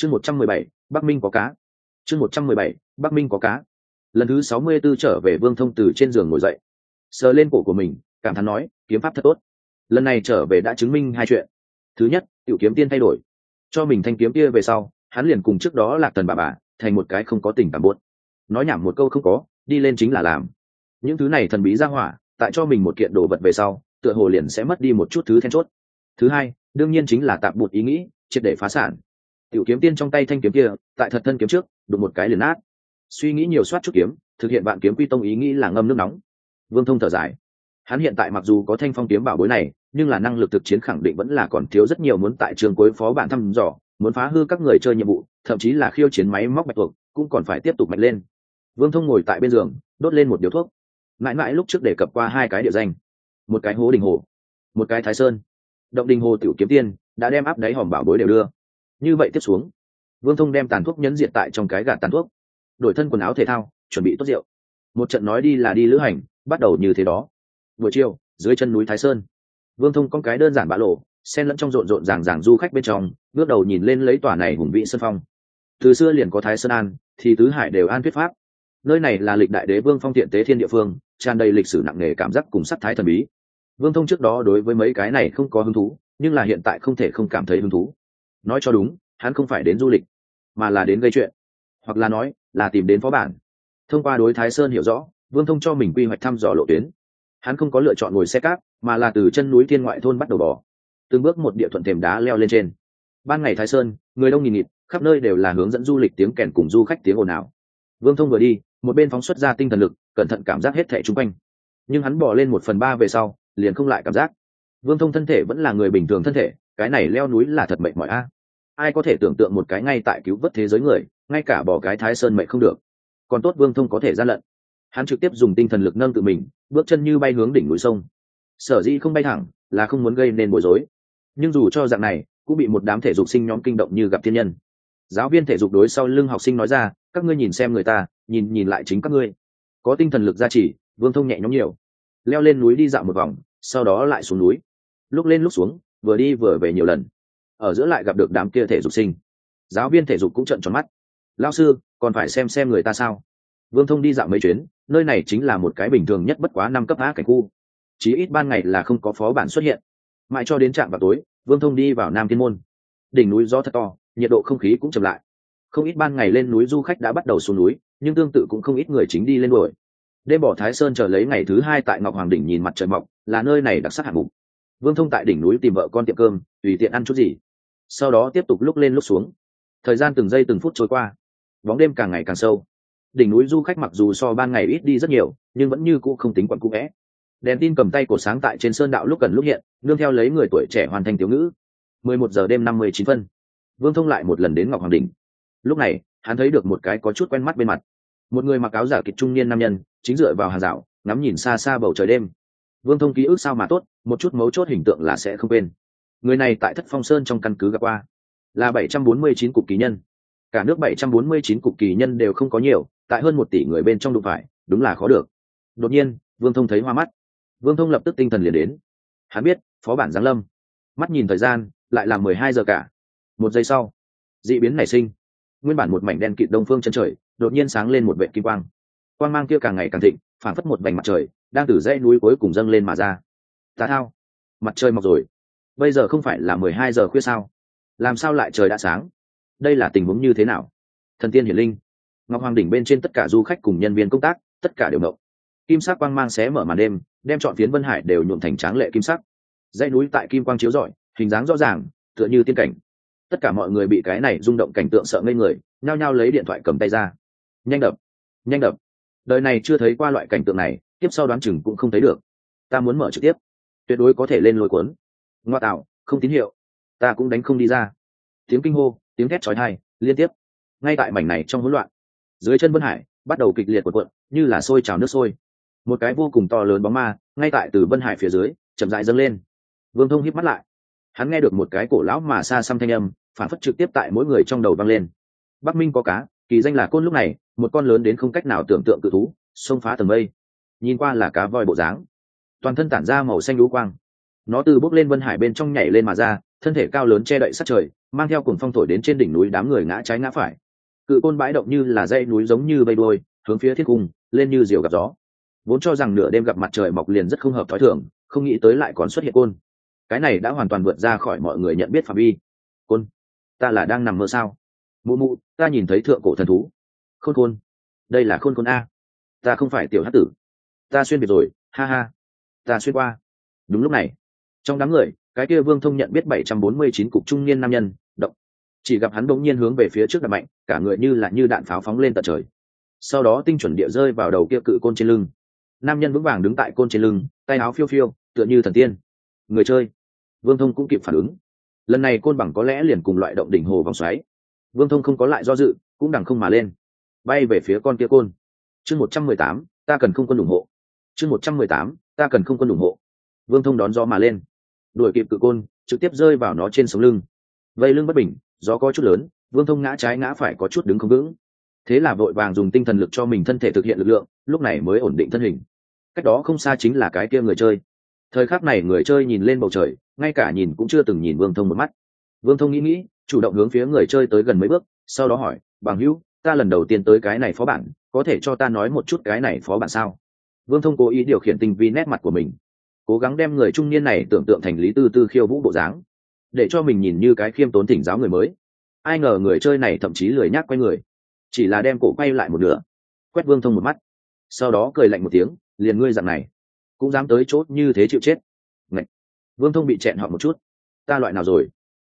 chương một trăm mười bảy, bắc minh có cá. Chương một trăm mười bảy, bắc minh có cá. Lần thứ sáu mươi b ố trở về vương thông từ trên giường ngồi dậy. Sờ lên cổ của mình, cảm thán nói, kiếm pháp thật tốt. Lần này trở về đã chứng minh hai chuyện. Thứ nhất, tiểu kiếm tiên thay đổi. Cho mình thanh kiếm kia về sau, hắn liền cùng trước đó lạc tần bà bà thành một cái không có tình cảm buốt. Nói nhảm một câu không có, đi lên chính là làm. Những thứ này thần bí ra hỏa, tại cho mình một kiện đồ vật về sau, tựa hồ liền sẽ mất đi một chút thứ then chốt. Thứ hai, đương nhiên chính là tạm bụt ý nghĩ, triệt để phá sản tiểu kiếm tiên trong tay thanh kiếm kia, tại thật thân kiếm trước, đụng một cái liền nát. Suy nghĩ nhiều soát chút kiếm, thực hiện bạn kiếm quy tông ý nghĩ là ngâm nước nóng. Vương thông thở dài. Hắn hiện tại mặc dù có thanh phong kiếm bảo bối này, nhưng là năng lực thực chiến khẳng định vẫn là còn thiếu rất nhiều muốn tại trường cuối phó bản thăm dò, muốn phá hư các người chơi nhiệm vụ, thậm chí là khiêu chiến máy móc bạch tuộc, cũng còn phải tiếp tục mạnh lên. Vương thông ngồi tại bên giường, đốt lên một điếu thuốc. Mãi mãi lúc trước đề cập qua hai cái địa danh. Một cái hố đình hồ, một cái thái sơn. Động đình hồ tiểu kiếm tiên, đã đem áp đáy hòm bảo bối đều đưa như vậy tiếp xuống, vương thông đem tàn thuốc nhấn diện tại trong cái gạt tàn thuốc, đổi thân quần áo thể thao, chuẩn bị tốt rượu. Một trận nói đi là đi lữ hành, bắt đầu như thế đó. Buổi chiều, dưới chân núi thái sơn, vương thông con cái đơn giản bã lộ, xen lẫn trong rộn rộn ràng ràng du khách bên trong, ngước đầu nhìn lên lấy tòa này hùng vị sân phong. Từ xưa liền có thái sơn an, thì tứ hải đều an thuyết pháp. Nơi này là lịch đại đế vương phong thiện tế thiên địa phương, tràn đầy lịch sử nặng nề cảm giác cùng sắc thái thần bí. Vương thông trước đó đối với mấy cái này không có hứng thú, nhưng là hiện tại không thể không cảm thấy hứng thú nói cho đúng, hắn không phải đến du lịch, mà là đến gây chuyện. Hoặc là nói, là tìm đến phó bản. Thông qua đối thái sơn hiểu rõ, vương thông cho mình quy hoạch thăm dò lộ tuyến. Hắn không có lựa chọn ngồi xe cáp, mà là từ chân núi thiên ngoại thôn bắt đầu bỏ từng bước một địa thuận thềm đá leo lên trên. Ban ngày thái sơn, người đông nghìn nghịt, khắp nơi đều là hướng dẫn du lịch tiếng kèn cùng du khách tiếng ồn ào. Vương thông vừa đi, một bên phóng xuất ra tinh thần lực, cẩn thận cảm giác hết thẻ chung quanh. Nhưng hắn bỏ lên một phần ba về sau, liền không lại cảm giác. Vương thông thân thể vẫn là người bình thường thân thể cái này leo núi là thật mệt mỏi a. Ai có thể tưởng tượng một cái ngay tại cứu vớt thế giới người, ngay cả bỏ cái thái sơn mệnh không được. Còn tốt vương thông có thể gian lận. Hắn trực tiếp dùng tinh thần lực nâng tự mình, bước chân như bay hướng đỉnh núi sông. Sở dĩ không bay thẳng, là không muốn gây nên bối rối. Nhưng dù cho dạng này, cũng bị một đám thể dục sinh nhóm kinh động như gặp thiên nhân. Giáo viên thể dục đối sau lưng học sinh nói ra, các ngươi nhìn xem người ta, nhìn nhìn lại chính các ngươi. Có tinh thần lực gia trì, vương thông nhẹ nhõm nhiều. Leo lên núi đi dạo một vòng, sau đó lại xuống núi. Lúc lên lúc xuống vừa đi vừa về nhiều lần. Ở giữa lại gặp được đám kia thể dục sinh. Giáo viên thể dục cũng trận tròn mắt. Lao sư, còn phải xem xem người ta sao? Vương thông đi dạo mấy chuyến, nơi này chính là một cái bình thường nhất bất quá năm cấp á cảnh khu. Chí ít ban ngày là không có phó bản xuất hiện. Mãi cho đến trạm vào tối, vương thông đi vào nam thiên môn. Đỉnh núi gió thật to, nhiệt độ không khí cũng chậm lại. Không ít ban ngày lên núi du khách đã bắt đầu xuống núi, nhưng tương tự cũng không ít người chính đi lên đuổi đêm bỏ thái sơn chờ lấy ngày thứ hai tại ngọc hoàng đỉnh nhìn mặt trời mọc, là nơi này đặc sắc hạng mục vương thông tại đỉnh núi tìm vợ con tiệm cơm, tùy tiện ăn chút gì. Sau đó tiếp tục lúc lên lúc xuống. Thời gian từng giây từng phút trôi qua. Bóng đêm càng ngày càng sâu. Đỉnh núi du khách mặc dù so ban ngày ít đi rất nhiều, nhưng vẫn như cũ không tính quặn cũ vẽ. Đèn tin cầm tay cổ sáng tại trên sơn đạo lúc cần lúc hiện, nương theo lấy người tuổi trẻ hoàn thành tiểu ngữ. Mười một giờ đêm năm mươi chín phân. Vương thông lại một lần đến ngọc hoàng đình lúc này, hắn thấy được một cái có chút quen mắt bên mặt. Một người mặc áo giả kịch trung niên nam nhân, chính dựa vào hàng rào, ngắm nhìn xa xa bầu trời đêm. Vương thông ký ức sao mà tốt một chút mấu chốt hình tượng là sẽ không quên. Người này tại thất phong sơn trong căn cứ gặp qua. Là bảy trăm bốn mươi chín cục kỳ nhân. Cả nước bảy trăm bốn mươi chín cục kỳ nhân đều không có nhiều, tại hơn một tỷ người bên trong đụng phải, đúng là khó được. Đột nhiên, vương thông thấy hoa mắt. Vương thông lập tức tinh thần liền đến. Hắn biết, phó bản giáng lâm. Mắt nhìn thời gian, lại là mười hai giờ cả. Một giây sau d ị biến nảy sinh. Nguyên bản một mảnh đen kịt đông phương chân trời, đột nhiên sáng lên một vệ kim quang. Quang mang kia càng ngày càng thịnh phản phất một vành mặt trời, đang từ dãy núi cuối cùng dâng lên mà ra tá thao. Mặt trời mọc rồi. Bây giờ không phải là mười hai giờ khuya sao? Làm sao lại trời đã sáng? Đây là tình huống như thế nào? Thần tiên hiển linh. Ngọc hoàng đỉnh bên trên tất cả du khách cùng nhân viên công tác, tất cả đều mộng kim sắc quang mang xé mở màn đêm, đem chọn phiến vân hải đều nhuộm thành tráng lệ kim sắc. Dãy núi tại kim quang chiếu rọi, hình dáng rõ ràng, tựa như tiên cảnh. Tất cả mọi người bị cái này rung động cảnh tượng sợ ngây người, nhao nhao lấy điện thoại cầm tay ra. Nhanh đập nhanh đập. Đời này chưa thấy qua loại cảnh tượng này, tiếp sau đoán chừng cũng không thấy được. Ta muốn mở trực tiếp tuyệt đối có thể lên lôi cuốn. Ngoa tạo, không tín hiệu. Ta cũng đánh không đi ra. Tiếng kinh hô, tiếng thét trói thai liên tiếp. Ngay tại mảnh này trong hỗn loạn, dưới chân vân hải, bắt đầu kịch liệt của cuộn, như là sôi trào nước sôi. Một cái vô cùng to lớn bóng ma, ngay tại từ vân hải phía dưới, chậm dại dâng lên. Vương thông hít mắt lại. Hắn nghe được một cái cổ lão mà xa xăm thanh âm, phản phất trực tiếp tại mỗi người trong đầu vang lên. Bắc minh có cá, kỳ danh là côn lúc này, một con lớn đến không cách nào tưởng tượng cự thú, xông phá tầng mây. Nhìn qua là cá voi bộ dáng toàn thân tản ra màu xanh lũ quang. Nó từ bốc lên vân hải bên trong nhảy lên mà ra, thân thể cao lớn che đậy sát trời, mang theo cùng phong thổi đến trên đỉnh núi đám người ngã trái ngã phải. Cự côn bãi động như là dây núi giống như bay đôi hướng phía thiết cung, lên như diều gặp gió. Vốn cho rằng nửa đêm gặp mặt trời mọc liền rất không hợp thói thường, không nghĩ tới lại còn xuất hiện côn. Cái này đã hoàn toàn vượt ra khỏi mọi người nhận biết phạm vi. Côn, ta là đang nằm mơ sao? Mụ mụ, ta nhìn thấy thượng cổ thần thú. Khôn khôn. Đây là khôn khôn a. Ta không phải tiểu hát tử. Ta xuyên biệt rồi, ha ha ta xuyên qua. Đúng lúc này, trong đám người, cái kia vương thông nhận biết bảy trăm bốn mươi chín cục trung niên nam nhân, động. Chỉ gặp hắn đ ỗ n g nhiên hướng về phía trước đập mạnh, cả người như là như đạn pháo phóng lên tận trời. Sau đó tinh chuẩn địa rơi vào đầu kia cự côn trên lưng. Nam nhân vững vàng đứng tại côn trên lưng, tay áo phiêu phiêu, tựa như thần tiên. Người chơi. Vương thông cũng kịp phản ứng. Lần này côn bằng có lẽ liền cùng loại động đỉnh hồ vòng xoáy. Vương thông không có lại do dự, cũng đằng không mà lên. Bay về phía con kia côn. Chương một trăm mười tám, ta cần không quân ủng hộ. Chương một trăm mười tám ta cần không quân ủng hộ. Vương thông đón gió mà lên. Đuổi kịp cự côn, trực tiếp rơi vào nó trên sống lưng. Vây lưng bất bình, gió có chút lớn, vương thông ngã trái ngã phải có chút đứng không vững. Thế là vội vàng dùng tinh thần lực cho mình thân thể thực hiện lực lượng, lúc này mới ổn định thân hình. Cách đó không xa chính là cái kia người chơi. Thời khắc này người chơi nhìn lên bầu trời, ngay cả nhìn cũng chưa từng nhìn vương thông một mắt. Vương thông nghĩ nghĩ, chủ động hướng phía người chơi tới gần mấy bước, sau đó hỏi, bằng hữu, ta lần đầu tiên tới cái này phó bản, có thể cho ta nói một chút cái này phó bản sao? Vương thông cố ý điều khiển tinh vi nét mặt của mình, cố gắng đem người trung niên này tưởng tượng thành lý tư tư khiêu vũ bộ dáng, để cho mình nhìn như cái khiêm tốn thỉnh giáo người mới. Ai ngờ người chơi này thậm chí lười nhác quay người, chỉ là đem cổ quay lại một nửa, quét vương thông một mắt, sau đó cười lạnh một tiếng, liền ngươi dặn này, cũng dám tới chốt như thế chịu chết. Ngậy! vương thông bị chẹn họ một chút, ta loại nào rồi?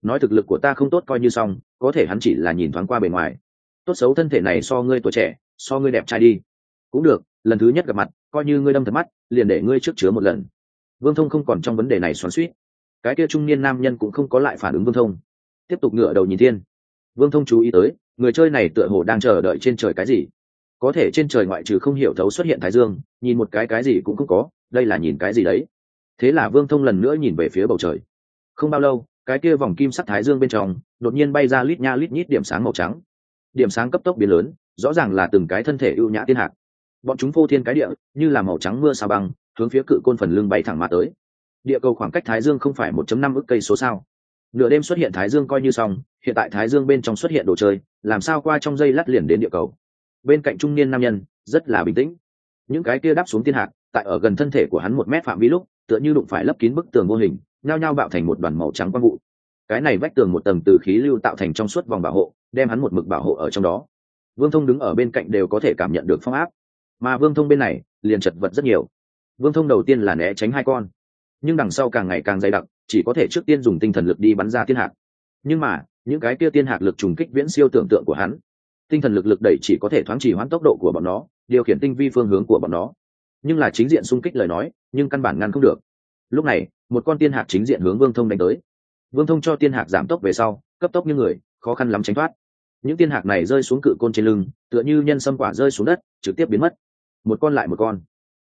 Nói thực lực của ta không tốt coi như xong, có thể hắn chỉ là nhìn thoáng qua bề ngoài. Tốt xấu thân thể này so ngươi tuổi trẻ, so ngươi đẹp trai đi. Cũng được lần thứ nhất gặp mặt, coi như ngươi đâm thật mắt, liền để ngươi trước chứa một lần. Vương thông không còn trong vấn đề này xoắn suýt cái kia trung niên nam nhân cũng không có lại phản ứng vương thông. Tiếp tục ngựa đầu nhìn thiên. Vương thông chú ý tới, người chơi này tựa hồ đang chờ đợi trên trời cái gì? Có thể trên trời ngoại trừ không hiểu thấu xuất hiện thái dương, nhìn một cái cái gì cũng không có, đây là nhìn cái gì đấy? Thế là vương thông lần nữa nhìn về phía bầu trời. Không bao lâu, cái kia vòng kim sắc thái dương bên trong, đột nhiên bay ra lít nha lít nhít điểm sáng màu trắng. Điểm sáng cấp tốc biến lớn, rõ ràng là từng cái thân thể ưu nhã tiên hạc bọn chúng phô thiên cái địa, như là màu trắng mưa sao băng, hướng phía cự côn phần lưng bay thẳng mà tới. Địa cầu khoảng cách thái dương không phải 1.5 ức cây số sao? Nửa đêm xuất hiện thái dương coi như xong, hiện tại thái dương bên trong xuất hiện đồ chơi, làm sao qua trong dây lát liền đến địa cầu? Bên cạnh trung niên nam nhân, rất là bình tĩnh. Những cái kia đáp xuống thiên hạt tại ở gần thân thể của hắn một mét phạm vi lúc, tựa như đụng phải lấp kín bức tường vô hình, nhao nhao bạo thành một đoàn màu trắng quang vụ. Cái này vách tường một tầng từ khí lưu tạo thành trong suốt vòng bảo hộ, đem hắn một mực bảo hộ ở trong đó. Vương thông đứng ở bên cạnh đều có thể cảm nhận được phong áp mà vương thông bên này liền chật vật rất nhiều. Vương thông đầu tiên là né tránh hai con, nhưng đằng sau càng ngày càng dày đặc, chỉ có thể trước tiên dùng tinh thần lực đi bắn ra thiên hạc. Nhưng mà, những cái kia tiên hạc lực trùng kích viễn siêu tưởng tượng của hắn. Tinh thần lực lực đẩy chỉ có thể thoáng chỉ hoãn tốc độ của bọn nó, điều khiển tinh vi phương hướng của bọn nó. Nhưng là chính diện xung kích lời nói, nhưng căn bản ngăn không được. Lúc này, một con tiên hạc chính diện hướng vương thông đánh tới. Vương thông cho tiên hạc giảm tốc về sau, cấp tốc như người, khó khăn lắm tránh thoát. Những tiên hạc này rơi xuống cự côn trên lưng, tựa như nhân sâm quả rơi xuống đất, trực tiếp biến mất một con lại một con.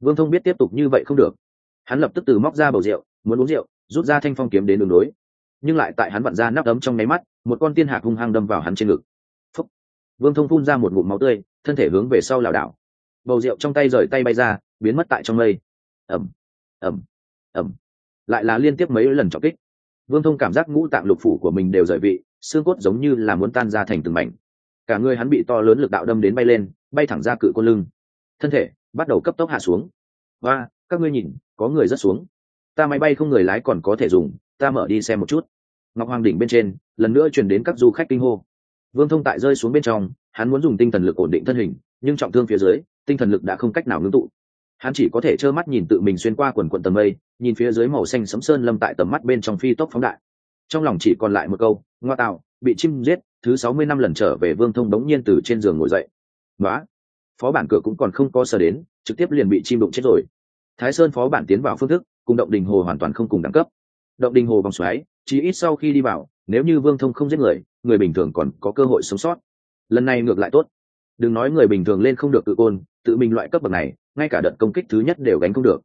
Vương thông biết tiếp tục như vậy không được. Hắn lập tức từ móc ra bầu rượu, muốn uống rượu, rút ra thanh phong kiếm đến đường đối nhưng lại tại hắn vặn ra nắp ấm trong máy mắt, một con tiên hạc hung hăng đâm vào hắn trên ngực. Phúc. vương thông phun ra một ngụm máu tươi, thân thể hướng về sau lảo đảo. Bầu rượu trong tay rời tay bay ra, biến mất tại trong mây. Ẩm ẩm ẩm lại là liên tiếp mấy lần trọng kích. Vương thông cảm giác ngũ tạng lục phủ của mình đều rời vị, xương cốt giống như là muốn tan ra thành từng mảnh. Cả người hắn bị to lớn lực đạo đâm đến bay lên, bay thẳng ra cự con lưng thân thể, bắt đầu cấp tốc hạ xuống. Và các ngươi nhìn, có người rất xuống. Ta máy bay không người lái còn có thể dùng, ta mở đi xem một chút. Ngọc hoàng đỉnh bên trên, lần nữa truyền đến các du khách kinh hô. Vương thông tại rơi xuống bên trong, hắn muốn dùng tinh thần lực ổn định thân hình, nhưng trọng thương phía dưới, tinh thần lực đã không cách nào ngưng tụ. Hắn chỉ có thể trơ mắt nhìn tự mình xuyên qua quần quận tầng mây, nhìn phía dưới màu xanh sấm sơn lâm tại tầm mắt bên trong phi tốc phóng đại. Trong lòng chỉ còn lại một câu, ngoa tạo, bị chim giết, thứ sáu mươi năm lần trở về vương thông đống nhiên từ trên giường ngồi dậy. Nói phó bản cửa cũng còn không có sờ đến, trực tiếp liền bị chim đụng chết rồi. Thái sơn phó bản tiến vào phương thức, cùng động đình hồ hoàn toàn không cùng đẳng cấp. Động đình hồ vòng xoáy, chỉ ít sau khi đi vào, nếu như vương thông không giết người người bình thường còn có cơ hội sống sót. Lần này ngược lại tốt. Đừng nói người bình thường lên không được tự côn, tự mình loại cấp bậc này, ngay cả đợt công kích thứ nhất đều gánh không được.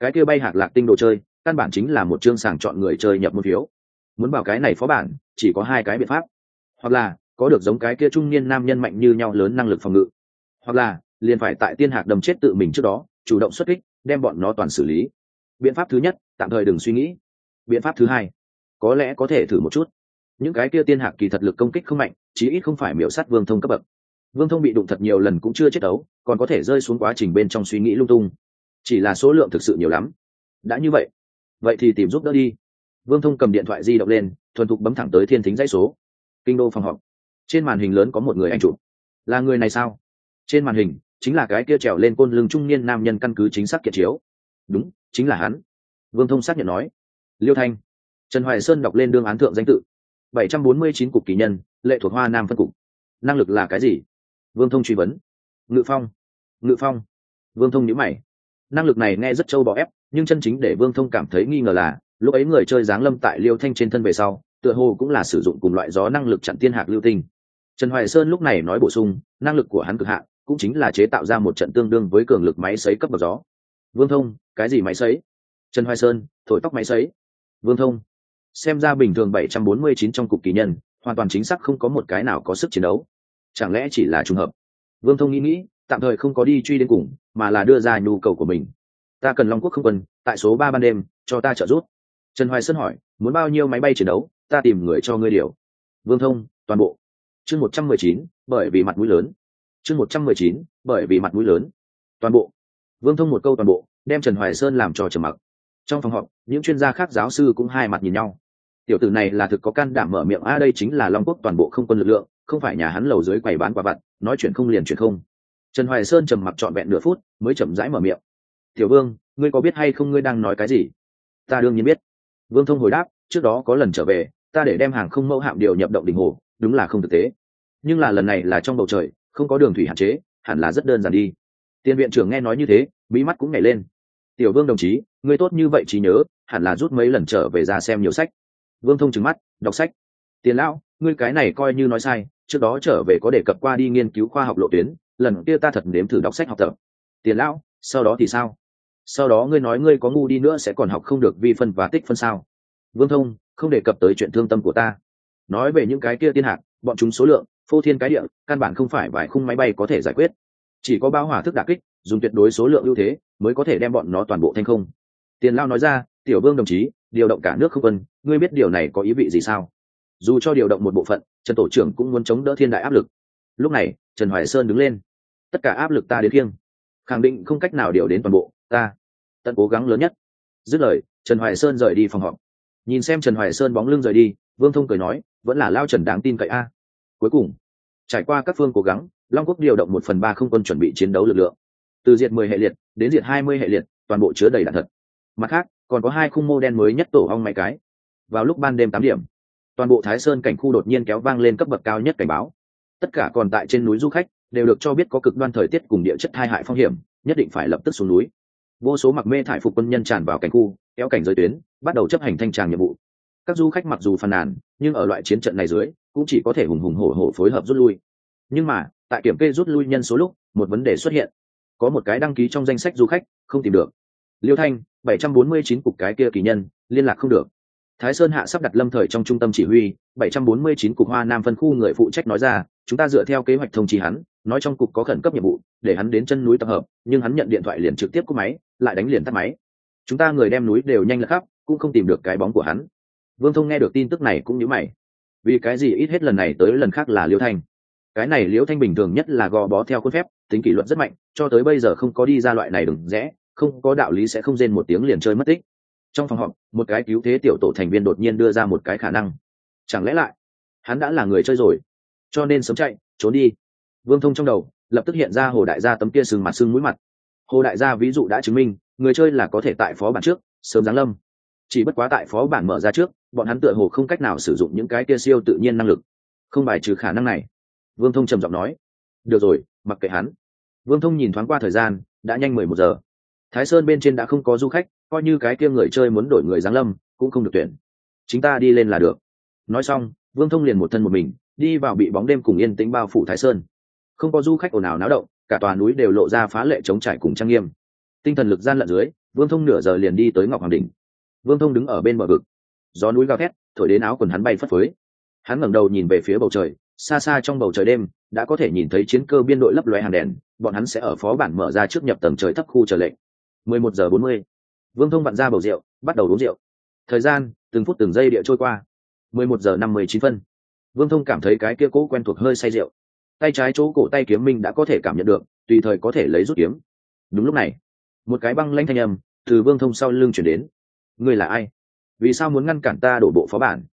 Cái kia bay hạc lạc tinh đồ chơi, căn bản chính là một chương sàng chọn người chơi nhập một phiếu. Muốn vào cái này phó bản, chỉ có hai cái biện pháp. Hoặc là, có được giống cái kia trung niên nam nhân mạnh như nhau lớn năng lực phòng ngự hoặc là liền phải tại tiên hạc đầm chết tự mình trước đó, chủ động xuất kích, đem bọn nó toàn xử lý. Biện pháp thứ nhất, tạm thời đừng suy nghĩ. Biện pháp thứ hai, có lẽ có thể thử một chút. Những cái kia tiên hạc kỳ thật lực công kích không mạnh, chí ít không phải miểu sát vương thông cấp bậc. Vương thông bị đụng thật nhiều lần cũng chưa chết đấu, còn có thể rơi xuống quá trình bên trong suy nghĩ lung tung. Chỉ là số lượng thực sự nhiều lắm. Đã như vậy vậy thì tìm giúp đỡ đi. Vương thông cầm điện thoại di động lên, thuần thục bấm thẳng tới thiên thính dãy số. Kinh đô phòng họp. Trên màn hình lớn có một người anh chụp. Là người này sao? Trên màn hình, chính là cái kia trèo lên côn lưng trung niên nam nhân căn cứ chính xác kiệt chiếu. Đúng, chính là hắn. Vương thông xác nhận nói. Liêu thanh. Trần hoài sơn đọc lên đương án thượng danh tự. bảy trăm bốn mươi chín cục kỳ nhân, lệ thuộc hoa nam phân cục. Năng lực là cái gì? Vương thông truy vấn. Ngự phong. Ngự phong. Vương thông nhữ mày. Năng lực này nghe rất trâu bò ép, nhưng chân chính để vương thông cảm thấy nghi ngờ là, lúc ấy người chơi giáng lâm tại liêu thanh trên thân về sau, tựa hồ cũng là sử dụng cùng loại gió năng lực chặn tiên hạc lưu tinh. Trần hoài sơn lúc này nói bổ sung, năng lực của hắn cực hạn cũng chính là chế tạo ra một trận tương đương với cường lực máy xấy cấp bậc gió. Vương thông, cái gì máy xấy trần hoài sơn, thổi tóc máy xấy vương thông, xem ra bình thường bảy trăm bốn mươi chín trong cục kỳ nhân, hoàn toàn chính xác không có một cái nào có sức chiến đấu. Chẳng lẽ chỉ là trùng hợp? Vương thông nghĩ nghĩ, tạm thời không có đi truy đến cùng, mà là đưa ra nhu cầu của mình. Ta cần long quốc không quân, tại số ba ban đêm, cho ta trợ giúp. Trần hoài sơn hỏi, muốn bao nhiêu máy bay chiến đấu, ta tìm người cho ngươi điều. Vương thông, toàn bộ. Chương một trăm mười chín, bởi vì mặt mũi lớn chương một trăm mười chín, bởi vì mặt mũi lớn. Toàn bộ. Vương thông một câu toàn bộ, đem trần hoài sơn làm trò trầm mặc. Trong phòng họp, những chuyên gia khác giáo sư cũng hai mặt nhìn nhau. Tiểu tử này là thực có can đảm mở miệng, a, đây chính là long quốc toàn bộ không quân lực lượng, không phải nhà hắn lầu dưới quầy bán quả vặt, nói chuyện không liền chuyện không. Trần hoài sơn trầm mặc trọn vẹn nửa phút, mới chậm rãi mở miệng. Tiểu vương, ngươi có biết hay không ngươi đang nói cái gì? Ta đương nhiên biết. Vương thông hồi đáp, trước đó có lần trở về, ta để đem hàng không mẫu hạm điều nhập động đình hồ, đúng là không thực tế. Nhưng là lần này là trong bầu trời không có đường thủy hạn chế, hẳn là rất đơn giản đi. Tiền viện trưởng nghe nói như thế bí mắt cũng nhảy lên. Tiểu vương đồng chí ngươi tốt như vậy trí nhớ, hẳn là rút mấy lần trở về ra xem nhiều sách. Vương thông trừng mắt, đọc sách. Tiền lão, ngươi cái này coi như nói sai, trước đó trở về có đề cập qua đi nghiên cứu khoa học lộ tuyến, lần kia ta thật nếm thử đọc sách học tập. Tiền lão, sau đó thì sao? Sau đó ngươi nói ngươi có ngu đi nữa sẽ còn học không được vi phân và tích phân sao? Vương thông, không đề cập tới chuyện thương tâm của ta. Nói về những cái kia tiên hạc, bọn chúng số lượng phô thiên cái địa, căn bản không phải vài khung máy bay có thể giải quyết. Chỉ có bao hỏa thức đà kích, dùng tuyệt đối số lượng ưu thế, mới có thể đem bọn nó toàn bộ thành không. Tiền lao nói ra, tiểu vương đồng chí, điều động cả nước không quân, ngươi biết điều này có ý vị gì sao? Dù cho điều động một bộ phận, trần tổ trưởng cũng muốn chống đỡ thiên đại áp lực. Lúc này, trần hoài sơn đứng lên. Tất cả áp lực ta đến kiêng. Khẳng định không cách nào điều đến toàn bộ, ta tận cố gắng lớn nhất. Dứt lời, trần hoài sơn rời đi phòng họp. Nhìn xem trần hoài sơn bóng lưng rời đi, vương thông cười nói, vẫn là lao trần đáng tin cậy a cuối cùng, trải qua các phương cố gắng, long quốc điều động một phần ba không quân chuẩn bị chiến đấu lực lượng. Từ diệt mười hệ liệt, đến diệt hai mươi hệ liệt, toàn bộ chứa đầy đạn thật. Mặt khác, còn có hai khung mô đen mới nhất tổ hong mẹ cái. Vào lúc ban đêm tám điểm, toàn bộ thái sơn cảnh khu đột nhiên kéo vang lên cấp bậc cao nhất cảnh báo. Tất cả còn tại trên núi du khách đều được cho biết có cực đoan thời tiết cùng địa chất thai hại phong hiểm, nhất định phải lập tức xuống núi. Vô số mặc mê thải phục quân nhân tràn vào cảnh khu, kéo cảnh giới tuyến, bắt đầu chấp hành thanh tràng nhiệm vụ. Các du khách mặc dù phàn nàn, nhưng ở loại chiến trận này dưới cũng chỉ có thể hùng hùng hổ hổ phối hợp rút lui. Nhưng mà, tại kiểm kê rút lui nhân số lúc, một vấn đề xuất hiện. Có một cái đăng ký trong danh sách du khách, không tìm được. Liêu thanh, bảy trăm bốn mươi chín cục cái kia kỳ nhân, liên lạc không được. Thái sơn hạ sắp đặt lâm thời trong trung tâm chỉ huy, bảy trăm bốn mươi chín cục hoa nam phân khu người phụ trách nói ra, chúng ta dựa theo kế hoạch thông trì hắn, nói trong cục có khẩn cấp nhiệm vụ, để hắn đến chân núi tập hợp, nhưng hắn nhận điện thoại liền trực tiếp cúp máy, lại đánh liền tắt máy. Chúng ta người đem núi đều nhanh lật khắp, cũng không tìm được cái bóng của hắn. Vương thông nghe được tin tức này cũng nhớ mày vì cái gì ít hết lần này tới lần khác là liễu thanh? Cái này liễu thanh bình thường nhất là gò bó theo khuôn phép, tính kỷ luật rất mạnh, cho tới bây giờ không có đi ra loại này đừng rẽ, không có đạo lý sẽ không rên một tiếng liền chơi mất tích. Trong phòng họp, một cái cứu thế tiểu tổ thành viên đột nhiên đưa ra một cái khả năng. Chẳng lẽ lại, hắn đã là người chơi rồi? Cho nên sớm chạy, trốn đi. Vương thông trong đầu, lập tức hiện ra hồ đại gia tấm kia sừng mặt sưng mũi mặt. Hồ đại gia ví dụ đã chứng minh, người chơi là có thể tại phó bản trước, sớm giáng lâm chỉ bất quá tại phó bản mở ra trước, bọn hắn tựa hồ không cách nào sử dụng những cái kia siêu tự nhiên năng lực. Không bài trừ khả năng này. Vương thông trầm giọng nói. Được rồi, mặc kệ hắn. Vương thông nhìn thoáng qua thời gian, đã nhanh mười một giờ. Thái sơn bên trên đã không có du khách, coi như cái kia người chơi muốn đổi người giáng lâm, cũng không được tuyển. Chính ta đi lên là được. Nói xong, vương thông liền một thân một mình, đi vào bị bóng đêm cùng yên tĩnh bao phủ thái sơn. Không có du khách ồn ào náo động, cả tòa núi đều lộ ra phá lệ chống trải cùng trang nghiêm. Tinh thần lực gian lận dưới, vương thông nửa giờ liền đi tới ngọc hoàng đình vương thông đứng ở bên bờ vực. Gió núi gào thét, thổi đến áo quần hắn bay phất phới. Hắn ngẩng đầu nhìn về phía bầu trời, xa xa trong bầu trời đêm, đã có thể nhìn thấy chiến cơ biên đội lấp loe hàng đèn, bọn hắn sẽ ở phó bản mở ra trước nhập tầng trời thấp khu trở lệnh. Mười một giờ bốn mươi, vương thông vặn ra bầu rượu, bắt đầu uống rượu. Thời gian, từng phút từng giây địa trôi qua. Mười một giờ năm mươi chín phân. Vương thông cảm thấy cái kia cố quen thuộc hơi say rượu. Tay trái chỗ cổ tay kiếm minh đã có thể cảm nhận được, tùy thời có thể lấy rút kiếm. Đúng lúc này, một cái băng lanh thanh âm từ vương thông sau lưng chuyển đến ngươi là ai? Vì sao muốn ngăn cản ta đổ bộ phó bản?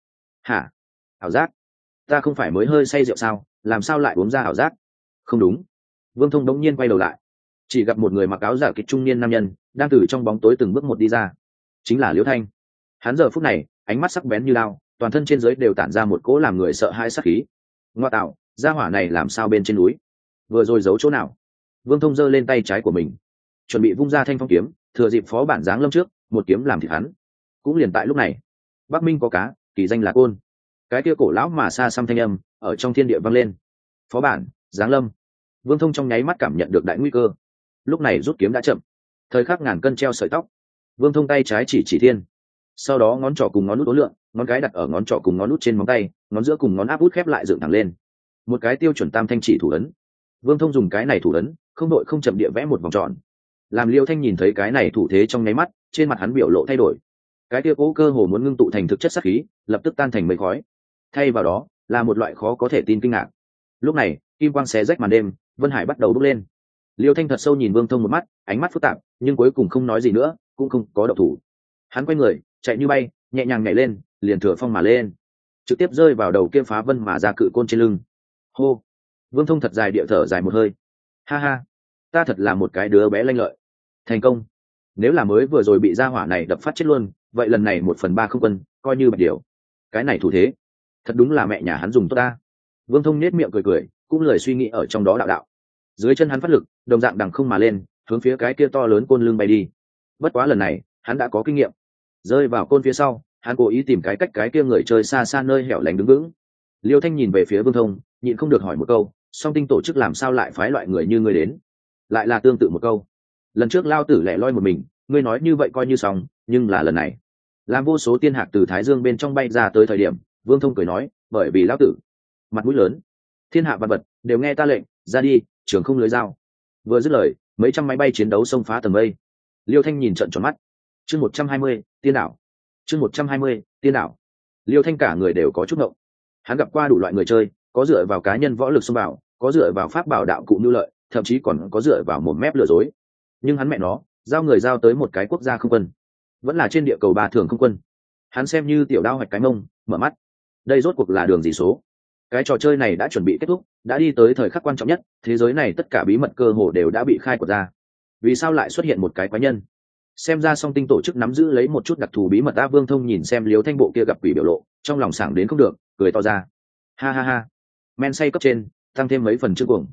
Hả? Ảo giác. Ta không phải mới hơi say rượu sao? Làm sao lại uống ra ảo giác? Không đúng. Vương thông đống nhiên quay đầu lại. Chỉ gặp một người mặc áo giả kịch trung niên nam nhân, đang từ trong bóng tối từng bước một đi ra. Chính là liễu thanh. Hắn giờ phút này, ánh mắt sắc bén như lao toàn thân trên giới đều tản ra một cỗ làm người sợ hãi sắc khí. Ngoa tạo, gia hỏa này làm sao bên trên núi? Vừa rồi giấu chỗ nào? Vương thông giơ lên tay trái của mình. Chuẩn bị vung ra thanh phong kiếm, thừa dịp phó bản giáng lâm trước một kiếm làm thịt hắn. Cũng liền tại lúc này, bắc minh có cá, kỳ danh là côn. Cái kia cổ lão mà xa xăm thanh âm ở trong thiên địa vang lên. Phó bản, giáng lâm. Vương thông trong nháy mắt cảm nhận được đại nguy cơ. Lúc này rút kiếm đã chậm. Thời khắc ngàn cân treo sợi tóc. Vương thông tay trái chỉ chỉ thiên. Sau đó ngón trỏ cùng ngón nút ố lượng, ngón cái đặt ở ngón trỏ cùng ngón nút trên móng tay, ngón giữa cùng ngón áp út khép lại dựng thẳng lên. Một cái tiêu chuẩn tam thanh chỉ thủ ấn. Vương thông dùng cái này thủ ấn, không đội không chậm địa vẽ một vòng tròn. Làm liêu thanh nhìn thấy cái này thủ thế trong nháy mắt trên mặt hắn biểu lộ thay đổi. Cái kia cố cơ hồ muốn ngưng tụ thành thực chất sắc khí, lập tức tan thành mây khói. Thay vào đó, là một loại khó có thể tin kinh ngạc. Lúc này, kim quang xé rách màn đêm, vân hải bắt đầu bước lên. Liêu thanh thật sâu nhìn vương thông một mắt, ánh mắt phức tạp, nhưng cuối cùng không nói gì nữa, cũng không có độc thủ. Hắn quay người, chạy như bay, nhẹ nhàng nhảy lên, liền thừa phong mà lên. Trực tiếp rơi vào đầu kia phá vân mà ra cự côn trên lưng. Hô! Vương thông thật dài địa thở dài một hơi. Ha ha! Ta thật là một cái đứa bé lanh lợi. Thành công! Nếu là mới vừa rồi bị gia hỏa này đập phát chết luôn, vậy lần này một phần ba không quân, coi như bạch điều. Cái này thủ thế, thật đúng là mẹ nhà hắn dùng tốt ta. Vương thông nết miệng cười cười, cũng lời suy nghĩ ở trong đó đạo đạo. Dưới chân hắn phát lực, đồng dạng đằng không mà lên, hướng phía cái kia to lớn côn lưng bay đi. Bất quá lần này, hắn đã có kinh nghiệm. Rơi vào côn phía sau, hắn cố ý tìm cái cách cái kia người chơi xa xa nơi hẻo lánh đứng vững. Liêu thanh nhìn về phía vương thông, nhịn không được hỏi một câu, song tinh tổ chức làm sao lại phái loại người như người đến? Lại là tương tự một câu lần trước lao tử lẻ loi một mình, ngươi nói như vậy coi như xong, nhưng là lần này. Làm vô số tiên hạc từ thái dương bên trong bay ra tới thời điểm, vương thông cười nói, bởi vì lao tử, mặt mũi lớn. Thiên hạ vật vật, đều nghe ta lệnh, ra đi, trường không lưới dao. Vừa dứt lời, mấy trăm máy bay chiến đấu xông phá tầng mây. Liêu thanh nhìn trận tròn mắt. Chương một trăm hai mươi, tiên đảo. Chương một trăm hai mươi, tiên đảo. Liêu thanh cả người đều có chút ngộng. Hắn gặp qua đủ loại người chơi, có dựa vào cá nhân võ lực xông vào, có dựa vào pháp bảo đạo cụ nhu lợi, thậm chí còn có dựa vào một mép lừa dối nhưng hắn mẹ nó, giao người giao tới một cái quốc gia không quân. Vẫn là trên địa cầu ba thường không quân. Hắn xem như tiểu đao hoạch cái mông, mở mắt. Đây rốt cuộc là đường gì số? Cái trò chơi này đã chuẩn bị kết thúc, đã đi tới thời khắc quan trọng nhất, thế giới này tất cả bí mật cơ hồ đều đã bị khai quật ra. Vì sao lại xuất hiện một cái quái nhân? Xem ra song tinh tổ chức nắm giữ lấy một chút đặc thù bí mật ta vương thông nhìn xem liếu thanh bộ kia gặp quỷ biểu lộ, trong lòng sảng đến không được, cười to ra. Ha ha ha. Men say cấp trên, tăng thêm mấy phần trước cuồng.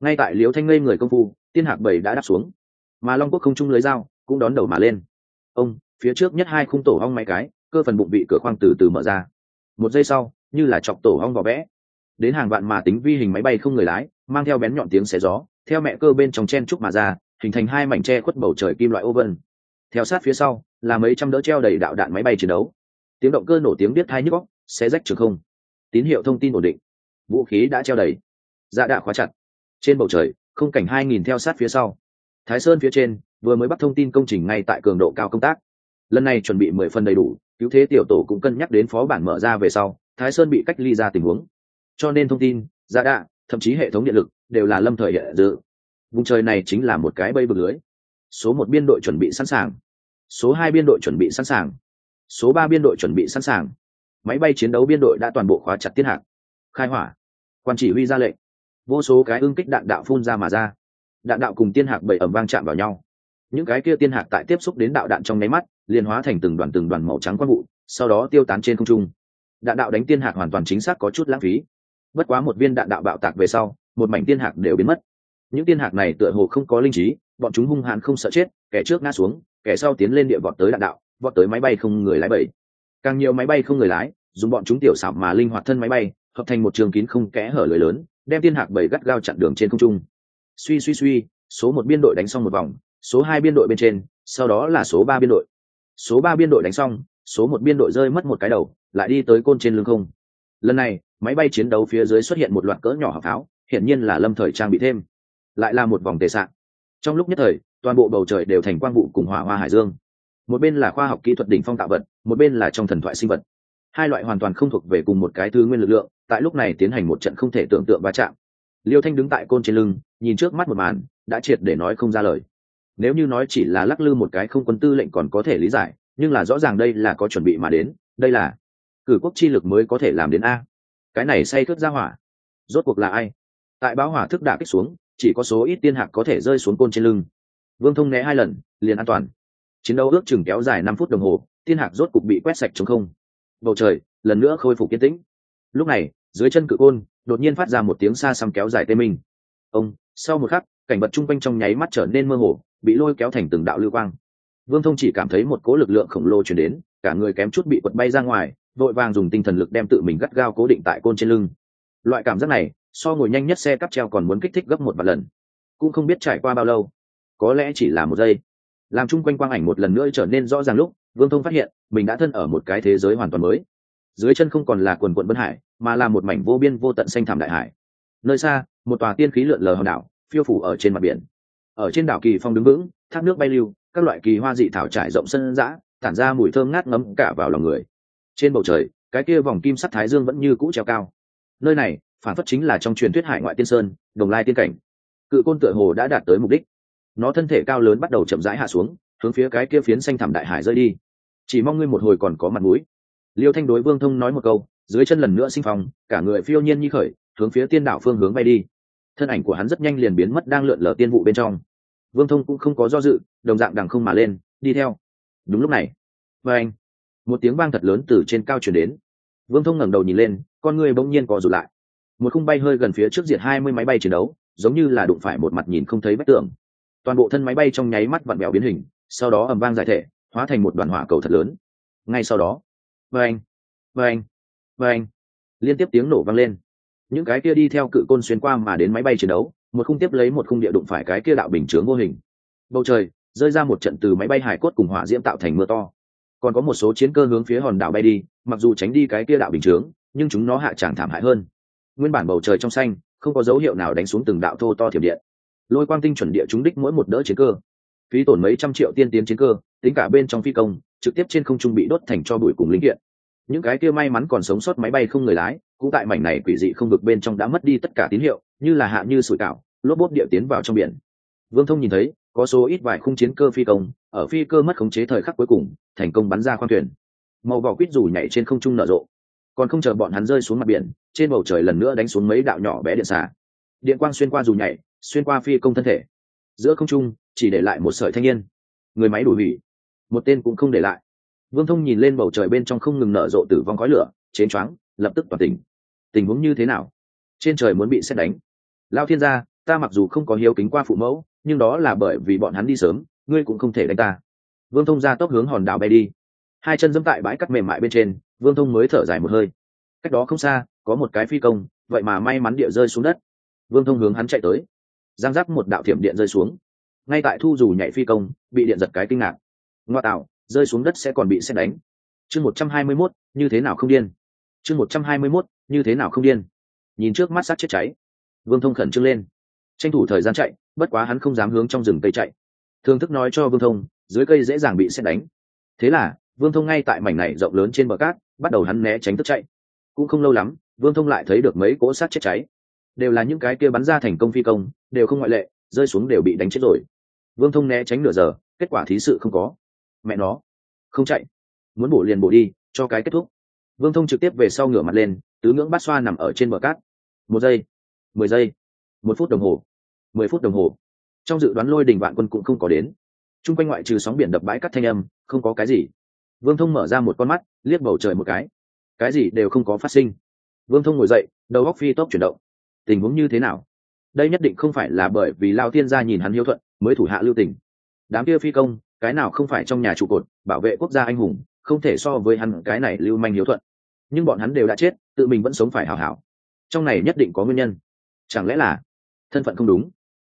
Ngay tại liếu thanh ngây người công phu, tiên hạc bảy đã đáp xuống mà long quốc không chung lưới dao cũng đón đầu mà lên ông phía trước nhất hai khung tổ hong máy cái cơ phần bụng bị cửa khoang từ từ mở ra một giây sau như là chọc tổ hong vào vẽ đến hàng vạn mà tính vi hình máy bay không người lái mang theo bén nhọn tiếng xé gió theo mẹ cơ bên trong chen trúc mà ra hình thành hai mảnh tre khuất bầu trời kim loại ô vân theo sát phía sau là mấy trăm đỡ treo đầy đạo đạn máy bay chiến đấu tiếng động cơ nổ tiếng biết hai nhức góc xé rách trường không tín hiệu thông tin ổn định vũ khí đã treo đầy dạ đạ khóa chặt trên bầu trời không cảnh hai nghìn theo sát phía sau thái sơn phía trên, vừa mới bắt thông tin công trình ngay tại cường độ cao công tác. Lần này chuẩn bị mười phần đầy đủ, cứu thế tiểu tổ cũng cân nhắc đến phó bản mở ra về sau, thái sơn bị cách ly ra tình huống. Cho nên thông tin, giá đạ, thậm chí hệ thống điện lực, đều là lâm thời dự. Vùng trời này chính là một cái bây bực lưới. Số một biên đội chuẩn bị sẵn sàng. Số hai biên đội chuẩn bị sẵn sàng. Số ba biên đội chuẩn bị sẵn sàng. Máy bay chiến đấu biên đội đã toàn bộ khóa chặt tiết hạng khai hỏa. Quan chỉ huy ra lệnh. Vô số cái ưng kích đạn đạo phun ra mà ra đạn đạo cùng tiên hạc bảy ẩm vang chạm vào nhau. Những cái kia tiên hạc tại tiếp xúc đến đạo đạn trong nháy mắt, liền hóa thành từng đoàn từng đoàn màu trắng quang vụ, sau đó tiêu tán trên không trung. Đạn đạo đánh tiên hạc hoàn toàn chính xác có chút lãng phí. Bất quá một viên đạn đạo bạo tạc về sau, một mảnh tiên hạc đều biến mất. Những tiên hạc này tựa hồ không có linh trí, bọn chúng hung hãn không sợ chết, kẻ trước ngã xuống, kẻ sau tiến lên địa vọt tới đạn đạo, vọt tới máy bay không người lái bảy càng nhiều máy bay không người lái, dùng bọn chúng tiểu xảo mà linh hoạt thân máy bay, hợp thành một trường kín không kẽ hở lưới lớn, đem tiên hạc bảy gắt gao chặn đường trên không trung suy suy suy, số một biên đội đánh xong một vòng, số hai biên đội bên trên, sau đó là số ba biên đội. Số ba biên đội đánh xong, số một biên đội rơi mất một cái đầu, lại đi tới côn trên lưng không. Lần này, máy bay chiến đấu phía dưới xuất hiện một loạt cỡ nhỏ hỏa pháo, hiển nhiên là lâm thời trang bị thêm. Lại là một vòng tệ sạn trong lúc nhất thời, toàn bộ bầu trời đều thành quang vụ cùng hỏa hoa hải dương. Một bên là khoa học kỹ thuật đỉnh phong tạo vật, một bên là trong thần thoại sinh vật. Hai loại hoàn toàn không thuộc về cùng một cái thứ nguyên lực lượng, tại lúc này tiến hành một trận không thể tưởng tượng va chạm. Liêu thanh đứng tại côn trên lưng nhìn trước mắt một màn, đã triệt để nói không ra lời. Nếu như nói chỉ là lắc lư một cái không quân tư lệnh còn có thể lý giải, nhưng là rõ ràng đây là có chuẩn bị mà đến, đây là cử quốc chi lực mới có thể làm đến a. Cái này say cướp ra hỏa. Rốt cuộc là ai? Tại báo hỏa thức đả kích xuống, chỉ có số ít tiên hạc có thể rơi xuống côn trên lưng. Vương thông né hai lần, liền an toàn. Chiến đấu ước chừng kéo dài năm phút đồng hồ, tiên hạc rốt cục bị quét sạch chống không. Bầu trời, lần nữa khôi phục yên tĩnh. Lúc này, dưới chân cự côn, đột nhiên phát ra một tiếng xa xăm kéo dài tê minh. Ông sau một khắc, cảnh vật chung quanh trong nháy mắt trở nên mơ hồ, bị lôi kéo thành từng đạo lưu quang. Vương thông chỉ cảm thấy một cố lực lượng khổng lồ chuyển đến, cả người kém chút bị quật bay ra ngoài, vội vàng dùng tinh thần lực đem tự mình gắt gao cố định tại côn trên lưng. Loại cảm giác này, so ngồi nhanh nhất xe cắp treo còn muốn kích thích gấp một vài lần. Cũng không biết trải qua bao lâu, có lẽ chỉ là một giây. Làm chung quanh quang ảnh một lần nữa trở nên rõ ràng lúc, vương thông phát hiện, mình đã thân ở một cái thế giới hoàn toàn mới. Dưới chân không còn là quần quận vân hải, mà là một mảnh vô biên vô tận xanh thảm đại hải nơi xa, một tòa tiên khí lượn lờ hòn đảo, phiêu phủ ở trên mặt biển. Ở trên đảo kỳ phong đứng vững, thác nước bay lưu, các loại kỳ hoa dị thảo trải rộng sân dã, tản ra mùi thơm ngát ngấm cả vào lòng người. Trên bầu trời, cái kia vòng kim sắt thái dương vẫn như cũ treo cao. Nơi này, phản phất chính là trong truyền thuyết hải ngoại tiên sơn, đồng lai tiên cảnh. Cự côn tựa hồ đã đạt tới mục đích. Nó thân thể cao lớn bắt đầu chậm rãi hạ xuống, hướng phía cái kia phiến xanh thảm đại hải rơi đi. Chỉ mong ngươi một hồi còn có mặt mũi. Liêu thanh đối vương thông nói một câu, dưới chân lần nữa sinh phòng cả người phiêu nhiên như khởi hướng phía tiên đảo phương hướng bay đi. Thân ảnh của hắn rất nhanh liền biến mất đang lượn lờ tiên vụ bên trong. Vương thông cũng không có do dự, đồng dạng đằng không mà lên, đi theo. Đúng lúc này và anh, một tiếng vang thật lớn từ trên cao chuyển đến. Vương thông ngẩng đầu nhìn lên, con người bỗng nhiên co rụt lại. Một khung bay hơi gần phía trước diện hai mươi máy bay chiến đấu, giống như là đụng phải một mặt nhìn không thấy vách tường. Toàn bộ thân máy bay trong nháy mắt vặn vẹo biến hình, sau đó ầm vang giải thể, hóa thành một đoàn hỏa cầu thật lớn. Ngay sau đó vê anh vê anh vê anh, liên tiếp tiếng nổ vang lên những cái kia đi theo cự côn xuyên qua mà đến máy bay chiến đấu, một khung tiếp lấy một khung địa đụng phải cái kia đạo bình chướng vô hình. Bầu trời, rơi ra một trận từ máy bay hải cốt cùng hỏa diễm tạo thành mưa to. Còn có một số chiến cơ hướng phía hòn đảo bay đi, mặc dù tránh đi cái kia đạo bình chướng, nhưng chúng nó hạ tràng thảm hại hơn. Nguyên bản bầu trời trong xanh, không có dấu hiệu nào đánh xuống từng đạo thô to thiểm điện. Lôi quang tinh chuẩn địa chúng đích mỗi một đỡ chiến cơ. Phí tổn mấy trăm triệu tiên tiến chiến cơ, tính cả bên trong phi công, trực tiếp trên không trung bị đốt thành cho bụi cùng linh kiện. Những cái kia may mắn còn sống sót máy bay không người lái cũng tại mảnh này quỷ dị không vực bên trong đã mất đi tất cả tín hiệu, như là hạ như sủi cảo, lốp bốt địa tiến vào trong biển. Vương thông nhìn thấy, có số ít vài khung chiến cơ phi công, ở phi cơ mất khống chế thời khắc cuối cùng, thành công bắn ra khoang thuyền. Màu vỏ quýt rủ nhảy trên không trung nở rộ. Còn không chờ bọn hắn rơi xuống mặt biển, trên bầu trời lần nữa đánh xuống mấy đạo nhỏ bé điện xả điện quang xuyên qua dù nhảy, xuyên qua phi công thân thể. Giữa không trung, chỉ để lại một sợi thanh niên. Người máy đủ hủy. Một tên cũng không để lại. Vương thông nhìn lên bầu trời bên trong không ngừng nở rộ tử vong khói lửa, chến choáng, lập tức toàn tỉnh tình huống như thế nào? Trên trời muốn bị xét đánh. Lao thiên gia, ta mặc dù không có hiếu kính qua phụ mẫu, nhưng đó là bởi vì bọn hắn đi sớm, ngươi cũng không thể đánh ta. Vương thông ra tốc hướng hòn đảo bay đi. Hai chân dẫm tại bãi cắt mềm mại bên trên, vương thông mới thở dài một hơi. Cách đó không xa, có một cái phi công, vậy mà may mắn địa rơi xuống đất. Vương thông hướng hắn chạy tới. Giang giác một đạo thiểm điện rơi xuống. Ngay tại thu dù nhảy phi công, bị điện giật cái kinh ngạc. Ngoa tạo, rơi xuống đất sẽ còn bị xét đánh. Chương một trăm hai mươi mốt, như thế nào không điên? Chương một trăm hai mươi mốt, như thế nào không điên? Nhìn trước mắt sát chết cháy. Vương thông khẩn trương lên. Tranh thủ thời gian chạy, bất quá hắn không dám hướng trong rừng cây chạy. Thương thức nói cho vương thông, dưới cây dễ dàng bị xét đánh. Thế là, vương thông ngay tại mảnh này rộng lớn trên bờ cát, bắt đầu hắn né tránh thức chạy. Cũng không lâu lắm, vương thông lại thấy được mấy cỗ sát chết cháy. Đều là những cái kia bắn ra thành công phi công, đều không ngoại lệ, rơi xuống đều bị đánh chết rồi. Vương thông né tránh nửa giờ, kết quả thí sự không có. Mẹ nó, không chạy. Muốn bổ liền bổ đi, cho cái kết thúc vương thông trực tiếp về sau ngửa mặt lên, tứ ngưỡng bát xoa nằm ở trên bờ cát. Một giây, mười giây, một phút đồng hồ, mười phút đồng hồ. Trong dự đoán lôi đình vạn quân cũng không có đến. T r u n g quanh ngoại trừ sóng biển đập bãi cắt thanh âm, không có cái gì. Vương thông mở ra một con mắt, liếc bầu trời một cái. Cái gì đều không có phát sinh. Vương thông ngồi dậy, đầu góc phi tốc chuyển động. Tình huống như thế nào? Đây nhất định không phải là bởi vì lao tiên gia nhìn hắn hiếu thuận, mới thủ hạ lưu tình. Đám kia phi công, cái nào không phải trong nhà trụ cột, bảo vệ quốc gia anh hùng, không thể so với hắn cái này lưu manh hiếu thuận nhưng bọn hắn đều đã chết, tự mình vẫn sống phải hảo hảo. Trong này nhất định có nguyên nhân. Chẳng lẽ là thân phận không đúng?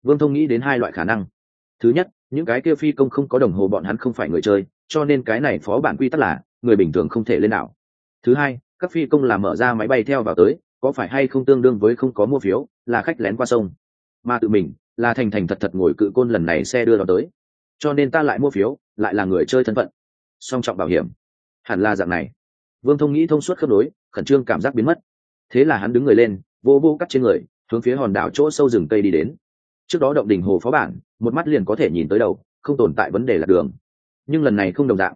Vương thông nghĩ đến hai loại khả năng. Thứ nhất, những cái kia phi công không có đồng hồ bọn hắn không phải người chơi, cho nên cái này phó bản quy tắc là người bình thường không thể lên đảo. thứ hai, các phi công làm mở ra máy bay theo vào tới, có phải hay không tương đương với không có mua phiếu, là khách lén qua sông. Mà tự mình là thành thành thật thật ngồi cự côn lần này xe đưa đón tới. Cho nên ta lại mua phiếu, lại là người chơi thân phận. Song trọng bảo hiểm. Hẳn là dạng này vương thông nghĩ thông suốt khớp nối, khẩn trương cảm giác biến mất. Thế là hắn đứng người lên, vô vô cắt trên người, hướng phía hòn đảo chỗ sâu rừng cây đi đến. Trước đó động đình hồ phó bản, một mắt liền có thể nhìn tới đầu, không tồn tại vấn đề là đường. Nhưng lần này không đồng dạng.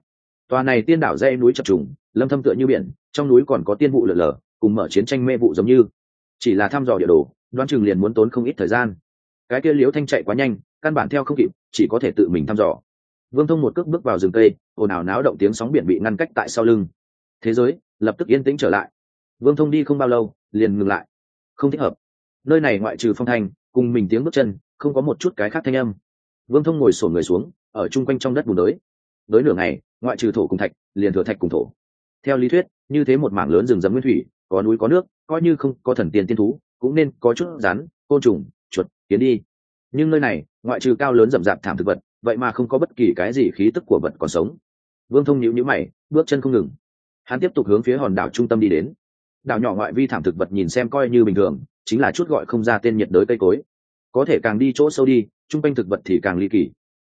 Tòa này tiên đảo dây núi chập trùng, lâm thâm tựa như biển, trong núi còn có tiên vụ lở lở, cùng mở chiến tranh mê vụ giống như. Chỉ là thăm dò địa đồ, đoán chừng liền muốn tốn không ít thời gian. Cái kia liếu thanh chạy quá nhanh, căn bản theo không kịp, chỉ có thể tự mình thăm dò. Vương thông một cước bước vào rừng cây, ồn ào náo động tiếng sóng biển bị ngăn cách tại sau lưng thế giới, lập tức yên tĩnh trở lại. Vương thông đi không bao lâu, liền ngừng lại. Không thích hợp. Nơi này ngoại trừ phong thanh, cùng mình tiếng bước chân, không có một chút cái khác thanh âm. Vương thông ngồi sổ người xuống, ở chung quanh trong đất bùn đới. Đới nửa ngày, ngoại trừ thổ cùng thạch, liền thừa thạch cùng thổ. Theo lý thuyết, như thế một mảng lớn rừng rậm nguyên thủy, có núi có nước, coi như không có thần tiên tiên thú, cũng nên có chút rắn, côn trùng, chuột tiến đi. Nhưng nơi này, ngoại trừ cao lớn rậm rạp thảm thực vật, vậy mà không có bất kỳ cái gì khí tức của vật còn sống. Vương thông nhíu nhíu mày, bước chân không ngừng hắn tiếp tục hướng phía hòn đảo trung tâm đi đến. Đảo nhỏ ngoại vi thảm thực vật nhìn xem coi như bình thường, chính là chút gọi không ra tên nhiệt đới cây cối. Có thể càng đi chỗ sâu đi chung quanh thực vật thì càng ly kỳ.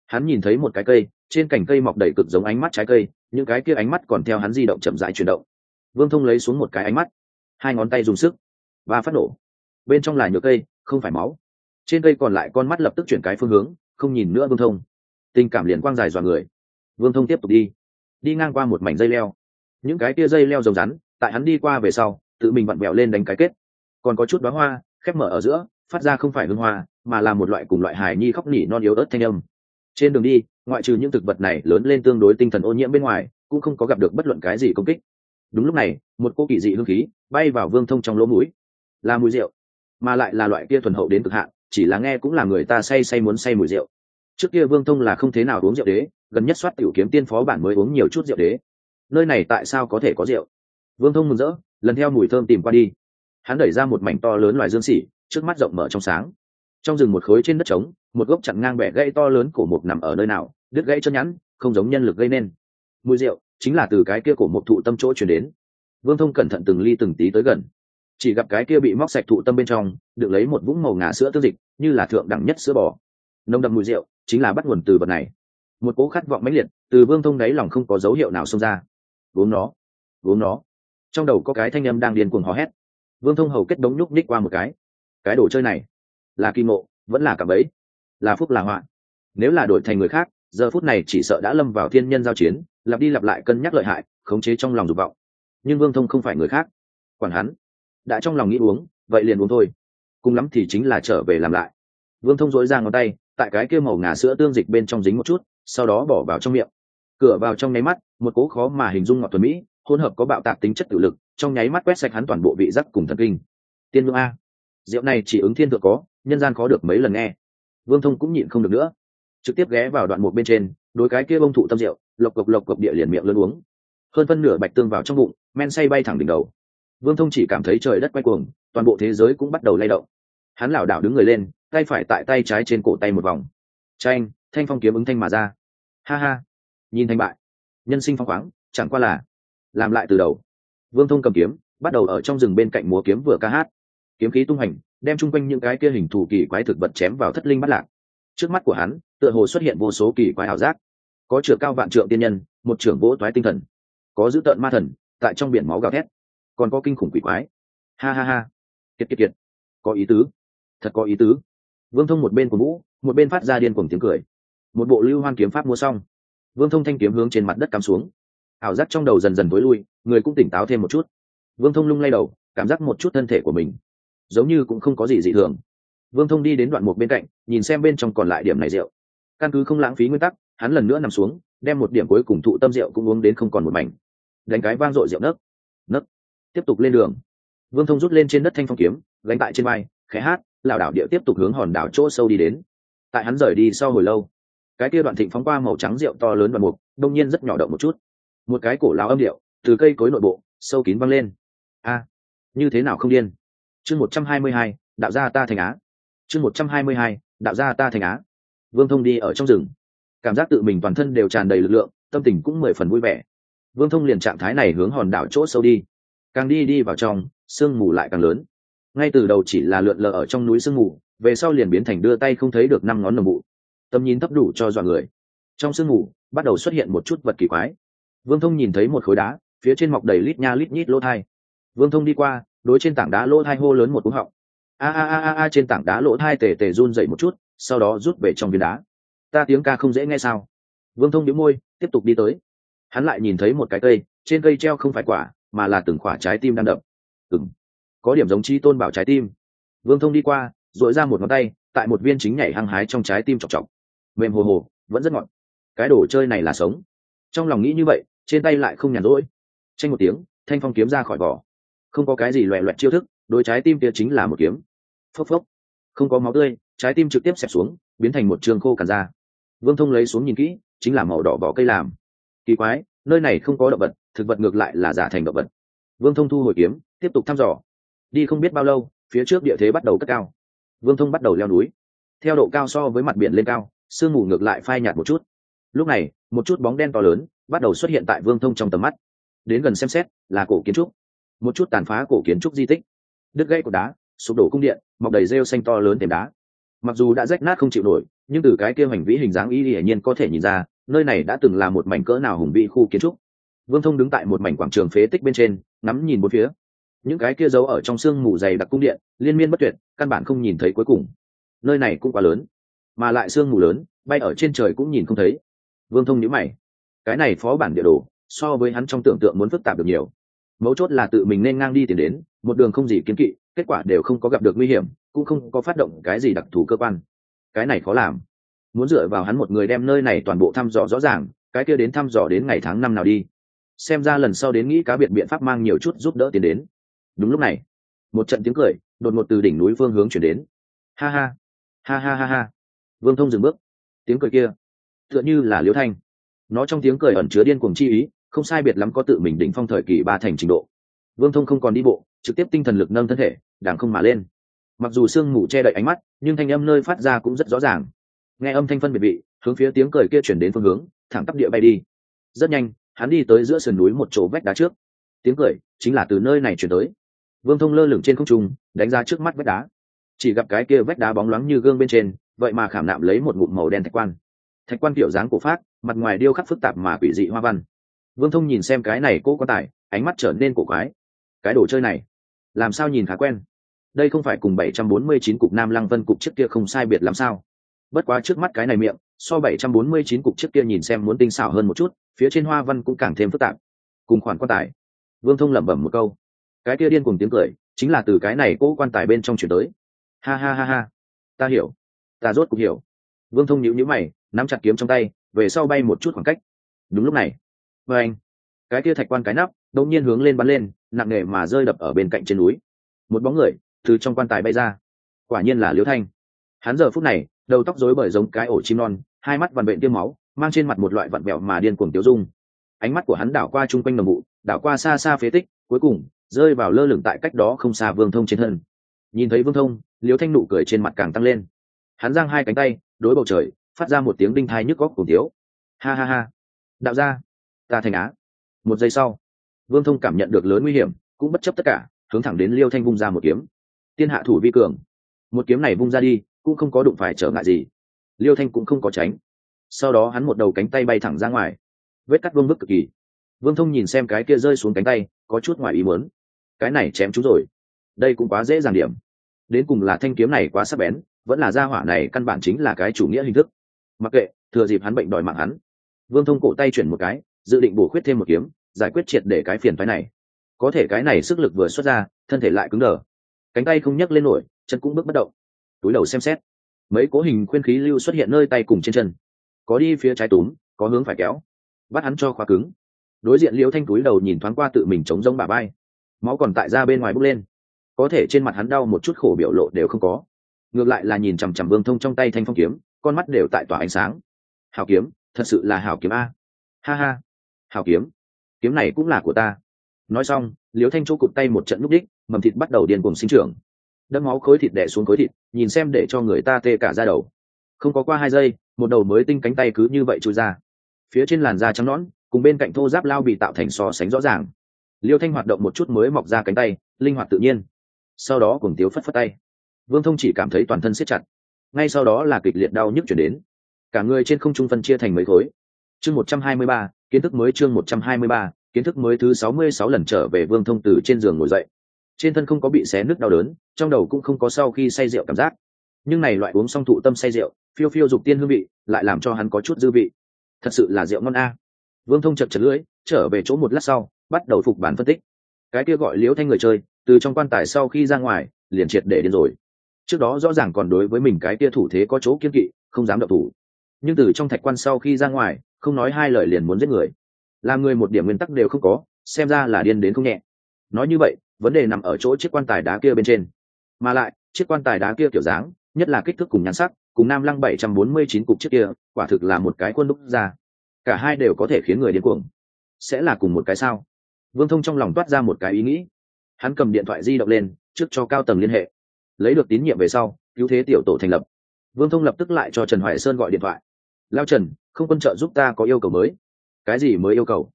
Hắn nhìn thấy một cái cây, trên cành cây mọc đầy cực giống ánh mắt trái cây, những cái kia ánh mắt còn theo hắn di động chậm rãi chuyển động. Vương thông lấy xuống một cái ánh mắt, hai ngón tay dùng sức và phát nổ. Bên trong là nhựa cây, không phải máu. Trên cây còn lại con mắt lập tức chuyển cái phương hướng, không nhìn nữa vương thông. Tình cảm liền quang dài dọa người. Vương thông tiếp tục đi. Đi ngang qua một mảnh dây leo những cái tia dây leo rồng rắn, tại hắn đi qua về sau, tự mình vặn vẹo lên đánh cái kết. Còn có chút bá hoa, khép mở ở giữa, phát ra không phải hương hoa, mà là một loại cùng loại hài nhi khóc nỉ non yếu ớt thanh âm. Trên đường đi, ngoại trừ những thực vật này lớn lên tương đối tinh thần ô nhiễm bên ngoài, cũng không có gặp được bất luận cái gì công kích. Đúng lúc này, một cô kỳ dị hương khí bay vào vương thông trong lỗ mũi. Là mùi rượu, mà lại là loại kia thuần hậu đến cực hạn, chỉ là nghe cũng là người ta say say muốn say mùi rượu. Trước kia vương thông là không thế nào uống rượu đế, gần nhất soát tiểu kiếm tiên phó bản mới uống nhiều chút rượu đế nơi này tại sao có thể có rượu? Vương thông mừng rỡ, lần theo mùi thơm tìm qua đi. Hắn đẩy ra một mảnh to lớn loài dương xỉ, trước mắt rộng mở trong sáng. Trong rừng một khối trên đất trống, một gốc chặn ngang bẻ gãy to lớn cổ mục nằm ở nơi nào, đứt gãy chân nhẵn, không giống nhân lực gây nên. Mùi rượu chính là từ cái kia cổ mục thụ tâm chỗ chuyển đến. Vương thông cẩn thận từng ly từng tí tới gần. Chỉ gặp cái kia bị móc sạch thụ tâm bên trong, được lấy một vũng màu ngà sữa tương dịch, như là thượng đẳng nhất sữa bò. Nồng đậm mùi rượu chính là bắt nguồn từ vật này. Một cố khát vọng mãnh liệt từ vương thông đáy lòng không có dấu hiệu nào xông ra uống nó uống nó. Trong đầu có cái thanh âm đang điên cuồng hò hét. Vương thông hầu kết đống nhúc ních qua một cái. Cái đồ chơi này là kỳ ngộ, vẫn là cả bấy là phúc là họa. Nếu là đổi thành người khác, giờ phút này chỉ sợ đã lâm vào thiên nhân giao chiến, lặp đi lặp lại cân nhắc lợi hại, khống chế trong lòng dục vọng. Nhưng vương thông không phải người khác. Quản hắn, đã trong lòng nghĩ uống, vậy liền uống thôi. Cùng lắm thì chính là trở về làm lại. Vương thông dối ra ngón tay, tại cái kia màu ngà sữa tương dịch bên trong dính một chút, sau đó bỏ vào trong miệng cửa vào trong nháy mắt, một cố khó mà hình dung ngọt tuần mỹ, hỗn hợp có bạo tạc tính chất tự lực, trong nháy mắt quét sạch hắn toàn bộ vị giác cùng thần kinh. Tiên vương a. Rượu này chỉ ứng thiên thượng có, nhân gian khó được mấy lần nghe. Vương thông cũng nhịn không được nữa. Trực tiếp ghé vào đoạn một bên trên, đối cái kia bông thụ tâm rượu, lộc cộc lộc cộc địa liền miệng lớn uống. Hơn phân nửa bạch tương vào trong bụng, men say bay thẳng đỉnh đầu. Vương thông chỉ cảm thấy trời đất quay cuồng, toàn bộ thế giới cũng bắt đầu lay động. Hắn lảo đảo đứng người lên, tay phải tại tay trái trên cổ tay một vòng. Tranh thanh phong kiếm ứng thanh mà ra. Ha ha nhìn thành bại. Nhân sinh phong khoáng, chẳng qua là làm lại từ đầu. Vương thông cầm kiếm, bắt đầu ở trong rừng bên cạnh múa kiếm vừa ca hát. Kiếm khí tung hành đem chung quanh những cái kia hình thù kỳ quái thực vật chém vào thất linh bắt lạc. Trước mắt của hắn, tựa hồ xuất hiện vô số kỳ quái ảo giác. Có chửa cao vạn trượng tiên nhân, một trưởng vỗ toái tinh thần. Có dữ tợn ma thần, tại trong biển máu gào thét. Còn có kinh khủng quỷ quái. Ha ha ha. Kiệt kiệt kiệt. Có ý tứ. Thật có ý tứ. Vương thông một bên của vũ, một bên phát ra điên cuồng tiếng cười. Một bộ lưu hoan kiếm pháp mua xong vương thông thanh kiếm hướng trên mặt đất cắm xuống. Ảo giác trong đầu dần dần tối lui, người cũng tỉnh táo thêm một chút. Vương thông lung lay đầu, cảm giác một chút thân thể của mình giống như cũng không có gì dị thường. Vương thông đi đến đoạn một bên cạnh, nhìn xem bên trong còn lại điểm này rượu. Căn cứ không lãng phí nguyên tắc, hắn lần nữa nằm xuống, đem một điểm cuối cùng thụ tâm rượu cũng uống đến không còn một mảnh. Đánh cái vang dội rượu nấc nấc, tiếp tục lên đường. Vương thông rút lên trên đất thanh phong kiếm, gánh tại trên vai, khẽ hát, lảo đảo địa tiếp tục hướng hòn đảo chỗ sâu đi đến. Tại hắn rời đi sau hồi lâu cái kia đoạn thịnh phóng qua màu trắng rượu to lớn và mục, đông nhiên rất nhỏ động một chút. Một cái cổ láo âm điệu, từ cây cối nội bộ, sâu kín văng lên. A, như thế nào không điên? Chương một trăm hai mươi hai, đạo gia ta thành á. Chương một trăm hai mươi hai, đạo gia ta thành á. Vương thông đi ở trong rừng. Cảm giác tự mình toàn thân đều tràn đầy lực lượng, tâm tình cũng mười phần vui vẻ. Vương thông liền trạng thái này hướng hòn đảo chỗ sâu đi. Càng đi đi vào trong, sương mù lại càng lớn. Ngay từ đầu chỉ là lượn lờ ở trong núi sương mù, về sau liền biến thành đưa tay không thấy được năm ngón nồng bụ tầm nhìn thấp đủ cho dọa người. Trong sương mù, bắt đầu xuất hiện một chút vật kỳ quái. Vương thông nhìn thấy một khối đá, phía trên mọc đầy lít nha lít nhít lỗ thai. Vương thông đi qua, đối trên tảng đá lỗ thai hô lớn một cú họng. A a a a a, trên tảng đá lỗ thai tề tề run dậy một chút, sau đó rút về trong viên đá. Ta tiếng ca không dễ nghe sao? Vương thông đĩu môi, tiếp tục đi tới. Hắn lại nhìn thấy một cái cây, trên cây treo không phải quả, mà là từng quả trái tim đang đập. Ừng có điểm giống chi tôn bảo trái tim. Vương thông đi qua dội ra một ngón tay, tại một viên chính nhảy hăng hái trong trái tim chọc chọc mềm hồ hồ, vẫn rất ngọt. Cái đồ chơi này là sống. Trong lòng nghĩ như vậy, trên tay lại không nhàn rỗi. Tranh một tiếng, thanh phong kiếm ra khỏi vỏ. Không có cái gì loẹ loẹt chiêu thức, đôi trái tim kia chính là một kiếm. Phốc phốc. Không có máu tươi, trái tim trực tiếp xẹp xuống, biến thành một trường khô cằn ra vương thông lấy xuống nhìn kỹ, chính là màu đỏ vỏ cây làm. Kỳ quái, nơi này không có động vật, thực vật ngược lại là giả thành động vật. Vương thông thu hồi kiếm, tiếp tục thăm dò. Đi không biết bao lâu, phía trước địa thế bắt đầu cất cao. Vương thông bắt đầu leo núi. Theo độ cao so với mặt biển lên cao sương mù ngược lại phai nhạt một chút. Lúc này, một chút bóng đen to lớn bắt đầu xuất hiện tại vương thông trong tầm mắt. Đến gần xem xét, là cổ kiến trúc. Một chút tàn phá cổ kiến trúc di tích. Đứt gãy của đá, sụp đổ cung điện, mọc đầy rêu xanh to lớn thềm đá. Mặc dù đã rách nát không chịu nổi, nhưng từ cái kia hành vĩ hình dáng y hiển nhiên có thể nhìn ra, nơi này đã từng là một mảnh cỡ nào hùng vĩ khu kiến trúc. Vương thông đứng tại một mảnh quảng trường phế tích bên trên, ngắm nhìn một phía. Những cái kia giấu ở trong sương mù dày đặc cung điện, liên miên bất tuyệt, căn bản không nhìn thấy cuối cùng. Nơi này cũng quá lớn mà lại sương mù lớn, bay ở trên trời cũng nhìn không thấy. Vương thông nhữ mày. Cái này phó bản địa đồ, so với hắn trong tưởng tượng muốn phức tạp được nhiều. Mấu chốt là tự mình nên ngang đi tìm đến, một đường không gì kiến kỵ, kết quả đều không có gặp được nguy hiểm, cũng không có phát động cái gì đặc thù cơ quan. Cái này khó làm. Muốn dựa vào hắn một người đem nơi này toàn bộ thăm dò rõ ràng, cái kia đến thăm dò đến ngày tháng năm nào đi. Xem ra lần sau đến nghĩ cá biệt biện pháp mang nhiều chút giúp đỡ tiền đến. Đúng lúc này, một trận tiếng cười, đột ngột từ đỉnh núi phương hướng chuyển đến. Ha ha. Ha ha ha ha vương thông dừng bước. Tiếng cười kia, tựa như là liễu thanh. Nó trong tiếng cười ẩn chứa điên cuồng chi ý, không sai biệt lắm có tự mình đỉnh phong thời kỳ ba thành trình độ. Vương thông không còn đi bộ, trực tiếp tinh thần lực nâng thân thể, đàng không mà lên. Mặc dù sương mù che đậy ánh mắt, nhưng thanh âm nơi phát ra cũng rất rõ ràng. Nghe âm thanh phân biệt vị, hướng phía tiếng cười kia chuyển đến phương hướng, thẳng tắp địa bay đi. Rất nhanh, hắn đi tới giữa sườn núi một chỗ vách đá trước. Tiếng cười chính là từ nơi này chuyển tới. Vương thông lơ lửng trên không trung, đánh ra trước mắt vách đá. Chỉ gặp cái kia vách đá bóng loáng như gương bên trên vậy mà khảm nạm lấy một ngụm màu đen thạch quan. Thạch quan kiểu dáng cổ phát mặt ngoài điêu khắc phức tạp mà quỷ dị hoa văn. Vương thông nhìn xem cái này cố quan tài, ánh mắt trở nên cổ quái. Cái đồ chơi này, làm sao nhìn khá quen? Đây không phải cùng bảy trăm bốn mươi chín cục nam lăng vân cục trước kia không sai biệt làm sao? Bất quá trước mắt cái này miệng, so bảy trăm bốn mươi chín cục trước kia nhìn xem muốn tinh xảo hơn một chút, phía trên hoa văn cũng càng thêm phức tạp. Cùng khoản quan tài. Vương thông lẩm bẩm một câu. Cái kia điên cùng tiếng cười, chính là từ cái này cố quan tài bên trong chuyển tới. Ha ha ha ha. Ta hiểu ta rốt cũng hiểu. Vương thông nhíu nhíu mày, nắm chặt kiếm trong tay, về sau bay một chút khoảng cách. Đúng lúc này vê anh. Cái kia thạch quan cái nắp, đột nhiên hướng lên bắn lên, nặng nề mà rơi đập ở bên cạnh trên núi. Một bóng người, từ trong quan tài bay ra. Quả nhiên là liễu thanh. Hắn giờ phút này, đầu tóc rối bời giống cái ổ chim non, hai mắt vằn vện tiêm máu, mang trên mặt một loại vặn vẹo mà điên cuồng tiêu dung. Ánh mắt của hắn đảo qua chung quanh đồng vụ đảo qua xa xa phế tích, cuối cùng, rơi vào lơ lửng tại cách đó không xa vương thông trên thân. Nhìn thấy vương thông, liễu thanh nụ cười trên mặt càng tăng lên hắn giang hai cánh tay, đối bầu trời, phát ra một tiếng đinh thai nhức góc cùng thiếu. Ha ha ha. Đạo ra ta thành á. Một giây sau, vương thông cảm nhận được lớn nguy hiểm, cũng bất chấp tất cả, hướng thẳng đến liêu thanh vung ra một kiếm. Tiên hạ thủ vi cường. Một kiếm này vung ra đi, cũng không có đụng phải trở ngại gì. Liêu thanh cũng không có tránh. Sau đó hắn một đầu cánh tay bay thẳng ra ngoài. Vết cắt vương bức cực kỳ. Vương thông nhìn xem cái kia rơi xuống cánh tay, có chút ngoài ý muốn. Cái này chém chúng rồi. Đây cũng quá dễ dàng điểm. Đến cùng là thanh kiếm này quá sắc bén vẫn là gia hỏa này căn bản chính là cái chủ nghĩa hình thức. Mặc kệ, thừa dịp hắn bệnh đòi mạng hắn. Vương thông cổ tay chuyển một cái, dự định bổ khuyết thêm một kiếm, giải quyết triệt để cái phiền phái này. Có thể cái này sức lực vừa xuất ra, thân thể lại cứng đờ. Cánh tay không nhấc lên nổi, chân cũng bước bất động. Túi đầu xem xét. Mấy cố hình khuyên khí lưu xuất hiện nơi tay cùng trên chân. Có đi phía trái túm, có hướng phải kéo. Bắt hắn cho khóa cứng. Đối diện liễu thanh túi đầu nhìn thoáng qua tự mình chống rông bà bay máu còn tại ra bên ngoài bốc lên. Có thể trên mặt hắn đau một chút khổ biểu lộ đều không có ngược lại là nhìn chằm chằm vương thông trong tay thanh phong kiếm, con mắt đều tại tỏa ánh sáng. Hào kiếm, thật sự là hào kiếm a. Ha ha hào kiếm. Kiếm này cũng là của ta. Nói xong liếu thanh chỗ cụt tay một trận núp đích, mầm thịt bắt đầu điên cùng sinh trưởng. Đâm máu khối thịt đẻ xuống khối thịt, nhìn xem để cho người ta tê cả ra đầu. Không có qua hai giây, một đầu mới tinh cánh tay cứ như vậy trôi ra. Phía trên làn da trắng nõn, cùng bên cạnh thô giáp lao bị tạo thành so sánh rõ ràng. Liêu thanh hoạt động một chút mới mọc ra cánh tay, linh hoạt tự nhiên. Sau đó cùng tiếu phất phất tay vương thông chỉ cảm thấy toàn thân siết chặt. Ngay sau đó là kịch liệt đau nhức chuyển đến. Cả người trên không trung phân chia thành mấy khối. Chương một trăm hai mươi ba, kiến thức mới chương một trăm hai mươi ba, kiến thức mới thứ sáu mươi sáu lần trở về vương thông từ trên giường ngồi dậy. Trên thân không có bị xé nứt đau đớn, trong đầu cũng không có sau khi say rượu cảm giác. Nhưng này loại uống xong thụ tâm say rượu, phiêu phiêu dục tiên hương vị, lại làm cho hắn có chút dư vị. Thật sự là rượu ngon a. Vương thông chật chật lưỡi, trở về chỗ một lát sau, bắt đầu phục bản phân tích. Cái kia gọi liễu thanh người chơi, từ trong quan tài sau khi ra ngoài, liền triệt để điên rồi trước đó rõ ràng còn đối với mình cái kia thủ thế có chỗ kiên kỵ, không dám động thủ. Nhưng từ trong thạch quan sau khi ra ngoài, không nói hai lời liền muốn giết người. Làm người một điểm nguyên tắc đều không có, xem ra là điên đến không nhẹ. Nói như vậy, vấn đề nằm ở chỗ chiếc quan tài đá kia bên trên. Mà lại, chiếc quan tài đá kia kiểu dáng, nhất là kích thước cùng nhan sắc, cùng nam lăng bảy trăm bốn mươi chín cục trước kia, quả thực là một cái quân đúc ra. Cả hai đều có thể khiến người điên cuồng. Sẽ là cùng một cái sao? Vương thông trong lòng toát ra một cái ý nghĩ. Hắn cầm điện thoại di động lên, trước cho cao tầng liên hệ lấy được tín nhiệm về sau, cứu thế tiểu tổ thành lập. Vương thông lập tức lại cho trần hoài sơn gọi điện thoại. Lao trần, không quân trợ giúp ta có yêu cầu mới. Cái gì mới yêu cầu?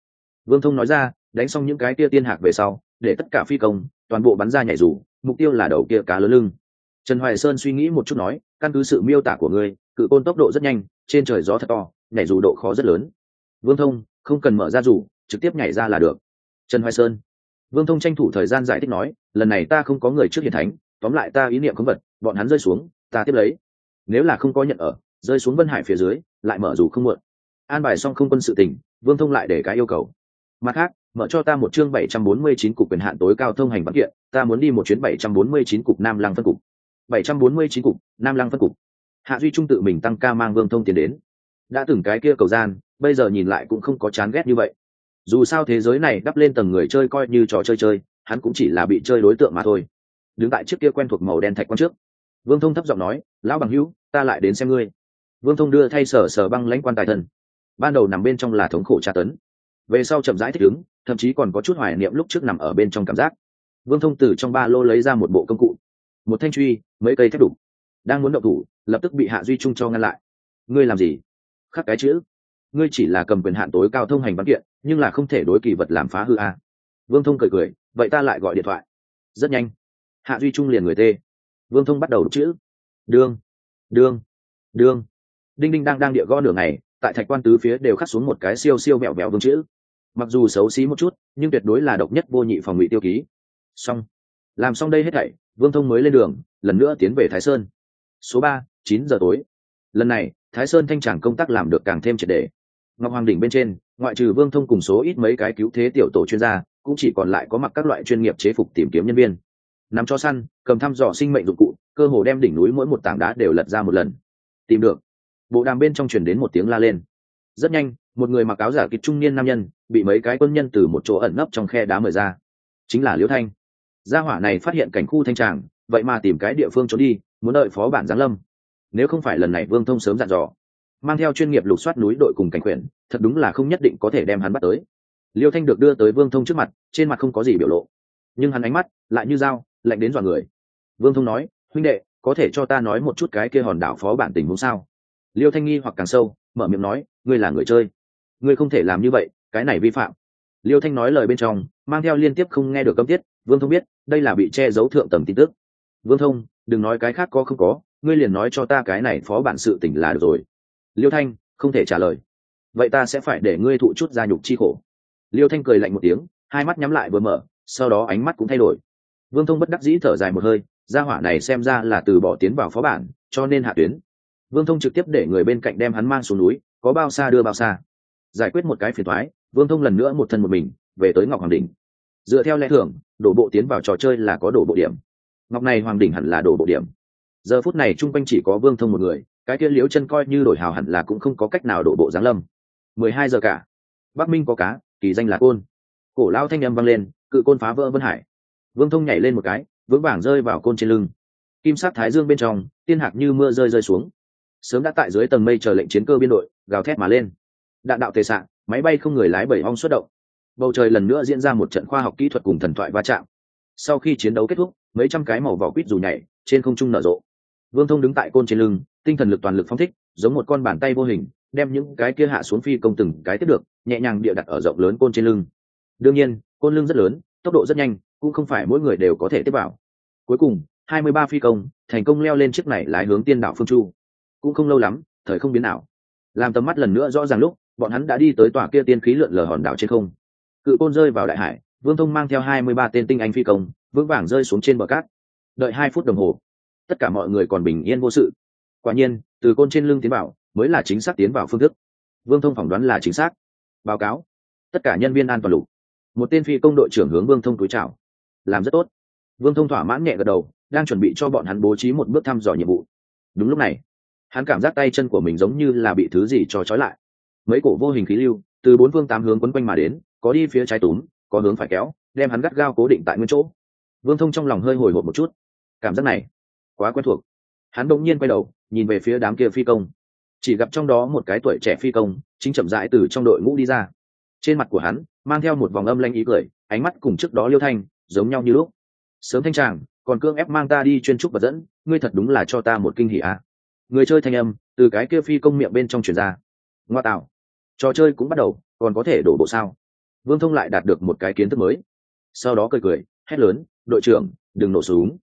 Vương thông nói ra, đánh xong những cái kia tiên hạc về sau, để tất cả phi công, toàn bộ bắn ra nhảy dù, mục tiêu là đầu kia cá lớn lưng. Trần hoài sơn suy nghĩ một chút nói, căn cứ sự miêu tả của ngươi, cự côn tốc độ rất nhanh, trên trời gió thật to, nhảy dù độ khó rất lớn. Vương thông, không cần mở ra dù, trực tiếp nhảy ra là được. Trần hoài sơn, vương thông tranh thủ thời gian giải thích nói, lần này ta không có người trước hiền thánh tóm lại ta ý niệm không vật, bọn hắn rơi xuống, ta tiếp lấy. Nếu là không có nhận ở, rơi xuống vân hải phía dưới, lại mở dù không muộn. An bài xong không quân sự tình vương thông lại để cái yêu cầu. Mặt khác, mở cho ta một chương bảy trăm bốn mươi chín cục quyền hạn tối cao thông hành văn kiện, ta muốn đi một chuyến bảy trăm bốn mươi chín cục nam lăng phân cục. bảy trăm bốn mươi chín cục nam lăng phân cục. Hạ duy trung tự mình tăng ca mang vương thông tiền đến. Đã từng cái kia cầu gian, bây giờ nhìn lại cũng không có chán ghét như vậy. Dù sao thế giới này đắp lên tầng người chơi coi như trò chơi chơi, hắn cũng chỉ là bị chơi đối tượng mà thôi đứng tại trước kia quen thuộc màu đen thạch quan trước. Vương thông thấp giọng nói, lão bằng hữu, ta lại đến xem ngươi. Vương thông đưa thay sở sở băng lãnh quan tài thần. Ban đầu nằm bên trong là thống khổ tra tấn. Về sau chậm rãi thích ứng, thậm chí còn có chút hoài niệm lúc trước nằm ở bên trong cảm giác. Vương thông từ trong ba lô lấy ra một bộ công cụ. Một thanh truy, mấy cây thép đục. Đang muốn động thủ, lập tức bị hạ duy trung cho ngăn lại. Ngươi làm gì? Khắc cái chữ. Ngươi chỉ là cầm quyền hạn tối cao thông hành văn kiện, nhưng là không thể đối kỳ vật làm phá hư a. Vương thông cười cười, vậy ta lại gọi điện thoại. Rất nhanh hạ duy trung liền người tê. Vương thông bắt đầu đọc chữ. Đương đương đương. Đinh đinh đang đang địa gõ nửa ngày, tại thạch quan tứ phía đều khắc xuống một cái siêu siêu mẹo mẹo vương chữ. Mặc dù xấu xí một chút, nhưng tuyệt đối là độc nhất vô nhị phòng ngụy tiêu ký. Xong. Làm xong đây hết thảy, vương thông mới lên đường, lần nữa tiến về thái sơn. Số ba, chín giờ tối. Lần này, thái sơn thanh tràng công tác làm được càng thêm triệt đề ngọc hoàng đỉnh bên trên, ngoại trừ vương thông cùng số ít mấy cái cứu thế tiểu tổ chuyên gia, cũng chỉ còn lại có mặc các loại chuyên nghiệp chế phục tìm kiếm nhân viên nắm cho săn cầm thăm dò sinh mệnh dụng cụ cơ hồ đem đỉnh núi mỗi một tảng đá đều lật ra một lần. Tìm được. Bộ đàm bên trong truyền đến một tiếng la lên. Rất nhanh một người mặc áo giả kịch trung niên nam nhân bị mấy cái quân nhân từ một chỗ ẩn nấp trong khe đá mời ra. Chính là liễu thanh. Gia hỏa này phát hiện cảnh khu thanh tràng vậy mà tìm cái địa phương trốn đi muốn đợi phó bản giáng lâm. Nếu không phải lần này vương thông sớm dặn dò mang theo chuyên nghiệp lục soát núi đội cùng cảnh quyển, thật đúng là không nhất định có thể đem hắn bắt tới. Liêu thanh được đưa tới vương thông trước mặt trên mặt không có gì biểu lộ. Nhưng hắn ánh mắt lại như dao lạnh đến dọa người. Vương thông nói, huynh đệ, có thể cho ta nói một chút cái kia hòn đảo phó bản tình huống sao? Liêu thanh nghi hoặc càng sâu, mở miệng nói, ngươi là người chơi. Ngươi không thể làm như vậy, cái này vi phạm. Liêu thanh nói lời bên trong, mang theo liên tiếp không nghe được âm tiết, vương thông biết, đây là bị che giấu thượng tầng tin tức. Vương thông, đừng nói cái khác có không có, ngươi liền nói cho ta cái này phó bản sự tỉnh là được rồi. Liêu thanh, không thể trả lời. Vậy ta sẽ phải để ngươi thụ chút gia nhục chi khổ. Liêu thanh cười lạnh một tiếng, hai mắt nhắm lại vừa mở, sau đó ánh mắt cũng thay đổi vương thông bất đắc dĩ thở dài một hơi gia hỏa này xem ra là từ bỏ tiến vào phó bản cho nên hạ tuyến. Vương thông trực tiếp để người bên cạnh đem hắn mang xuống núi có bao xa đưa bao xa. Giải quyết một cái phiền thoái vương thông lần nữa một thân một mình về tới ngọc hoàng đình dựa theo lẽ thưởng, đổ bộ tiến vào trò chơi là có đổ bộ điểm. Ngọc này hoàng đình hẳn là đổ bộ điểm. Giờ phút này chung quanh chỉ có vương thông một người cái kia liếu chân coi như đổi hào hẳn là cũng không có cách nào đổ bộ giáng lâm. Mười hai giờ cả bắc minh có cá kỳ danh là côn. Cổ lao thanh â m vang lên cự côn phá vỡ vân hải vương thông nhảy lên một cái, vững vàng rơi vào côn trên lưng. Kim sắc thái dương bên trong, tiên hạc như mưa rơi rơi xuống. Sớm đã tại dưới tầng mây chờ lệnh chiến cơ biên đội, gào thét mà lên. Đạn đạo tề sạn máy bay không người lái bảy hong xuất động. Bầu trời lần nữa diễn ra một trận khoa học kỹ thuật cùng thần thoại va chạm. Sau khi chiến đấu kết thúc, mấy trăm cái màu vỏ quýt dù nhảy, trên không trung nở rộ. Vương thông đứng tại côn trên lưng, tinh thần lực toàn lực phong thích, giống một con bàn tay vô hình, đem những cái kia hạ xuống phi công từng cái tiếp được, nhẹ nhàng địa đặt ở rộng lớn côn trên lưng. Đương nhiên, côn lưng rất lớn, tốc độ rất nhanh cũng không phải mỗi người đều có thể tiếp vào. Cuối cùng, hai mươi ba phi công, thành công leo lên chiếc này lái hướng tiên đảo phương chu. Cũng không lâu lắm, thời không biến nào làm tầm mắt lần nữa rõ ràng lúc, bọn hắn đã đi tới tòa kia tiên khí lượn lờ hòn đảo trên không. Cự côn rơi vào đại hải, vương thông mang theo hai mươi ba tên tinh anh phi công, vững vàng rơi xuống trên bờ cát. Đợi hai phút đồng hồ, tất cả mọi người còn bình yên vô sự. Quả nhiên, từ côn trên lưng tiến bảo mới là chính xác tiến vào phương thức. Vương thông phỏng đoán là chính xác. Báo cáo. Tất cả nhân viên an toàn lục. Một tên phi công đội trưởng hướng vương thông túi chào làm rất tốt. Vương thông thỏa mãn nhẹ gật đầu, đang chuẩn bị cho bọn hắn bố trí một bước thăm dò nhiệm vụ. Đúng lúc này, hắn cảm giác tay chân của mình giống như là bị thứ gì cho trói lại. Mấy cổ vô hình khí lưu, từ bốn phương tám hướng quấn quanh mà đến, có đi phía trái túm, có hướng phải kéo, đem hắn gắt gao cố định tại nguyên chỗ. Vương thông trong lòng hơi hồi hộp một chút. Cảm giác này, quá quen thuộc. Hắn bỗng nhiên quay đầu, nhìn về phía đám kia phi công. Chỉ gặp trong đó một cái tuổi trẻ phi công, chính chậm rãi từ trong đội ngũ đi ra. Trên mặt của hắn, mang theo một vòng âm lanh ý cười, ánh mắt cùng trước đó liêu thanh giống nhau như lúc. Sớm thanh tràng, còn cương ép mang ta đi chuyên trúc vật dẫn, ngươi thật đúng là cho ta một kinh hỉ à. người chơi thanh âm, từ cái kia phi công miệng bên trong truyền ra. Ngoa tạo. Trò chơi cũng bắt đầu, còn có thể đổ bộ sao? Vương thông lại đạt được một cái kiến thức mới. Sau đó cười cười, hét lớn, đội trưởng, đừng nổ súng.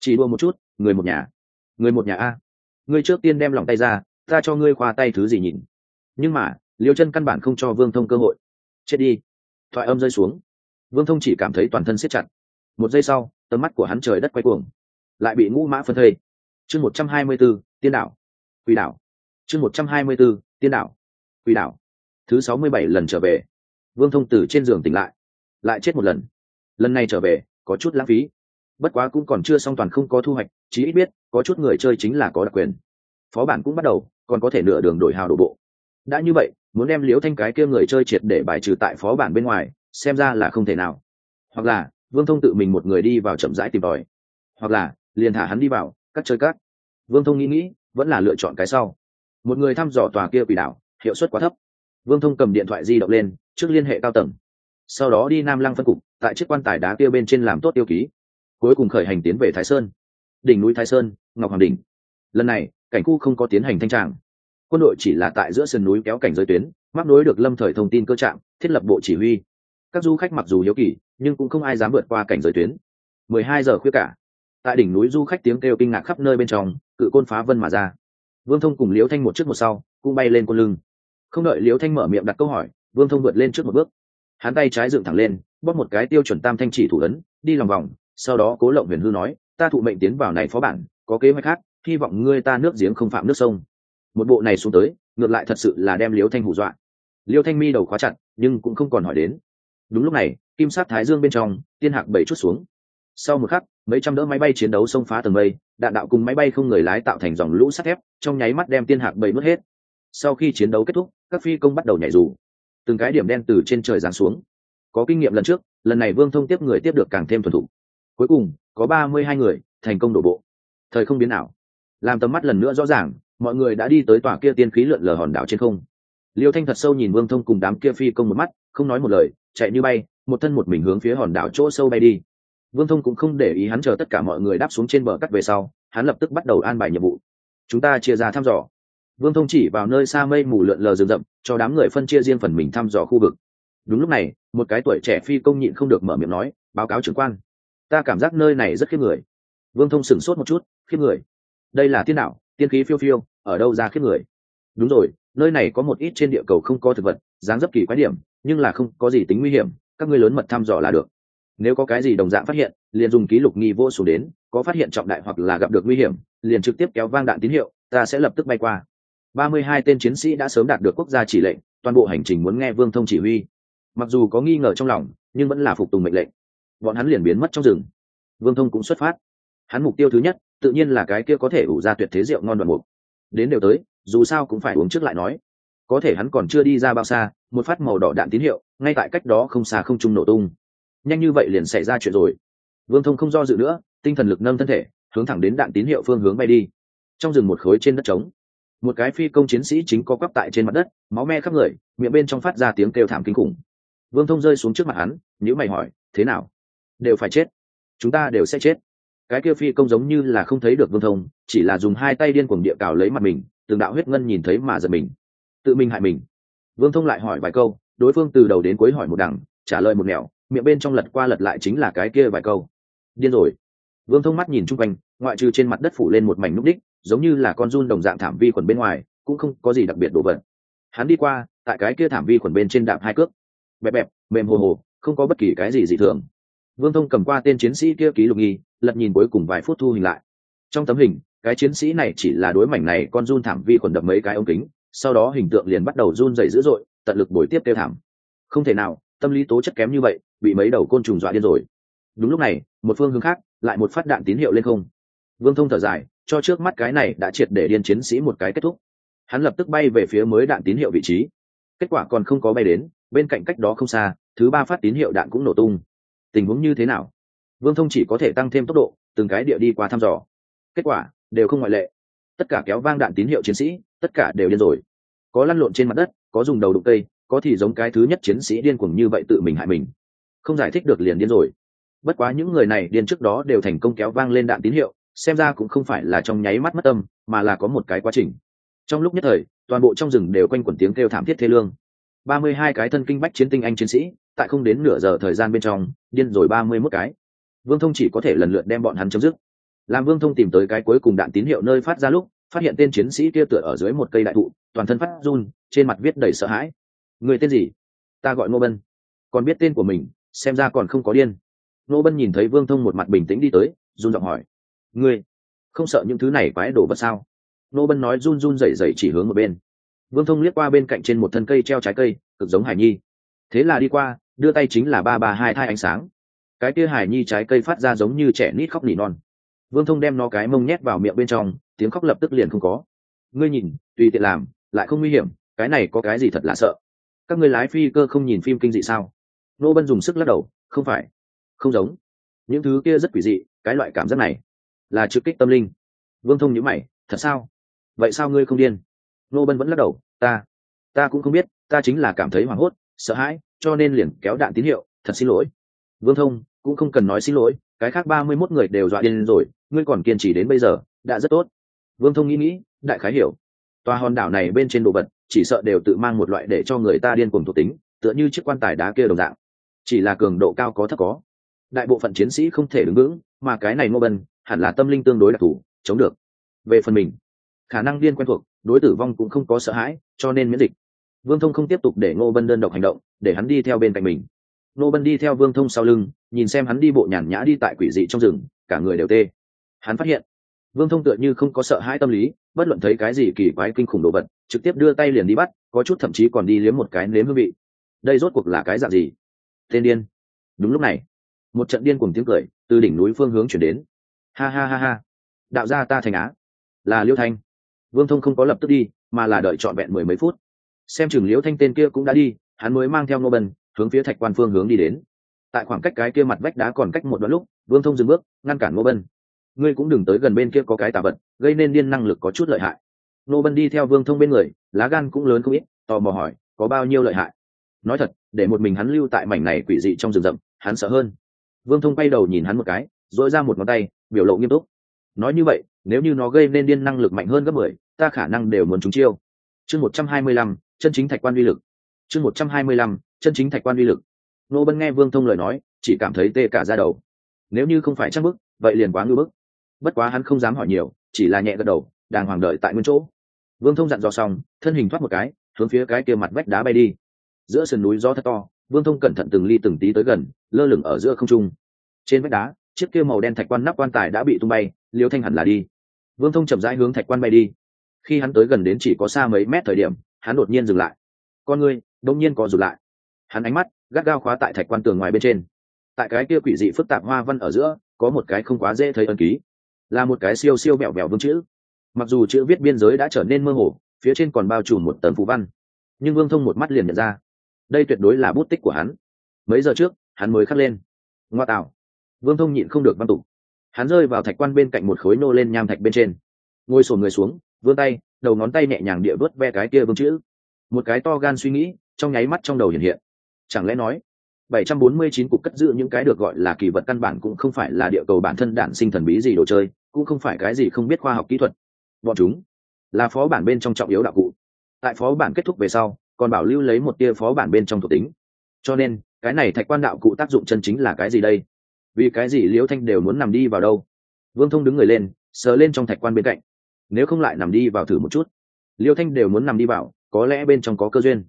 Chỉ đua một chút, người một nhà. Người một nhà a. Ngươi trước tiên đem lòng tay ra, ta cho ngươi khoa tay thứ gì nhìn. Nhưng mà, liêu chân căn bản không cho vương thông cơ hội. Chết đi. Thoại âm rơi xuống vương thông chỉ cảm thấy toàn thân siết chặt. Một giây sau, tầm mắt của hắn trời đất quay cuồng, lại bị ngũ mã phân thây. Chương một trăm hai mươi b ố tiên đạo. Quỷ đảo chương một trăm hai mươi b ố tiên đạo. Quỷ đảo thứ sáu mươi bảy lần trở về. Vương thông từ trên giường tỉnh lại lại chết một lần. Lần này trở về, có chút lãng phí. Bất quá cũng còn chưa xong toàn không có thu hoạch, chí ít biết, có chút người chơi chính là có đặc quyền. Phó bản cũng bắt đầu, còn có thể nửa đường đổi hào đổ bộ. Đã như vậy, muốn đem liễu thanh cái kia người chơi triệt để bài trừ tại phó bản bên ngoài xem ra là không thể nào. Hoặc là, vương thông tự mình một người đi vào chậm rãi tìm tòi. Hoặc là, liền thả hắn đi vào, cắt chơi cắt. Vương thông nghĩ nghĩ, vẫn là lựa chọn cái sau. Một người thăm dò tòa kia quỷ đảo, hiệu suất quá thấp. Vương thông cầm điện thoại di động lên, trước liên hệ cao tầng. Sau đó đi nam lăng phân cục, tại chiếc quan tài đá kia bên trên làm tốt tiêu ký. Cuối cùng khởi hành tiến về thái sơn. Đỉnh núi thái sơn, ngọc hoàng đỉnh. Lần này, cảnh khu không có tiến hành thanh tràng. Quân đội chỉ là tại giữa sườn núi kéo cảnh giới tuyến, mắc nối được lâm thời thông tin cơ trạng thiết lập bộ chỉ huy các du khách mặc dù hiếu kỳ, nhưng cũng không ai dám vượt qua cảnh giới tuyến. Mười hai giờ khuya cả. Tại đỉnh núi du khách tiếng kêu kinh ngạc khắp nơi bên trong, cự côn phá vân mà ra. Vương thông cùng liễu thanh một trước một sau, cũng bay lên côn lưng. Không đợi liễu thanh mở miệng đặt câu hỏi, vương thông vượt lên trước một bước. Hắn tay trái dựng thẳng lên, bóp một cái tiêu chuẩn tam thanh chỉ thủ ấn, đi lòng vòng, sau đó cố lộng huyền hư nói, ta thụ mệnh tiến vào này phó bản, có kế hoạch khác, hy vọng ngươi ta nước giếng không phạm nước sông. Một bộ này xuống tới, ngược lại thật sự là đem liễu thanh hù dọa. Liễu thanh mi đầu khóa chặt, nhưng cũng không còn hỏi đến đúng lúc này, kim sát thái dương bên trong, tiên hạc bảy chút xuống. Sau một khắc, mấy trăm đỡ máy bay chiến đấu xông phá tầng mây, đạn đạo cùng máy bay không người lái tạo thành dòng lũ sắt thép, trong nháy mắt đem tiên hạc bảy mất hết. Sau khi chiến đấu kết thúc, các phi công bắt đầu nhảy dù. Từng cái điểm đen từ trên trời giáng xuống. Có kinh nghiệm lần trước, lần này vương thông tiếp người tiếp được càng thêm thuần thủ cuối cùng, có ba mươi hai người, thành công đổ bộ. Thời không biến nào làm tầm mắt lần nữa rõ ràng, mọi người đã đi tới tòa kia tiên khí lượn lờ hòn đảo trên không. Liêu thanh thật sâu nhìn vương thông cùng đám kia phi công một mắt, không nói một lời chạy như bay, một thân một mình hướng phía hòn đảo chỗ sâu bay đi. Vương thông cũng không để ý hắn chờ tất cả mọi người đáp xuống trên bờ cắt về sau, hắn lập tức bắt đầu an bài nhiệm vụ. Chúng ta chia ra thăm dò. Vương thông chỉ vào nơi xa mây mù lượn lờ rừng rậm, cho đám người phân chia riêng phần mình thăm dò khu vực. Đúng lúc này, một cái tuổi trẻ phi công nhịn không được mở miệng nói, báo cáo trưởng quan, ta cảm giác nơi này rất khiếp người. Vương thông sửng sốt một chút, khiếp người? Đây là tiên đạo tiên khí phiêu phiêu, ở đâu ra khiếp người? Đúng rồi, nơi này có một ít trên địa cầu không có thực vật, dáng dấp kỳ quái điểm nhưng là không có gì tính nguy hiểm, các ngươi lớn mật thăm dò là được. Nếu có cái gì đồng dạng phát hiện, liền dùng ký lục nghi vô xuống đến, có phát hiện trọng đại hoặc là gặp được nguy hiểm, liền trực tiếp kéo vang đạn tín hiệu, ta sẽ lập tức bay qua. Ba mươi hai tên chiến sĩ đã sớm đạt được quốc gia chỉ lệnh, toàn bộ hành trình muốn nghe vương thông chỉ huy. Mặc dù có nghi ngờ trong lòng, nhưng vẫn là phục tùng mệnh lệnh. Bọn hắn liền biến mất trong rừng. Vương thông cũng xuất phát. Hắn mục tiêu thứ nhất, tự nhiên là cái kia có thể ủ ra tuyệt thế rượu ngon đoạn mục. Đến đều tới, dù sao cũng phải uống trước lại nói có thể hắn còn chưa đi ra bao xa, một phát màu đỏ đạn tín hiệu, ngay tại cách đó không xa không trung nổ tung. Nhanh như vậy liền xảy ra chuyện rồi. Vương thông không do dự nữa, tinh thần lực nâng thân thể, hướng thẳng đến đạn tín hiệu phương hướng bay đi. Trong rừng một khối trên đất trống, một cái phi công chiến sĩ chính có quắp tại trên mặt đất, máu me khắp người, miệng bên trong phát ra tiếng kêu thảm kinh khủng. Vương thông rơi xuống trước mặt hắn nhữ mày hỏi, thế nào? Đều phải chết. Chúng ta đều sẽ chết. Cái kia phi công giống như là không thấy được vương thông, chỉ là dùng hai tay điên cuồng địa cào lấy mặt mình, từng đạo huyết ngân nhìn thấy mà giật mình tự mình hại mình. Vương thông lại hỏi vài câu, đối phương từ đầu đến cuối hỏi một đằng, trả lời một nẻo, miệng bên trong lật qua lật lại chính là cái kia vài câu. Điên rồi. Vương thông mắt nhìn chung quanh, ngoại trừ trên mặt đất phủ lên một mảnh núc đích, giống như là con run đồng dạng thảm vi khuẩn bên ngoài, cũng không có gì đặc biệt đổ vật. Hắn đi qua, tại cái kia thảm vi khuẩn bên trên đạp hai cước. Bẹp bẹp, mềm hồ hồ, không có bất kỳ cái gì dị thường. Vương thông cầm qua tên chiến sĩ kia ký lục nghi, lật nhìn cuối cùng vài phút thu hình lại. Trong tấm hình, cái chiến sĩ này chỉ là đối mảnh này con run thảm vi khuẩn đập mấy cái ống kính sau đó hình tượng liền bắt đầu run rẩy dữ dội, tận lực bồi tiếp tiêu thảm. Không thể nào, tâm lý tố chất kém như vậy, bị mấy đầu côn trùng dọa điên rồi. Đúng lúc này, một phương hướng khác, lại một phát đạn tín hiệu lên không. Vương thông thở dài, cho trước mắt cái này đã triệt để điên chiến sĩ một cái kết thúc. Hắn lập tức bay về phía mới đạn tín hiệu vị trí. Kết quả còn không có bay đến, bên cạnh cách đó không xa, thứ ba phát tín hiệu đạn cũng nổ tung. Tình huống như thế nào? Vương thông chỉ có thể tăng thêm tốc độ, từng cái địa đi qua thăm dò. Kết quả, đều không ngoại lệ. Tất cả kéo vang đạn tín hiệu chiến sĩ tất cả đều điên rồi. Có lăn lộn trên mặt đất, có dùng đầu đụng cây, có thì giống cái thứ nhất chiến sĩ điên cuồng như vậy tự mình hại mình. Không giải thích được liền điên rồi. Bất quá những người này điên trước đó đều thành công kéo vang lên đạn tín hiệu, xem ra cũng không phải là trong nháy mắt mất tâm, mà là có một cái quá trình. Trong lúc nhất thời, toàn bộ trong rừng đều quanh quẩn tiếng kêu thảm thiết thê lương. Ba mươi hai cái thân kinh bách chiến tinh anh chiến sĩ, tại không đến nửa giờ thời gian bên trong, điên rồi ba mươi mốt cái. Vương thông chỉ có thể lần lượt đem bọn hắn chấm dứt. Làm vương thông tìm tới cái cuối cùng đạn tín hiệu nơi phát ra lúc phát hiện tên chiến sĩ kia tựa ở dưới một cây đại thụ, toàn thân phát run, trên mặt viết đầy sợ hãi. Người tên gì? Ta gọi ngô bân. Còn biết tên của mình, xem ra còn không có điên. Ngô bân nhìn thấy vương thông một mặt bình tĩnh đi tới, run giọng hỏi. Ngươi, không sợ những thứ này quái đổ vật sao? Ngô bân nói run run rẩy rẩy chỉ hướng một bên. Vương thông liếc qua bên cạnh trên một thân cây treo trái cây, cực giống hải nhi. Thế là đi qua, đưa tay chính là ba ba hai thai ánh sáng. Cái kia hải nhi trái cây phát ra giống như trẻ nít khóc nỉ non. Vương thông đem nó cái mông nhét vào miệng bên trong tiếng khóc lập tức liền không có. Ngươi nhìn, tùy tiện làm, lại không nguy hiểm, cái này có cái gì thật là sợ? Các người lái phi cơ không nhìn phim kinh dị sao? Nô bân dùng sức lắc đầu, không phải, không giống. Những thứ kia rất quỷ dị, cái loại cảm giác này là trực kích tâm linh. Vương thông nhữ mày, thật sao? Vậy sao ngươi không điên? Nô bân vẫn lắc đầu, ta ta cũng không biết, ta chính là cảm thấy hoảng hốt, sợ hãi, cho nên liền kéo đạn tín hiệu, thật xin lỗi. Vương thông cũng không cần nói xin lỗi, cái khác ba mươi mốt người đều dọa điên rồi, ngươi còn kiên trì đến bây giờ, đã rất tốt vương thông nghĩ nghĩ, đại khái hiểu. Tòa hòn đảo này bên trên đồ vật, chỉ sợ đều tự mang một loại để cho người ta điên cuồng thuộc tính, tựa như chiếc quan tài đá kia đồng dạng. Chỉ là cường độ cao có thấp có. Đại bộ phận chiến sĩ không thể đứng vững, mà cái này ngô bân, hẳn là tâm linh tương đối đặc thù, chống được. Về phần mình, khả năng điên quen thuộc, đối tử vong cũng không có sợ hãi, cho nên miễn dịch. Vương thông không tiếp tục để ngô bân đơn độc hành động, để hắn đi theo bên cạnh mình. Ngô bân đi theo vương thông sau lưng, nhìn xem hắn đi bộ nhàn nhã đi tại quỷ dị trong rừng, cả người đều tê. Hắn phát hiện vương thông tựa như không có sợ hãi tâm lý, bất luận thấy cái gì kỳ quái kinh khủng đồ vật, trực tiếp đưa tay liền đi bắt, có chút thậm chí còn đi liếm một cái nếm hương vị. Đây rốt cuộc là cái dạng gì? Tên điên. Đúng lúc này, một trận điên cùng tiếng cười từ đỉnh núi phương hướng chuyển đến. Ha ha ha ha. Đạo gia ta thành á. Là liêu thanh. Vương thông không có lập tức đi, mà là đợi trọn vẹn mười mấy phút. Xem chừng liễu thanh tên kia cũng đã đi, hắn mới mang theo Ngô bần hướng phía thạch quan phương hướng đi đến. Tại khoảng cách cái kia mặt vách đá còn cách một đoạn lúc, vương thông dừng bước, ngăn cản Ngô bân ngươi cũng đừng tới gần bên kia có cái tà vật, gây nên điên năng lực có chút lợi hại. Nô bân đi theo vương thông bên người, lá gan cũng lớn không ít, tò mò hỏi, có bao nhiêu lợi hại? Nói thật, để một mình hắn lưu tại mảnh này quỷ dị trong rừng rậm, hắn sợ hơn. Vương thông bay đầu nhìn hắn một cái dội ra một ngón tay, biểu lộ nghiêm túc. Nói như vậy, nếu như nó gây nên điên năng lực mạnh hơn gấp mười, ta khả năng đều muốn trúng chiêu. Chương một trăm hai mươi lăm, chân chính thạch quan uy lực. Chương một trăm hai mươi lăm, chân chính thạch quan uy lực. Nô bân nghe vương thông lời nói, chỉ cảm thấy tê cả ra đầu. Nếu như không phải chắc bức, vậy liền quá ngư bức bất quá hắn không dám hỏi nhiều, chỉ là nhẹ gật đầu, đàng hoàng đợi tại nguyên chỗ. Vương thông dặn dò xong, thân hình thoát một cái, hướng phía cái kia mặt vách đá bay đi. Giữa sườn núi gió thật to, vương thông cẩn thận từng ly từng tí tới gần, lơ lửng ở giữa không trung. Trên vách đá, chiếc kia màu đen thạch quan nắp quan tài đã bị tung bay, liêu thanh hẳn là đi. Vương thông chậm rãi hướng thạch quan bay đi. Khi hắn tới gần đến chỉ có xa mấy mét thời điểm, hắn đột nhiên dừng lại. Con ngươi đông nhiên có rụt lại. Hắn ánh mắt gắt gao khóa tại thạch quan tường ngoài bên trên. Tại cái kia quỷ dị phức tạp hoa văn ở giữa, có một cái không quá dễ thấy ân ký là một cái siêu siêu mẹo mẹo vương chữ. Mặc dù chữ viết biên giới đã trở nên mơ hồ, phía trên còn bao trùm một tầng phú văn. Nhưng vương thông một mắt liền nhận ra, đây tuyệt đối là bút tích của hắn. Mấy giờ trước, hắn mới khắc lên. Ngoa tạo. Vương thông nhịn không được văn tục. Hắn rơi vào thạch quan bên cạnh một khối nô lên nham thạch bên trên. Ngồi sổ người xuống, vươn tay, đầu ngón tay nhẹ nhàng địa vớt ve cái kia vương chữ. Một cái to gan suy nghĩ, trong nháy mắt trong đầu hiện hiện. Chẳng lẽ nói 749 cục cất giữ những cái được gọi là kỳ vật căn bản cũng không phải là địa cầu bản thân đản sinh thần bí gì đồ chơi, cũng không phải cái gì không biết khoa học kỹ thuật. Bọn chúng là phó bản bên trong trọng yếu đạo cụ. Tại phó bản kết thúc về sau, còn bảo lưu lấy một tia phó bản bên trong thuộc tính. Cho nên, cái này thạch quan đạo cụ tác dụng chân chính là cái gì đây? Vì cái gì Liễu Thanh đều muốn nằm đi vào đâu? Vương Thông đứng người lên, sờ lên trong thạch quan bên cạnh. Nếu không lại nằm đi vào thử một chút. Liễu Thanh đều muốn nằm đi vào, có lẽ bên trong có cơ duyên.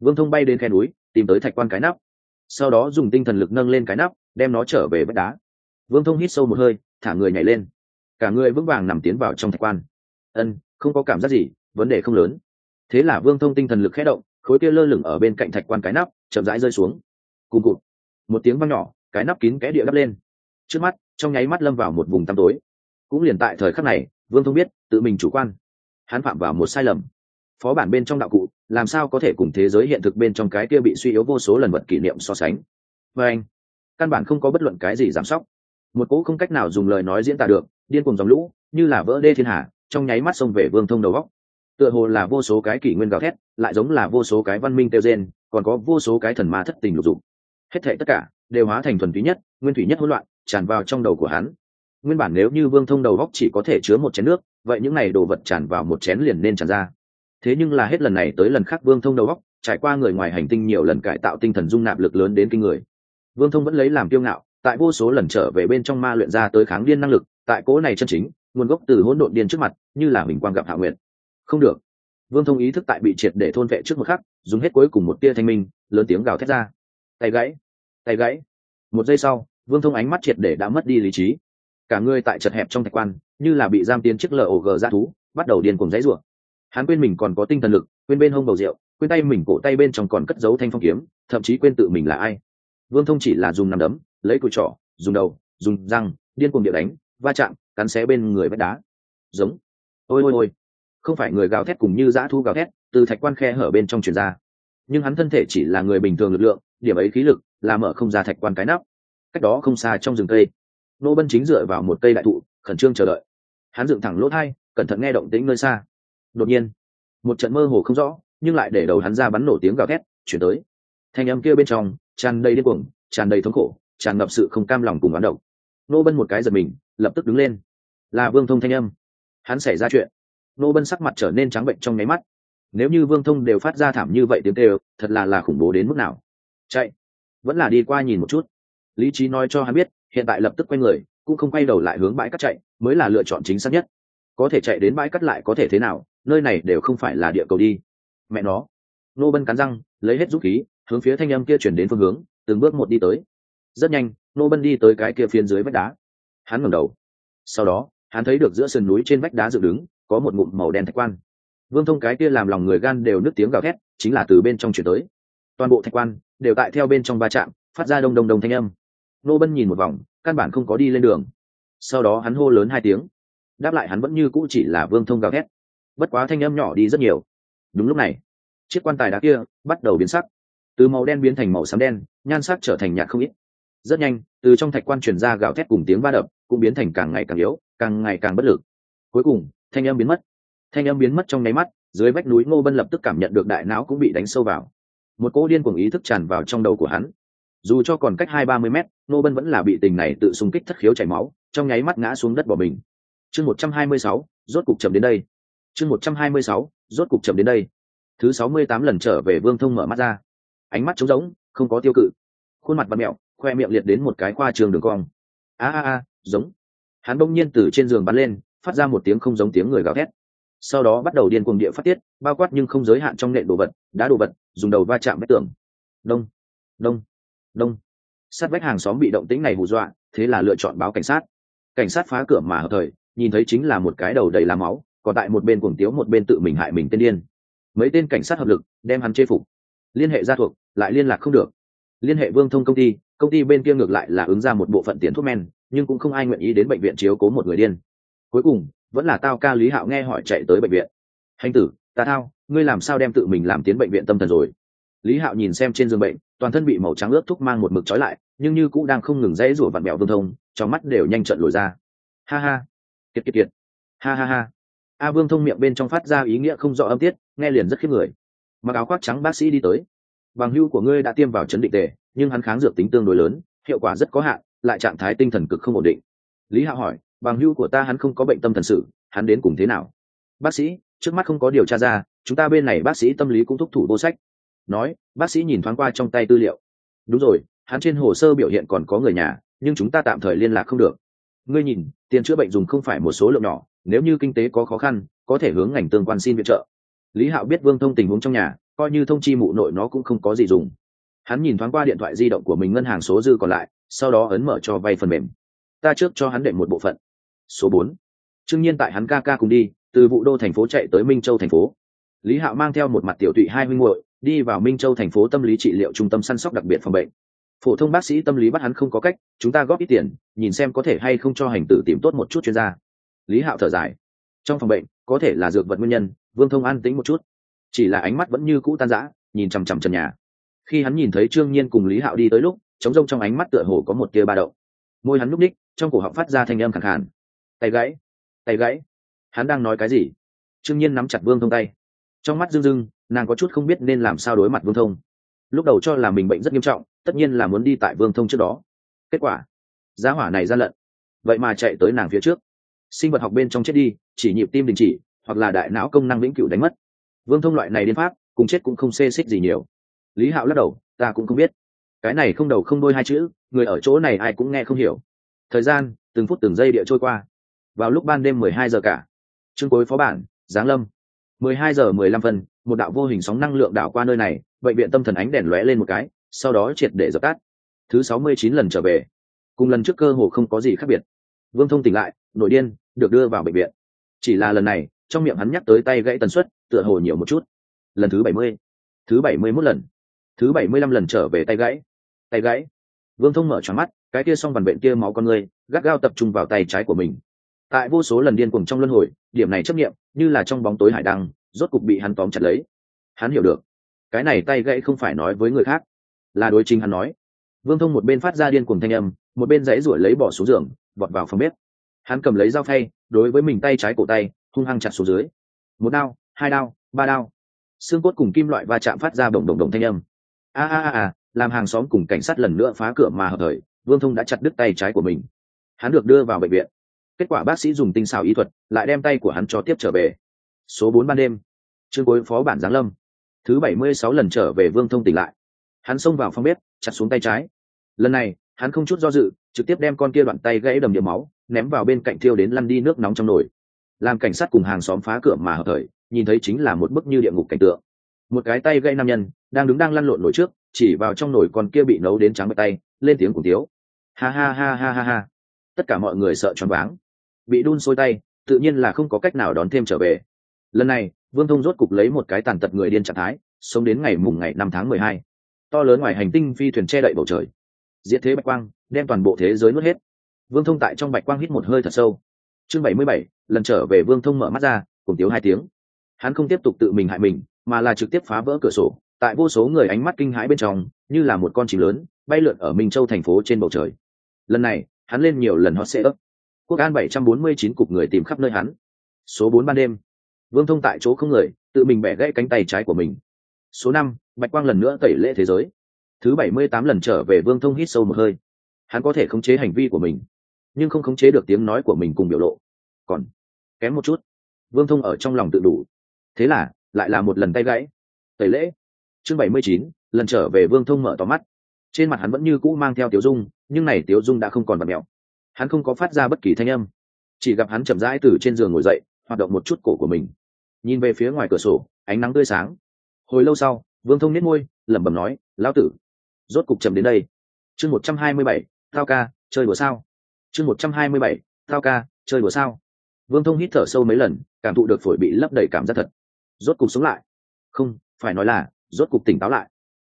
vương thông bay đến khe núi tìm tới thạch quan cái nắp sau đó dùng tinh thần lực nâng lên cái nắp, đem nó trở về vách đá. Vương thông hít sâu một hơi, thả người nhảy lên. Cả người vững vàng nằm tiến vào trong thạch quan. Ân, không có cảm giác gì, vấn đề không lớn. Thế là vương thông tinh thần lực khé động, khối kia lơ lửng ở bên cạnh thạch quan cái nắp, chậm rãi rơi xuống. Cùng cụt, một tiếng văng nhỏ, cái nắp kín kẽ địa đắp lên. Trước mắt, trong nháy mắt lâm vào một vùng tăm tối. Cũng liền tại thời khắc này, vương thông biết, tự mình chủ quan. Hắn phạm vào một sai lầm. Phó bản bên trong đạo cụ làm sao có thể cùng thế giới hiện thực bên trong cái kia bị suy yếu vô số lần vật kỷ niệm so sánh? Và anh, căn bản không có bất luận cái gì giảm sóc. Một cỗ không cách nào dùng lời nói diễn tả được, điên cùng dòng lũ, như là vỡ đê thiên hạ, trong nháy mắt xông về vương thông đầu góc. Tựa hồ là vô số cái kỷ nguyên gào thét, lại giống là vô số cái văn minh teo gen còn có vô số cái thần ma thất tình lục dụng hết thệ tất cả đều hóa thành thuần túy nhất, nguyên thủy nhất hỗn loạn, tràn vào trong đầu của hắn. Nguyên bản nếu như vương thông đầu góc chỉ có thể chứa một chén nước, vậy những n à y đồ vật tràn vào một chén liền nên tràn ra thế nhưng là hết lần này tới lần khác vương thông đầu óc, trải qua người ngoài hành tinh nhiều lần cải tạo tinh thần dung nạp lực lớn đến kinh người. Vương thông vẫn lấy làm kiêu ngạo, tại vô số lần trở về bên trong ma luyện ra tới kháng điên năng lực, tại cỗ này chân chính, nguồn gốc từ hỗn độn điên trước mặt, như là mình quang gặp hạ nguyện không được. Vương thông ý thức tại bị triệt để thôn vệ trước một khắc, dùng hết cuối cùng một tia thanh minh, lớn tiếng gào thét ra. Tay gãy tay gãy. Một giây sau, vương thông ánh mắt triệt để đã mất đi lý trí. Cả người tại chật hẹp trong thạch quan, như là bị giam tiến chiếc gờ ra thú, bắt đầu điên cùng dãy rủa hắn quên mình còn có tinh thần lực, quên bên hông bầu rượu, quên tay mình cổ tay bên trong còn cất giấu thanh phong kiếm, thậm chí quên tự mình là ai. Vương thông chỉ là dùng nằm đấm, lấy cùi trỏ, dùng đầu, dùng răng, điên cuồng điệu đánh, va chạm, cắn xé bên người vách đá. Giống. Ôi ôi ôi. Không phải người gào thét cùng như dã thu gào thét, từ thạch quan khe hở bên trong truyền ra. Nhưng hắn thân thể chỉ là người bình thường lực lượng, điểm ấy khí lực là mở không ra thạch quan cái nắp. Cách đó không xa trong rừng cây, nô bân chính dựa vào một cây đại thụ, khẩn trương chờ đợi. Hắn dựng thẳng lỗ thai, cẩn thận nghe động tĩnh nơi xa đột nhiên, một trận mơ hồ không rõ, nhưng lại để đầu hắn ra bắn nổ tiếng gào thét, chuyển tới. Thanh âm kia bên trong, tràn đầy điên cuồng, tràn đầy thống khổ, tràn ngập sự không cam lòng cùng bán độc. nô bân một cái giật mình, lập tức đứng lên. Là vương thông thanh âm. Hắn xảy ra chuyện. Nô bân sắc mặt trở nên trắng bệnh trong nháy mắt. Nếu như vương thông đều phát ra thảm như vậy tiếng kêu, thật là là khủng bố đến mức nào. Chạy. Vẫn là đi qua nhìn một chút. Lý trí nói cho hắn biết, hiện tại lập tức quay người, cũng không quay đầu lại hướng bãi cắt chạy, mới là lựa chọn chính xác nhất. Có thể chạy đến bãi cắt lại có thể thế nào nơi này đều không phải là địa cầu đi. Mẹ nó. Nô bân cắn răng, lấy hết dũng khí, hướng phía thanh âm kia chuyển đến phương hướng, từng bước một đi tới. Rất nhanh, nô bân đi tới cái kia phiến dưới vách đá. Hắn ngẩng đầu. Sau đó, hắn thấy được giữa sườn núi trên vách đá dựng đứng, có một ngụm màu đen thạch quan. Vương thông cái kia làm lòng người gan đều nứt tiếng gào thét, chính là từ bên trong chuyển tới. Toàn bộ thạch quan đều tại theo bên trong va chạm, phát ra đông đông đông thanh âm. Nô bân nhìn một vòng, căn bản không có đi lên đường. Sau đó hắn hô lớn hai tiếng. Đáp lại hắn vẫn như cũ chỉ là vương thông gào thét bất quá thanh âm nhỏ đi rất nhiều. Đúng lúc này, chiếc quan tài đá kia bắt đầu biến sắc. Từ màu đen biến thành màu xám đen, nhan sắc trở thành nhạt không ít. Rất nhanh, từ trong thạch quan truyền ra gào thét cùng tiếng va đập, cũng biến thành càng ngày càng yếu, càng ngày càng bất lực. Cuối cùng, thanh âm biến mất. Thanh âm biến mất trong nháy mắt, dưới vách núi ngô bân lập tức cảm nhận được đại não cũng bị đánh sâu vào. Một cỗ điên cuồng ý thức tràn vào trong đầu của hắn. Dù cho còn cách hai ba mươi mét, ngô bân vẫn là bị tình này tự xung kích thất khiếu chảy máu, trong nháy mắt ngã xuống đất bỏ mình. Chương một trăm hai mươi sáu, rốt cục chậm đến đây chương một trăm hai mươi sáu, rốt cục chậm đến đây. Thứ sáu mươi tám lần trở về vương thông mở mắt ra. Ánh mắt trống rỗng, không có tiêu cự. Khuôn mặt bật mẹo, khoe miệng liệt đến một cái khoa trường đường cong. A a a, giống. Hắn bỗng nhiên từ trên giường bắn lên, phát ra một tiếng không giống tiếng người gào thét. Sau đó bắt đầu điên cuồng địa phát tiết, bao quát nhưng không giới hạn trong nệ đồ vật, đá đồ vật, dùng đầu va chạm vách tường. Đông đông đông. Sát vách hàng xóm bị động tĩnh này hù dọa, thế là lựa chọn báo cảnh sát. Cảnh sát phá cửa mà hợp thời, nhìn thấy chính là một cái đầu đầy lá máu còn tại một bên cuồng tiếu một bên tự mình hại mình tên điên. Mấy tên cảnh sát hợp lực, đem hắn chế phục. Liên hệ gia thuộc, lại liên lạc không được. Liên hệ vương thông công ty công ty bên kia ngược lại là ứng ra một bộ phận tiền thuốc men, nhưng cũng không ai nguyện ý đến bệnh viện chiếu cố một người điên. Cuối cùng, vẫn là tao ca lý hạo nghe hỏi chạy tới bệnh viện. Hành tử, ta thao, ngươi làm sao đem tự mình làm tiến bệnh viện tâm thần rồi? Lý hạo nhìn xem trên giường bệnh, toàn thân bị màu trắng ướt thuốc mang một mực trói lại, nhưng như cũng đang không ngừng dãy rủa vặn bẹo vương thông, trong mắt đều nhanh trận lồi ra. Ha ha, kiệt kiệt kiệt. Ha ha ha a vương thông miệng bên trong phát ra ý nghĩa không rõ âm tiết, nghe liền rất khiếp người. Mặc áo khoác trắng bác sĩ đi tới. Bằng hưu của ngươi đã tiêm vào chấn định tề, nhưng hắn kháng dược tính tương đối lớn, hiệu quả rất có hạn, lại trạng thái tinh thần cực không ổn định. Lý hạo hỏi, bằng hưu của ta hắn không có bệnh tâm thần sự, hắn đến cùng thế nào? Bác sĩ, trước mắt không có điều tra ra, chúng ta bên này bác sĩ tâm lý cũng thúc thủ vô sách. Nói, bác sĩ nhìn thoáng qua trong tay tư liệu. Đúng rồi, hắn trên hồ sơ biểu hiện còn có người nhà, nhưng chúng ta tạm thời liên lạc không được. Ngươi nhìn, tiền chữa bệnh dùng không phải một số lượng nhỏ nếu như kinh tế có khó khăn, có thể hướng ngành tương quan xin viện trợ. Lý hạo biết vương thông tình huống trong nhà, coi như thông chi mụ nội nó cũng không có gì dùng. Hắn nhìn thoáng qua điện thoại di động của mình ngân hàng số dư còn lại, sau đó ấn mở cho vay phần mềm. Ta trước cho hắn đệm một bộ phận. Số bốn. Trương nhiên tại hắn ca ca cùng đi, từ vụ đô thành phố chạy tới minh châu thành phố. Lý hạo mang theo một mặt tiểu tụy hai huynh hội đi vào minh châu thành phố tâm lý trị liệu trung tâm săn sóc đặc biệt phòng bệnh. Phổ thông bác sĩ tâm lý bắt hắn không có cách, chúng ta góp ít tiền, nhìn xem có thể hay không cho hành tử tìm tốt một chút chuyên gia lý hạo thở dài. Trong phòng bệnh có thể là dược vật nguyên nhân vương thông an tính một chút. Chỉ là ánh mắt vẫn như cũ tan rã nhìn chằm chằm trần nhà. Khi hắn nhìn thấy trương nhiên cùng lý hạo đi tới lúc trống rông trong ánh mắt tựa hồ có một tia ba đậu môi hắn núp ních trong cổ họng phát ra thanh âm khẳng khàn. Tay gãy tay gãy. Hắn đang nói cái gì? Trương nhiên nắm chặt vương thông tay. Trong mắt dưng dưng, nàng có chút không biết nên làm sao đối mặt vương thông. Lúc đầu cho là mình bệnh rất nghiêm trọng tất nhiên là muốn đi tại vương thông trước đó. Kết quả giá hỏa này ra lận. Vậy mà chạy tới nàng phía trước sinh vật học bên trong chết đi, chỉ nhịp tim đình chỉ, hoặc là đại não công năng vĩnh cửu đánh mất. Vương thông loại này đến pháp, cùng chết cũng không xê xích gì nhiều. Lý hạo lắc đầu, ta cũng không biết. Cái này không đầu không đôi hai chữ, người ở chỗ này ai cũng nghe không hiểu. Thời gian, từng phút từng giây địa trôi qua. Vào lúc ban đêm mười hai giờ cả, chương cuối phó bản, giáng lâm. mười hai giờ mười lăm phân, một đạo vô hình sóng năng lượng đảo qua nơi này, bệnh viện tâm thần ánh đèn lóe lên một cái, sau đó triệt để dập tắt. Thứ sáu mươi chín lần trở về. Cùng lần trước cơ hồ không có gì khác biệt. Vương thông tỉnh lại nội điên, được đưa vào bệnh viện. Chỉ là lần này, trong miệng hắn nhắc tới tay gãy tần suất, tựa hồ nhiều một chút. Lần thứ bảy mươi, thứ bảy mươi mốt lần. Thứ bảy mươi lăm lần trở về tay gãy. Tay gãy. Vương thông mở tròn mắt, cái kia xong vằn bệnh kia máu con người, gắt gao tập trung vào tay trái của mình. Tại vô số lần điên cuồng trong luân hồi, điểm này chấp nghiệm, như là trong bóng tối hải đăng, rốt cục bị hắn tóm chặt lấy. Hắn hiểu được. Cái này tay gãy không phải nói với người khác, là đối chính hắn nói. Vương thông một bên phát ra điên cuồng thanh âm, một bên dãy ruổi lấy bỏ xuống giường, vọt vào phòng bếp hắn cầm lấy dao phay, đối với mình tay trái cổ tay, hung hăng chặt xuống dưới. Một đao, hai đao, ba đao. Xương cốt cùng kim loại va chạm phát ra bồng đồng đồng thanh âm. A a a a, làm hàng xóm cùng cảnh sát lần nữa phá cửa mà hợp thời, vương thông đã chặt đứt tay trái của mình. Hắn được đưa vào bệnh viện. Kết quả bác sĩ dùng tinh xào y thuật, lại đem tay của hắn cho tiếp trở về. Số bốn ban đêm. Chương cuối phó bản giáng lâm. Thứ bảy mươi sáu lần trở về vương thông tỉnh lại. Hắn xông vào phòng bếp, chặt xuống tay trái. Lần này, hắn không chút do dự trực tiếp đem con kia đoạn tay gãy đầm điểm máu, ném vào bên cạnh thiêu đến lăn đi nước nóng trong nồi. Làm cảnh sát cùng hàng xóm phá cửa mà hợp thời, nhìn thấy chính là một bức như địa ngục cảnh tượng. Một cái tay gãy nam nhân, đang đứng đang lăn lộn nổi trước, chỉ vào trong nồi con kia bị nấu đến trắng bạch tay, lên tiếng cùng tiếu ha ha ha ha ha ha. Tất cả mọi người sợ choáng váng. Bị đun sôi tay, tự nhiên là không có cách nào đón thêm trở về. Lần này, vương thông rốt cục lấy một cái tàn tật người điên trạng thái, sống đến ngày mùng ngày năm tháng mười hai. To lớn ngoài hành tinh phi thuyền che đậy bầu trời. Diệt thế bạch quang đem toàn bộ thế giới nuốt hết. Vương thông tại trong bạch quang hít một hơi thật sâu. Chương bảy mươi bảy, lần trở về vương thông mở mắt ra, cùng tiếu hai tiếng. Hắn không tiếp tục tự mình hại mình, mà là trực tiếp phá vỡ cửa sổ, tại vô số người ánh mắt kinh hãi bên trong, như là một con chim lớn, bay lượn ở minh châu thành phố trên bầu trời. Lần này, hắn lên nhiều lần hot sệ ấp quốc an bảy trăm bốn mươi chín cục người tìm khắp nơi hắn. Số bốn ban đêm. Vương thông tại chỗ không người, tự mình bẻ gãy cánh tay trái của mình. Số năm, bạch quang lần nữa tẩy lễ thế giới. Thứ bảy mươi tám lần trở về vương thông hít sâu một hơi hắn có thể khống chế hành vi của mình, nhưng không khống chế được tiếng nói của mình cùng biểu lộ. Còn kém một chút, vương thông ở trong lòng tự đủ. Thế là, lại là một lần tay gãy. Tẩy lễ. Chương bảy mươi chín, lần trở về vương thông mở tò mắt. Trên mặt hắn vẫn như cũ mang theo tiếu dung, nhưng này tiếu dung đã không còn bật mẹo. Hắn không có phát ra bất kỳ thanh âm. Chỉ gặp hắn chậm rãi từ trên giường ngồi dậy, hoạt động một chút cổ của mình. Nhìn về phía ngoài cửa sổ, ánh nắng tươi sáng. Hồi lâu sau, vương thông nết môi, lẩm bẩm nói, lão tử, rốt cục chậm đến đây. Chương một trăm hai mươi bảy thao ca, chơi đùa sao? Chương một trăm hai mươi bảy thao ca, chơi đùa sao? Vương thông hít thở sâu mấy lần, cảm thụ được phổi bị lấp đầy cảm giác thật. Rốt cục sống lại. Không, phải nói là, rốt cục tỉnh táo lại.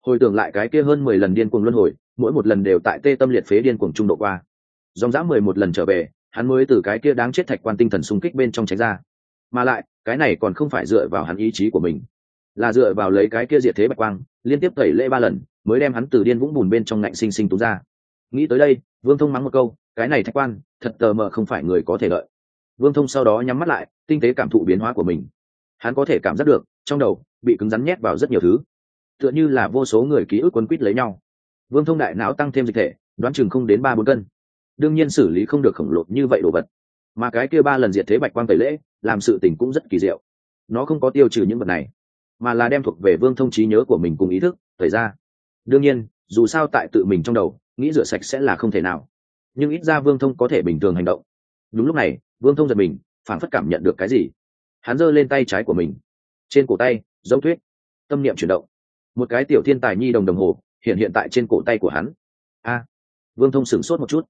Hồi tưởng lại cái kia hơn mười lần điên cuồng luân hồi, mỗi một lần đều tại tê tâm liệt phế điên cuồng trung độ qua. Dòng dã mười một lần trở về, hắn mới từ cái kia đáng chết thạch quan tinh thần xung kích bên trong tránh ra. Mà lại, cái này còn không phải dựa vào hắn ý chí của mình. Là dựa vào lấy cái kia diệt thế bạch quang, liên tiếp tẩy lễ ba lần, mới đem hắn từ điên vũng bùn bên trong ngạnh sinh sinh tú ra nghĩ tới đây, vương thông mắng một câu, cái này thạch quan, thật tờ mờ không phải người có thể lợi vương thông sau đó nhắm mắt lại, tinh tế cảm thụ biến hóa của mình. Hắn có thể cảm giác được, trong đầu, bị cứng rắn nhét vào rất nhiều thứ. Tựa như là vô số người ký ức quấn quýt lấy nhau. Vương thông đại não tăng thêm dịch thể, đoán chừng không đến ba bốn cân. Đương nhiên xử lý không được khổng lồ như vậy đồ vật. Mà cái kia ba lần diệt thế bạch quang tẩy lễ, làm sự tình cũng rất kỳ diệu. Nó không có tiêu trừ những vật này, mà là đem thuộc về vương thông trí nhớ của mình cùng ý thức, tẩy ra. Đương nhiên, dù sao tại tự mình trong đầu nghĩ rửa sạch sẽ là không thể nào. Nhưng ít ra vương thông có thể bình thường hành động. Đúng lúc này, vương thông giật mình phản phất cảm nhận được cái gì. Hắn giơ lên tay trái của mình. Trên cổ tay dấu thuyết tâm niệm chuyển động. Một cái tiểu thiên tài nhi đồng đồng hồ, hiện hiện tại trên cổ tay của hắn. A! Vương thông sửng sốt một chút.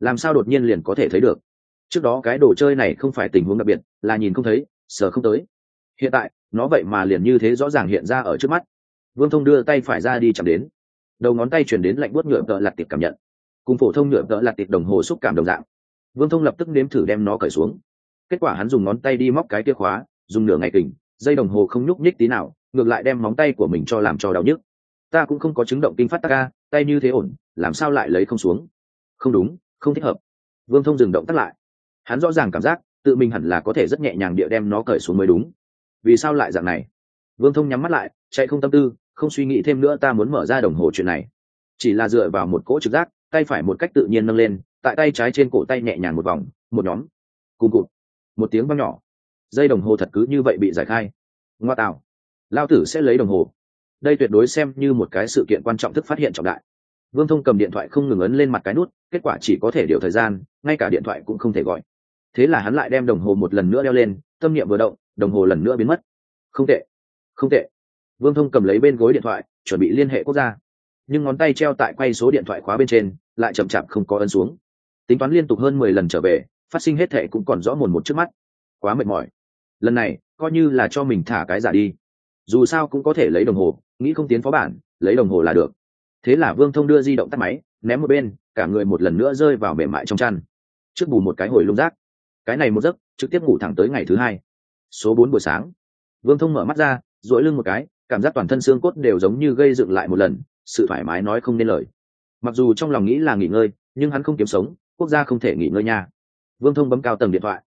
Làm sao đột nhiên liền có thể thấy được? Trước đó cái đồ chơi này không phải tình huống đặc biệt, là nhìn không thấy, sờ không tới. Hiện tại, nó vậy mà liền như thế rõ ràng hiện ra ở trước mắt. Vương thông đưa tay phải ra đi chạm đến đầu ngón tay chuyển đến lạnh buốt nhựa tợ lặt tiệp cảm nhận. Cùng phổ thông nhựa tợ lặt tiệp đồng hồ xúc cảm đồng dạng. Vương thông lập tức nếm thử đem nó cởi xuống. Kết quả hắn dùng ngón tay đi móc cái tia khóa, dùng nửa ngày kình, dây đồng hồ không nhúc nhích tí nào, ngược lại đem móng tay của mình cho làm cho đau nhức. Ta cũng không có chứng động kinh phát ta ca tay như thế ổn, làm sao lại lấy không xuống? Không đúng, không thích hợp. Vương thông dừng động tắt lại. Hắn rõ ràng cảm giác, tự mình hẳn là có thể rất nhẹ nhàng địa đem nó cởi xuống mới đúng. Vì sao lại dạng này? Vương thông nhắm mắt lại, chạy không tâm tư không suy nghĩ thêm nữa ta muốn mở ra đồng hồ chuyện này. Chỉ là dựa vào một cỗ trực giác, tay phải một cách tự nhiên nâng lên, tại tay trái trên cổ tay nhẹ nhàng một vòng, một nhóm. Cùng cụt. Một tiếng văng nhỏ. Dây đồng hồ thật cứ như vậy bị giải khai. Ngoa tạo. Lao tử sẽ lấy đồng hồ. Đây tuyệt đối xem như một cái sự kiện quan trọng thức phát hiện trọng đại. Vương thông cầm điện thoại không ngừng ấn lên mặt cái nút, kết quả chỉ có thể điều thời gian, ngay cả điện thoại cũng không thể gọi. Thế là hắn lại đem đồng hồ một lần nữa đeo lên, tâm niệm vừa động, đồng hồ lần nữa biến mất. Không tệ. Không tệ vương thông cầm lấy bên gối điện thoại, chuẩn bị liên hệ quốc gia. Nhưng ngón tay treo tại quay số điện thoại khóa bên trên, lại chậm chạp không có ấn xuống. Tính toán liên tục hơn mười lần trở về, phát sinh hết thệ cũng còn rõ mồn một trước mắt. Quá mệt mỏi. Lần này, coi như là cho mình thả cái giả đi. Dù sao cũng có thể lấy đồng hồ, nghĩ không tiến phó bản, lấy đồng hồ là được. Thế là vương thông đưa di động tắt máy, ném một bên, cả người một lần nữa rơi vào mềm mại trong chăn. Trước bù một cái hồi lung rác. Cái này một giấc, trực tiếp ngủ thẳng tới ngày thứ hai. Số bốn buổi sáng. Vương thông mở mắt ra dỗi lưng một cái cảm giác toàn thân xương cốt đều giống như gây dựng lại một lần, sự thoải mái nói không nên lời. Mặc dù trong lòng nghĩ là nghỉ ngơi, nhưng hắn không kiếm sống, quốc gia không thể nghỉ ngơi nha. Vương thông bấm cao tầng điện thoại.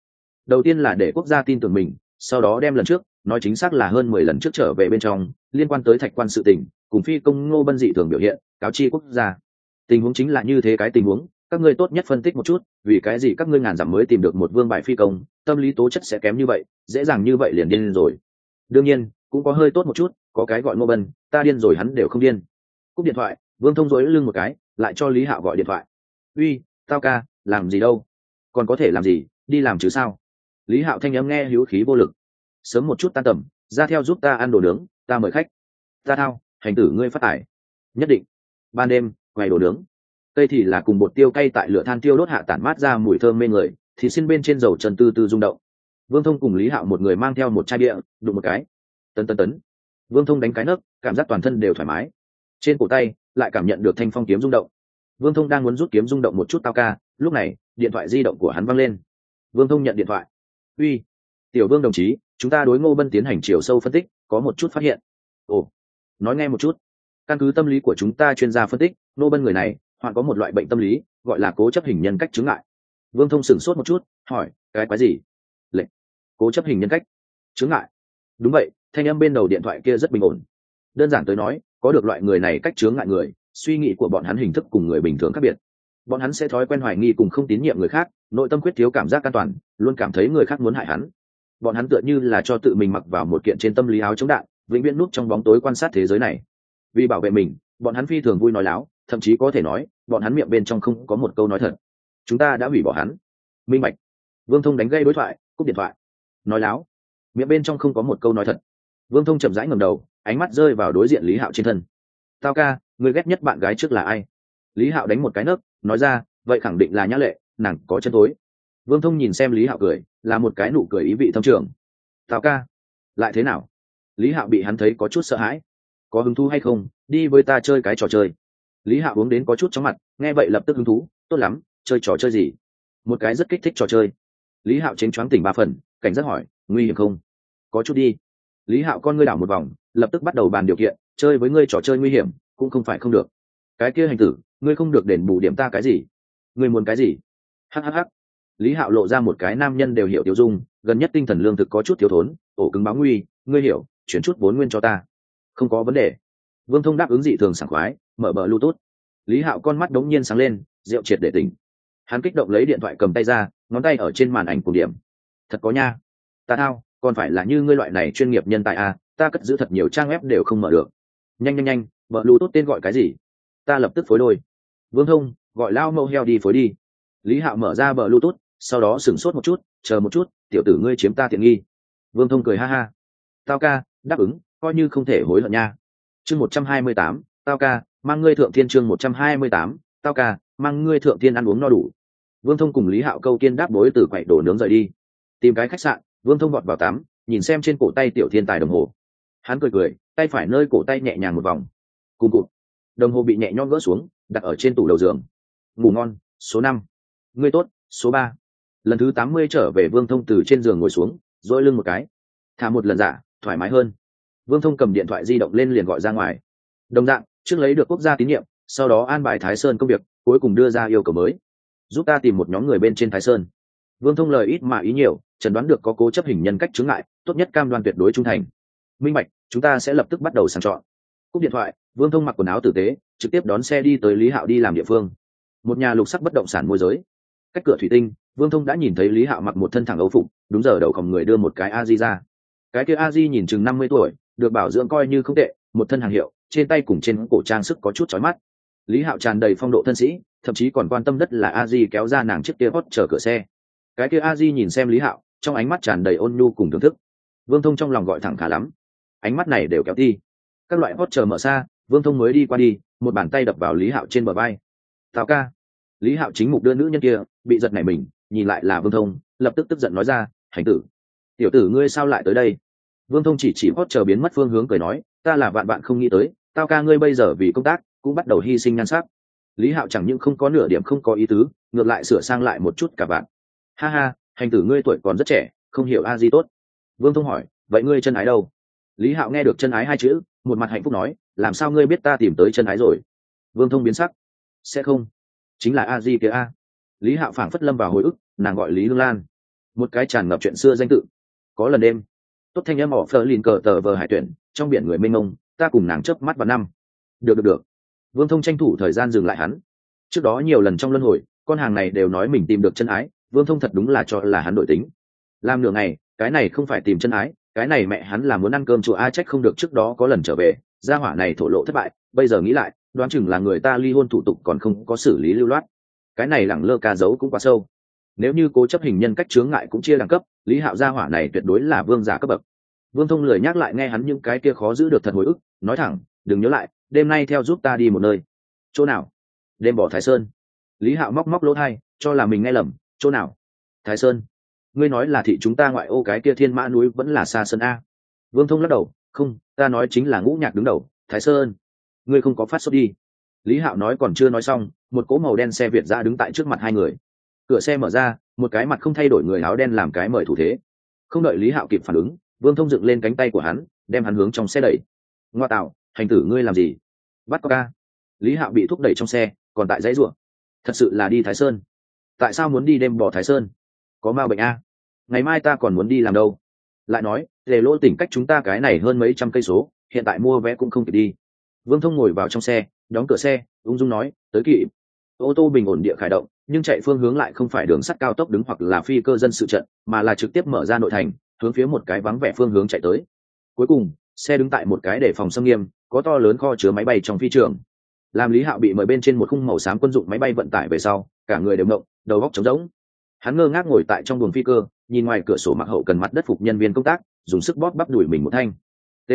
Đầu tiên là để quốc gia tin tưởng mình, sau đó đem lần trước, nói chính xác là hơn mười lần trước trở về bên trong, liên quan tới thạch quan sự tình, cùng phi công ngô bân dị thường biểu hiện, cáo chi quốc gia. Tình huống chính là như thế cái tình huống, các ngươi tốt nhất phân tích một chút, vì cái gì các ngươi ngàn dặm mới tìm được một vương bài phi công, tâm lý tố chất sẽ kém như vậy, dễ dàng như vậy liền điên rồi. Đương nhiên cũng có hơi tốt một chút, có cái gọi ngô bân ta điên rồi hắn đều không điên. Cúp điện thoại, vương thông dối lưng một cái, lại cho lý hạo gọi điện thoại. Uy, tao ca, làm gì đâu? Còn có thể làm gì, đi làm chứ sao? Lý hạo thanh âm nghe hữu khí vô lực. Sớm một chút tan tầm, ra theo giúp ta ăn đồ nướng, ta mời khách. Ta thao, hành tử ngươi phát tải nhất định. Ban đêm quay đồ nướng. Cây thì là cùng bột tiêu cay tại lửa than tiêu đốt hạ tản mát ra mùi thơm mê người thì xin bên trên dầu trần tư tư rung động. Vương thông cùng lý hạo một người mang theo một chai bia, đụng một cái tấn tấn tấn. Vương thông đánh cái nấc, cảm giác toàn thân đều thoải mái. Trên cổ tay, lại cảm nhận được thanh phong kiếm rung động. Vương thông đang muốn rút kiếm rung động một chút tao ca, lúc này, điện thoại di động của hắn văng lên. Vương thông nhận điện thoại. Uy, tiểu vương đồng chí, chúng ta đối ngô bân tiến hành chiều sâu phân tích, có một chút phát hiện. Ồ, nói nghe một chút. Căn cứ tâm lý của chúng ta chuyên gia phân tích, ngô bân người này, hoặc có một loại bệnh tâm lý, gọi là cố chấp hình nhân cách chứng ngại. Vương thông sửng sốt một chút, hỏi, cái quái gì? Lệnh cố chấp hình nhân cách chứng ngại. Đúng vậy thanh âm bên đầu điện thoại kia rất bình ổn. Đơn giản tới nói, có được loại người này cách chướng ngại người, suy nghĩ của bọn hắn hình thức cùng người bình thường khác biệt. Bọn hắn sẽ thói quen hoài nghi cùng không tín nhiệm người khác, nội tâm quyết thiếu cảm giác an toàn, luôn cảm thấy người khác muốn hại hắn. Bọn hắn tựa như là cho tự mình mặc vào một kiện trên tâm lý áo chống đạn, vĩnh viễn núp trong bóng tối quan sát thế giới này. Vì bảo vệ mình, bọn hắn phi thường vui nói láo, thậm chí có thể nói, bọn hắn miệng bên trong không có một câu nói thật. Chúng ta đã hủy bỏ hắn. Minh bạch. Vương thông đánh gây đối thoại, cúp điện thoại. Nói láo. Miệng bên trong không có một câu nói thật vương thông chậm rãi ngầm đầu, ánh mắt rơi vào đối diện lý hạo trên thân. Tao ca, người ghét nhất bạn gái trước là ai? Lý hạo đánh một cái nấc, nói ra, vậy khẳng định là nhã lệ, nàng có chân tối vương thông nhìn xem lý hạo cười, là một cái nụ cười ý vị thâm trường. Tao ca, lại thế nào? Lý hạo bị hắn thấy có chút sợ hãi. Có hứng thú hay không? Đi với ta chơi cái trò chơi. Lý hạo uống đến có chút chóng mặt, nghe vậy lập tức hứng thú, tốt lắm, chơi trò chơi gì? Một cái rất kích thích trò chơi. Lý hạo chênh choáng tỉnh ba phần, cảnh giác hỏi, nguy hiểm không? Có chút đi lý hạo con ngươi đảo một vòng, lập tức bắt đầu bàn điều kiện, chơi với ngươi trò chơi nguy hiểm, cũng không phải không được. Cái kia hành tử, ngươi không được đền bù điểm ta cái gì? Ngươi muốn cái gì? Hhh lý hạo lộ ra một cái nam nhân đều hiểu tiêu dung, gần nhất tinh thần lương thực có chút thiếu thốn, ổ cứng báo nguy, ngươi hiểu, chuyển chút vốn nguyên cho ta. Không có vấn đề. Vương thông đáp ứng dị thường sảng khoái, mở bờ bluetooth. Lý hạo con mắt đống nhiên sáng lên, rượu triệt để tỉnh. Hắn kích động lấy điện thoại cầm tay ra, ngón tay ở trên màn ảnh cùng điểm. Thật có nha. Ta thao còn phải là như ngươi loại này chuyên nghiệp nhân tài à, ta cất giữ thật nhiều trang web đều không mở được. Nhanh nhanh nhanh bờ tốt tên gọi cái gì? Ta lập tức phối đôi. Vương thông gọi lao mâu heo đi phối đi. Lý hạo mở ra bờ bluetooth sau đó sửng sốt một chút chờ một chút tiểu tử ngươi chiếm ta tiện nghi. Vương thông cười ha ha. Tao ca đáp ứng coi như không thể hối hận nha. Chương một trăm hai mươi tám tao ca mang ngươi thượng thiên chương một trăm hai mươi tám tao ca mang ngươi thượng thiên ăn uống no đủ. Vương thông cùng lý hạo câu tiên đáp đối từ quậy đổ nướng rời đi. Tìm cái khách sạn vương thông vọt vào tắm, nhìn xem trên cổ tay tiểu thiên tài đồng hồ. Hắn cười cười, tay phải nơi cổ tay nhẹ nhàng một vòng. Cùng cụt. Đồng hồ bị nhẹ nhõm gỡ xuống, đặt ở trên tủ đầu giường. Ngủ ngon, số năm. Ngươi tốt, số ba. Lần thứ tám mươi trở về vương thông từ trên giường ngồi xuống, dỗi lưng một cái. Thả một lần giả, thoải mái hơn. Vương thông cầm điện thoại di động lên liền gọi ra ngoài. Đồng dạng, trước lấy được quốc gia tín nhiệm, sau đó an bài thái sơn công việc, cuối cùng đưa ra yêu cầu mới. Giúp ta tìm một nhóm người bên trên thái sơn vương thông lời ít mà ý nhiều, chẩn đoán được có cố chấp hình nhân cách chướng ngại, tốt nhất cam đoan tuyệt đối trung thành. Minh bạch, chúng ta sẽ lập tức bắt đầu sàng chọn. Cúp điện thoại, vương thông mặc quần áo tử tế, trực tiếp đón xe đi tới lý hạo đi làm địa phương. Một nhà lục sắc bất động sản môi giới. Cách cửa thủy tinh, vương thông đã nhìn thấy lý hạo mặc một thân thẳng ấu phục, đúng giờ đầu khổng người đưa một cái a di ra. Cái kia a di nhìn chừng năm mươi tuổi, được bảo dưỡng coi như không tệ, một thân hàng hiệu, trên tay cùng trên cổ trang sức có chút chói mắt. Lý hạo tràn đầy phong độ thân sĩ, thậm chí còn quan tâm đất là a di kéo ra nàng chiếc kia hót chở cửa xe cái kia a di nhìn xem lý hạo, trong ánh mắt tràn đầy ôn nhu cùng thưởng thức. Vương thông trong lòng gọi thẳng khá lắm. Ánh mắt này đều kéo đi. Các loại hót chờ mở xa, vương thông mới đi qua đi, một bàn tay đập vào lý hạo trên bờ vai. Tào ca. Lý hạo chính mục đưa nữ nhân kia, bị giật nảy mình, nhìn lại là vương thông, lập tức tức giận nói ra, hành tử, tiểu tử ngươi sao lại tới đây? Vương thông chỉ chỉ hót chờ biến mất phương hướng cười nói, ta là vạn bạn không nghĩ tới, tao ca ngươi bây giờ vì công tác, cũng bắt đầu hy sinh nhan sắc. Lý hạo chẳng những không có nửa điểm không có ý tứ, ngược lại sửa sang lại một chút cả bạn ha ha, hành tử ngươi tuổi còn rất trẻ, không hiểu a di tốt. Vương thông hỏi, vậy ngươi chân ái đâu? Lý hạo nghe được chân ái hai chữ, một mặt hạnh phúc nói, làm sao ngươi biết ta tìm tới chân ái rồi? Vương thông biến sắc. Sẽ không. Chính là a di kia a. Lý hạo phảng phất lâm vào hồi ức, nàng gọi lý lương lan. Một cái tràn ngập chuyện xưa danh tự. Có lần đêm, tốt thanh em ỏ phơ lìn cờ tờ vờ hải tuyển, trong biển người mênh mông, ta cùng nàng chớp mắt vào năm. Được được được. Vương thông tranh thủ thời gian dừng lại hắn. Trước đó nhiều lần trong luân hồi, con hàng này đều nói mình tìm được chân ái vương thông thật đúng là cho là hắn đội tính. Làm nửa ngày, cái này không phải tìm chân ái, cái này mẹ hắn là muốn ăn cơm chùa a trách không được trước đó có lần trở về, gia hỏa này thổ lộ thất bại, bây giờ nghĩ lại, đoán chừng là người ta ly hôn thủ tục còn không có xử lý lưu loát. Cái này lẳng lơ ca giấu cũng quá sâu. Nếu như cố chấp hình nhân cách chướng ngại cũng chia đẳng cấp, lý hạo gia hỏa này tuyệt đối là vương giả cấp bậc. Vương thông lười nhắc lại nghe hắn những cái kia khó giữ được thật hồi ức, nói thẳng, đừng nhớ lại, đêm nay theo giúp ta đi một nơi. Chỗ nào? Đêm bỏ thái sơn. Lý hạo móc móc lỗ thai, cho là mình nghe lầm chỗ nào? Thái sơn. Ngươi nói là thị chúng ta ngoại ô cái kia thiên mã núi vẫn là xa sơn a. Vương thông lắc đầu, không, ta nói chính là ngũ nhạc đứng đầu, thái sơn. Ngươi không có phát sốt đi. Lý hạo nói còn chưa nói xong, một cỗ màu đen xe việt ra đứng tại trước mặt hai người. Cửa xe mở ra, một cái mặt không thay đổi người áo đen làm cái mời thủ thế. Không đợi lý hạo kịp phản ứng, vương thông dựng lên cánh tay của hắn, đem hắn hướng trong xe đẩy. Ngoa tạo, hành tử ngươi làm gì? Bắt có ca lý hạo bị thúc đẩy trong xe, còn tại dãy ruộng thật sự là đi thái sơn tại sao muốn đi đêm bỏ thái sơn? Có ma bệnh a ngày mai ta còn muốn đi làm đâu? Lại nói lề lỗ tỉnh cách chúng ta cái này hơn mấy trăm cây số, hiện tại mua vé cũng không kịp đi. Vương thông ngồi vào trong xe, đóng cửa xe, ung dung nói, tới kỵ ô tô bình ổn địa khởi động, nhưng chạy phương hướng lại không phải đường sắt cao tốc đứng hoặc là phi cơ dân sự trận, mà là trực tiếp mở ra nội thành, hướng phía một cái vắng vẻ phương hướng chạy tới. Cuối cùng, xe đứng tại một cái để phòng xâm nghiêm, có to lớn kho chứa máy bay trong phi trường làm lý hạo bị mời bên trên một khung màu xám quân dụng máy bay vận tải về sau, cả người đều ngộng, đầu góc trống rỗng. Hắn ngơ ngác ngồi tại trong buồng phi cơ, nhìn ngoài cửa sổ mặc hậu cần mặt đất phục nhân viên công tác, dùng sức bóp bắp đuổi mình một thanh. T,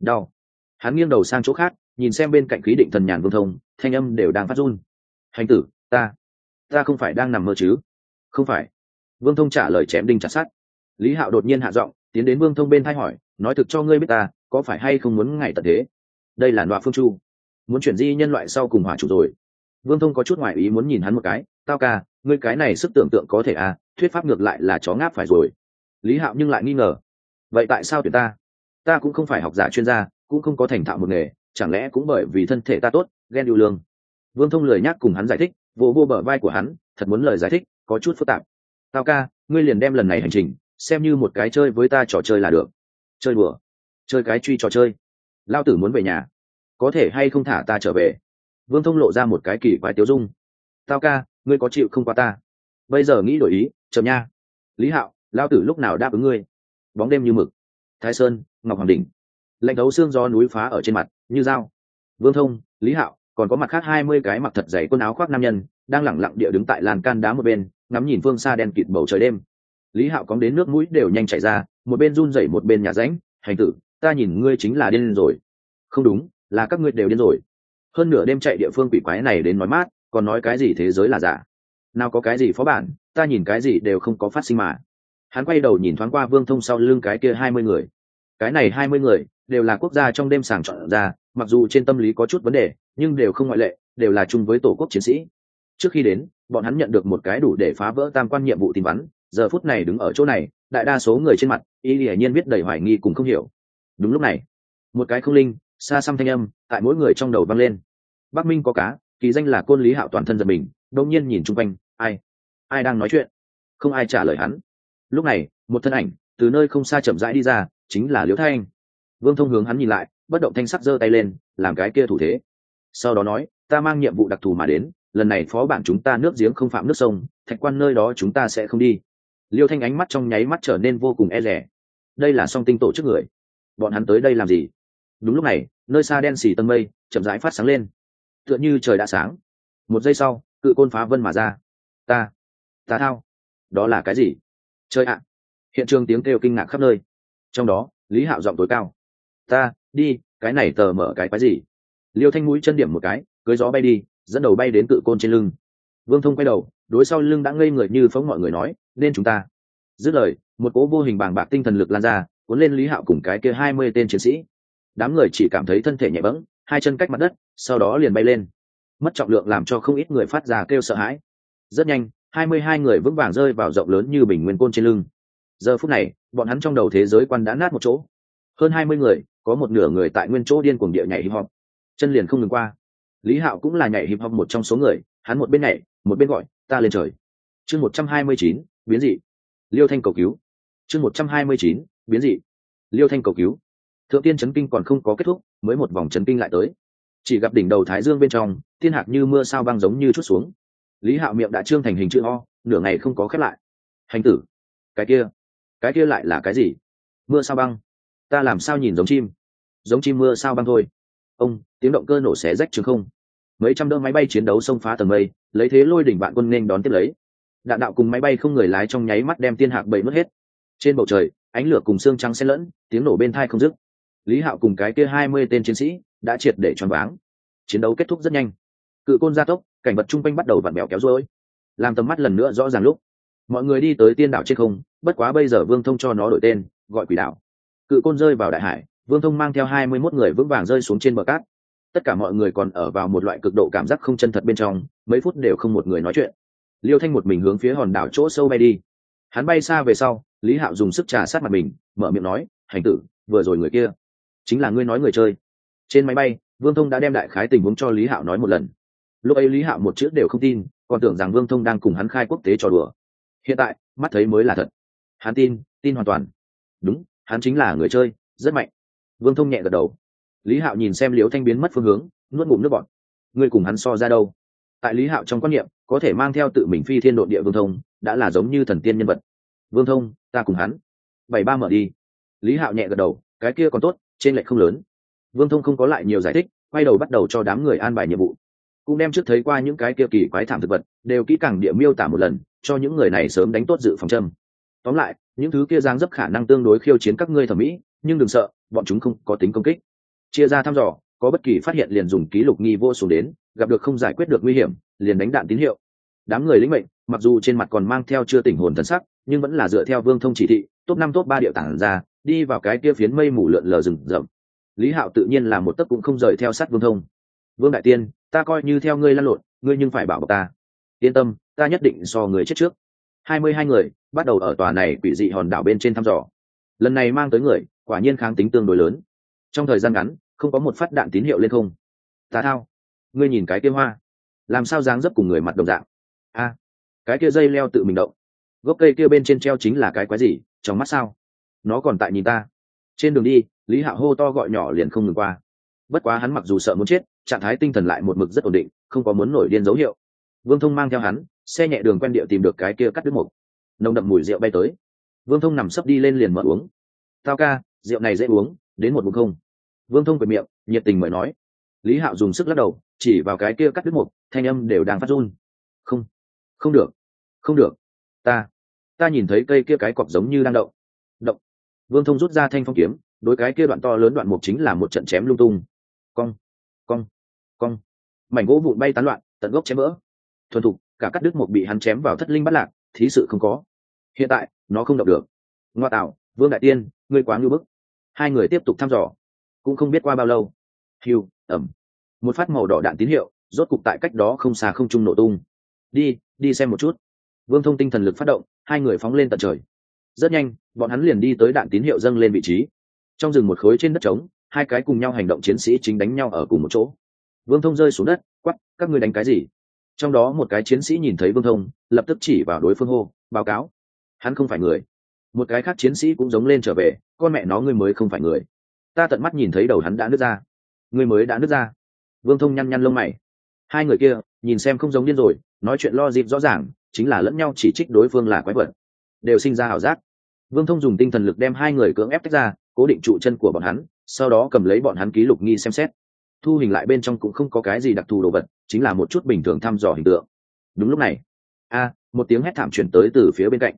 đau. Hắn nghiêng đầu sang chỗ khác, nhìn xem bên cạnh khí định thần nhàn vương thông, thanh âm đều đang phát run. Hành tử, ta ta không phải đang nằm mơ chứ? Không phải. Vương thông trả lời chém đinh chặt sát lý hạo đột nhiên hạ giọng, tiến đến vương thông bên thay hỏi, nói thực cho ngươi biết ta, có phải hay không muốn ngày tận thế? Đây là loa phương chu muốn chuyển di nhân loại sau cùng hỏa chủ rồi. Vương thông có chút ngoại ý muốn nhìn hắn một cái, tao ca, ngươi cái này sức tưởng tượng có thể à thuyết pháp ngược lại là chó ngáp phải rồi. Lý hạo nhưng lại nghi ngờ, vậy tại sao tuyển ta? Ta cũng không phải học giả chuyên gia, cũng không có thành thạo một nghề, chẳng lẽ cũng bởi vì thân thể ta tốt, ghen yêu lương? Vương thông lời nhắc cùng hắn giải thích, vô vô bờ vai của hắn, thật muốn lời giải thích, có chút phức tạp. Tao ca, ngươi liền đem lần này hành trình, xem như một cái chơi với ta trò chơi là được. Chơi đùa? Chơi cái truy trò chơi? Lao tử muốn về nhà có thể hay không thả ta trở về? Vương thông lộ ra một cái kỳ quái tiêu dung. Tao ca, ngươi có chịu không qua ta? Bây giờ nghĩ đổi ý, chậm nha. Lý hạo lao tử lúc nào đáp ứng ngươi? Bóng đêm như mực. Thái sơn, ngọc hoàng đình lạnh đấu xương do núi phá ở trên mặt, như dao. Vương thông, lý hạo, còn có mặt khác hai mươi cái mặc thật dày quần áo khoác nam nhân, đang lẳng lặng địa đứng tại làn can đá một bên, ngắm nhìn phương xa đen kịt bầu trời đêm. Lý hạo cóng đến nước mũi đều nhanh chảy ra, một bên run rẩy một bên nhà ránh. Hành tử, ta nhìn ngươi chính là điên rồi. Không đúng là các ngươi đều điên rồi. Hơn nửa đêm chạy địa phương quỷ quái này đến nói mát, còn nói cái gì thế giới là giả? Nào có cái gì phó bản, ta nhìn cái gì đều không có phát sinh mà. Hắn quay đầu nhìn thoáng qua vương thông sau lưng cái kia hai mươi người. Cái này hai mươi người, đều là quốc gia trong đêm sàng chọn ra, mặc dù trên tâm lý có chút vấn đề, nhưng đều không ngoại lệ, đều là chung với tổ quốc chiến sĩ. Trước khi đến, bọn hắn nhận được một cái đủ để phá vỡ tam quan nhiệm vụ tin vắn, giờ phút này đứng ở chỗ này, đại đa số người trên mặt, y hiển nhiên biết đầy hoài nghi cùng không hiểu. Đúng lúc này, một cái không linh xa xăm thanh âm tại mỗi người trong đầu vang lên. Bắc minh có cá, kỳ danh là côn lý hạo toàn thân giật mình đông nhiên nhìn chung quanh, ai? Ai đang nói chuyện? Không ai trả lời hắn. Lúc này, một thân ảnh từ nơi không xa chậm rãi đi ra, chính là liễu thanh. Vương thông hướng hắn nhìn lại, bất động thanh sắc giơ tay lên, làm cái kia thủ thế. Sau đó nói, ta mang nhiệm vụ đặc thù mà đến, lần này phó bản chúng ta nước giếng không phạm nước sông, thạch quan nơi đó chúng ta sẽ không đi. Liêu thanh ánh mắt trong nháy mắt trở nên vô cùng e rẻ đây là song tinh tổ chức người. Bọn hắn tới đây làm gì? Đúng lúc này, nơi xa đen xì tầng mây chậm rãi phát sáng lên. Tựa như trời đã sáng. Một giây sau, cự côn phá vân mà ra. Ta ta thao. Đó là cái gì? Chơi ạ. Hiện trường tiếng kêu kinh ngạc khắp nơi. Trong đó, lý hạo giọng tối cao. Ta, đi, cái này tờ mở cái quái gì? Liêu thanh mũi chân điểm một cái, cưới gió bay đi, dẫn đầu bay đến cự côn trên lưng. Vương thông quay đầu, đối sau lưng đã ngây người như phóng mọi người nói, nên chúng ta. Dứt lời, một cố vô hình bàng bạc tinh thần lực lan ra, cuốn lên lý hạo cùng cái kia hai mươi tên chiến sĩ đám người chỉ cảm thấy thân thể nhẹ bẫng, hai chân cách mặt đất, sau đó liền bay lên. Mất trọng lượng làm cho không ít người phát ra kêu sợ hãi. Rất nhanh, hai mươi hai người vững vàng rơi vào rộng lớn như bình nguyên côn trên lưng. Giờ phút này, bọn hắn trong đầu thế giới quan đã nát một chỗ. Hơn hai mươi người, có một nửa người tại nguyên chỗ điên cuồng địa nhảy hip hop. Chân liền không ngừng qua. Lý hạo cũng là nhảy hip hop một trong số người, hắn một bên nhảy, một bên gọi, ta lên trời. Chương một trăm hai mươi chín, biến dị. Liêu thanh cầu cứu. Chương một trăm hai mươi chín, biến dị. Liêu thanh cầu cứu thượng tiên chấn kinh còn không có kết thúc, mới một vòng chấn kinh lại tới. Chỉ gặp đỉnh đầu thái dương bên trong, thiên hạc như mưa sao băng giống như chút xuống. Lý hạo miệng đã trương thành hình chữ o, nửa ngày không có khép lại. Hành tử, cái kia cái kia lại là cái gì? Mưa sao băng. Ta làm sao nhìn giống chim? Giống chim mưa sao băng thôi. Ông, tiếng động cơ nổ xé rách trường không. Mấy trăm đỡ máy bay chiến đấu xông phá tầng mây, lấy thế lôi đỉnh bạn quân nên đón tiếp lấy. Đạn đạo cùng máy bay không người lái trong nháy mắt đem tiên hạc bậy mất hết. Trên bầu trời, ánh lửa cùng xương trắng xen lẫn, tiếng nổ bên thai không dứt lý hạo cùng cái kia hai mươi tên chiến sĩ đã triệt để choáng váng. Chiến đấu kết thúc rất nhanh. Cự côn gia tốc, cảnh vật chung quanh bắt đầu vặn bèo kéo rối làm tầm mắt lần nữa rõ ràng lúc, mọi người đi tới tiên đảo trên không, bất quá bây giờ vương thông cho nó đổi tên, gọi quỷ đảo. Cự côn rơi vào đại hải, vương thông mang theo hai mươi mốt người vững vàng rơi xuống trên bờ cát. Tất cả mọi người còn ở vào một loại cực độ cảm giác không chân thật bên trong, mấy phút đều không một người nói chuyện. Liêu thanh một mình hướng phía hòn đảo chỗ sâu bay đi. Hắn bay xa về sau, lý hạo dùng sức trà sát mặt mình, mở miệng nói, hành tử, vừa rồi người kia chính là ngươi nói người chơi. Trên máy bay, vương thông đã đem đại khái tình huống cho lý hạo nói một lần. Lúc ấy lý hạo một chữ đều không tin, còn tưởng rằng vương thông đang cùng hắn khai quốc tế trò đùa. Hiện tại, mắt thấy mới là thật. Hắn tin tin hoàn toàn. Đúng, hắn chính là người chơi, rất mạnh. Vương thông nhẹ gật đầu. Lý hạo nhìn xem liễu thanh biến mất phương hướng, nuốt ngụm nước bọn ngươi cùng hắn so ra đâu? Tại lý hạo trong quan niệm, có thể mang theo tự mình phi thiên đ ộ địa vương thông, đã là giống như thần tiên nhân vật. Vương thông, ta cùng hắn. Bảy ba mở đi. Lý hạo nhẹ gật đầu, cái kia còn tốt trên lệch không lớn. Vương thông không có lại nhiều giải thích, quay đầu bắt đầu cho đám người an bài nhiệm vụ. Cũng đem trước thấy qua những cái kia kỳ quái thảm thực vật, đều kỹ càng địa miêu tả một lần, cho những người này sớm đánh tốt dự phòng châm. Tóm lại, những thứ kia giang dấp khả năng tương đối khiêu chiến các ngươi thẩm mỹ, nhưng đừng sợ, bọn chúng không có tính công kích. Chia ra thăm dò, có bất kỳ phát hiện liền dùng ký lục nghi vô xuống đến, gặp được không giải quyết được nguy hiểm, liền đánh đạn tín hiệu. Đám người lĩnh mệnh, mặc dù trên mặt còn mang theo chưa tỉnh hồn thần sắc nhưng vẫn là dựa theo vương thông chỉ thị, top năm, top ba điệu tản ra, đi vào cái kia phiến mây mù lượn lờ rừng rậm. Lý hạo tự nhiên là một tấc cũng không rời theo sát vương thông. Vương đại tiên, ta coi như theo ngươi lăn lộn, ngươi nhưng phải bảo bọc ta. Yên tâm, ta nhất định so người chết trước. Hai mươi hai người bắt đầu ở tòa này quỷ dị hòn đảo bên trên thăm dò. Lần này mang tới người, quả nhiên kháng tính tương đối lớn. Trong thời gian ngắn, không có một phát đạn tín hiệu lên không. Tà thao. Ngươi nhìn cái kia hoa. Làm sao dáng dấp cùng người mặt đồng dạng? A. Cái kia dây leo tự mình động gốc cây kia bên trên treo chính là cái quái gì? Trong mắt sao? Nó còn tại nhìn ta. Trên đường đi, lý Hạo hô to gọi nhỏ liền không ngừng qua. Bất quá hắn mặc dù sợ muốn chết, trạng thái tinh thần lại một mực rất ổn định, không có muốn nổi điên dấu hiệu. Vương thông mang theo hắn, xe nhẹ đường quen địa tìm được cái kia cắt đứt mục. Nồng đậm mùi rượu bay tới. Vương thông nằm sấp đi lên liền mở uống. Tao ca, rượu này dễ uống, đến một bụng không? Vương thông về miệng, nhiệt tình mời nói. Lý hạo dùng sức lắc đầu, chỉ vào cái kia cắt đứt mục, thanh âm đều đang phát run. Không không được không được ta. Ta nhìn thấy cây kia cái cọc giống như đang động. Động. Vương thông rút ra thanh phong kiếm, đối cái kia đoạn to lớn đoạn mục chính là một trận chém lung tung. Cong cong cong. Mảnh gỗ vụn bay tán loạn, tận gốc chém vỡ. Thuần thục, cả cắt đứt một bị hắn chém vào thất linh bắt lạc, thí sự không có. Hiện tại, nó không động được. Ngoa tạo, vương đại tiên, ngươi quá ngưu bức. Hai người tiếp tục thăm dò. Cũng không biết qua bao lâu. Hiu ẩm. Một phát màu đỏ đạn tín hiệu, rốt cục tại cách đó không xa không trung nổ tung. Đi đi xem một chút vương thông tinh thần lực phát động, hai người phóng lên tận trời. Rất nhanh, bọn hắn liền đi tới đạn tín hiệu dâng lên vị trí. Trong rừng một khối trên đất trống, hai cái cùng nhau hành động chiến sĩ chính đánh nhau ở cùng một chỗ. Vương thông rơi xuống đất quắp các ngươi đánh cái gì? Trong đó một cái chiến sĩ nhìn thấy vương thông, lập tức chỉ vào đối phương hô, báo cáo. Hắn không phải người. Một cái khác chiến sĩ cũng giống lên trở về, con mẹ nó ngươi mới không phải người. Ta tận mắt nhìn thấy đầu hắn đã nứt ra. Ngươi mới đã nứt ra. Vương thông nhăn nhăn lông mày hai người kia, nhìn xem không giống điên rồi, nói chuyện lo dịp rõ ràng, chính là lẫn nhau chỉ trích đối phương là quái vật. Đều sinh ra ảo giác. Vương thông dùng tinh thần lực đem hai người cưỡng ép tách ra, cố định trụ chân của bọn hắn, sau đó cầm lấy bọn hắn ký lục nghi xem xét. Thu hình lại bên trong cũng không có cái gì đặc thù đồ vật, chính là một chút bình thường thăm dò hình tượng. Đúng lúc này, a, một tiếng hét thảm chuyển tới từ phía bên cạnh.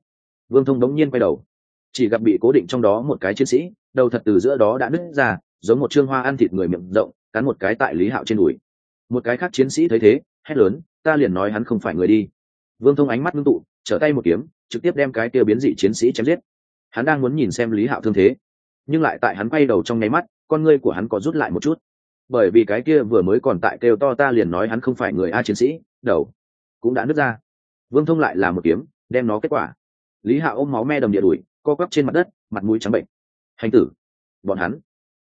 Vương thông đống nhiên quay đầu. Chỉ gặp bị cố định trong đó một cái chiến sĩ, đầu thật từ giữa đó đã nứt ra, giống một trương hoa ăn thịt người miệng rộng, cắn một cái tại lý hạo trên đùi một cái khác chiến sĩ thấy thế, hét lớn, ta liền nói hắn không phải người đi. Vương thông ánh mắt ngưng tụ, trở tay một kiếm, trực tiếp đem cái kia biến dị chiến sĩ chém giết. Hắn đang muốn nhìn xem lý hạo thương thế, nhưng lại tại hắn quay đầu trong nháy mắt, con ngươi của hắn có rút lại một chút. Bởi vì cái kia vừa mới còn tại kêu to ta liền nói hắn không phải người a chiến sĩ, đầu cũng đã nứt ra. Vương thông lại là một kiếm, đem nó kết quả. Lý hạo ôm máu me đầm địa đùi co quắp trên mặt đất, mặt mũi trắng bệnh. Hành tử, bọn hắn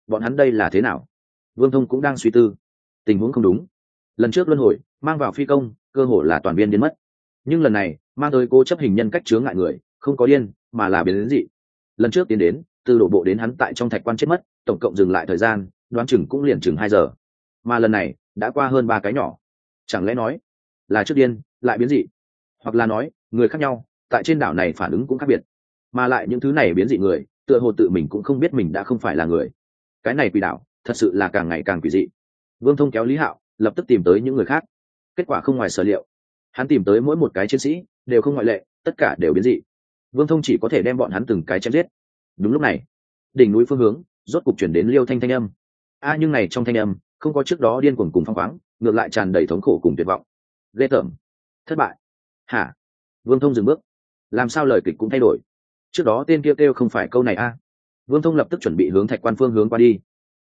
bọn hắn đây là thế nào? Vương thông cũng đang suy tư. Tình huống không đúng lần trước luân hồi, mang vào phi công, cơ hội là toàn viên biến mất. Nhưng lần này, mang tới cô chấp hình nhân cách chướng ngại người, không có điên, mà là biến đến dị. Lần trước tiến đến, từ đổ bộ đến hắn tại trong thạch quan chết mất, tổng cộng dừng lại thời gian, đoán chừng cũng liền chừng hai giờ. Mà lần này, đã qua hơn ba cái nhỏ. Chẳng lẽ nói, là trước điên, lại biến dị? Hoặc là nói, người khác nhau, tại trên đảo này phản ứng cũng khác biệt. Mà lại những thứ này biến dị người, tựa hồ tự mình cũng không biết mình đã không phải là người. Cái này quỷ đảo, thật sự là càng ngày càng quỷ dị. Vương thông kéo lý hạo lập tức tìm tới những người khác. Kết quả không ngoài sở liệu. Hắn tìm tới mỗi một cái chiến sĩ, đều không ngoại lệ, tất cả đều biến dị. Vương thông chỉ có thể đem bọn hắn từng cái chém giết. Đúng lúc này, đỉnh núi phương hướng, rốt cục chuyển đến liêu thanh thanh âm. A, nhưng này trong thanh âm, không có trước đó điên cuồng cùng phong khoáng, ngược lại tràn đầy thống khổ cùng tuyệt vọng. Ghê tởm. Thất bại. Hả? Vương thông dừng bước. Làm sao lời kịch cũng thay đổi? Trước đó tên kia kêu không phải câu này a. Vương thông lập tức chuẩn bị hướng thạch quan phương hướng qua đi.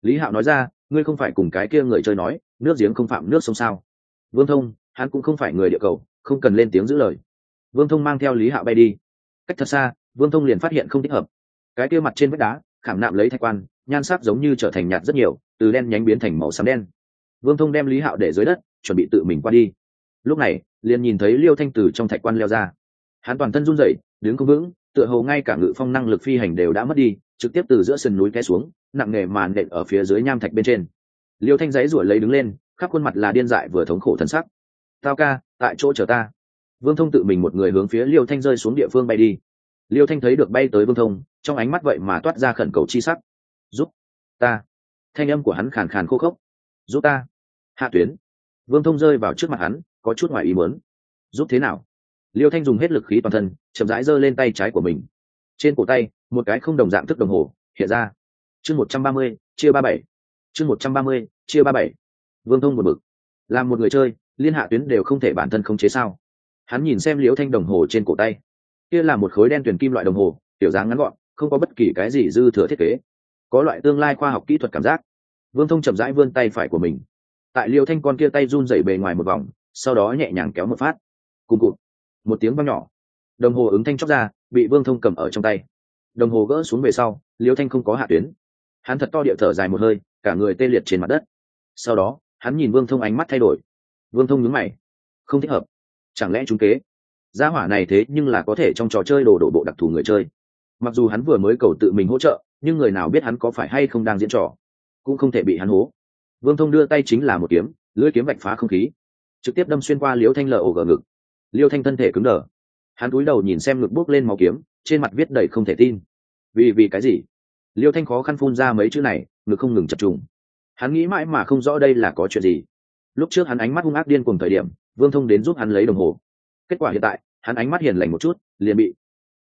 Lý hạo nói ra ngươi không phải cùng cái kia người chơi nói, nước giếng không phạm nước sông sao? Vương thông, hắn cũng không phải người địa cầu, không cần lên tiếng giữ lời. Vương thông mang theo lý hạo bay đi. Cách thật xa, vương thông liền phát hiện không thích hợp. Cái kia mặt trên vách đá, khảm nạm lấy thạch quan, nhan sắc giống như trở thành nhạt rất nhiều, từ đen nhánh biến thành màu xám đen. Vương thông đem lý hạo để dưới đất, chuẩn bị tự mình qua đi. Lúc này, liền nhìn thấy liêu thanh từ trong thạch quan leo ra. Hắn toàn thân run rẩy, đứng không vững, tựa hồ ngay cả ngự phong năng lực phi hành đều đã mất đi, trực tiếp từ giữa sườn núi té xuống nặng nề màn nện ở phía dưới nham thạch bên trên. Liêu thanh giấy ruổi lấy đứng lên, khắp khuôn mặt là điên dại vừa thống khổ thân sắc. Tao ca, tại chỗ chờ ta. Vương thông tự mình một người hướng phía liêu thanh rơi xuống địa phương bay đi. Liêu thanh thấy được bay tới vương thông, trong ánh mắt vậy mà toát ra khẩn cầu chi sắc. Giúp ta. Thanh âm của hắn khàn khàn khô khốc. Giúp ta. Hạ tuyến. Vương thông rơi vào trước mặt hắn, có chút ngoài ý muốn. Giúp thế nào? Liêu thanh dùng hết lực khí toàn thân, chậm rãi giơ lên tay trái của mình. Trên cổ tay, một cái không đồng dạng thức đồng hồ, hiện ra chương một trăm ba mươi, chia ba bảy. Chương một trăm ba mươi, chia ba bảy. Vương thông một bực làm một người chơi, liên hạ tuyến đều không thể bản thân khống chế sao? Hắn nhìn xem liễu thanh đồng hồ trên cổ tay. Kia là một khối đen tuyển kim loại đồng hồ tiểu dáng ngắn gọn, không có bất kỳ cái gì dư thừa thiết kế. Có loại tương lai khoa học kỹ thuật cảm giác. Vương thông chậm rãi vươn tay phải của mình. Tại liêu thanh con kia tay run rẩy bề ngoài một vòng, sau đó nhẹ nhàng kéo một phát. Cùng cụt. Một tiếng văng nhỏ. Đồng hồ ứng thanh chóc ra, bị vương thông cầm ở trong tay. Đồng hồ gỡ xuống về sau liêu thanh không có hạ tuyến hắn thật to địa thở dài một hơi, cả người tê liệt trên mặt đất. Sau đó, hắn nhìn vương thông ánh mắt thay đổi. Vương thông nhướng mày. Không thích hợp. Chẳng lẽ chúng kế? Gia hỏa này thế nhưng là có thể trong trò chơi đồ đổ bộ đặc thù người chơi. Mặc dù hắn vừa mới cầu tự mình hỗ trợ, nhưng người nào biết hắn có phải hay không đang diễn trò, cũng không thể bị hắn hố. Vương thông đưa tay chính là một kiếm, lưỡi kiếm vạch phá không khí. Trực tiếp đâm xuyên qua liễu thanh lờ ổ gờ ngực. Liêu thanh thân thể cứng đờ. Hắn cúi đầu nhìn xem ngực bốc lên màu kiếm, trên mặt viết đầy không thể tin. Vì vì cái gì? Liêu thanh khó khăn phun ra mấy chữ này, ngực không ngừng chập trùng. Hắn nghĩ mãi mà không rõ đây là có chuyện gì. Lúc trước hắn ánh mắt hung ác điên cùng thời điểm, vương thông đến giúp hắn lấy đồng hồ. Kết quả hiện tại, hắn ánh mắt hiền lành một chút, liền bị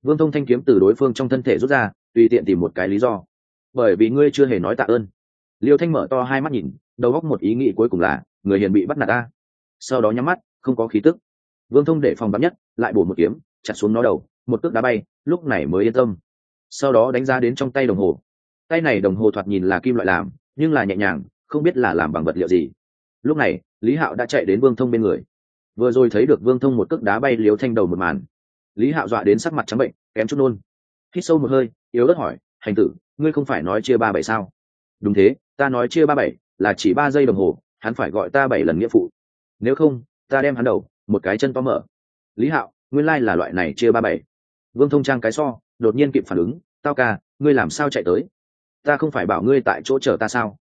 vương thông thanh kiếm từ đối phương trong thân thể rút ra, tùy tiện tìm một cái lý do. Bởi vì ngươi chưa hề nói tạ ơn. Liêu thanh mở to hai mắt nhìn, đầu góc một ý nghĩ cuối cùng là, người hiền bị bắt nạt ta. Sau đó nhắm mắt, không có khí tức. Vương thông để phòng bắn nhất, lại bổ một kiếm, chặt xuống nó đầu, một cước đá bay, lúc này mới yên tâm. Sau đó đánh giá đến trong tay đồng hồ tay này đồng hồ thoạt nhìn là kim loại làm, nhưng là nhẹ nhàng, không biết là làm bằng vật liệu gì. Lúc này, lý hạo đã chạy đến vương thông bên người. Vừa rồi thấy được vương thông một cước đá bay liếu thanh đầu một màn. Lý hạo dọa đến sắc mặt trắng bệnh, kém chút nôn. Hít sâu một hơi, yếu ớt hỏi, hành tử, ngươi không phải nói chia ba bảy sao? Đúng thế, ta nói chia ba bảy, là chỉ ba giây đồng hồ, hắn phải gọi ta bảy lần nghĩa phụ. Nếu không, ta đem hắn đầu, một cái chân to mở. Lý hạo, nguyên lai là loại này chia ba bảy. Vương thông trang cái so, đột nhiên kịp phản ứng, tao ca, ngươi làm sao chạy tới? Ta không phải bảo ngươi tại chỗ chờ ta sao?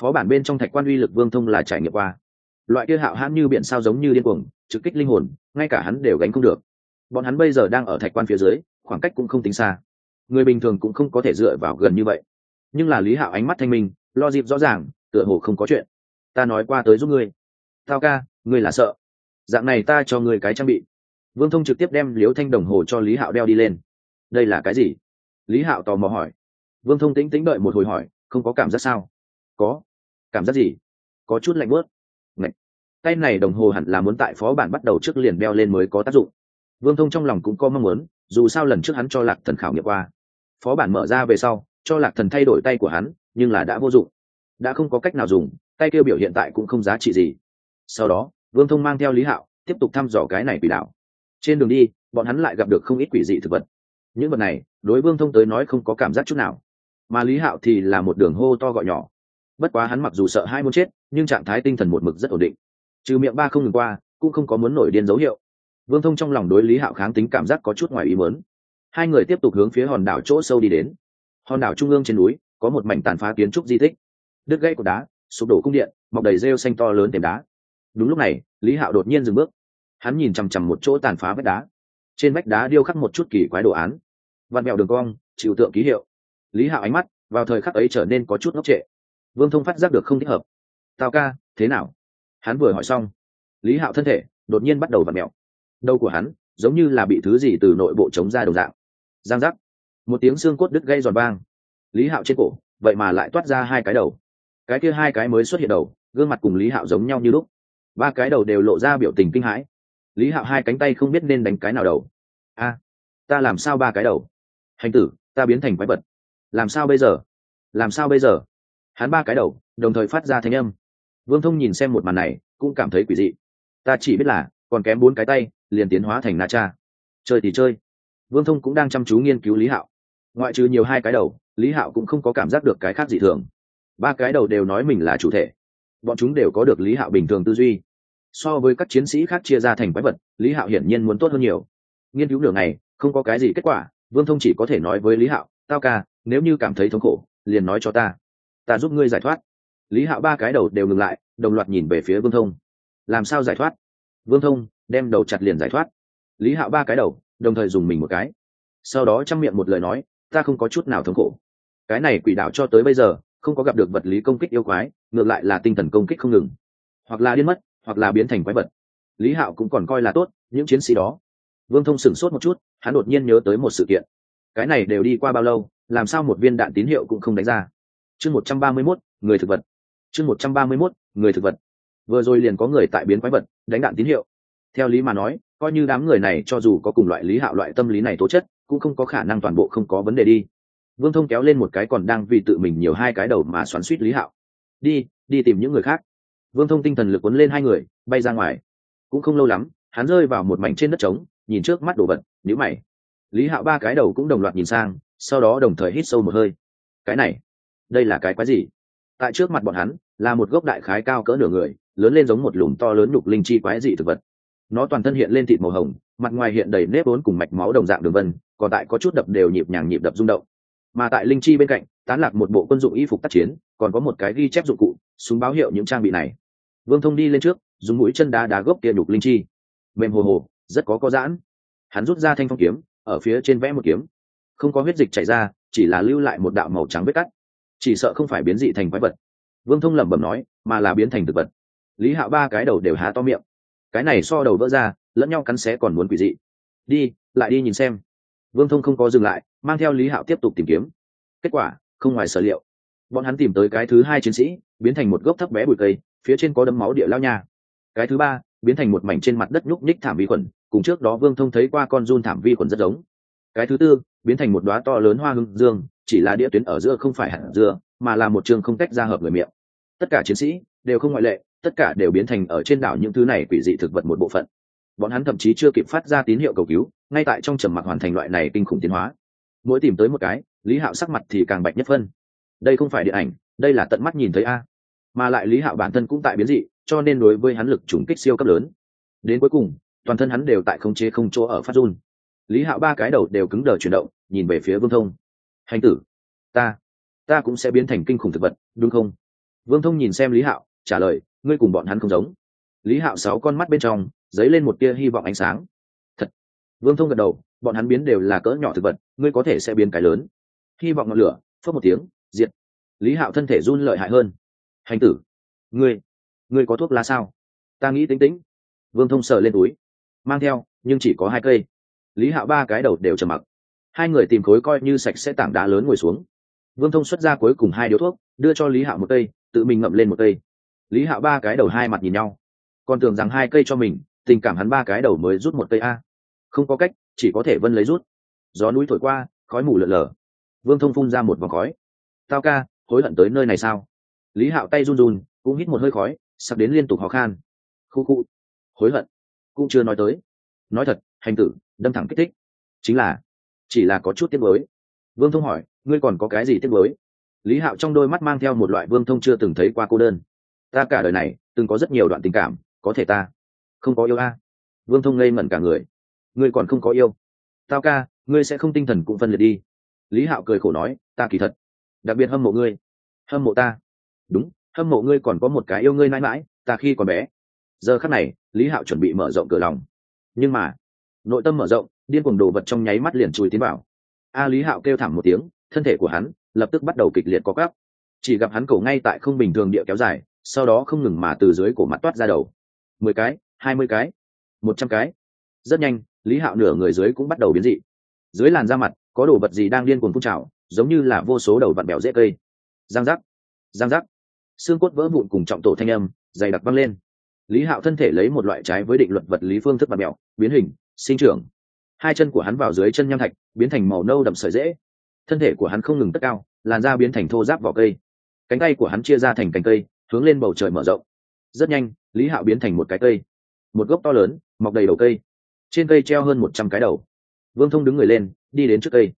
Phó bản bên trong thạch quan uy lực vương thông là trải nghiệm qua. Loại kia hạo hãn như biển sao giống như điên cuồng, trực kích linh hồn, ngay cả hắn đều gánh không được. Bọn hắn bây giờ đang ở thạch quan phía dưới, khoảng cách cũng không tính xa. Người bình thường cũng không có thể dựa vào gần như vậy. Nhưng là lý hạo ánh mắt thanh minh, lo dịp rõ ràng, tựa hồ không có chuyện. Ta nói qua tới giúp ngươi. Tao ca, ngươi là sợ. Dạng này ta cho ngươi cái trang bị. Vương thông trực tiếp đem liếu thanh đồng hồ cho lý hạo đeo đi lên. Đây là cái gì? Lý hạo tò mò hỏi vương thông tĩnh tĩnh đợi một hồi hỏi, không có cảm giác sao? Có. Cảm giác gì? Có chút lạnh bớt Ngậy. tay này đồng hồ hẳn là muốn tại phó bản bắt đầu trước liền beo lên mới có tác dụng. Vương thông trong lòng cũng có mong muốn, dù sao lần trước hắn cho lạc thần khảo nghiệm qua. Phó bản mở ra về sau, cho lạc thần thay đổi tay của hắn, nhưng là đã vô dụng. Đã không có cách nào dùng tay kêu biểu hiện tại cũng không giá trị gì. Sau đó, vương thông mang theo lý hạo, tiếp tục thăm dò cái này quỷ đảo trên đường đi, bọn hắn lại gặp được không ít quỷ dị thực vật. Những vật này, đối vương thông tới nói không có cảm giác chút nào mà lý hạo thì là một đường hô to gọi nhỏ. Bất quá hắn mặc dù sợ hai muốn chết, nhưng trạng thái tinh thần một mực rất ổn định. Trừ miệng ba không ngừng qua, cũng không có muốn nổi điên dấu hiệu. Vương thông trong lòng đối lý hạo kháng tính cảm giác có chút ngoài ý mớn hai người tiếp tục hướng phía hòn đảo chỗ sâu đi đến. Hòn đảo trung ương trên núi, có một mảnh tàn phá kiến trúc di tích. Đứt gãy của đá, sụp đổ cung điện, mọc đầy rêu xanh to lớn tìm đá. Đúng lúc này, lý hạo đột nhiên dừng bước. Hắn nhìn chằm chằm một chỗ tàn phá vách đá. Trên vách đá điêu khắc một chút kỳ quái đồ án. Văn mèo đường cong chịu tượng ký hiệu lý hạo ánh mắt vào thời khắc ấy trở nên có chút ngốc trệ. Vương thông phát giác được không thích hợp. Tào ca, thế nào? Hắn vừa hỏi xong, lý hạo thân thể đột nhiên bắt đầu v ặ mẹo. Đầu của hắn giống như là bị thứ gì từ nội bộ chống ra đầu dạng. Giang giác. Một tiếng xương cốt đứt gây giòn vang. Lý hạo trên cổ, vậy mà lại toát ra hai cái đầu. Cái kia hai cái mới xuất hiện đầu, gương mặt cùng lý hạo giống nhau như lúc. Ba cái đầu đều lộ ra biểu tình kinh hãi. Lý hạo hai cánh tay không biết nên đánh cái nào đầu. A, ta làm sao ba cái đầu? Hành tử, ta biến thành quái vật làm sao bây giờ? Làm sao bây giờ? Hắn ba cái đầu, đồng thời phát ra thanh âm. Vương thông nhìn xem một màn này, cũng cảm thấy quỷ dị. Ta chỉ biết là, còn kém bốn cái tay, liền tiến hóa thành na cha. Chơi thì chơi. Vương thông cũng đang chăm chú nghiên cứu lý hạo. Ngoại trừ nhiều hai cái đầu, lý hạo cũng không có cảm giác được cái khác gì thường. Ba cái đầu đều nói mình là chủ thể. Bọn chúng đều có được lý hạo bình thường tư duy. So với các chiến sĩ khác chia ra thành quái vật, lý hạo hiển nhiên muốn tốt hơn nhiều. Nghiên cứu đường này không có cái gì kết quả, vương thông chỉ có thể nói với lý hạo tao ca, nếu như cảm thấy thống khổ, liền nói cho ta. Ta giúp ngươi giải thoát. Lý hạo ba cái đầu đều ngừng lại, đồng loạt nhìn về phía vương thông. Làm sao giải thoát? Vương thông đem đầu chặt liền giải thoát. Lý hạo ba cái đầu, đồng thời dùng mình một cái. Sau đó chăm miệng một lời nói, ta không có chút nào thống khổ. Cái này quỷ đạo cho tới bây giờ, không có gặp được vật lý công kích yêu quái, ngược lại là tinh thần công kích không ngừng. Hoặc là điên mất, hoặc là biến thành quái vật. Lý hạo cũng còn coi là tốt, những chiến sĩ đó. Vương thông sửng sốt một chút, hắn đột nhiên nhớ tới một sự kiện cái này đều đi qua bao lâu, làm sao một viên đạn tín hiệu cũng không đánh ra. Chương một trăm ba mươi mốt, người thực vật. Chương một trăm ba mươi mốt, người thực vật. Vừa rồi liền có người tại biến quái vật, đánh đạn tín hiệu. Theo lý mà nói, coi như đám người này cho dù có cùng loại lý hạo loại tâm lý này tố chất, cũng không có khả năng toàn bộ không có vấn đề đi. Vương thông kéo lên một cái còn đang vì tự mình nhiều hai cái đầu mà xoắn suýt lý hạo. Đi đi tìm những người khác. Vương thông tinh thần lực quấn lên hai người, bay ra ngoài. Cũng không lâu lắm, hắn rơi vào một mảnh trên đất trống, nhìn trước mắt đồ vật nhữ mày lý hạo ba cái đầu cũng đồng loạt nhìn sang, sau đó đồng thời hít sâu một hơi. Cái này, đây là cái quái gì? Tại trước mặt bọn hắn, là một gốc đại khái cao cỡ nửa người, lớn lên giống một lùm to lớn nhục linh chi quái dị thực vật. Nó toàn thân hiện lên thịt màu hồng, mặt ngoài hiện đầy nếp vốn cùng mạch máu đồng dạng đường vân, còn tại có chút đập đều nhịp nhàng nhịp đập rung động. Mà tại linh chi bên cạnh, tán lạc một bộ quân dụng y phục tác chiến, còn có một cái ghi chép dụng cụ, súng báo hiệu những trang bị này. Vương thông đi lên trước, dùng mũi chân đá đá gốc kia nhục linh chi. Mềm hồ hồ, rất có có giãn. Hắn rút ra thanh phong kiếm ở phía trên vẽ một kiếm. Không có huyết dịch chảy ra, chỉ là lưu lại một đạo màu trắng vết cắt. Chỉ sợ không phải biến dị thành quái vật. Vương thông lẩm bẩm nói, mà là biến thành thực vật. Lý hạo ba cái đầu đều há to miệng. Cái này so đầu vỡ ra, lẫn nhau cắn xé còn muốn quỷ dị. Đi, lại đi nhìn xem. Vương thông không có dừng lại, mang theo lý hạo tiếp tục tìm kiếm. Kết quả, không ngoài sở liệu. Bọn hắn tìm tới cái thứ hai chiến sĩ, biến thành một gốc thấp bé bụi cây, phía trên có đấm máu địa lao nha. Cái thứ ba, biến thành một mảnh trên mặt đất nhúc nhích thảm vi khuẩn cùng trước đó vương thông thấy qua con run thảm vi khuẩn rất giống. Cái thứ tư, biến thành một đoá to lớn hoa hưng dương, chỉ là đĩa tuyến ở giữa không phải hạt dưa, mà là một trường không tách ra hợp người miệng. Tất cả chiến sĩ đều không ngoại lệ, tất cả đều biến thành ở trên đảo những thứ này quỷ dị thực vật một bộ phận. Bọn hắn thậm chí chưa kịp phát ra tín hiệu cầu cứu, ngay tại trong trầm mặc hoàn thành loại này kinh khủng tiến hóa. Mỗi tìm tới một cái, lý hạo sắc mặt thì càng bạch nhất phân. Đây không phải điện ảnh, đây là tận mắt nhìn thấy a. Mà lại lý hạo bản thân cũng tại biến dị, cho nên đối với hắn lực trùng kích siêu cấp lớn. Đến cuối cùng toàn thân hắn đều tại không chế không chỗ ở phát run. Lý hạo ba cái đầu đều cứng đờ chuyển động, nhìn về phía vương thông. Hành tử, ta ta cũng sẽ biến thành kinh khủng thực vật, đúng không? Vương thông nhìn xem lý hạo, trả lời, ngươi cùng bọn hắn không giống. Lý hạo sáu con mắt bên trong, dấy lên một tia hy vọng ánh sáng. Thật. Vương thông gật đầu, bọn hắn biến đều là cỡ nhỏ thực vật, ngươi có thể sẽ biến cái lớn. Hy vọng ngọn lửa phớt một tiếng, diệt. Lý hạo thân thể run lợi hại hơn. Hành tử, ngươi ngươi có thuốc lá sao? Ta nghĩ tính tính. Vương thông sờ lên túi mang theo, nhưng chỉ có hai cây. Lý hạo ba cái đầu đều trầm mặc. Hai người tìm khối coi như sạch sẽ tảng đá lớn ngồi xuống. Vương thông xuất ra cuối cùng hai điếu thuốc, đưa cho lý hạo một cây, tự mình ngậm lên một cây. Lý hạo ba cái đầu hai mặt nhìn nhau. Còn tưởng rằng hai cây cho mình, tình cảm hắn ba cái đầu mới rút một cây a. Không có cách, chỉ có thể vân lấy rút. Gió núi thổi qua, khói mù lợn lờ vương thông phun ra một vòng khói. Tao ca, hối hận tới nơi này sao? Lý hạo tay run run, cũng hít một hơi khói, sắp đến liên tục khó khăn khu khu. Hối hận cũng chưa nói tới. Nói thật, hành tử, đâm thẳng kích thích. Chính là, chỉ là có chút tiếc mới vương thông hỏi, ngươi còn có cái gì tiếc mới lý hạo trong đôi mắt mang theo một loại vương thông chưa từng thấy qua cô đơn. Ta cả đời này, từng có rất nhiều đoạn tình cảm, có thể ta không có yêu a. Vương thông ngây ngẩn cả người. Ngươi còn không có yêu. Tao ca, ngươi sẽ không tinh thần cũng phân liệt đi. Lý hạo cười khổ nói, ta kỳ thật, đặc biệt hâm mộ ngươi. Hâm mộ ta. Đúng, hâm mộ ngươi còn có một cái yêu ngươi mãi mãi, ta khi còn bé giờ khắc này, lý hạo chuẩn bị mở rộng cửa lòng. Nhưng mà, nội tâm mở rộng, điên cuồng đồ vật trong nháy mắt liền chui tiến vào. A lý hạo kêu thảm một tiếng, thân thể của hắn lập tức bắt đầu kịch liệt có gắp chỉ gặp hắn cổ ngay tại không bình thường địa kéo dài, sau đó không ngừng mà từ dưới cổ mặt toát ra đầu. Mười cái, hai mươi cái, một trăm cái. Rất nhanh, lý hạo nửa người dưới cũng bắt đầu biến dị. Dưới làn da mặt, có đồ vật gì đang điên cuồng phun trào, giống như là vô số đầu vặn bèo dễ cây. Giang giác giang giác. Xương cốt vỡ vụn cùng trọng tổ thanh âm, dày đặc văng lên lý hạo thân thể lấy một loại trái với định luật vật lý phương thức mặt mẹo biến hình, sinh trưởng. Hai chân của hắn vào dưới chân nham thạch, biến thành màu nâu đậm sợi dễ thân thể của hắn không ngừng tất cao, làn da biến thành thô giáp vỏ cây. Cánh tay của hắn chia ra thành cành cây, hướng lên bầu trời mở rộng. Rất nhanh, lý hạo biến thành một cái cây. Một gốc to lớn, mọc đầy đầu cây. Trên cây treo hơn một trăm cái đầu. Vương thông đứng người lên, đi đến trước cây.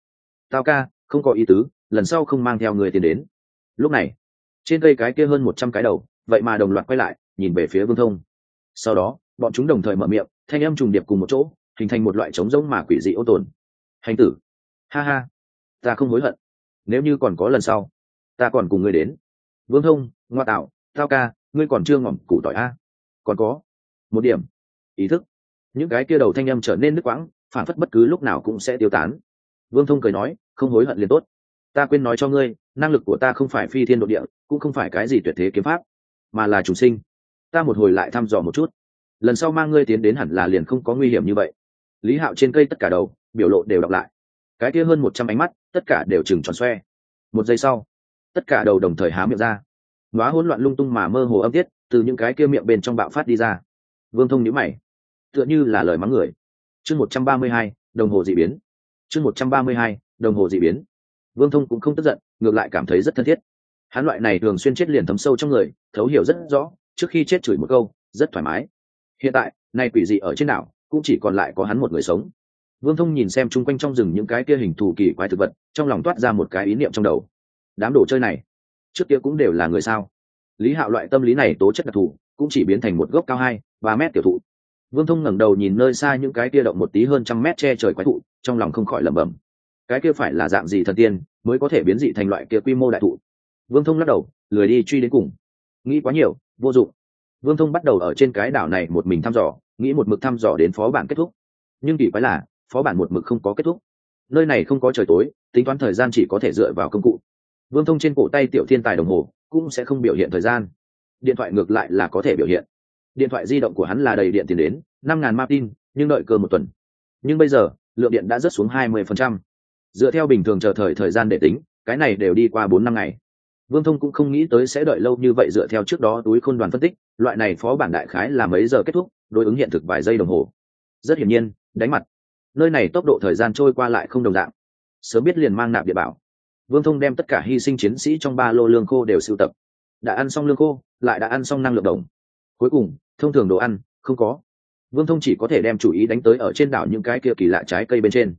Tao ca, không có ý tứ, lần sau không mang theo người tiền đến. Lúc này, trên cây cái kia hơn một trăm cái đầu vậy mà đồng loạt quay lại, nhìn về phía vương thông. Sau đó, bọn chúng đồng thời mở miệng, thanh âm trùng điệp cùng một chỗ, hình thành một loại trống rỗng mà quỷ dị ô tồn. Hành tử! Ha ha! Ta không hối hận. Nếu như còn có lần sau, ta còn cùng ngươi đến. Vương thông, ngoa tạo thao ca, ngươi còn chưa ngỏm củ tỏi a? Còn có, một điểm, ý thức. Những cái kia đầu thanh âm trở nên nước quãng, phản phất bất cứ lúc nào cũng sẽ tiêu tán. Vương thông cười nói, không hối hận liền tốt. Ta quên nói cho ngươi, năng lực của ta không phải phi thiên độ địa, cũng không phải cái gì tuyệt thế kiếm pháp mà là chủ sinh. Ta một hồi lại thăm dò một chút. Lần sau mang ngươi tiến đến hẳn là liền không có nguy hiểm như vậy. Lý hạo trên cây tất cả đầu, biểu lộ đều đọc lại. Cái kia hơn một trăm ánh mắt, tất cả đều chừng tròn xoe. Một giây sau, tất cả đầu đồng thời há miệng ra. Nói hỗn loạn lung tung mà mơ hồ âm tiết, từ những cái kia miệng bên trong bạo phát đi ra. Vương thông nhíu mày, tựa như là lời mắng người. Chương một trăm ba mươi hai, đồng hồ dị biến. Chương một trăm ba mươi hai, đồng hồ dị biến. Vương thông cũng không tức giận, ngược lại cảm thấy rất thân thiết hắn loại này thường xuyên chết liền thấm sâu trong người, thấu hiểu rất rõ, trước khi chết chửi một câu, rất thoải mái. Hiện tại nay quỷ dị ở trên đảo, cũng chỉ còn lại có hắn một người sống. Vương thông nhìn xem chung quanh trong rừng những cái kia hình thù kỳ quái thực vật, trong lòng toát ra một cái ý niệm trong đầu. Đám đồ chơi này, trước kia cũng đều là người sao? Lý hạo loại tâm lý này tố chất đặc thù, cũng chỉ biến thành một gốc cao hai, ba mét tiểu thụ. Vương thông ngẩng đầu nhìn nơi xa những cái kia động một tí hơn trăm mét che trời quái thụ, trong lòng không khỏi lẩm bẩm. Cái kia phải là dạng gì thần tiên mới có thể biến dị thành loại kia quy mô đại thụ? Vương thông lắc đầu, lười đi truy đến cùng. Nghĩ quá nhiều, vô dụng. Vương thông bắt đầu ở trên cái đảo này một mình thăm dò, nghĩ một mực thăm dò đến phó bản kết thúc. Nhưng kỳ quái là, phó bản một mực không có kết thúc. Nơi này không có trời tối, tính toán thời gian chỉ có thể dựa vào công cụ. Vương thông trên cổ tay tiểu thiên tài đồng hồ, cũng sẽ không biểu hiện thời gian. Điện thoại ngược lại là có thể biểu hiện. Điện thoại di động của hắn là đầy điện tiền đến, năm ngàn martin, nhưng đợi cơ một tuần. Nhưng bây giờ, lượng điện đã rớt xuống hai mươi phần trăm. Dựa theo bình thường chờ thời thời gian để tính, cái này đều đi qua bốn năm ngày vương thông cũng không nghĩ tới sẽ đợi lâu như vậy dựa theo trước đó túi khôn đoàn phân tích, loại này phó bản đại khái là mấy giờ kết thúc, đối ứng hiện thực vài giây đồng hồ. Rất hiển nhiên, đánh mặt. Nơi này tốc độ thời gian trôi qua lại không đồng dạng. Sớm biết liền mang nạp địa bảo. Vương thông đem tất cả hy sinh chiến sĩ trong ba lô lương khô đều sưu tập. Đã ăn xong lương khô, lại đã ăn xong năng lượng đồng. Cuối cùng, thông thường đồ ăn, không có. Vương thông chỉ có thể đem chủ ý đánh tới ở trên đảo những cái kia kỳ lạ trái cây bên trên.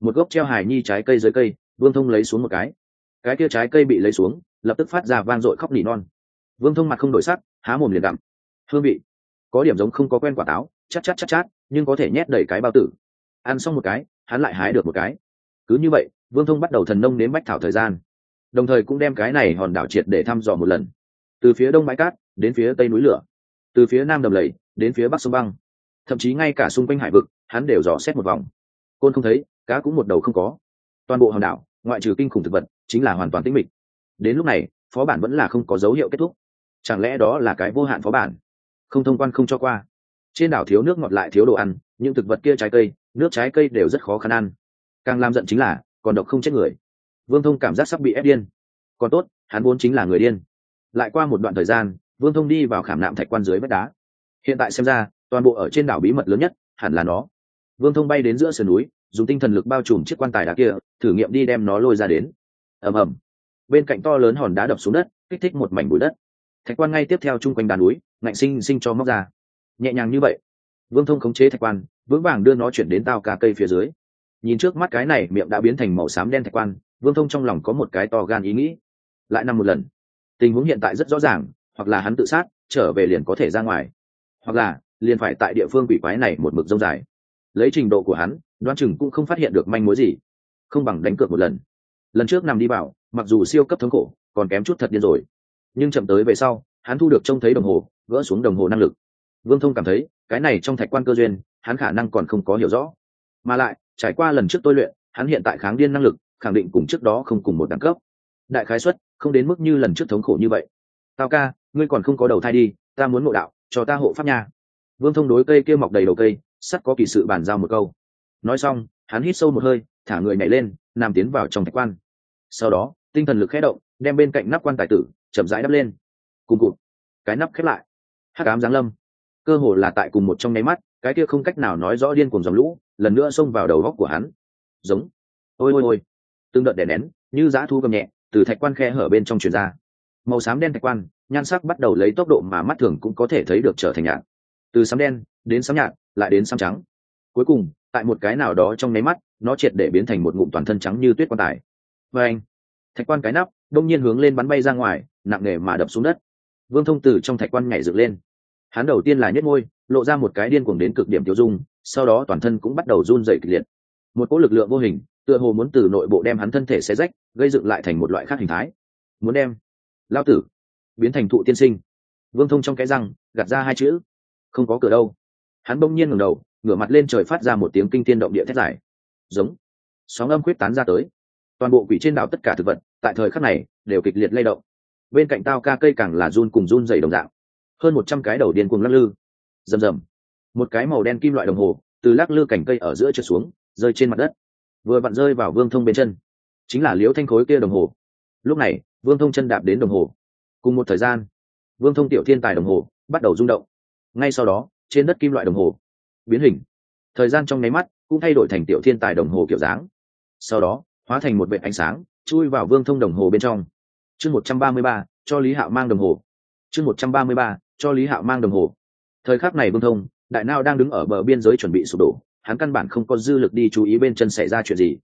Một gốc treo hài nhi trái cây dưới cây, vương thông lấy xuống một cái. Cái kia trái cây bị lấy xuống lập tức phát ra vang dội khóc nỉ non. Vương thông mặt không đổi sắc, há mồm liền gặm. Hương vị, có điểm giống không có quen quả táo chắc chắc chắc chát, nhưng có thể nhét đầy cái bao tử. Ăn xong một cái, hắn lại hái được một cái. Cứ như vậy, vương thông bắt đầu thần nông đến bách thảo thời gian. Đồng thời cũng đem cái này hòn đảo triệt để thăm dò một lần. Từ phía đông bãi cát, đến phía tây núi lửa. Từ phía nam đầm lầy, đến phía bắc sông băng. Thậm chí ngay cả xung quanh hải vực, hắn đều dò xét một vòng. Côn không thấy, cá cũng một đầu không có. Toàn bộ hòn đảo, ngoại trừ kinh khủng thực vật, chính là hoàn toàn tĩnh mịch đến lúc này, phó bản vẫn là không có dấu hiệu kết thúc. Chẳng lẽ đó là cái vô hạn phó bản? Không thông quan không cho qua. Trên đảo thiếu nước ngọt lại thiếu đồ ăn, những thực vật kia trái cây, nước trái cây đều rất khó khăn ăn. Càng làm giận chính là, còn độc không chết người. Vương thông cảm giác sắp bị ép điên. Còn tốt, hắn vốn chính là người điên. Lại qua một đoạn thời gian, vương thông đi vào khảm nạm thạch quan dưới vách đá. Hiện tại xem ra, toàn bộ ở trên đảo bí mật lớn nhất, hẳn là nó. Vương thông bay đến giữa sườn núi, dùng tinh thần lực bao trùm chiếc quan tài đá kia, thử nghiệm đi đem nó lôi ra đến. Ầm ầm bên cạnh to lớn hòn đá đập xuống đất, kích thích một mảnh bụi đất. Thạch quan ngay tiếp theo chung quanh đá núi, ngạnh sinh sinh cho móc ra. Nhẹ nhàng như vậy, vương thông khống chế thạch quan, vững vàng đưa nó chuyển đến tao cà cây phía dưới. Nhìn trước mắt cái này miệng đã biến thành màu xám đen thạch quan, vương thông trong lòng có một cái to gan ý nghĩ. Lại nằm một lần. Tình huống hiện tại rất rõ ràng, hoặc là hắn tự sát, trở về liền có thể ra ngoài. Hoặc là, liền phải tại địa phương quỷ quái này một mực rông dài. Lấy trình độ của hắn đoan chừng cũng không phát hiện được manh mối gì. Không bằng đánh cược một lần lần trước nằm đi vào mặc dù siêu cấp thống khổ, còn kém chút thật điên rồi. Nhưng chậm tới về sau, hắn thu được trông thấy đồng hồ, gỡ xuống đồng hồ năng lực. Vương thông cảm thấy, cái này trong thạch quan cơ duyên, hắn khả năng còn không có hiểu rõ. Mà lại, trải qua lần trước tôi luyện, hắn hiện tại kháng điên năng lực, khẳng định cùng trước đó không cùng một đẳng cấp. Đại khái xuất không đến mức như lần trước thống khổ như vậy. Tao ca, ngươi còn không có đầu thai đi, ta muốn ngộ đạo, cho ta hộ pháp nha. Vương thông đối cây kia mọc đầy đầu cây, sắt có kỳ sự bàn giao một câu. Nói xong, hắn hít sâu một hơi, thả người nhảy lên, nằm tiến vào trong thạch quan sau đó, tinh thần lực khé động, đem bên cạnh nắp quan tài tử chậm rãi đắp lên. Cùng cụt, cái nắp khép lại. Hắc ám giáng lâm. Cơ hồ là tại cùng một trong nháy mắt, cái kia không cách nào nói rõ điên cùng dòng lũ, lần nữa xông vào đầu góc của hắn. Giống. Ôi ôi ôi. Tương đợt đè nén, như dã thu gầm nhẹ, từ thạch quan khe hở bên trong truyền ra. Màu xám đen thạch quan, nhan sắc bắt đầu lấy tốc độ mà mắt thường cũng có thể thấy được trở thành nhạt. Từ xám đen đến xám nhạt, lại đến xám trắng. Cuối cùng, tại một cái nào đó trong nháy mắt, nó triệt để biến thành một ngụm toàn thân trắng như tuyết quan tài và anh, thạch quan cái nắp, đông nhiên hướng lên bắn bay ra ngoài, nặng nề mà đập xuống đất. Vương thông từ trong thạch quan nhảy dựng lên. Hắn đầu tiên là nhất môi, lộ ra một cái điên cuồng đến cực điểm tiêu dung, sau đó toàn thân cũng bắt đầu run dậy kịch liệt. Một cỗ lực lượng vô hình, tựa hồ muốn từ nội bộ đem hắn thân thể xé rách, gây dựng lại thành một loại khác hình thái. Muốn đem lao tử biến thành thụ tiên sinh. Vương thông trong cái răng, gạt ra hai chữ. Không có cửa đâu. Hắn bỗng nhiên ngẩng đầu, ngửa mặt lên trời phát ra một tiếng kinh tiên động địa thét dài. Giống. Sóng âm quyết tán ra tới toàn bộ quỷ trên đảo tất cả thực vật, tại thời khắc này, đều kịch liệt lay động. Bên cạnh tao ca cây càng là run cùng run dày đồng dạng. Hơn một trăm cái đầu điên cuồng lắc lư. Rầm rầm. Một cái màu đen kim loại đồng hồ, từ lắc lư cành cây ở giữa trượt xuống, rơi trên mặt đất. Vừa vặn rơi vào vương thông bên chân. Chính là liếu thanh khối kia đồng hồ. Lúc này, vương thông chân đạp đến đồng hồ. Cùng một thời gian, vương thông tiểu thiên tài đồng hồ bắt đầu rung động. Ngay sau đó, trên đất kim loại đồng hồ biến hình. Thời gian trong nháy mắt cũng thay đổi thành tiểu thiên tài đồng hồ kiểu dáng. Sau đó hóa thành một vệ ánh sáng, chui vào vương thông đồng hồ bên trong. Chương một trăm ba mươi ba, cho lý hạo mang đồng hồ. Chương một trăm ba mươi ba, cho lý hạo mang đồng hồ. Thời khắc này vương thông, đại nao đang đứng ở bờ biên giới chuẩn bị sụp đổ, hắn căn bản không có dư lực đi chú ý bên chân xảy ra chuyện gì.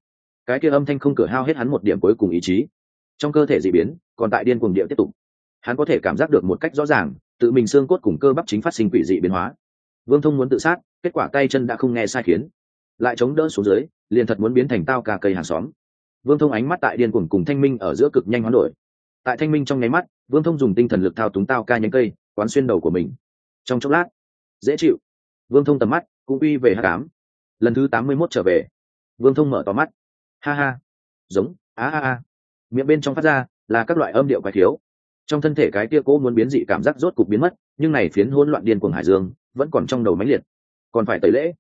Cái kia âm thanh không cửa hao hết hắn một điểm cuối cùng ý chí. Trong cơ thể d ị biến, còn tại điên cuồng địa tiếp tục. Hắn có thể cảm giác được một cách rõ ràng, tự mình xương cốt cùng cơ bắp chính phát sinh quỷ dị biến hóa. Vương thông muốn tự sát, kết quả tay chân đã không nghe sai khiến. Lại chống đỡ xuống dưới, liền thật muốn biến thành tao cả cây hàng xóm vương thông ánh mắt tại điên cuồng cùng thanh minh ở giữa cực nhanh hoán đổi. Tại thanh minh trong nháy mắt, vương thông dùng tinh thần lực thao túng tao ca nhánh cây, quán xuyên đầu của mình. Trong chốc lát, dễ chịu. Vương thông tầm mắt cũng uy về h tám lần thứ tám mươi mốt trở về. Vương thông mở to mắt. Ha ha. Giống, a a a. Miệng bên trong phát ra là các loại âm điệu quái thiếu trong thân thể cái tia cố muốn biến dị cảm giác rốt cục biến mất, nhưng này phiến hỗn loạn điên cuồng hải dương vẫn còn trong đầu mãnh liệt. Còn phải tẩy lễ.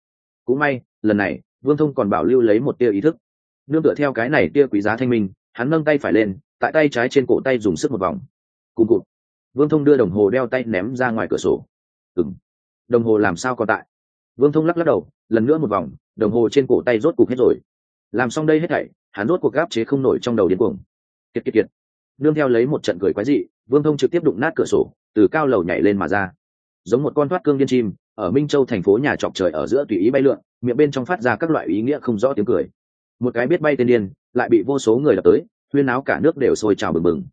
Cũng may, lần này, vương thông còn bảo lưu lấy một tia ý thức nương tựa theo cái này tia quý giá thanh minh, hắn nâng tay phải lên, tại tay trái trên cổ tay dùng sức một vòng. Cùng cụt. Vương thông đưa đồng hồ đeo tay ném ra ngoài cửa sổ. Ừng đồng hồ làm sao còn tại? Vương thông lắc lắc đầu, lần nữa một vòng, đồng hồ trên cổ tay rốt cục hết rồi. Làm xong đây hết thảy, hắn rốt cuộc gáp chế không nổi trong đầu điên cuồng. Kiệt kiệt kiệt. Nương theo lấy một trận cười quái dị, vương thông trực tiếp đụng nát cửa sổ, từ cao lầu nhảy lên mà ra. Giống một con thoát cương điên chim, ở minh châu thành phố nhà trọc trời ở giữa tùy ý bay lượn, miệng bên trong phát ra các loại ý nghĩa không rõ tiếng cười một cái biết bay tên điên, lại bị vô số người đập tới, huyên áo cả nước đều sôi trào bừng bừng.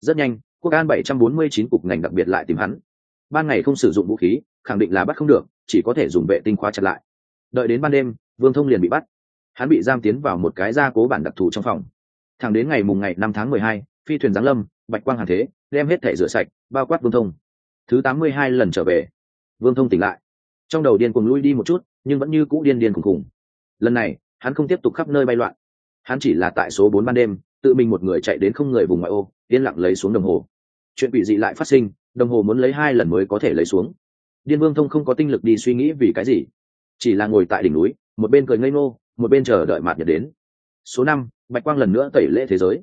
Rất nhanh, quốc an 749 cục ngành đặc biệt lại tìm hắn. Ban ngày không sử dụng vũ khí, khẳng định là bắt không được, chỉ có thể dùng vệ tinh khóa chặt lại. Đợi đến ban đêm, vương thông liền bị bắt. Hắn bị giam tiến vào một cái gia cố bản đặc thù trong phòng. Thẳng đến ngày mùng ngày năm tháng mười hai, phi thuyền giáng lâm, bạch quang hàn thế, đem hết thẻ rửa sạch, bao quát vương thông. Thứ tám mươi hai lần trở về. Vương thông tỉnh lại. Trong đầu điên cùng lui đi một chút, nhưng vẫn như cũ điên điên cùng cùng lần này hắn không tiếp tục khắp nơi bay loạn. Hắn chỉ là tại số bốn ban đêm, tự mình một người chạy đến không người vùng ngoại ô, yên lặng lấy xuống đồng hồ. Chuyện quỷ dị lại phát sinh, đồng hồ muốn lấy hai lần mới có thể lấy xuống. Điên vương thông không có tinh lực đi suy nghĩ vì cái gì. Chỉ là ngồi tại đỉnh núi, một bên cười ngây ngô, một bên chờ đợi mạt nhật đến. Số năm, bạch quang lần nữa tẩy lễ thế giới.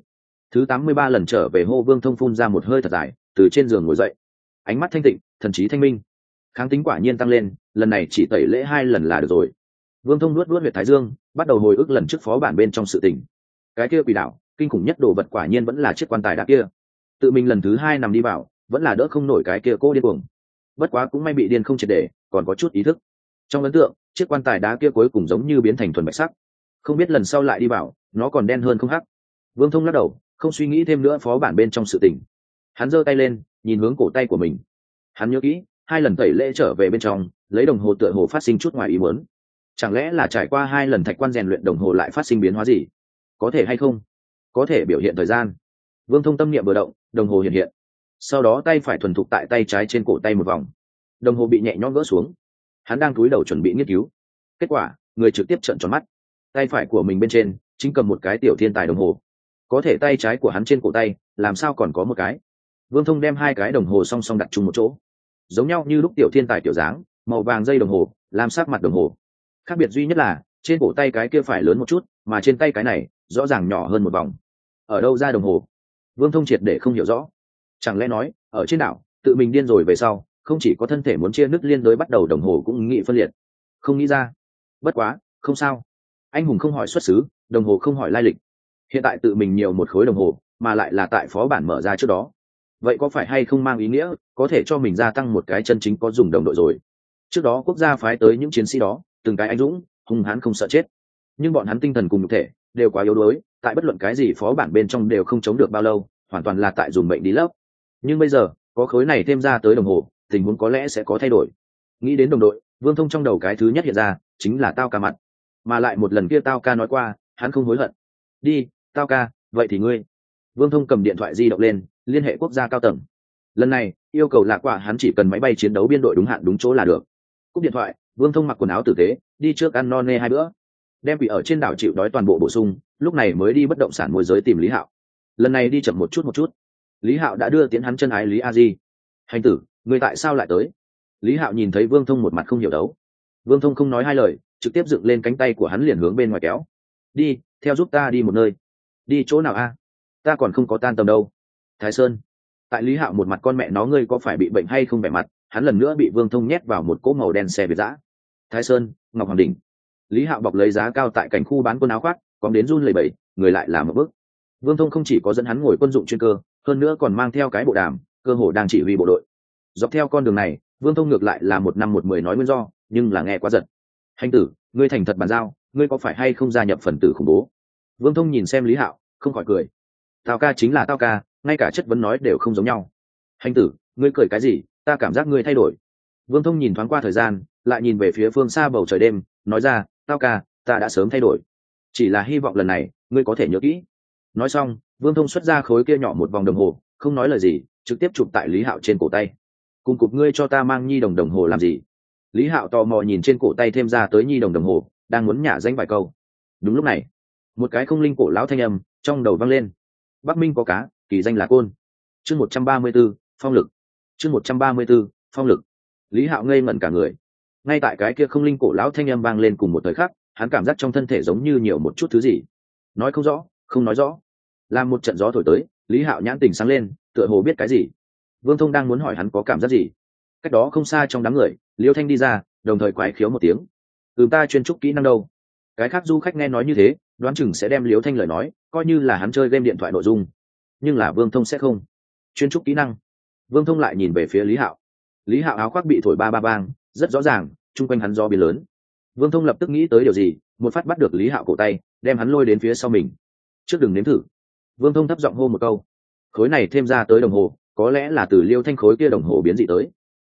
Thứ tám mươi ba lần trở về hô vương thông phun ra một hơi thật dài, từ trên giường ngồi dậy. Ánh mắt thanh tịnh, thần trí thanh minh. Kháng tính quả nhiên tăng lên, lần này chỉ tẩy lễ hai lần là được rồi. Vương thông nuốt nuốt huyệt thái dương bắt đầu hồi ức lần trước phó bản bên trong sự tình. Cái kia quỷ đạo, kinh khủng nhất đồ vật quả nhiên vẫn là chiếc quan tài đá kia. Tự mình lần thứ hai nằm đi vào, vẫn là đỡ không nổi cái kia cô điên cuồng. Bất quá cũng may bị điên không triệt để, còn có chút ý thức. Trong ấn tượng, chiếc quan tài đá kia cuối cùng giống như biến thành thuần bạch sắc. Không biết lần sau lại đi vào, nó còn đen hơn không hắc. Vương thông lắc đầu, không suy nghĩ thêm nữa phó bản bên trong sự tình. Hắn giơ tay lên, nhìn hướng cổ tay của mình. Hắn nhớ kỹ, hai lần tẩy lễ trở về bên trong, lấy đồng hồ tựa hồ phát sinh chút ngoài ý muốn chẳng lẽ là trải qua hai lần thạch quan rèn luyện đồng hồ lại phát sinh biến hóa gì? Có thể hay không? Có thể biểu hiện thời gian. Vương thông tâm niệm vừa động, đồng hồ hiện hiện. Sau đó tay phải thuần thục tại tay trái trên cổ tay một vòng. Đồng hồ bị nhẹ nhõm gỡ xuống. Hắn đang cúi đầu chuẩn bị nghiên cứu. Kết quả, người trực tiếp trợn tròn mắt. Tay phải của mình bên trên, chính cầm một cái tiểu thiên tài đồng hồ. Có thể tay trái của hắn trên cổ tay, làm sao còn có một cái? Vương thông đem hai cái đồng hồ song song đặt chung một chỗ. Giống nhau như lúc tiểu thiên tài tiểu dáng, màu vàng dây đồng hồ làm sắc mặt đồng hồ khác biệt duy nhất là, trên cổ tay cái kia phải lớn một chút, mà trên tay cái này, rõ ràng nhỏ hơn một vòng. Ở đâu ra đồng hồ? Vương thông triệt để không hiểu rõ. Chẳng lẽ nói, ở trên đảo, tự mình điên rồi về sau, không chỉ có thân thể muốn chia nước liên đối bắt đầu đồng hồ cũng nghĩ phân liệt. Không nghĩ ra. Bất quá, không sao. Anh hùng không hỏi xuất xứ, đồng hồ không hỏi lai lịch. Hiện tại tự mình nhiều một khối đồng hồ, mà lại là tại phó bản mở ra trước đó. Vậy có phải hay không mang ý nghĩa, có thể cho mình gia tăng một cái chân chính có dùng đồng đội rồi. Trước đó quốc gia phái tới những chiến sĩ đó từng cái anh dũng, hung hãn không sợ chết. Nhưng bọn hắn tinh thần cùng nhục thể đều quá yếu đuối, tại bất luận cái gì phó bản bên trong đều không chống được bao lâu, hoàn toàn là tại dùng bệnh đi lớp nhưng bây giờ, có khối này thêm ra tới đồng hồ, tình huống có lẽ sẽ có thay đổi. Nghĩ đến đồng đội, vương thông trong đầu cái thứ nhất hiện ra, chính là tao ca mặt. Mà lại một lần kia tao ca nói qua, hắn không hối hận. Đi, tao ca, vậy thì ngươi. Vương thông cầm điện thoại di động lên, liên hệ quốc gia cao tầng. Lần này, yêu cầu lạc quả hắn chỉ cần máy bay chiến đấu biên đội đúng hạn đúng chỗ là được. Cúp điện thoại vương thông mặc quần áo tử tế, đi trước ăn no nê hai bữa. Đem bị ở trên đảo chịu đói toàn bộ bổ sung, lúc này mới đi bất động sản môi giới tìm lý hạo. Lần này đi chậm một chút một chút. Lý hạo đã đưa tiến hắn chân ái lý a di. Hành tử, người tại sao lại tới? Lý hạo nhìn thấy vương thông một mặt không hiểu đấu. Vương thông không nói hai lời, trực tiếp dựng lên cánh tay của hắn liền hướng bên ngoài kéo. Đi, theo giúp ta đi một nơi. Đi chỗ nào a? Ta còn không có tan tầm đâu. Thái sơn. Tại lý hạo một mặt con mẹ nó ngươi có phải bị bệnh hay không vẻ mặt, hắn lần nữa bị vương thông nhét vào một cỗ màu đen xe việt giã thái sơn, ngọc hoàng đình lý hạo bọc lấy giá cao tại cảnh khu bán quần áo khoác còn đến run lầy bẩy, người lại làm một bước. Vương thông không chỉ có dẫn hắn ngồi quân dụng chuyên cơ, hơn nữa còn mang theo cái bộ đàm, cơ hồ đang chỉ huy bộ đội. Dọc theo con đường này, vương thông ngược lại là một năm một mười nói nguyên do, nhưng là nghe quá giật. Hành tử, ngươi thành thật bàn giao, ngươi có phải hay không gia nhập phần tử khủng bố? Vương thông nhìn xem lý hạo, không khỏi cười. Tao ca chính là tao ca, ngay cả chất vấn nói đều không giống nhau. Hành tử, ngươi cười cái gì, ta cảm giác ngươi thay đổi. Vương thông nhìn thoáng qua thời gian lại nhìn về phía phương xa bầu trời đêm, nói ra, tao ca, ta đã sớm thay đổi. Chỉ là hy vọng lần này, ngươi có thể nhớ kỹ. Nói xong, vương thông xuất ra khối kia nhỏ một vòng đồng hồ, không nói lời gì, trực tiếp chụp tại lý hạo trên cổ tay. Cùng cục ngươi cho ta mang nhi đồng đồng hồ làm gì? Lý hạo tò mò nhìn trên cổ tay thêm ra tới nhi đồng đồng hồ, đang muốn nhả danh vài câu. Đúng lúc này, một cái không linh cổ lão thanh âm trong đầu vang lên. Bắc minh có cá, kỳ danh là côn. Chương một trăm ba mươi b ố phong lực. Chương một trăm ba mươi b ố phong lực. Lý hạo ngây ngẩn cả người ngay tại cái kia không linh cổ lão thanh âm vang lên cùng một thời khắc, hắn cảm giác trong thân thể giống như nhiều một chút thứ gì. Nói không rõ, không nói rõ. Làm một trận gió thổi tới, lý hạo nhãn tình sáng lên, tựa hồ biết cái gì. Vương thông đang muốn hỏi hắn có cảm giác gì. Cách đó không xa trong đám người, liêu thanh đi ra, đồng thời quái khiếu một tiếng. Ừm, ta chuyên trúc kỹ năng đâu? Cái khác du khách nghe nói như thế, đoán chừng sẽ đem liêu thanh lời nói, coi như là hắn chơi game điện thoại nội dung. Nhưng là vương thông sẽ không. Chuyên trúc kỹ năng. Vương thông lại nhìn về phía lý hạo. Lý hạo áo khoác bị thổi ba ba bang rất rõ ràng, chung quanh hắn do biến lớn. Vương thông lập tức nghĩ tới điều gì, một phát bắt được lý hạo cổ tay, đem hắn lôi đến phía sau mình. Trước đừng nếm thử. Vương thông thấp giọng hô một câu. Khối này thêm ra tới đồng hồ, có lẽ là từ liêu thanh khối kia đồng hồ biến dị tới.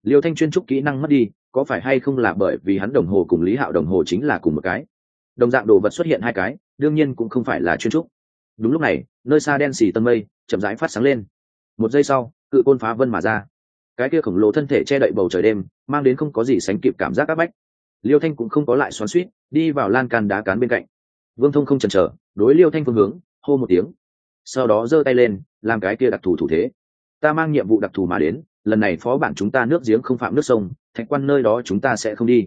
Liêu thanh chuyên trúc kỹ năng mất đi, có phải hay không là bởi vì hắn đồng hồ cùng lý hạo đồng hồ chính là cùng một cái? Đồng dạng đồ vật xuất hiện hai cái, đương nhiên cũng không phải là chuyên trúc. Đúng lúc này, nơi xa đen xì tân mây chậm rãi phát sáng lên. Một giây sau, cự côn phá vân mà ra cái kia khổng lồ thân thể che đậy bầu trời đêm, mang đến không có gì sánh kịp cảm giác áp bách. Liêu thanh cũng không có lại xoắn suýt đi vào lan can đá cán bên cạnh. Vương thông không chần chờ, đối liêu thanh phương hướng, hô một tiếng. Sau đó giơ tay lên, làm cái kia đặc thù thủ thế. Ta mang nhiệm vụ đặc thù mà đến, lần này phó bản chúng ta nước giếng không phạm nước sông, thạch quan nơi đó chúng ta sẽ không đi.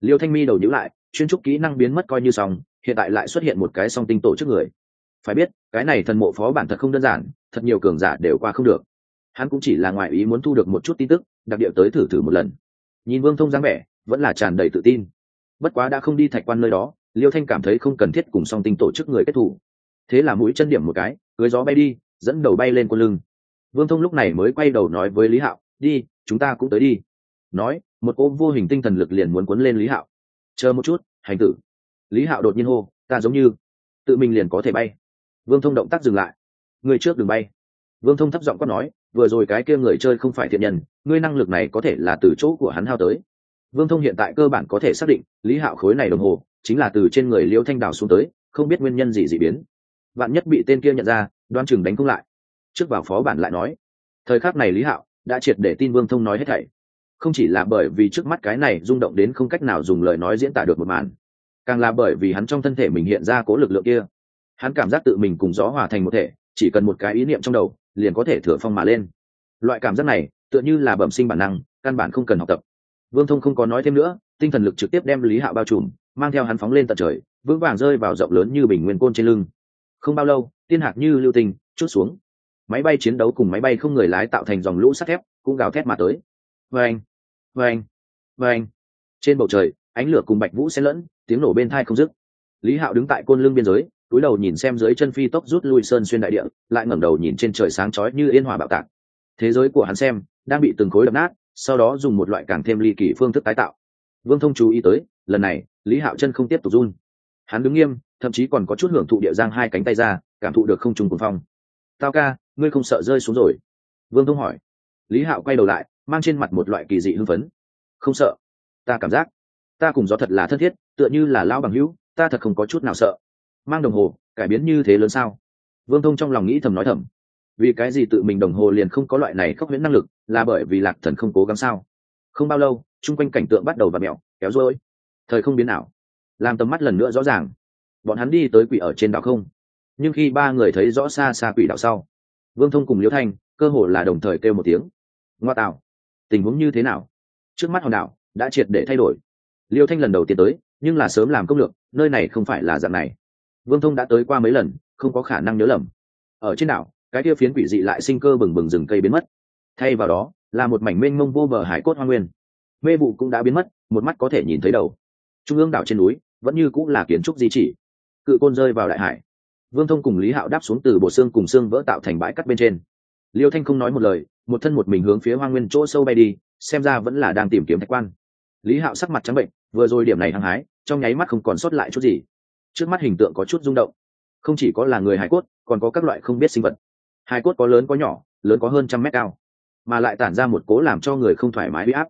Liêu thanh mi đầu nhữ lại, chuyên trúc kỹ năng biến mất coi như xong, hiện tại lại xuất hiện một cái song tinh tổ trước người. Phải biết, cái này thần mộ phó bản thật không đơn giản, thật nhiều cường giả đều qua không được hắn cũng chỉ là ngoại ý muốn thu được một chút tin tức, đặc điệu tới thử thử một lần. Nhìn vương thông dáng vẻ, vẫn là tràn đầy tự tin. Bất quá đã không đi thạch quan nơi đó, liêu thanh cảm thấy không cần thiết cùng song tinh tổ chức người kết thủ. Thế là mũi chân điểm một cái, cưới gió bay đi, dẫn đầu bay lên quân lưng. Vương thông lúc này mới quay đầu nói với lý hạo, đi, chúng ta cũng tới đi. Nói, một cô vô hình tinh thần lực liền muốn cuốn lên lý hạo. Chờ một chút, hành tử. Lý hạo đột nhiên hô, ta giống như, tự mình liền có thể bay. Vương thông động tác dừng lại. Người trước đừng bay vương thông thấp giọng quát nói, vừa rồi cái kia người chơi không phải thiện nhân, ngươi năng lực này có thể là từ chỗ của hắn hao tới. Vương thông hiện tại cơ bản có thể xác định, lý hạo khối này đồng hồ, chính là từ trên người liêu thanh đào xuống tới, không biết nguyên nhân gì dị biến. Vạn nhất bị tên kia nhận ra, đoan chừng đánh không lại. Trước vào phó bản lại nói, thời khắc này lý hạo đã triệt để tin vương thông nói hết thảy. Không chỉ là bởi vì trước mắt cái này rung động đến không cách nào dùng lời nói diễn tả được một màn, càng là bởi vì hắn trong thân thể mình hiện ra cố lực lượng kia. Hắn cảm giác tự mình cùng gió hòa thành một thể, chỉ cần một cái ý niệm trong đầu liền có thể thừa phong mà lên. Loại cảm giác này, tựa như là bẩm sinh bản năng, căn bản không cần học tập. Vương thông không có nói thêm nữa, tinh thần lực trực tiếp đem lý hạo bao trùm, mang theo hắn phóng lên tận trời, vững vàng rơi vào rộng lớn như bình nguyên côn trên lưng. Không bao lâu, tiên hạc như lưu tình chút xuống. Máy bay chiến đấu cùng máy bay không người lái tạo thành dòng lũ sắt thép, cũng gào thét mà tới. Vâng vâng vâng. Trên bầu trời, ánh lửa cùng bạch vũ xen lẫn, tiếng nổ bên thai không dứt. Lý hạo đứng tại côn lưng biên giới túi đầu nhìn xem dưới chân phi tốc rút lui sơn xuyên đại địa, lại ngẩng đầu nhìn trên trời sáng chói như yên hòa bạo tạc. Thế giới của hắn xem, đang bị từng khối đập nát, sau đó dùng một loại càng thêm ly kỳ phương thức tái tạo. Vương thông chú ý tới, lần này, lý hạo chân không tiếp tục run. Hắn đứng nghiêm, thậm chí còn có chút hưởng thụ địa giang hai cánh tay ra, cảm thụ được không trùng cuồng phong. Tao ca, ngươi không sợ rơi xuống rồi? Vương thông hỏi. Lý hạo quay đầu lại, mang trên mặt một loại kỳ dị hưng phấn. Không sợ. Ta cảm giác, ta cùng gió thật là thân thiết, tựa như là lao bằng hữu, ta thật không có chút nào sợ mang đồng hồ, cải biến như thế lớn sao? Vương thông trong lòng nghĩ thầm nói thầm. Vì cái gì tự mình đồng hồ liền không có loại này khốc huyễn năng lực, là bởi vì lạc thần không cố gắng sao? Không bao lâu, chung quanh cảnh tượng bắt đầu và mẹo kéo rối thời không biến ảo. Làm tầm mắt lần nữa rõ ràng. Bọn hắn đi tới quỷ ở trên đảo không? Nhưng khi ba người thấy rõ xa xa quỷ đảo sau, vương thông cùng liễu thanh, cơ hồ là đồng thời kêu một tiếng. Ngoa tạo. Tình huống như thế nào? Trước mắt hòn đảo đã triệt để thay đổi. Liêu thanh lần đầu tiên tới, nhưng là sớm làm công lược, nơi này không phải là dạng này vương thông đã tới qua mấy lần, không có khả năng nhớ lầm. Ở trên đảo, cái kia phiến quỷ dị lại sinh cơ bừng bừng rừng cây biến mất. Thay vào đó, là một mảnh mênh mông vô bờ hải cốt hoa nguyên. Mê vụ cũng đã biến mất, một mắt có thể nhìn thấy đầu. Trung ương đảo trên núi, vẫn như cũng là kiến trúc di chỉ. Cự côn rơi vào đại hải. Vương thông cùng lý hạo đáp xuống từ bộ xương cùng xương vỡ tạo thành bãi cắt bên trên. Liêu thanh không nói một lời, một thân một mình hướng phía hoa nguyên chỗ sâu bay đi, xem ra vẫn là đang tìm kiếm thạch quan. Lý hạo sắc mặt trắng bệnh, vừa rồi điểm này hăng hái, trong nháy mắt không còn sót lại chút gì trước mắt hình tượng có chút rung động. Không chỉ có là người hải cốt, còn có các loại không biết sinh vật. Hải cốt có lớn có nhỏ, lớn có hơn trăm mét cao, mà lại tản ra một cố làm cho người không thoải mái huy áp.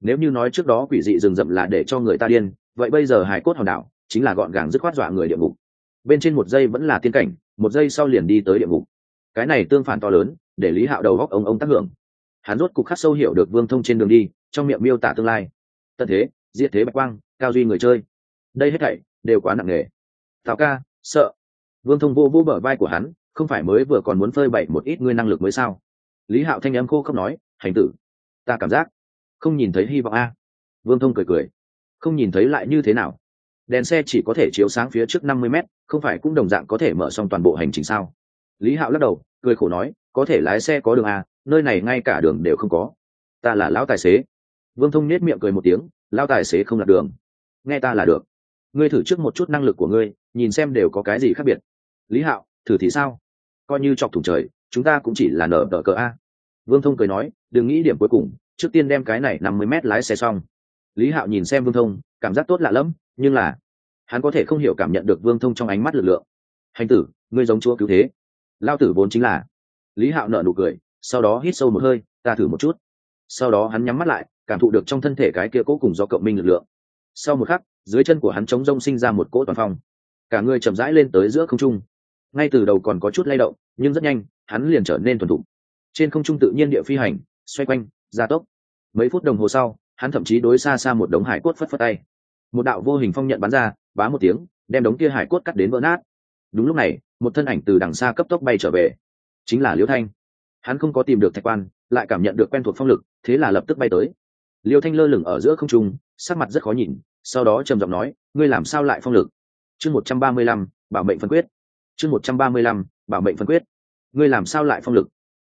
Nếu như nói trước đó quỷ dị rừng rậm là để cho người ta điên, vậy bây giờ hải cốt hòn đảo chính là gọn gàng dứt khoát dọa người địa ngục. Bên trên một giây vẫn là tiên cảnh, một giây sau liền đi tới địa ngục. Cái này tương phản to lớn, để lý hạo đầu góc ông ông tác hưởng. Hắn rốt cục khắc sâu hiểu được vương thông trên đường đi, trong miệng miêu tả tương lai. Tận thế, diệt thế bạch quang, cao duy người chơi. Đây hết thảy đều quá nặng nề tào ca, sợ. Vương thông vô vô bờ vai của hắn, không phải mới vừa còn muốn phơi bậy một ít ngươi năng lực mới sao? Lý hạo thanh âm khô khốc nói, hành tử, ta cảm giác không nhìn thấy hy vọng a. Vương thông cười cười, không nhìn thấy lại như thế nào? Đèn xe chỉ có thể chiếu sáng phía trước năm mươi m không phải cũng đồng dạng có thể mở xong toàn bộ hành trình sao? Lý hạo lắc đầu, cười khổ nói, có thể lái xe có đường à nơi này ngay cả đường đều không có. Ta là lão tài xế. Vương thông nết miệng cười một tiếng, lão tài xế không lạc đường. Nghe ta là được. Ngươi thử trước một chút năng lực của ngươi nhìn xem đều có cái gì khác biệt. Lý hạo, thử thì sao? Coi như chọc thủng trời, chúng ta cũng chỉ là nở đỡ cờ a. Vương thông cười nói, đừng nghĩ điểm cuối cùng, trước tiên đem cái này năm mươi mét lái xe xong. Lý hạo nhìn xem vương thông, cảm giác tốt lạ lẫm, nhưng là, hắn có thể không hiểu cảm nhận được vương thông trong ánh mắt lực lượng. Hành tử, ngươi giống chúa cứu thế. Lao tử vốn chính là. Lý hạo nợ nụ cười, sau đó hít sâu một hơi, ta thử một chút. Sau đó hắn nhắm mắt lại, cảm thụ được trong thân thể cái kia cố cùng do cộng minh lực lượng. Sau một khắc, dưới chân của hắn chống rông sinh ra một cỗ toàn phong cả người chậm rãi lên tới giữa không trung. Ngay từ đầu còn có chút lay động, nhưng rất nhanh, hắn liền trở nên thuần thục. Trên không trung tự nhiên địa phi hành, xoay quanh, gia tốc. Mấy phút đồng hồ sau, hắn thậm chí đối xa xa một đống hải cốt phất phất tay. Một đạo vô hình phong nhận bắn ra, bá một tiếng, đem đống kia hải cốt cắt đến vỡ nát. Đúng lúc này, một thân ảnh từ đằng xa cấp tốc bay trở về. Chính là liễu thanh. Hắn không có tìm được thạch quan, lại cảm nhận được quen thuộc phong lực, thế là lập tức bay tới. Liêu thanh lơ lửng ở giữa không trung, sắc mặt rất khó nhìn, sau đó trầm giọng nói, ngươi làm sao lại phong lực? Chương một trăm ba mươi lăm, bảo mệnh phân quyết. Chương một trăm ba mươi lăm, bảo mệnh phân quyết. Ngươi làm sao lại phong lực?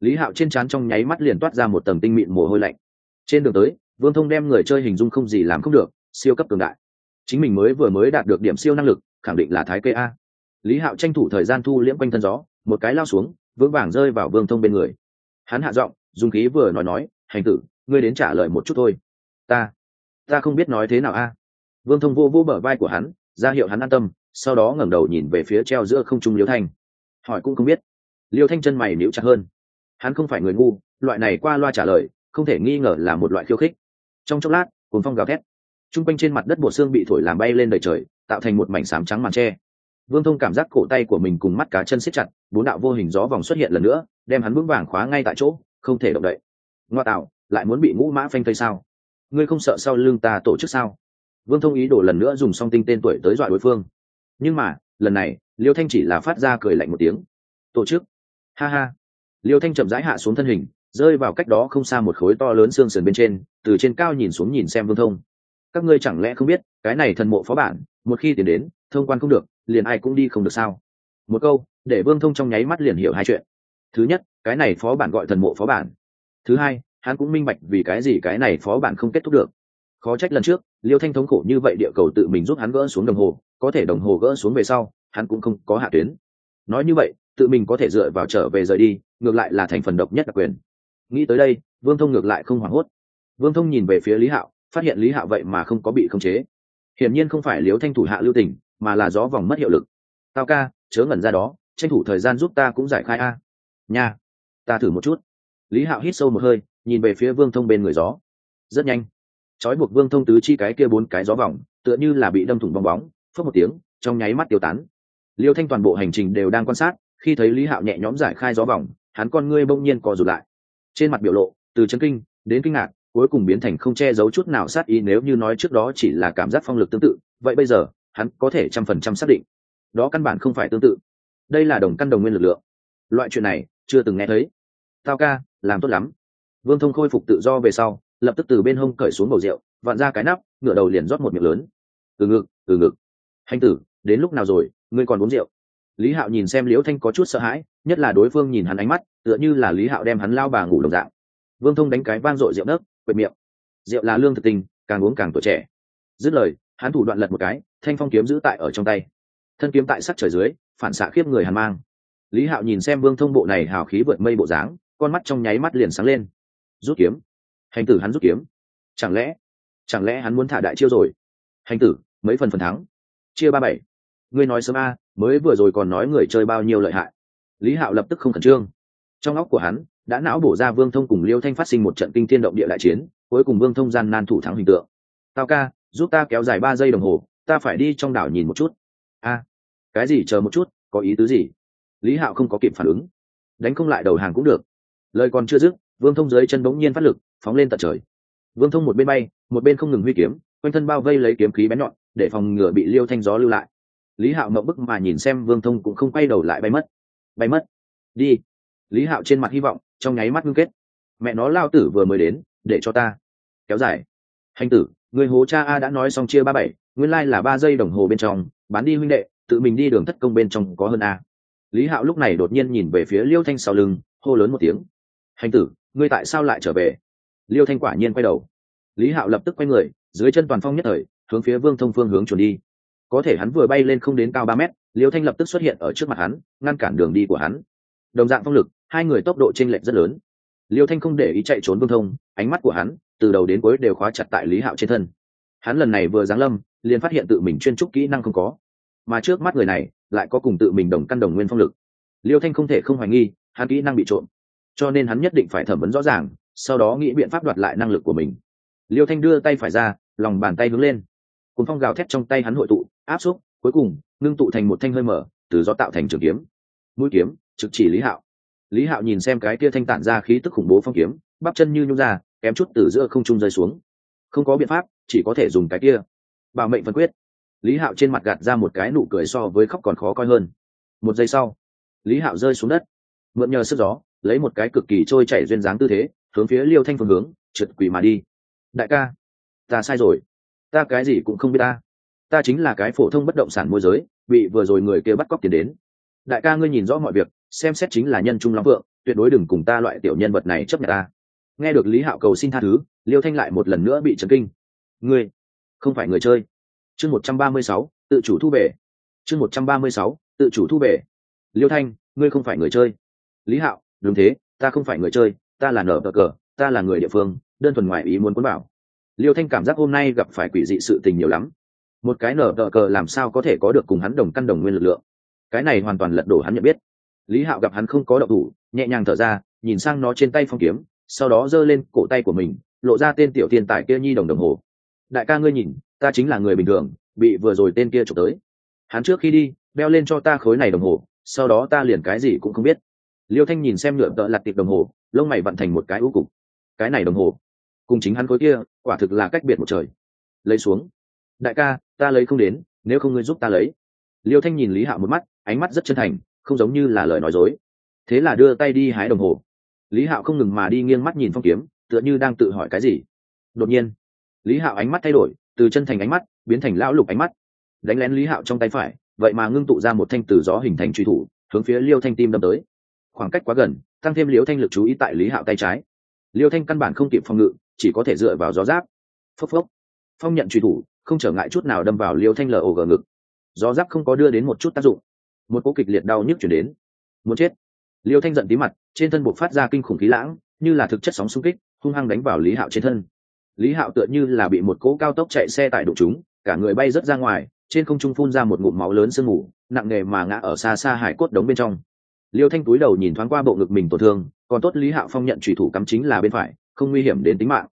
Lý hạo trên trán trong nháy mắt liền toát ra một tầng tinh mịn mồ hôi lạnh. Trên đường tới, vương thông đem người chơi hình dung không gì làm không được, siêu cấp cường đại. Chính mình mới vừa mới đạt được điểm siêu năng lực, khẳng định là thái kê a. Lý hạo tranh thủ thời gian thu liễm quanh thân gió, một cái lao xuống, vững vàng rơi vào vương thông bên người. Hắn hạ giọng, dùng khí vừa nói nói, hành tử, ngươi đến trả lời một chút thôi. Ta ta không biết nói thế nào a. Vương thông vô vô bờ vai của hắn ra hiệu hắn an tâm, sau đó ngẩng đầu nhìn về phía treo giữa không trung liêu thanh. Hỏi cũng không biết. Liêu thanh chân mày níu chặt hơn. Hắn không phải người ngu, loại này qua loa trả lời, không thể nghi ngờ là một loại khiêu khích. Trong chốc lát cồn phong gào thét. T r u n g quanh trên mặt đất bột xương bị thổi làm bay lên đầy trời, tạo thành một mảnh sám trắng màn tre vương thông cảm giác cổ tay của mình cùng mắt cá chân siết chặt, bốn đạo vô hình gió vòng xuất hiện lần nữa, đem hắn vững vàng khóa ngay tại chỗ, không thể động đậy. Ngoa tạo, lại muốn bị ngũ mã phanh thây sao? Ngươi không sợ sau lưng ta tổ chức sao? Vương thông ý đồ lần nữa dùng song tinh tên tuổi tới dọa đối phương. Nhưng mà, lần này, liêu thanh chỉ là phát ra cười lạnh một tiếng. Tổ chức. Ha ha. Liêu thanh chậm rãi hạ xuống thân hình, rơi vào cách đó không xa một khối to lớn xương sườn bên trên, từ trên cao nhìn xuống nhìn xem vương thông. Các ngươi chẳng lẽ không biết, cái này thần mộ phó bản, một khi tiến đến, thông quan không được, liền ai cũng đi không được sao? Một câu, để vương thông trong nháy mắt liền hiểu hai chuyện. Thứ nhất, cái này phó bản gọi thần mộ phó bản. Thứ hai, hắn cũng minh bạch vì cái gì cái này phó bản không kết thúc được khó trách lần trước, liêu thanh thống khổ như vậy địa cầu tự mình giúp hắn gỡ xuống đồng hồ, có thể đồng hồ gỡ xuống về sau, hắn cũng không có hạ tuyến. Nói như vậy, tự mình có thể dựa vào trở về rời đi, ngược lại là thành phần độc nhất đặc quyền. Nghĩ tới đây, vương thông ngược lại không hoảng hốt. Vương thông nhìn về phía lý hạo, phát hiện lý hạo vậy mà không có bị khống chế. Hiển nhiên không phải liếu thanh thủ hạ lưu tình, mà là gió vòng mất hiệu lực. Tao ca, chớ ngẩn ra đó, tranh thủ thời gian giúp ta cũng giải khai a. Nha, ta thử một chút. Lý hạo hít sâu một hơi, nhìn về phía vương thông bên người gió. Rất nhanh trói buộc vương thông tứ chi cái kia bốn cái gió vòng, tựa như là bị đâm thủng bong bóng phớt một tiếng, trong nháy mắt tiêu tán. Liêu thanh toàn bộ hành trình đều đang quan sát, khi thấy lý hạo nhẹ nhõm giải khai gió vòng, hắn con ngươi bỗng nhiên co rụt lại. Trên mặt biểu lộ, từ chấn kinh đến kinh ngạc, cuối cùng biến thành không che giấu chút nào sát ý nếu như nói trước đó chỉ là cảm giác phong lực tương tự, vậy bây giờ, hắn có thể trăm phần trăm xác định. Đó căn bản không phải tương tự. Đây là đồng căn đồng nguyên lực lượng. Loại chuyện này, chưa từng nghe thấy. Tao ca, làm tốt lắm. Vương thông khôi phục tự do về sau lập tức từ bên hông cởi xuống bầu rượu, vặn ra cái nắp ngựa đầu liền rót một miệng lớn. Từ ngực từ ngực. Hành tử, đến lúc nào rồi? Ngươi còn uống rượu? Lý hạo nhìn xem liễu thanh có chút sợ hãi, nhất là đối phương nhìn hắn ánh mắt, tựa như là lý hạo đem hắn lao bà ngủ đồng dạng. Vương thông đánh cái vang dội rượu nấc, quệt miệng. Rượu là lương thực tình, càng uống càng tuổi trẻ. Dứt lời, hắn thủ đoạn lật một cái, thanh phong kiếm giữ tại ở trong tay. Thân kiếm tại sắc trời dưới, phản xạ khiếp người hàn mang. Lý hạo nhìn xem vương thông bộ này hào khí vượt mây bộ dáng, con mắt trong nháy mắt liền sáng lên. Rút kiếm hành tử hắn rút kiếm. Chẳng lẽ chẳng lẽ hắn muốn thả đại chiêu rồi? Hành tử, mấy phần phần thắng? Chia ba bảy. Ngươi nói sớm a, mới vừa rồi còn nói người chơi bao nhiêu lợi hại. Lý hạo lập tức không khẩn trương. Trong óc của hắn, đã não bổ ra vương thông cùng liêu thanh phát sinh một trận kinh thiên động địa đại chiến, cuối cùng vương thông gian nan thủ thắng hình tượng. Tao ca, giúp ta kéo dài ba giây đồng hồ, ta phải đi trong đảo nhìn một chút. A, cái gì chờ một chút, có ý tứ gì? Lý hạo không có kịp phản ứng. Đánh không lại đầu hàng cũng được. Lời còn chưa dứt, vương thông dưới chân bỗng nhiên phát lực phóng lên tận trời. Vương thông một bên bay, một bên không ngừng huy kiếm, quanh thân bao vây lấy kiếm khí bén nhọn, để phòng ngừa bị liêu thanh gió lưu lại. Lý hạo mậu bức mà nhìn xem vương thông cũng không quay đầu lại bay mất. Bay mất. Đi. Lý hạo trên mặt hy vọng, trong nháy mắt ngưng kết. Mẹ nó, lao tử vừa mới đến, để cho ta. Kéo dài. Hành tử, người hố cha a đã nói xong chia ba bảy, nguyên lai là ba giây đồng hồ bên trong, bán đi huynh đệ, tự mình đi đường thất công bên trong có hơn a. Lý hạo lúc này đột nhiên nhìn về phía liêu thanh sau lưng, hô lớn một tiếng. Hành tử, ngươi tại sao lại trở về? Liêu thanh quả nhiên quay đầu. Lý hạo lập tức quay người, dưới chân toàn phong nhất thời, hướng phía vương thông phương hướng chuẩn đi. Có thể hắn vừa bay lên không đến cao ba mét, liêu thanh lập tức xuất hiện ở trước mặt hắn, ngăn cản đường đi của hắn. Đồng dạng phong lực, hai người tốc độ t r ê n lệch rất lớn. Liêu thanh không để ý chạy trốn vương thông, ánh mắt của hắn, từ đầu đến cuối đều khóa chặt tại lý hạo trên thân. Hắn lần này vừa giáng lâm, liền phát hiện tự mình chuyên trúc kỹ năng không có. Mà trước mắt người này, lại có cùng tự mình đồng căn đồng nguyên phong lực. Liêu thanh không thể không hoài nghi, hắn kỹ năng bị trộm. Cho nên hắn nhất định phải thẩm vấn rõ ràng sau đó nghĩ biện pháp đoạt lại năng lực của mình. Liêu thanh đưa tay phải ra, lòng bàn tay hướng lên. Cùng phong gào thét trong tay hắn hội tụ, áp xúc, cuối cùng, ngưng tụ thành một thanh hơi mở, từ gió tạo thành trường kiếm. Mũi kiếm, trực chỉ lý hạo. Lý hạo nhìn xem cái kia thanh tản ra khí tức khủng bố phong kiếm, bắp chân như nhung ra, kém chút từ giữa không trung rơi xuống. Không có biện pháp, chỉ có thể dùng cái kia. Bảo mệnh phân quyết. Lý hạo trên mặt gạt ra một cái nụ cười so với khóc còn khó coi hơn. Một giây sau, lý hạo rơi xuống đất. Mượn nhờ sức gió, lấy một cái cực kỳ trôi chảy duyên dáng tư thế hướng phía liêu thanh phương hướng, trượt quỷ mà đi. Đại ca, ta sai rồi. Ta cái gì cũng không biết ta. Ta chính là cái phổ thông bất động sản môi giới, bị vừa rồi người kia bắt cóc tiền đến. Đại ca ngươi nhìn rõ mọi việc, xem xét chính là nhân trung lắm vượng, tuyệt đối đừng cùng ta loại tiểu nhân vật này chấp nhận ta. Nghe được lý hạo cầu xin tha thứ, liêu thanh lại một lần nữa bị trấn kinh. Ngươi, không phải người chơi. Chương một trăm ba mươi sáu, tự chủ thu về chương một trăm ba mươi sáu, tự chủ thu về liêu thanh, ngươi không phải người chơi. Lý hạo đúng thế, ta không phải người chơi ta là nở cờ, ta là người địa phương, đơn thuần ngoài ý muốn cuốn bảo liêu thanh cảm giác hôm nay gặp phải quỷ dị sự tình nhiều lắm. Một cái nở tờ cờ làm sao có thể có được cùng hắn đồng căn đồng nguyên lực lượng? Cái này hoàn toàn lật đổ hắn nhận biết. Lý hạo gặp hắn không có độc thủ, nhẹ nhàng thở ra, nhìn sang nó trên tay phong kiếm, sau đó giơ lên cổ tay của mình, lộ ra tên tiểu thiên tài kia nhi đồng đồng hồ. Đại ca ngươi nhìn, ta chính là người bình thường, bị vừa rồi tên kia chụp tới. Hắn trước khi đi đeo lên cho ta khối này đồng hồ, sau đó ta liền cái gì cũng không biết. Liêu thanh nhìn xem nửa tợ lặt tiệp đồng hồ lông mày vận thành một cái ưu cục. Cái này đồng hồ, cùng chính hắn khối kia, quả thực là cách biệt một trời. Lấy xuống. Đại ca, ta lấy không đến, nếu không ngươi giúp ta lấy. Liêu thanh nhìn lý hạo một mắt, ánh mắt rất chân thành, không giống như là lời nói dối. Thế là đưa tay đi hái đồng hồ. Lý hạo không ngừng mà đi nghiêng mắt nhìn phong kiếm, tựa như đang tự hỏi cái gì. Đột nhiên, lý hạo ánh mắt thay đổi, từ chân thành ánh mắt, biến thành lão lục ánh mắt. Đánh lén lý hạo trong tay phải, vậy mà ngưng tụ ra một thanh từ gió hình thành truy thủ, hướng phía liêu thanh tim đâm tới. Khoảng cách quá gần tăng thêm liêu thanh lực chú ý tại lý hạo tay trái. Liêu thanh căn bản không kịp phòng ngự, chỉ có thể dựa vào gió giáp. Phốc phốc. Phong nhận truy thủ, không trở ngại chút nào đâm vào liêu thanh lờ ồ gờ ngực. Gió giáp không có đưa đến một chút tác dụng. Một cỗ kịch liệt đau nhức chuyển đến. Muốn chết. Liêu thanh giận tí mặt, trên thân buộc phát ra kinh khủng khí lãng, như là thực chất sóng xung kích, hung hăng đánh vào lý hạo trên thân. Lý hạo tựa như là bị một cỗ cao tốc chạy xe tải đụng chúng cả người bay rớt ra ngoài, trên không trung phun ra một ngụm máu lớn sương mù, nặng nề mà ngã ở xa xa hải cốt đống bên trong liêu thanh túi đầu nhìn thoáng qua bộ ngực mình tổn thương, còn tốt lý hạo phong nhận thủy thủ cắm chính là bên phải, không nguy hiểm đến tính mạng.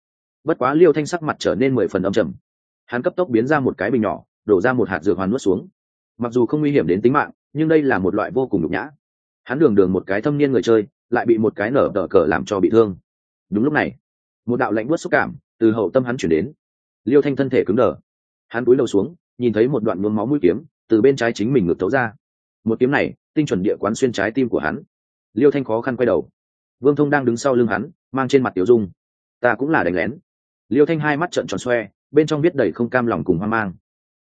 Bất quá liêu thanh sắc mặt trở nên mười phần âm trầm. Hắn cấp tốc biến ra một cái bình nhỏ, đổ ra một hạt dược hoàn nuốt xuống. Mặc dù không nguy hiểm đến tính mạng, nhưng đây là một loại vô cùng nhục nhã. Hắn đường đường một cái thâm niên người chơi, lại bị một cái nở đỡ cờ làm cho bị thương. Đúng lúc này, một đạo lạnh bớt xúc cảm từ hậu tâm hắn chuyển đến. Liêu thanh thân thể cứng đờ. Hắn cúi đầu xuống, nhìn thấy một đoạn nhuốm máu mũi kiếm từ bên trái chính mình ngược tấu ra. Một kiếm này tinh chuẩn địa quán xuyên trái tim của hắn. Liêu thanh khó khăn quay đầu. Vương thông đang đứng sau lưng hắn, mang trên mặt tiểu dung. Ta cũng là đánh lén. Liêu thanh hai mắt trợn tròn xoe, bên trong biết đầy không cam lòng cùng hoang mang.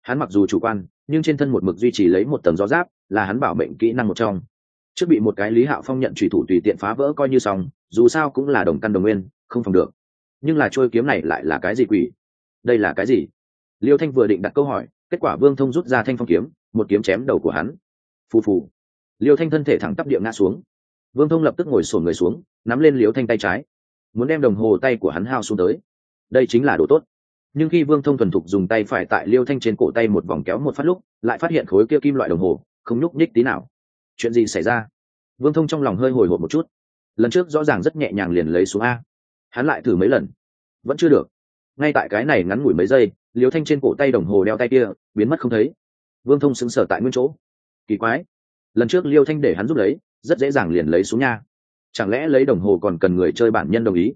Hắn mặc dù chủ quan, nhưng trên thân một mực duy trì lấy một tầng gió giáp, là hắn bảo mệnh kỹ năng một trong. Trước bị một cái lý hạo phong nhận trùy thủ tùy tiện phá vỡ coi như xong, dù sao cũng là đồng căn đồng nguyên, không phòng được. Nhưng là trôi kiếm này lại là cái gì quỷ? Đây là cái gì? Liêu thanh vừa định đặt câu hỏi, kết quả vương thông rút ra thanh phong kiếm, một kiếm chém đầu của hắn. Phù phù liêu thanh thân thể thẳng tắp địa ngã xuống. Vương thông lập tức ngồi sổn người xuống, nắm lên liêu thanh tay trái, muốn đem đồng hồ tay của hắn hao xuống tới. Đây chính là đồ tốt. Nhưng khi vương thông thuần thục dùng tay phải tại liêu thanh trên cổ tay một vòng kéo một phát lúc, lại phát hiện khối kia kim loại đồng hồ, không nhúc nhích tí nào. Chuyện gì xảy ra? Vương thông trong lòng hơi hồi hộp một chút. Lần trước rõ ràng rất nhẹ nhàng liền lấy xuống a. Hắn lại thử mấy lần. Vẫn chưa được. Ngay tại cái này ngắn ngủi mấy giây, liêu thanh trên cổ tay đồng hồ đeo tay kia, biến mất không thấy. Vương thông sững sờ tại nguyên chỗ. Kỳ quái lần trước liêu thanh để hắn giúp lấy, rất dễ dàng liền lấy xuống nha. Chẳng lẽ lấy đồng hồ còn cần người chơi bản nhân đồng ý?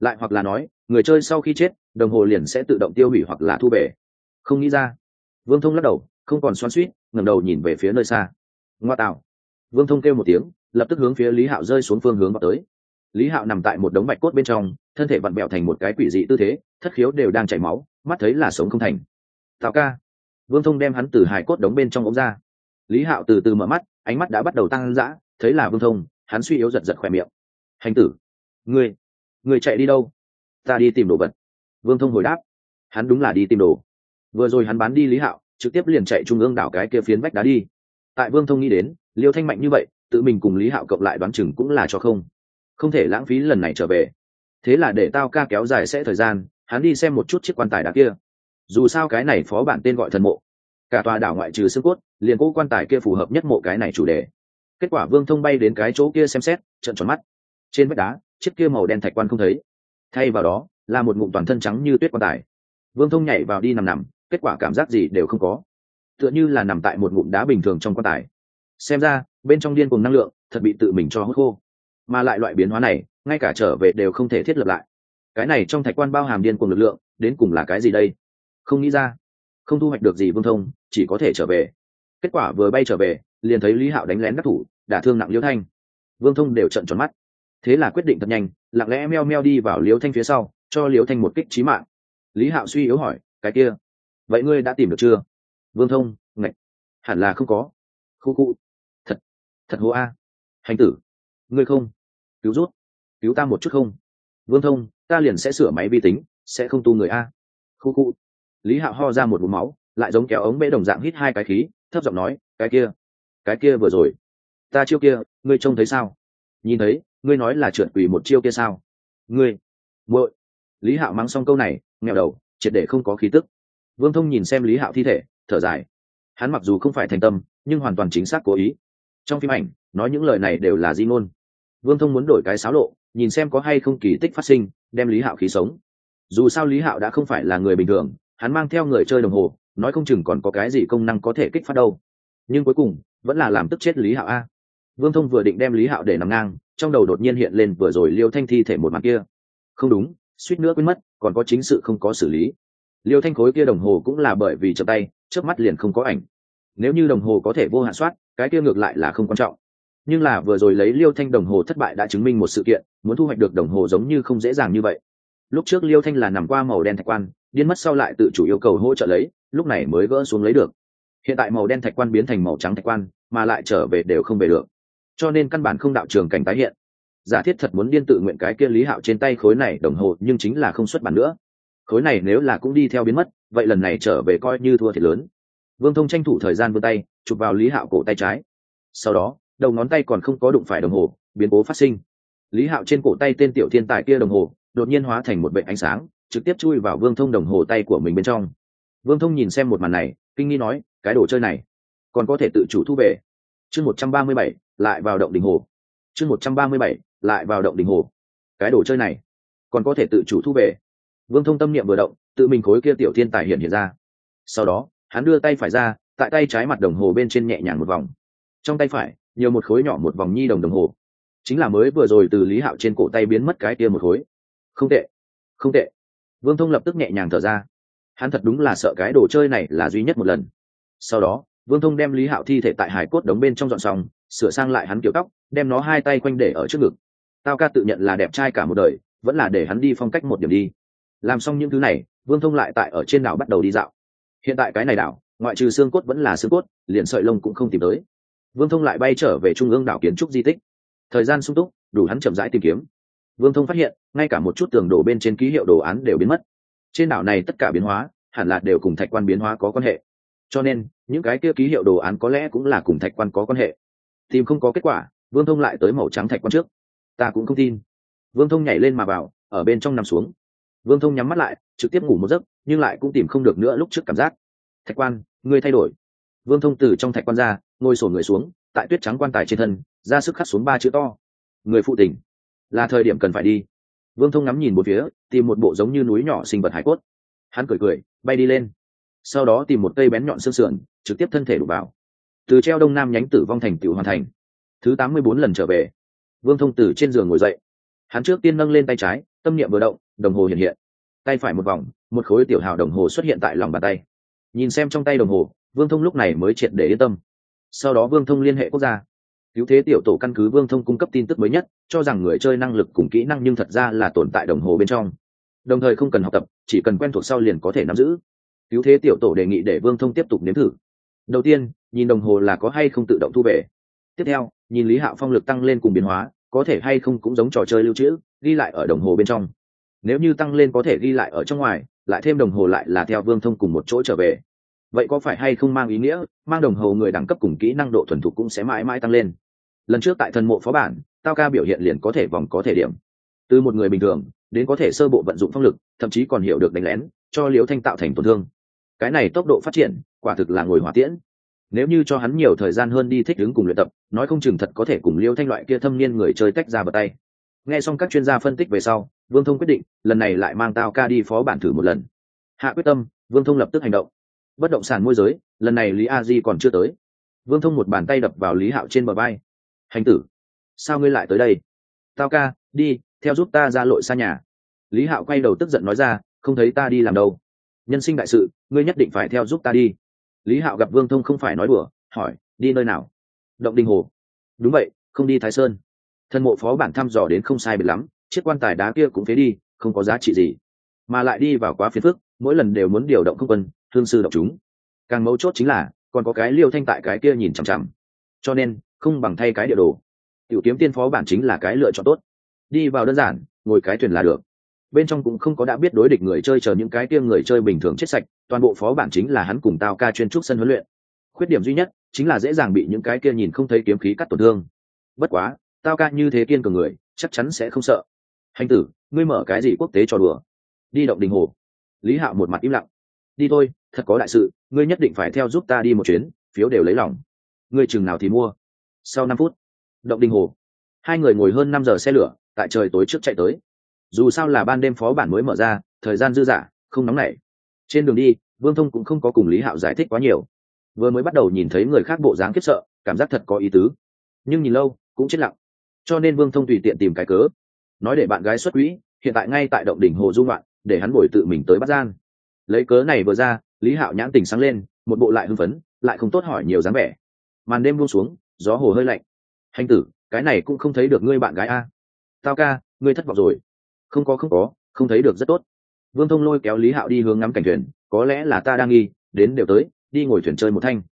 Lại hoặc là nói, người chơi sau khi chết, đồng hồ liền sẽ tự động tiêu hủy hoặc là thu về. Không nghĩ ra. Vương thông lắc đầu, không còn xoắn suýt ngẩng đầu nhìn về phía nơi xa. Ngoa tạo. Vương thông kêu một tiếng, lập tức hướng phía lý hạo rơi xuống phương hướng vào tới. Lý hạo nằm tại một đống bạch cốt bên trong, thân thể vặn bẹo thành một cái quỷ dị tư thế, thất khiếu đều đang chảy máu, mắt thấy là sống không thành. Tào ca. Vương thông đem hắn từ hải cốt đống bên trong ống ra. Lý hạo từ từ mở mắt ánh mắt đã bắt đầu tăng dã, thấy là vương thông, hắn suy yếu giật giật khỏe miệng. Hành tử, ngươi ngươi chạy đi đâu? Ta đi tìm đồ vật. Vương thông hồi đáp. Hắn đúng là đi tìm đồ. Vừa rồi hắn bán đi lý hạo, trực tiếp liền chạy trung ương đảo cái kia phiến vách đá đi. Tại vương thông nghĩ đến, liêu thanh mạnh như vậy, tự mình cùng lý hạo cộng lại đoán chừng cũng là cho không. Không thể lãng phí lần này trở về. Thế là để tao ca kéo dài sẽ thời gian, hắn đi xem một chút chiếc quan tài đá kia. Dù sao cái này phó bản tên gọi thần mộ cả tòa đảo ngoại trừ xương cốt, liền cố quan tài kia phù hợp nhất mộ cái này chủ đề. Kết quả vương thông bay đến cái chỗ kia xem xét trận tròn mắt. Trên vách đá, chiếc kia màu đen thạch quan không thấy. Thay vào đó, là một ngụm toàn thân trắng như tuyết quan tài. Vương thông nhảy vào đi nằm nằm, kết quả cảm giác gì đều không có. Tựa như là nằm tại một ngụm đá bình thường trong quan tài. Xem ra, bên trong điên cùng năng lượng, thật bị tự mình cho hốt khô. Mà lại loại biến hóa này, ngay cả trở về đều không thể thiết lập lại. Cái này trong thạch quan bao hàm điên cùng lực lượng, đến cùng là cái gì đây? Không nghĩ ra. Không thu hoạch được gì vương thông chỉ có thể trở về. Kết quả vừa bay trở về, liền thấy lý hạo đánh lén các thủ, đả thương nặng liêu thanh. Vương thông đều trận tròn mắt. Thế là quyết định thật nhanh, lặng lẽ meo meo đi vào liêu thanh phía sau, cho liêu thanh một kích trí mạng. Lý hạo suy yếu hỏi, cái kia, vậy ngươi đã tìm được chưa? Vương thông, ngạch, hẳn là không có. Khu khu, thật thật hô a. Hành tử, ngươi không? Cứu rút, cứu ta một chút không? Vương thông, ta liền sẽ sửa máy vi tính, sẽ không tu người a. Khu khu. Lý hạo ho ra một vùng máu lại giống kéo ống bê đồng dạng hít hai cái khí, thấp giọng nói, cái kia cái kia vừa rồi, ta chiêu kia, ngươi trông thấy sao? Nhìn thấy, ngươi nói là trượt quỳ một chiêu kia sao? Ngươi, muội. Lý hạo mắng xong câu này nghèo đầu, triệt để không có khí tức. Vương thông nhìn xem lý hạo thi thể, thở dài. Hắn mặc dù không phải thành tâm, nhưng hoàn toàn chính xác cố ý. Trong phim ảnh, nói những lời này đều là di ngôn. Vương thông muốn đổi cái xáo lộ, nhìn xem có hay không kỳ tích phát sinh, đem lý hạo khí sống. Dù sao lý hạo đã không phải là người bình thường hắn mang theo người chơi đồng hồ, nói không chừng còn có cái gì công năng có thể kích phát đâu. Nhưng cuối cùng, vẫn là làm tức chết lý hạo a. Vương thông vừa định đem lý hạo để nằm ngang, trong đầu đột nhiên hiện lên vừa rồi liêu thanh thi thể một mặt kia. Không đúng, suýt nữa quên mất, còn có chính sự không có xử lý. Liêu thanh khối kia đồng hồ cũng là bởi vì chậm tay, trước mắt liền không có ảnh. Nếu như đồng hồ có thể vô hạn soát, cái kia ngược lại là không quan trọng. Nhưng là vừa rồi lấy liêu thanh đồng hồ thất bại đã chứng minh một sự kiện, muốn thu hoạch được đồng hồ giống như không dễ dàng như vậy. Lúc trước liêu thanh là nằm qua màu đen thạch quan điên mất sau lại tự chủ yêu cầu hỗ trợ lấy, lúc này mới gỡ xuống lấy được. Hiện tại màu đen thạch quan biến thành màu trắng thạch quan, mà lại trở về đều không về được. Cho nên căn bản không đạo trường cảnh tái hiện. Giả thiết thật muốn điên tự nguyện cái kia lý hạo trên tay khối này đồng hồ, nhưng chính là không xuất bản nữa. Khối này nếu là cũng đi theo biến mất, vậy lần này trở về coi như thua thiệt lớn. Vương thông tranh thủ thời gian vươn tay, chụp vào lý hạo cổ tay trái. Sau đó, đầu ngón tay còn không có đụng phải đồng hồ, biến cố phát sinh. Lý hạo trên cổ tay tên tiểu thiên tài kia đồng hồ, đột nhiên hóa thành một vệ ánh sáng trực tiếp chui vào vương thông đồng hồ tay của mình bên trong. Vương thông nhìn xem một màn này, kinh nghi nói, cái đồ chơi này, còn có thể tự chủ thu về. Chương một trăm ba mươi bảy, lại vào động đình hồ. Chương một trăm ba mươi bảy, lại vào động đình hồ. Cái đồ chơi này, còn có thể tự chủ thu về. Vương thông tâm niệm vừa động, tự mình khối kia tiểu thiên tài hiện hiện ra. Sau đó, hắn đưa tay phải ra, tại tay trái mặt đồng hồ bên trên nhẹ nhàng một vòng. Trong tay phải, nhiều một khối nhỏ một vòng nhi đồng đồng hồ. Chính là mới vừa rồi từ lý hạo trên cổ tay biến mất cái kia một khối. Không tệ không tệ vương thông lập tức nhẹ nhàng thở ra. Hắn thật đúng là sợ cái đồ chơi này là duy nhất một lần. Sau đó, vương thông đem lý hạo thi thể tại hải cốt đống bên trong dọn xong, sửa sang lại hắn kiểu tóc, đem nó hai tay quanh để ở trước ngực. Tao ca tự nhận là đẹp trai cả một đời, vẫn là để hắn đi phong cách một điểm đi. Làm xong những thứ này, vương thông lại tại ở trên đảo bắt đầu đi dạo. Hiện tại cái này đảo, ngoại trừ xương cốt vẫn là xương cốt, liền sợi lông cũng không tìm tới. Vương thông lại bay trở về trung ương đảo kiến trúc di tích. Thời gian sung túc, đủ hắn chậm rãi tìm kiếm vương thông phát hiện, ngay cả một chút tường đổ bên trên ký hiệu đồ án đều biến mất. Trên đảo này tất cả biến hóa, hẳn là đều cùng thạch quan biến hóa có quan hệ. Cho nên, những cái kia ký hiệu đồ án có lẽ cũng là cùng thạch quan có quan hệ. Tìm không có kết quả, vương thông lại tới màu trắng thạch quan trước. Ta cũng không tin. Vương thông nhảy lên mà vào ở bên trong nằm xuống. Vương thông nhắm mắt lại, trực tiếp ngủ một giấc, nhưng lại cũng tìm không được nữa lúc trước cảm giác. Thạch quan, ngươi thay đổi. Vương thông từ trong thạch quan ra, ngồi sổ người xuống, tại tuyết trắng quan tài trên thân, ra sức khắc xuống ba chữ to. Người phụ tình là thời điểm cần phải đi. Vương thông ngắm nhìn một phía, tìm một bộ giống như núi nhỏ sinh vật hải cốt. Hắn cười cười, bay đi lên. Sau đó tìm một cây bén nhọn xương sườn, trực tiếp thân thể đục vào. Từ treo đông nam nhánh tử vong thành tựu hoàn thành. Thứ tám mươi bốn lần trở về. Vương thông từ trên giường ngồi dậy. Hắn trước tiên nâng lên tay trái, tâm niệm vừa động, đồng hồ hiện hiện. Tay phải một vòng, một khối tiểu hào đồng hồ xuất hiện tại lòng bàn tay. Nhìn xem trong tay đồng hồ, vương thông lúc này mới triệt để yên tâm. Sau đó vương thông liên hệ quốc gia cứu thế tiểu tổ căn cứ vương thông cung cấp tin tức mới nhất, cho rằng người chơi năng lực cùng kỹ năng nhưng thật ra là tồn tại đồng hồ bên trong. Đồng thời không cần học tập, chỉ cần quen thuộc sau liền có thể nắm giữ. Cứu thế tiểu tổ đề nghị để vương thông tiếp tục nếm thử. Đầu tiên, nhìn đồng hồ là có hay không tự động thu về. Tiếp theo, nhìn lý hạo phong lực tăng lên cùng biến hóa, có thể hay không cũng giống trò chơi lưu trữ, ghi lại ở đồng hồ bên trong. Nếu như tăng lên có thể ghi lại ở trong ngoài, lại thêm đồng hồ lại là theo vương thông cùng một chỗ trở về vậy có phải hay không mang ý nghĩa, mang đồng hồ người đẳng cấp cùng kỹ năng độ thuần thục cũng sẽ mãi mãi tăng lên. Lần trước tại thần mộ phó bản, tao ca biểu hiện liền có thể vòng có thể điểm. Từ một người bình thường, đến có thể sơ bộ vận dụng phong lực, thậm chí còn hiểu được đánh lén, cho liễu thanh tạo thành tổn thương. Cái này tốc độ phát triển, quả thực là ngồi hỏa tiễn. Nếu như cho hắn nhiều thời gian hơn đi thích ứng cùng luyện tập, nói không chừng thật có thể cùng liễu thanh loại kia thâm niên người chơi tách ra bật tay. Nghe xong các chuyên gia phân tích về sau, vương thông quyết định, lần này lại mang tao ca đi phó bản thử một lần. Hạ quyết tâm, vương thông lập tức hành động bất động sản môi giới, lần này lý a di còn chưa tới. Vương thông một bàn tay đập vào lý hạo trên bờ vai. Hành tử, sao ngươi lại tới đây? Tao ca, đi, theo giúp ta ra lội xa nhà. Lý hạo quay đầu tức giận nói ra, không thấy ta đi làm đâu. Nhân sinh đại sự, ngươi nhất định phải theo giúp ta đi. Lý hạo gặp vương thông không phải nói đùa, hỏi, đi nơi nào? Động đình hồ. Đúng vậy, không đi thái sơn. Thân mộ phó bản thăm dò đến không sai biệt lắm, chiếc quan tài đá kia cũng phế đi, không có giá trị gì. Mà lại đi vào quá phiền phức, mỗi lần đều muốn điều động không quân thương sư đọc chúng. Càng mấu chốt chính là, còn có cái liêu thanh tại cái kia nhìn chằm chằm. Cho nên, không bằng thay cái địa đồ. Tiểu kiếm tiên phó bản chính là cái lựa chọn tốt. Đi vào đơn giản, ngồi cái thuyền là được. Bên trong cũng không có đã biết đối địch người chơi chờ những cái tiêm người chơi bình thường chết sạch, toàn bộ phó bản chính là hắn cùng tao ca chuyên trúc sân huấn luyện. Khuyết điểm duy nhất chính là dễ dàng bị những cái kia nhìn không thấy kiếm khí cắt tổn thương. Bất quá tao ca như thế kiên cường người, chắc chắn sẽ không sợ. Hành tử, ngươi mở cái gì quốc tế cho đùa? Đi động đình hồ. Lý hạo một mặt im lặng. Đi thôi thật có đại sự, ngươi nhất định phải theo giúp ta đi một chuyến, phiếu đều lấy lòng. Ngươi chừng nào thì mua. Sau năm phút, động đình hồ. Hai người ngồi hơn năm giờ xe lửa, tại trời tối trước chạy tới. Dù sao là ban đêm phó bản mới mở ra, thời gian dư dả, không nóng nảy. Trên đường đi, vương thông cũng không có cùng lý hạo giải thích quá nhiều. Vừa mới bắt đầu nhìn thấy người khác bộ dáng khiếp sợ, cảm giác thật có ý tứ. Nhưng nhìn lâu, cũng chết lặng. Cho nên vương thông tùy tiện tìm cái cớ. Nói để bạn gái xuất quỹ, hiện tại ngay tại động đỉnh hồ dung loạn, để hắn bồi tự mình tới bắt gian. Lấy cớ này vừa ra lý hạo nhãn tình sáng lên, một bộ lại hưng phấn, lại không tốt hỏi nhiều dáng vẻ. Màn đêm buông xuống, gió hồ hơi lạnh. Hành tử, cái này cũng không thấy được ngươi bạn gái a. Tao ca, ngươi thất vọng rồi. Không có không có, không thấy được rất tốt. Vương thông lôi kéo lý hạo đi hướng ngắm cảnh thuyền, có lẽ là ta đang nghi, đến đều tới, đi ngồi thuyền chơi một thanh.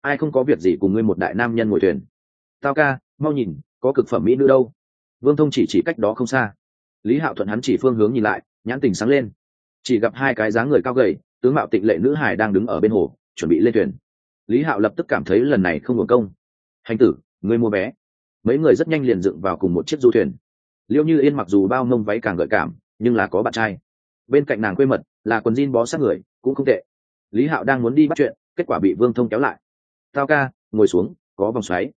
Ai không có việc gì cùng ngươi một đại nam nhân ngồi thuyền? Tao ca, mau nhìn, có cực phẩm mỹ nữ đâu. Vương thông chỉ chỉ cách đó không xa. Lý hạo thuận hắn chỉ phương hướng nhìn lại, nhãn tình sáng lên. Chỉ gặp hai cái dáng người cao gầy tướng mạo tịnh lệ nữ hải đang đứng ở bên hồ, chuẩn bị lên thuyền. Lý hạo lập tức cảm thấy lần này không hưởng công. Hành tử, ngươi mua vé. Mấy người rất nhanh liền dựng vào cùng một chiếc du thuyền. Liêu như yên mặc dù bao mông váy càng gợi cảm, nhưng là có bạn trai. Bên cạnh nàng quê mật, là quần jean bó sát người, cũng không tệ. Lý hạo đang muốn đi bắt chuyện, kết quả bị vương thông kéo lại. Tao ca, ngồi xuống, có vòng xoáy.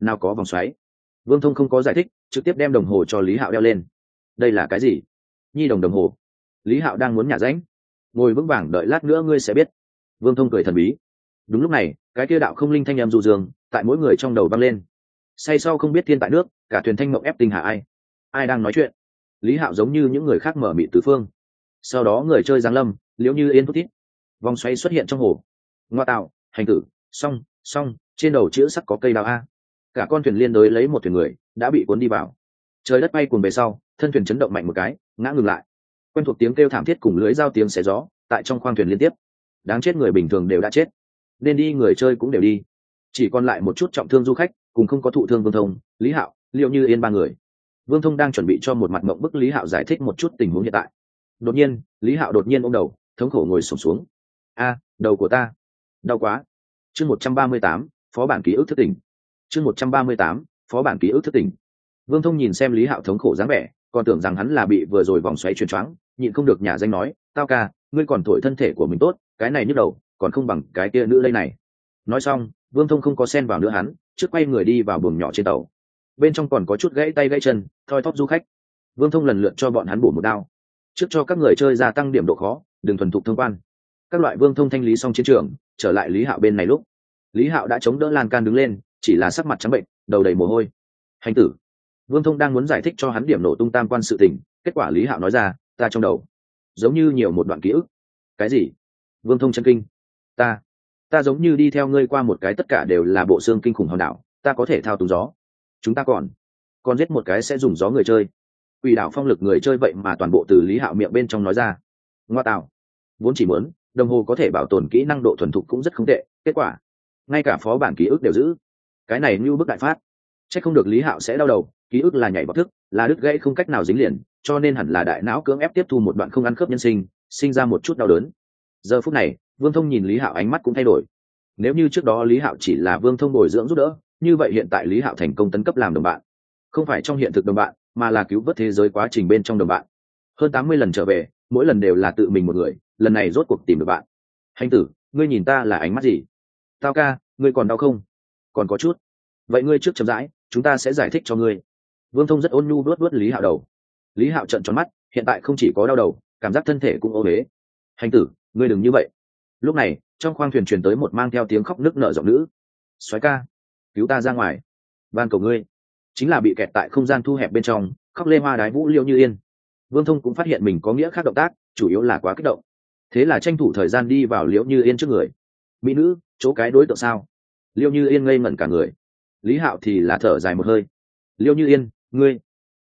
Nào có vòng xoáy? Vương thông không có giải thích, trực tiếp đem đồng hồ cho lý hạo đeo lên. Đây là cái gì? Nhi đồng đồng hồ. Lý hạo đang muốn nhả ránh ngồi vững vàng đợi lát nữa ngươi sẽ biết. Vương thông cười thần bí. Đúng lúc này, cái kia đạo không linh thanh em du dương, tại mỗi người trong đầu vang lên. Say sau không biết thiên tại nước, cả thuyền thanh mộng ép tinh hạ ai. Ai đang nói chuyện? Lý hạo giống như những người khác mở mị tứ phương. Sau đó người chơi giáng lâm, liễu như yên thúc tít vòng xoay xuất hiện trong hồ. Ngoa tạo, hành tử, song song, trên đầu chữ sắc có cây đào a. Cả con thuyền liên đới lấy một thuyền người, đã bị cuốn đi vào. Trời đất bay cùng về sau, thân thuyền chấn động mạnh một cái, ngã ngừng lại quen thuộc tiếng kêu thảm thiết cùng lưới giao tiếng xé gió, tại trong khoang thuyền liên tiếp. Đáng chết người bình thường đều đã chết. Nên đi, người chơi cũng đều đi. Chỉ còn lại một chút trọng thương du khách, cùng không có thụ thương vương thông, lý hạo, liệu như yên ba người. Vương thông đang chuẩn bị cho một mặt mộng bức lý hạo giải thích một chút tình huống hiện tại. Đột nhiên, lý hạo đột nhiên ôm đầu, thống khổ ngồi sụp xuống. A, đầu của ta. Đau quá. Chương một trăm ba mươi tám, phó bản ký ức thất tỉnh chương một trăm ba mươi tám, phó bản ký ức thất tỉnh vương thông nhìn xem lý hạo thống khổ dáng vẻ, còn tưởng rằng hắn là bị vừa rồi vòng xoáy chuyền choáng nhịn không được nhà danh nói, tao ca, ngươi còn thổi thân thể của mình tốt, cái này nhức đầu, còn không bằng cái kia nữ lây này. Nói xong, vương thông không có sen vào nữa hắn, trước quay người đi vào buồng nhỏ trên tàu. Bên trong còn có chút gãy tay gãy chân, thoi thóp du khách. Vương thông lần lượt cho bọn hắn bổ một đao. Trước cho các người chơi gia tăng điểm độ khó, đừng thuần thục thông quan. Các loại vương thông thanh lý xong chiến trường, trở lại lý hạo bên này lúc. Lý hạo đã chống đỡ lan can đứng lên, chỉ là sắc mặt trắng bệnh, đầu đầy mồ hôi. Hành tử. Vương thông đang muốn giải thích cho hắn điểm nổ tung tam quan sự tình, kết quả lý hạo nói ra ta trong đầu. Giống như nhiều một đoạn ký ức. Cái gì? Vương thông chân kinh. Ta. Ta giống như đi theo ngươi qua một cái tất cả đều là bộ xương kinh khủng hòn đảo, ta có thể thao túng gió. Chúng ta còn. Còn giết một cái sẽ dùng gió người chơi. Quỷ đảo phong lực người chơi vậy mà toàn bộ từ lý hạo miệng bên trong nói ra. Ngoa tạo. Vốn chỉ muốn, đồng hồ có thể bảo tồn kỹ năng độ thuần thục cũng rất không tệ, kết quả, ngay cả phó bản ký ức đều giữ. Cái này như bức đại phát chắc không được lý hạo sẽ đau đầu, ký ức là nhảy bọt thức, là đứt gãy không cách nào dính liền, cho nên hẳn là đại não cưỡng ép tiếp thu một đoạn không ăn khớp nhân sinh sinh ra một chút đau đớn. Giờ phút này, vương thông nhìn lý hạo ánh mắt cũng thay đổi. Nếu như trước đó lý hạo chỉ là vương thông bồi dưỡng giúp đỡ, như vậy hiện tại lý hạo thành công tấn cấp làm đồng bạn. Không phải trong hiện thực đồng bạn, mà là cứu vớt thế giới quá trình bên trong đồng bạn. Hơn tám mươi lần trở về, mỗi lần đều là tự mình một người, lần này rốt cuộc tìm được bạn. Hành tử, ngươi nhìn ta là ánh mắt gì? Tao ca, ngươi còn đau không? Còn có chút. Vậy ngươi trước chậm rãi chúng ta sẽ giải thích cho ngươi. Vương thông rất ôn nhu vớt vớt lý hạo đầu. Lý hạo trận tròn mắt, hiện tại không chỉ có đau đầu, cảm giác thân thể cũng ô huế hành tử, ngươi đừng như vậy. Lúc này, trong khoang thuyền truyền tới một mang theo tiếng khóc nức nở giọng nữ. Soái ca, cứu ta ra ngoài. Ban cầu ngươi. Chính là bị kẹt tại không gian thu hẹp bên trong, khóc lê hoa đái vũ liêu như yên. Vương thông cũng phát hiện mình có nghĩa khác động tác, chủ yếu là quá kích động. Thế là tranh thủ thời gian đi vào liễu như yên trước người. Mỹ nữ, chỗ cái đối tượng sao? Liễu như yên ngây ngẩn cả người lý hạo thì là thở dài một hơi. Liêu như yên, ngươi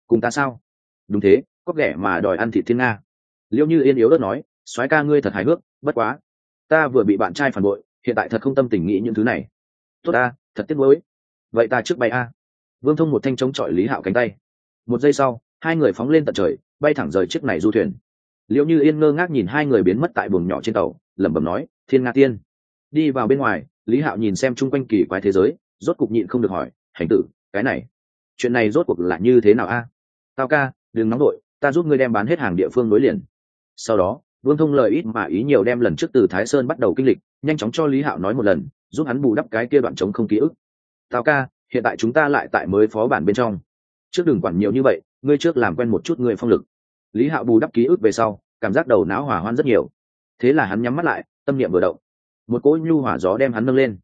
cùng ta sao? Đúng thế, có ghẻ mà đòi ăn thịt thiên nga. Liêu như yên yếu đất nói, soái ca ngươi thật hài hước, bất quá, ta vừa bị bạn trai phản bội, hiện tại thật không tâm tình nghĩ những thứ này. Tốt ta, thật tiếc nuối. Vậy ta trước bay a. Vương thông một thanh chống chọi lý hạo cánh tay. Một giây sau, hai người phóng lên tận trời, bay thẳng rời chiếc này du thuyền. Liệu như yên ngơ ngác nhìn hai người biến mất tại buồng nhỏ trên tàu, lẩm bẩm nói, thiên nga tiên. Đi vào bên ngoài, lý hạo nhìn xem chung quanh kỳ quái thế giới rốt cục nhịn không được hỏi, hành tử, cái này, chuyện này rốt cuộc là như thế nào a? Tao ca, đừng nóng đội ta giúp ngươi đem bán hết hàng địa phương nối liền. Sau đó, vương thông lời ít mà ý nhiều đem lần trước từ thái sơn bắt đầu kinh lịch, nhanh chóng cho lý hạo nói một lần, giúp hắn bù đắp cái kia đoạn trống không ký ức. Tao ca, hiện tại chúng ta lại tại mới phó bản bên trong. Trước đừng quản nhiều như vậy, ngươi trước làm quen một chút ngươi phong lực. Lý hạo bù đắp ký ức về sau, cảm giác đầu não hỏa hoan rất nhiều. Thế là hắn nhắm mắt lại, tâm niệm vừa động. Một cỗ nhu hỏa gió đem hắn nâng lên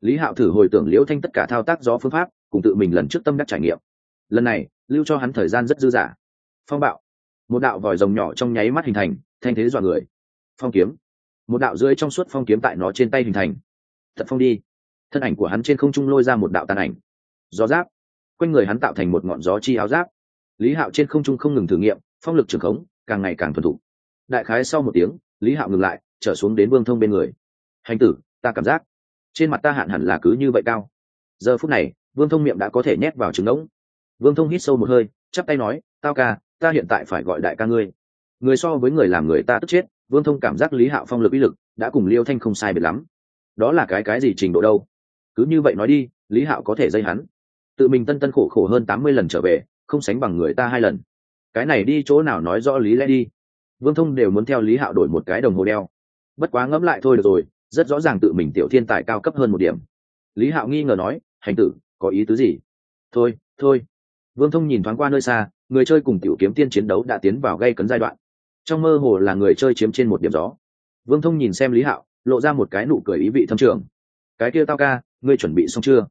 lý hạo thử hồi tưởng liễu thanh tất cả thao tác gió phương pháp, cùng tự mình lần trước tâm đắc trải nghiệm. Lần này, lưu cho hắn thời gian rất dư dả. Phong bạo. Một đạo vòi rồng nhỏ trong nháy mắt hình thành, thanh thế dọa người. Phong kiếm. Một đạo dưới trong suốt phong kiếm tại nó trên tay hình thành. Thật phong đi. Thân ảnh của hắn trên không trung lôi ra một đạo tàn ảnh. Gió giáp. Quanh người hắn tạo thành một ngọn gió chi áo giáp. Lý hạo trên không trung không ngừng thử nghiệm, phong lực trường khống, càng ngày càng thuần thục. Đại khái sau một tiếng, lý hạo ngừng lại, trở xuống đến vương thông bên người. Hành tử, ta cảm giác trên mặt ta hạn hẳn là cứ như vậy cao. Giờ phút này, vương thông miệng đã có thể nhét vào trứng ngỗng vương thông hít sâu một hơi, chắp tay nói, tao ca, ta hiện tại phải gọi đại ca ngươi. Người so với người làm người ta tức chết, vương thông cảm giác lý hạo phong lực uy lực đã cùng liêu thanh không sai biệt lắm. Đó là cái cái gì trình độ đâu? Cứ như vậy nói đi, lý hạo có thể dây hắn. Tự mình tân tân khổ khổ hơn tám mươi lần trở về, không sánh bằng người ta hai lần. Cái này đi chỗ nào nói rõ lý lẽ đi. Vương thông đều muốn theo lý hạo đổi một cái đồng hồ đeo. Bất quá ngẫm lại thôi được rồi rất rõ ràng tự mình tiểu thiên tài cao cấp hơn một điểm. Lý hạo nghi ngờ nói, hành tử, có ý tứ gì? Thôi thôi. Vương thông nhìn thoáng qua nơi xa, người chơi cùng tiểu kiếm tiên chiến đấu đã tiến vào gây cấn giai đoạn. Trong mơ hồ là người chơi chiếm trên một điểm gió. Vương thông nhìn xem lý hạo, lộ ra một cái nụ cười ý vị thâm trường. Cái kia tao ca, ngươi chuẩn bị xong chưa?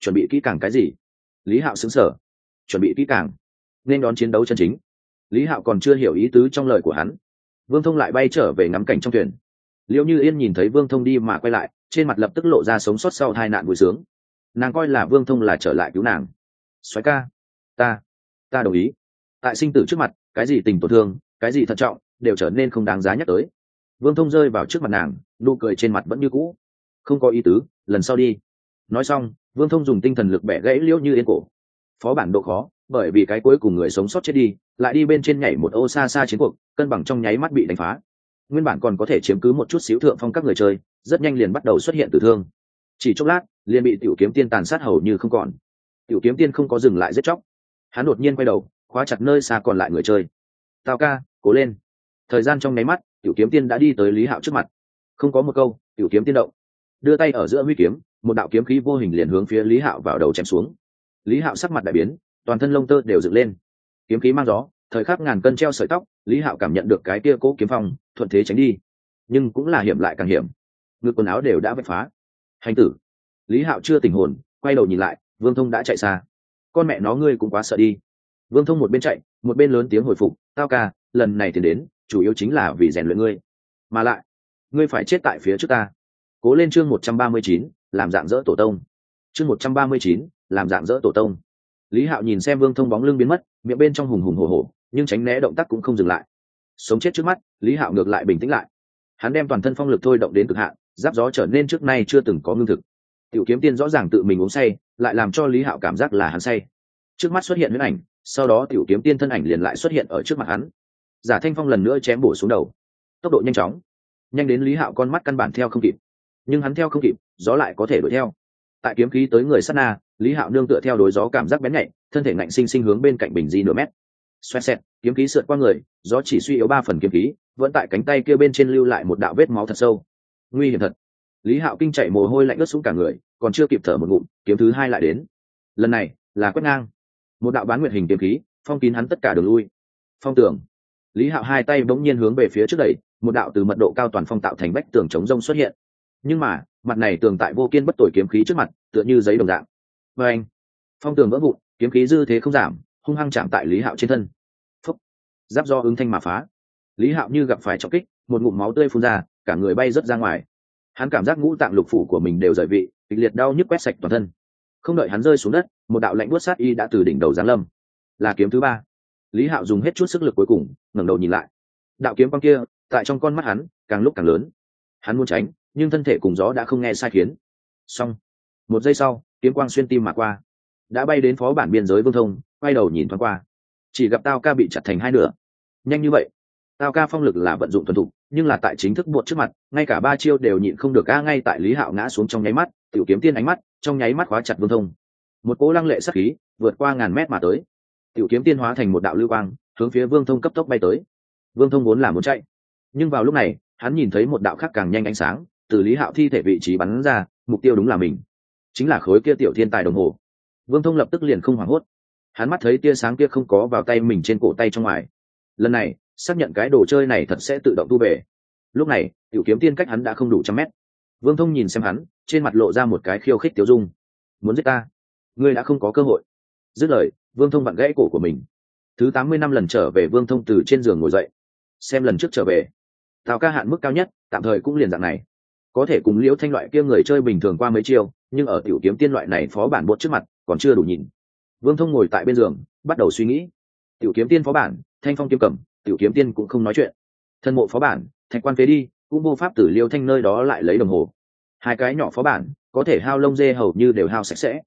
Chuẩn bị kỹ càng cái gì? Lý hạo xứng sở chuẩn bị kỹ càng, nên đón chiến đấu chân chính. Lý hạo còn chưa hiểu ý tứ trong lời của hắn. Vương thông lại bay trở về ngắm cảnh trong thuyền liệu như yên nhìn thấy vương thông đi mà quay lại, trên mặt lập tức lộ ra sống sót sau hai nạn vui sướng. Nàng coi là vương thông là trở lại cứu nàng. Xoáy ca, ta ta đồng ý. Tại sinh tử trước mặt, cái gì tình tổn thương, cái gì thận trọng, đều trở nên không đáng giá nhắc tới. Vương thông rơi vào trước mặt nàng, nụ cười trên mặt vẫn như cũ. Không có ý tứ, lần sau đi. Nói xong, vương thông dùng tinh thần lực bẻ gãy liễu như yên cổ. Phó bản độ khó, bởi vì cái cuối cùng người sống sót chết đi, lại đi bên trên nhảy một ô xa xa chiến cuộc, cân bằng trong nháy mắt bị đánh phá nguyên bản còn có thể chiếm cứ một chút xíu thượng phong các người chơi, rất nhanh liền bắt đầu xuất hiện tử thương. Chỉ chốc lát, liền bị tiểu kiếm tiên tàn sát hầu như không còn. Tiểu kiếm tiên không có dừng lại giết chóc. Hắn đột nhiên quay đầu, khóa chặt nơi xa còn lại người chơi. Tào ca, cố lên. Thời gian trong nháy mắt, tiểu kiếm tiên đã đi tới lý hạo trước mặt. Không có một câu, tiểu kiếm tiên động. Đưa tay ở giữa huy kiếm, một đạo kiếm khí vô hình liền hướng phía lý hạo vào đầu chém xuống. Lý hạo sắc mặt đại biến, toàn thân lông tơ đều dựng lên. Kiếm khí mang gió, thời khắc ngàn cân treo sợi tóc lý hạo cảm nhận được cái kia cố kiếm phong, thuận thế tránh đi. Nhưng cũng là hiểm lại càng hiểm. Ngực quần áo đều đã vạch phá. Hành tử. Lý hạo chưa tình hồn, quay đầu nhìn lại, vương thông đã chạy xa. Con mẹ nó ngươi cũng quá sợ đi. Vương thông một bên chạy, một bên lớn tiếng hồi phục, tao ca, lần này thì đến, chủ yếu chính là vì rèn luyện ngươi. Mà lại, ngươi phải chết tại phía trước ta. Cố lên chương một trăm ba mươi chín, làm dạng dỡ tổ tông. Chương một trăm ba mươi chín, làm dạng dỡ tổ tông. Lý hạo nhìn xem vương thông bóng lưng biến mất, miệng bên trong hùng hùng hồ hồ nhưng tránh né động tác cũng không dừng lại. Sống chết trước mắt, lý hạo ngược lại bình tĩnh lại. Hắn đem toàn thân phong lực thôi động đến cực hạn, giáp gió trở nên trước nay chưa từng có ngưng thực. Tiểu kiếm tiên rõ ràng tự mình uống say, lại làm cho lý hạo cảm giác là hắn say. Trước mắt xuất hiện huyết ảnh, sau đó tiểu kiếm tiên thân ảnh liền lại xuất hiện ở trước mặt hắn. Giả thanh phong lần nữa chém bổ xuống đầu. Tốc độ nhanh chóng. Nhanh đến lý hạo con mắt căn bản theo không kịp. Nhưng hắn theo không kịp, gió lại có thể đuổi theo. Tại kiếm khí tới người sát na, lý hạo nương tựa theo đối gió cảm giác bén nhạy, thân thể ngạnh sinh sinh hướng bên cạnh bình di nửa mét xoẹt xẹt, kiếm khí sượt qua người, gió chỉ suy yếu ba phần kiếm khí, vẫn tại cánh tay kia bên trên lưu lại một đạo vết máu thật sâu. Nguy hiểm thật. Lý hạo kinh chạy mồ hôi lạnh ướt xuống cả người, còn chưa kịp thở một ngụm, kiếm thứ hai lại đến. Lần này, là quét ngang. Một đạo bán nguyệt hình kiếm khí, phong kín hắn tất cả đường lui. Phong tường. Lý hạo hai tay bỗng nhiên hướng về phía trước đẩy, một đạo từ mật độ cao toàn phong tạo thành bách tường chống rông xuất hiện. Nhưng mà, mặt này tường tại vô kiên bất tội kiếm khí trước mặt, tựa như giấy đồng dạng. Và anh, phong tường vỡ vụn, kiếm khí dư thế không giảm hung hăng chạm tại lý hạo trên thân. Phúc. Giáp do ứng thanh mà phá. Lý hạo như gặp phải trọng kích, một ngụm máu tươi phun ra, cả người bay rớt ra ngoài. Hắn cảm giác ngũ tạng lục phủ của mình đều rời vị, kịch liệt đau nhức quét sạch toàn thân. Không đợi hắn rơi xuống đất, một đạo lạnh buốt sát y đã từ đỉnh đầu giáng lâm. Là kiếm thứ ba. Lý hạo dùng hết chút sức lực cuối cùng, ngẩng đầu nhìn lại. Đạo kiếm quang kia, tại trong con mắt hắn, càng lúc càng lớn. Hắn muốn tránh, nhưng thân thể cùng gió đã không nghe sai khiến. Xong. Một giây sau, kiếm quang xuyên tim mà qua. Đã bay đến phó bản biên giới vương thông quay đầu nhìn thoáng qua. Chỉ gặp tao ca bị chặt thành hai nửa. Nhanh như vậy. Tao ca phong lực là vận dụng thuần thục, nhưng là tại chính thức buộc trước mặt, ngay cả ba chiêu đều nhịn không được ca ngay tại lý hạo ngã xuống trong nháy mắt, tiểu kiếm tiên ánh mắt, trong nháy mắt khóa chặt vương thông. Một cỗ lăng lệ sắc khí vượt qua ngàn mét mà tới. Tiểu kiếm tiên hóa thành một đạo lưu quang, hướng phía vương thông cấp tốc bay tới. Vương thông vốn là muốn chạy, nhưng vào lúc này, hắn nhìn thấy một đạo khác càng nhanh ánh sáng, từ lý hạo thi thể vị trí bắn ra, mục tiêu đúng là mình, chính là khối kia tiểu thiên tài đồng hồ. Vương thông lập tức liền không hoảng hốt hắn mắt thấy tia sáng kia không có vào tay mình trên cổ tay trong ngoài. Lần này, xác nhận cái đồ chơi này thật sẽ tự động thu về. Lúc này, tiểu kiếm tiên cách hắn đã không đủ trăm mét. Vương thông nhìn xem hắn, trên mặt lộ ra một cái khiêu khích tiêu dung. Muốn giết ta? Ngươi đã không có cơ hội. Dứt lời, vương thông vặn gãy cổ của mình. Thứ tám mươi năm lần trở về vương thông từ trên giường ngồi dậy. Xem lần trước trở về. Tào ca hạn mức cao nhất, tạm thời cũng liền dạng này. Có thể cùng liễu thanh loại kia người chơi bình thường qua mấy chiêu, nhưng ở tiểu kiếm tiên loại này phó bản bột trước mặt, còn chưa đủ nhìn vương thông ngồi tại bên giường, bắt đầu suy nghĩ. Tiểu kiếm tiên phó bản, thanh phong kiếm cẩm tiểu kiếm tiên cũng không nói chuyện. Thân mộ phó bản, thạch quan phế đi, cũng vô pháp tử liêu thanh nơi đó lại lấy đồng hồ. Hai cái nhỏ phó bản, có thể hao lông dê hầu như đều hao sạch sẽ.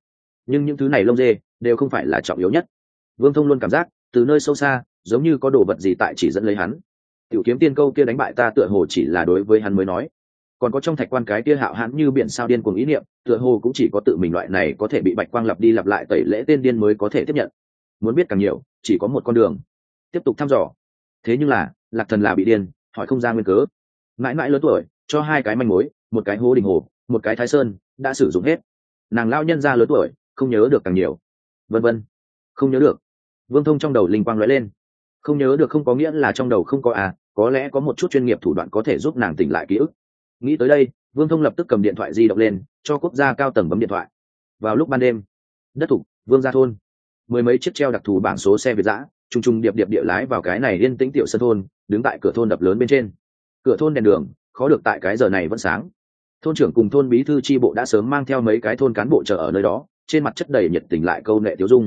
Nhưng những thứ này lông dê, đều không phải là trọng yếu nhất. Vương thông luôn cảm giác, từ nơi sâu xa, giống như có đồ vật gì tại chỉ dẫn lấy hắn. Tiểu kiếm tiên câu kia đánh bại ta tựa hồ chỉ là đối với hắn mới nói còn có trong thạch quan cái kia hạo hãn như biển sao điên cuồng ý niệm, tựa hồ cũng chỉ có tự mình loại này có thể bị bạch quang lặp đi lặp lại tẩy lễ tên điên mới có thể tiếp nhận. Muốn biết càng nhiều, chỉ có một con đường. Tiếp tục thăm dò. Thế nhưng là, lạc thần là bị điên, hỏi không ra nguyên cớ. Mãi mãi lớn tuổi, cho hai cái manh mối, một cái hố đình hồ, một cái thái sơn, đã sử dụng hết. Nàng lao nhân ra lớn tuổi, không nhớ được càng nhiều. Vân vân. Không nhớ được. Vương thông trong đầu linh quang lóe lên. Không nhớ được không có nghĩa là trong đầu không có à có lẽ có một chút chuyên nghiệp thủ đoạn có thể giúp nàng tỉnh lại ký ức nghĩ tới đây, vương thông lập tức cầm điện thoại di động lên, cho quốc gia cao tầng bấm điện thoại. Vào lúc ban đêm, đất thục vương gia thôn. Mười mấy chiếc treo đặc thù bảng số xe việt giã t r u n g t r u n g điệp điệp địa lái vào cái này yên tĩnh tiểu sân thôn, đứng tại cửa thôn đập lớn bên trên. Cửa thôn đèn đường, khó được tại cái giờ này vẫn sáng. Thôn trưởng cùng thôn bí thư tri bộ đã sớm mang theo mấy cái thôn cán bộ chờ ở nơi đó, trên mặt chất đầy nhiệt tình lại câu nệ tiêu dung.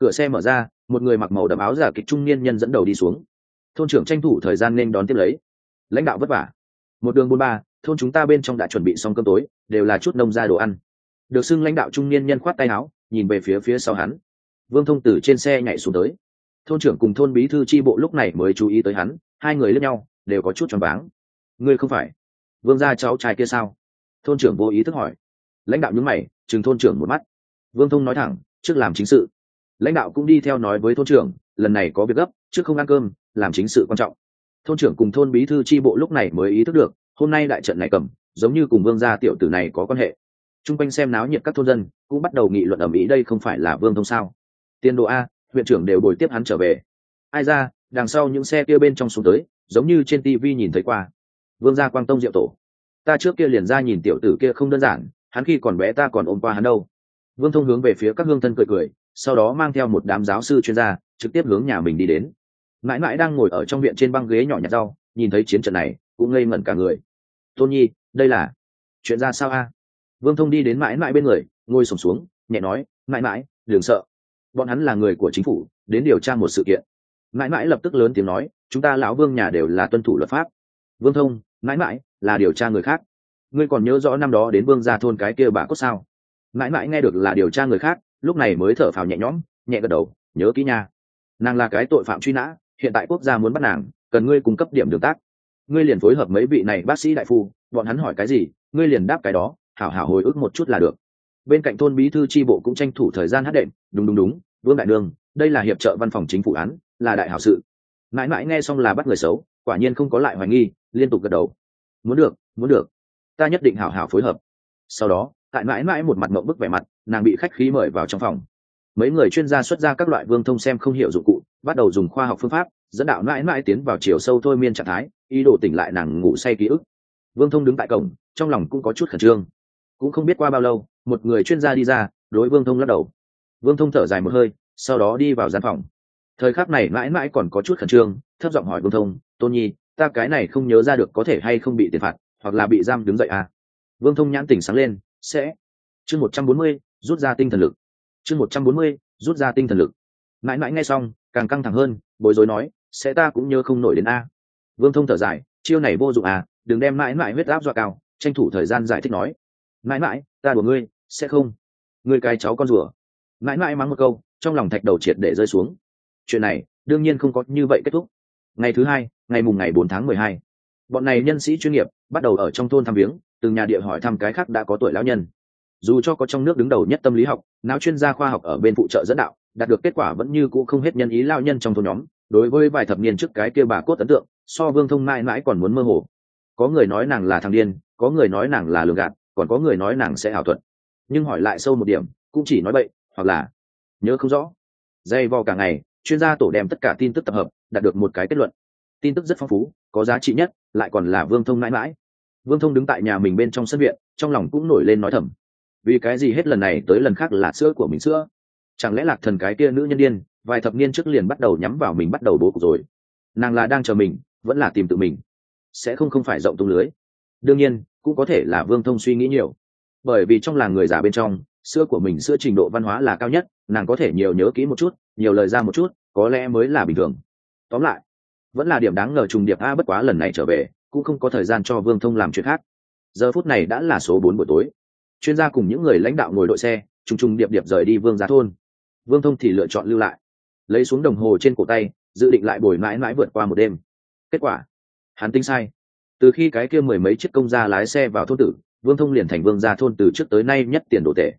Cửa xe mở ra, một người mặc màu đậm áo giả kịch trung niên nhân dẫn đầu đi xuống. Thôn trưởng tranh thủ thời gian nên đón tiếp lấy. Lãnh đạo vất vả. Một đường buôn ba thôn chúng ta bên trong đã chuẩn bị xong cơm tối, đều là chút nông ra đồ ăn. Được xưng lãnh đạo trung niên nhân khoát tay áo, nhìn về phía phía sau hắn. Vương thông từ trên xe nhảy xuống tới. Thôn trưởng cùng thôn bí thư tri bộ lúc này mới chú ý tới hắn, hai người lẫn nhau, đều có chút choáng váng. Ngươi không phải vương gia cháu trai kia sao? Thôn trưởng vô ý thức hỏi. Lãnh đạo nhúng mày, chừng thôn trưởng một mắt. Vương thông nói thẳng, trước làm chính sự. Lãnh đạo cũng đi theo nói với thôn trưởng, lần này có việc gấp, trước không ăn cơm, làm chính sự quan trọng. Thôn trưởng cùng thôn bí thư tri bộ lúc này mới ý thức được hôm nay đại trận này cầm, giống như cùng vương gia tiểu tử này có quan hệ. T r u n g quanh xem náo nhiệt các thôn dân, cũng bắt đầu nghị luận ở mỹ đây không phải là vương thông sao. Tiên độ a, huyện trưởng đều bồi tiếp hắn trở về. Ai ra, đằng sau những xe kia bên trong xuống tới, giống như trên tv nhìn thấy qua. Vương gia quang tông diệu tổ. Ta trước kia liền ra nhìn tiểu tử kia không đơn giản, hắn khi còn bé ta còn ôm qua hắn đâu. Vương thông hướng về phía các hương thân cười cười, sau đó mang theo một đám giáo sư chuyên gia, trực tiếp hướng nhà mình đi đến. Mãi mãi đang ngồi ở trong viện trên băng ghế nhỏ nhặt rau, nhìn thấy chiến trận này, cũng ngây ngẩn cả người tôn nhi, đây là chuyện ra sao a? Vương thông đi đến mãi mãi bên người, ngồi sổm xuống, nhẹ nói, mãi mãi, đừng sợ. Bọn hắn là người của chính phủ, đến điều tra một sự kiện. Mãi mãi lập tức lớn tiếng nói, chúng ta lão vương nhà đều là tuân thủ luật pháp. Vương thông, mãi mãi, là điều tra người khác. Ngươi còn nhớ rõ năm đó đến vương gia thôn cái kia bà cốt sao? Mãi mãi nghe được là điều tra người khác, lúc này mới thở phào nhẹ nhõm, nhẹ gật đầu, nhớ kỹ nha. Nàng là cái tội phạm truy nã, hiện tại quốc gia muốn bắt nàng, cần ngươi cung cấp điểm đường tác ngươi liền phối hợp mấy vị này bác sĩ đại phu, bọn hắn hỏi cái gì, ngươi liền đáp cái đó, hảo hảo hồi ức một chút là được. Bên cạnh thôn bí thư tri bộ cũng tranh thủ thời gian hát đệm, đúng đúng đúng, vương đại đương đây là hiệp trợ văn phòng chính phủ án, là đại hảo sự. Mãi mãi nghe xong là bắt người xấu, quả nhiên không có lại hoài nghi, liên tục gật đầu. Muốn được muốn được, ta nhất định hảo hảo phối hợp. Sau đó, tại mãi mãi một mặt mộng bức vẻ mặt, nàng bị khách khí mời vào trong phòng. Mấy người chuyên gia xuất ra các loại vương thông xem không hiểu dụng cụ, bắt đầu dùng khoa học phương pháp dẫn đạo mãi mãi tiến vào chiều sâu thôi miên trạng thái, ý đồ tỉnh lại nàng ngủ say ký ức. Vương thông đứng tại cổng, trong lòng cũng có chút khẩn trương. Cũng không biết qua bao lâu, một người chuyên gia đi ra, đối vương thông lắc đầu. Vương thông thở dài một hơi, sau đó đi vào gian phòng. Thời khắc này mãi mãi còn có chút khẩn trương, thấp giọng hỏi vương thông, tôn nhi, ta cái này không nhớ ra được có thể hay không bị tiền phạt, hoặc là bị giam đứng dậy à? Vương thông nhãn tỉnh sáng lên, sẽ. Chương một trăm bốn mươi, rút ra tinh thần lực. Chương một trăm bốn mươi, rút ra tinh thần lực. Mãi mãi nghe xong, càng căng thẳng hơn, bối rối nói sẽ ta cũng nhớ không nổi đến a. Vương thông thở dài, chiêu này vô dụng à đừng đem mãi mãi huyết áp dọa cao, tranh thủ thời gian giải thích nói. Mãi mãi, ta đùa ngươi, sẽ không. Ngươi cái cháu con rùa. Mãi mãi mắng một câu, trong lòng thạch đầu triệt để rơi xuống. Chuyện này, đương nhiên không có như vậy kết thúc. Ngày thứ hai, ngày mùng ngày bốn tháng mười hai, bọn này nhân sĩ chuyên nghiệp bắt đầu ở trong thôn thăm viếng, từng nhà địa hỏi thăm cái khác đã có tuổi lão nhân. Dù cho có trong nước đứng đầu nhất tâm lý học, não chuyên gia khoa học ở bên phụ trợ dẫn đạo, đạt được kết quả vẫn như cũ không hết nhân ý lao nhân trong thôn nhóm đối với vài thập niên trước cái kia bà cốt ấn tượng, so vương thông mãi mãi còn muốn mơ hồ. Có người nói nàng là thằng điên, có người nói nàng là lường gạt, còn có người nói nàng sẽ ảo thuật. Nhưng hỏi lại sâu một điểm, cũng chỉ nói bậy, hoặc là nhớ không rõ. Dây vo cả ngày, chuyên gia tổ đem tất cả tin tức tập hợp, đạt được một cái kết luận. Tin tức rất phong phú, có giá trị nhất, lại còn là vương thông mãi mãi. Vương thông đứng tại nhà mình bên trong sân viện, trong lòng cũng nổi lên nói thầm. Vì cái gì hết lần này tới lần khác là sữa của mình sữa? Chẳng lẽ lạc thần cái kia nữ nhân đ i ê n vài thập niên trước liền bắt đầu nhắm vào mình bắt đầu bố cục rồi. Nàng là đang chờ mình, vẫn là tìm tự mình. Sẽ không không phải rộng tung lưới. Đương nhiên, cũng có thể là vương thông suy nghĩ nhiều. Bởi vì trong làng người già bên trong sữa của mình sữa trình độ văn hóa là cao nhất, nàng có thể nhiều nhớ kỹ một chút, nhiều lời ra một chút, có lẽ mới là bình thường. Tóm lại, vẫn là điểm đáng ngờ trùng điệp, a, bất quá lần này trở về, cũng không có thời gian cho vương thông làm chuyện khác. Giờ phút này đã là số bốn buổi tối. Chuyên gia cùng những người lãnh đạo ngồi đội xe, trùng trùng điệp điệp rời đi vương giá thôn. Vương thông thì lựa chọn lưu lại lấy xuống đồng hồ trên cổ tay, dự định lại bồi mãi mãi vượt qua một đêm. Kết quả, hắn tính sai. Từ khi cái kia mười mấy chiếc công gia lái xe vào thôn tử, vương thông liền thành vương gia thôn từ trước tới nay nhất tiền đồ tệ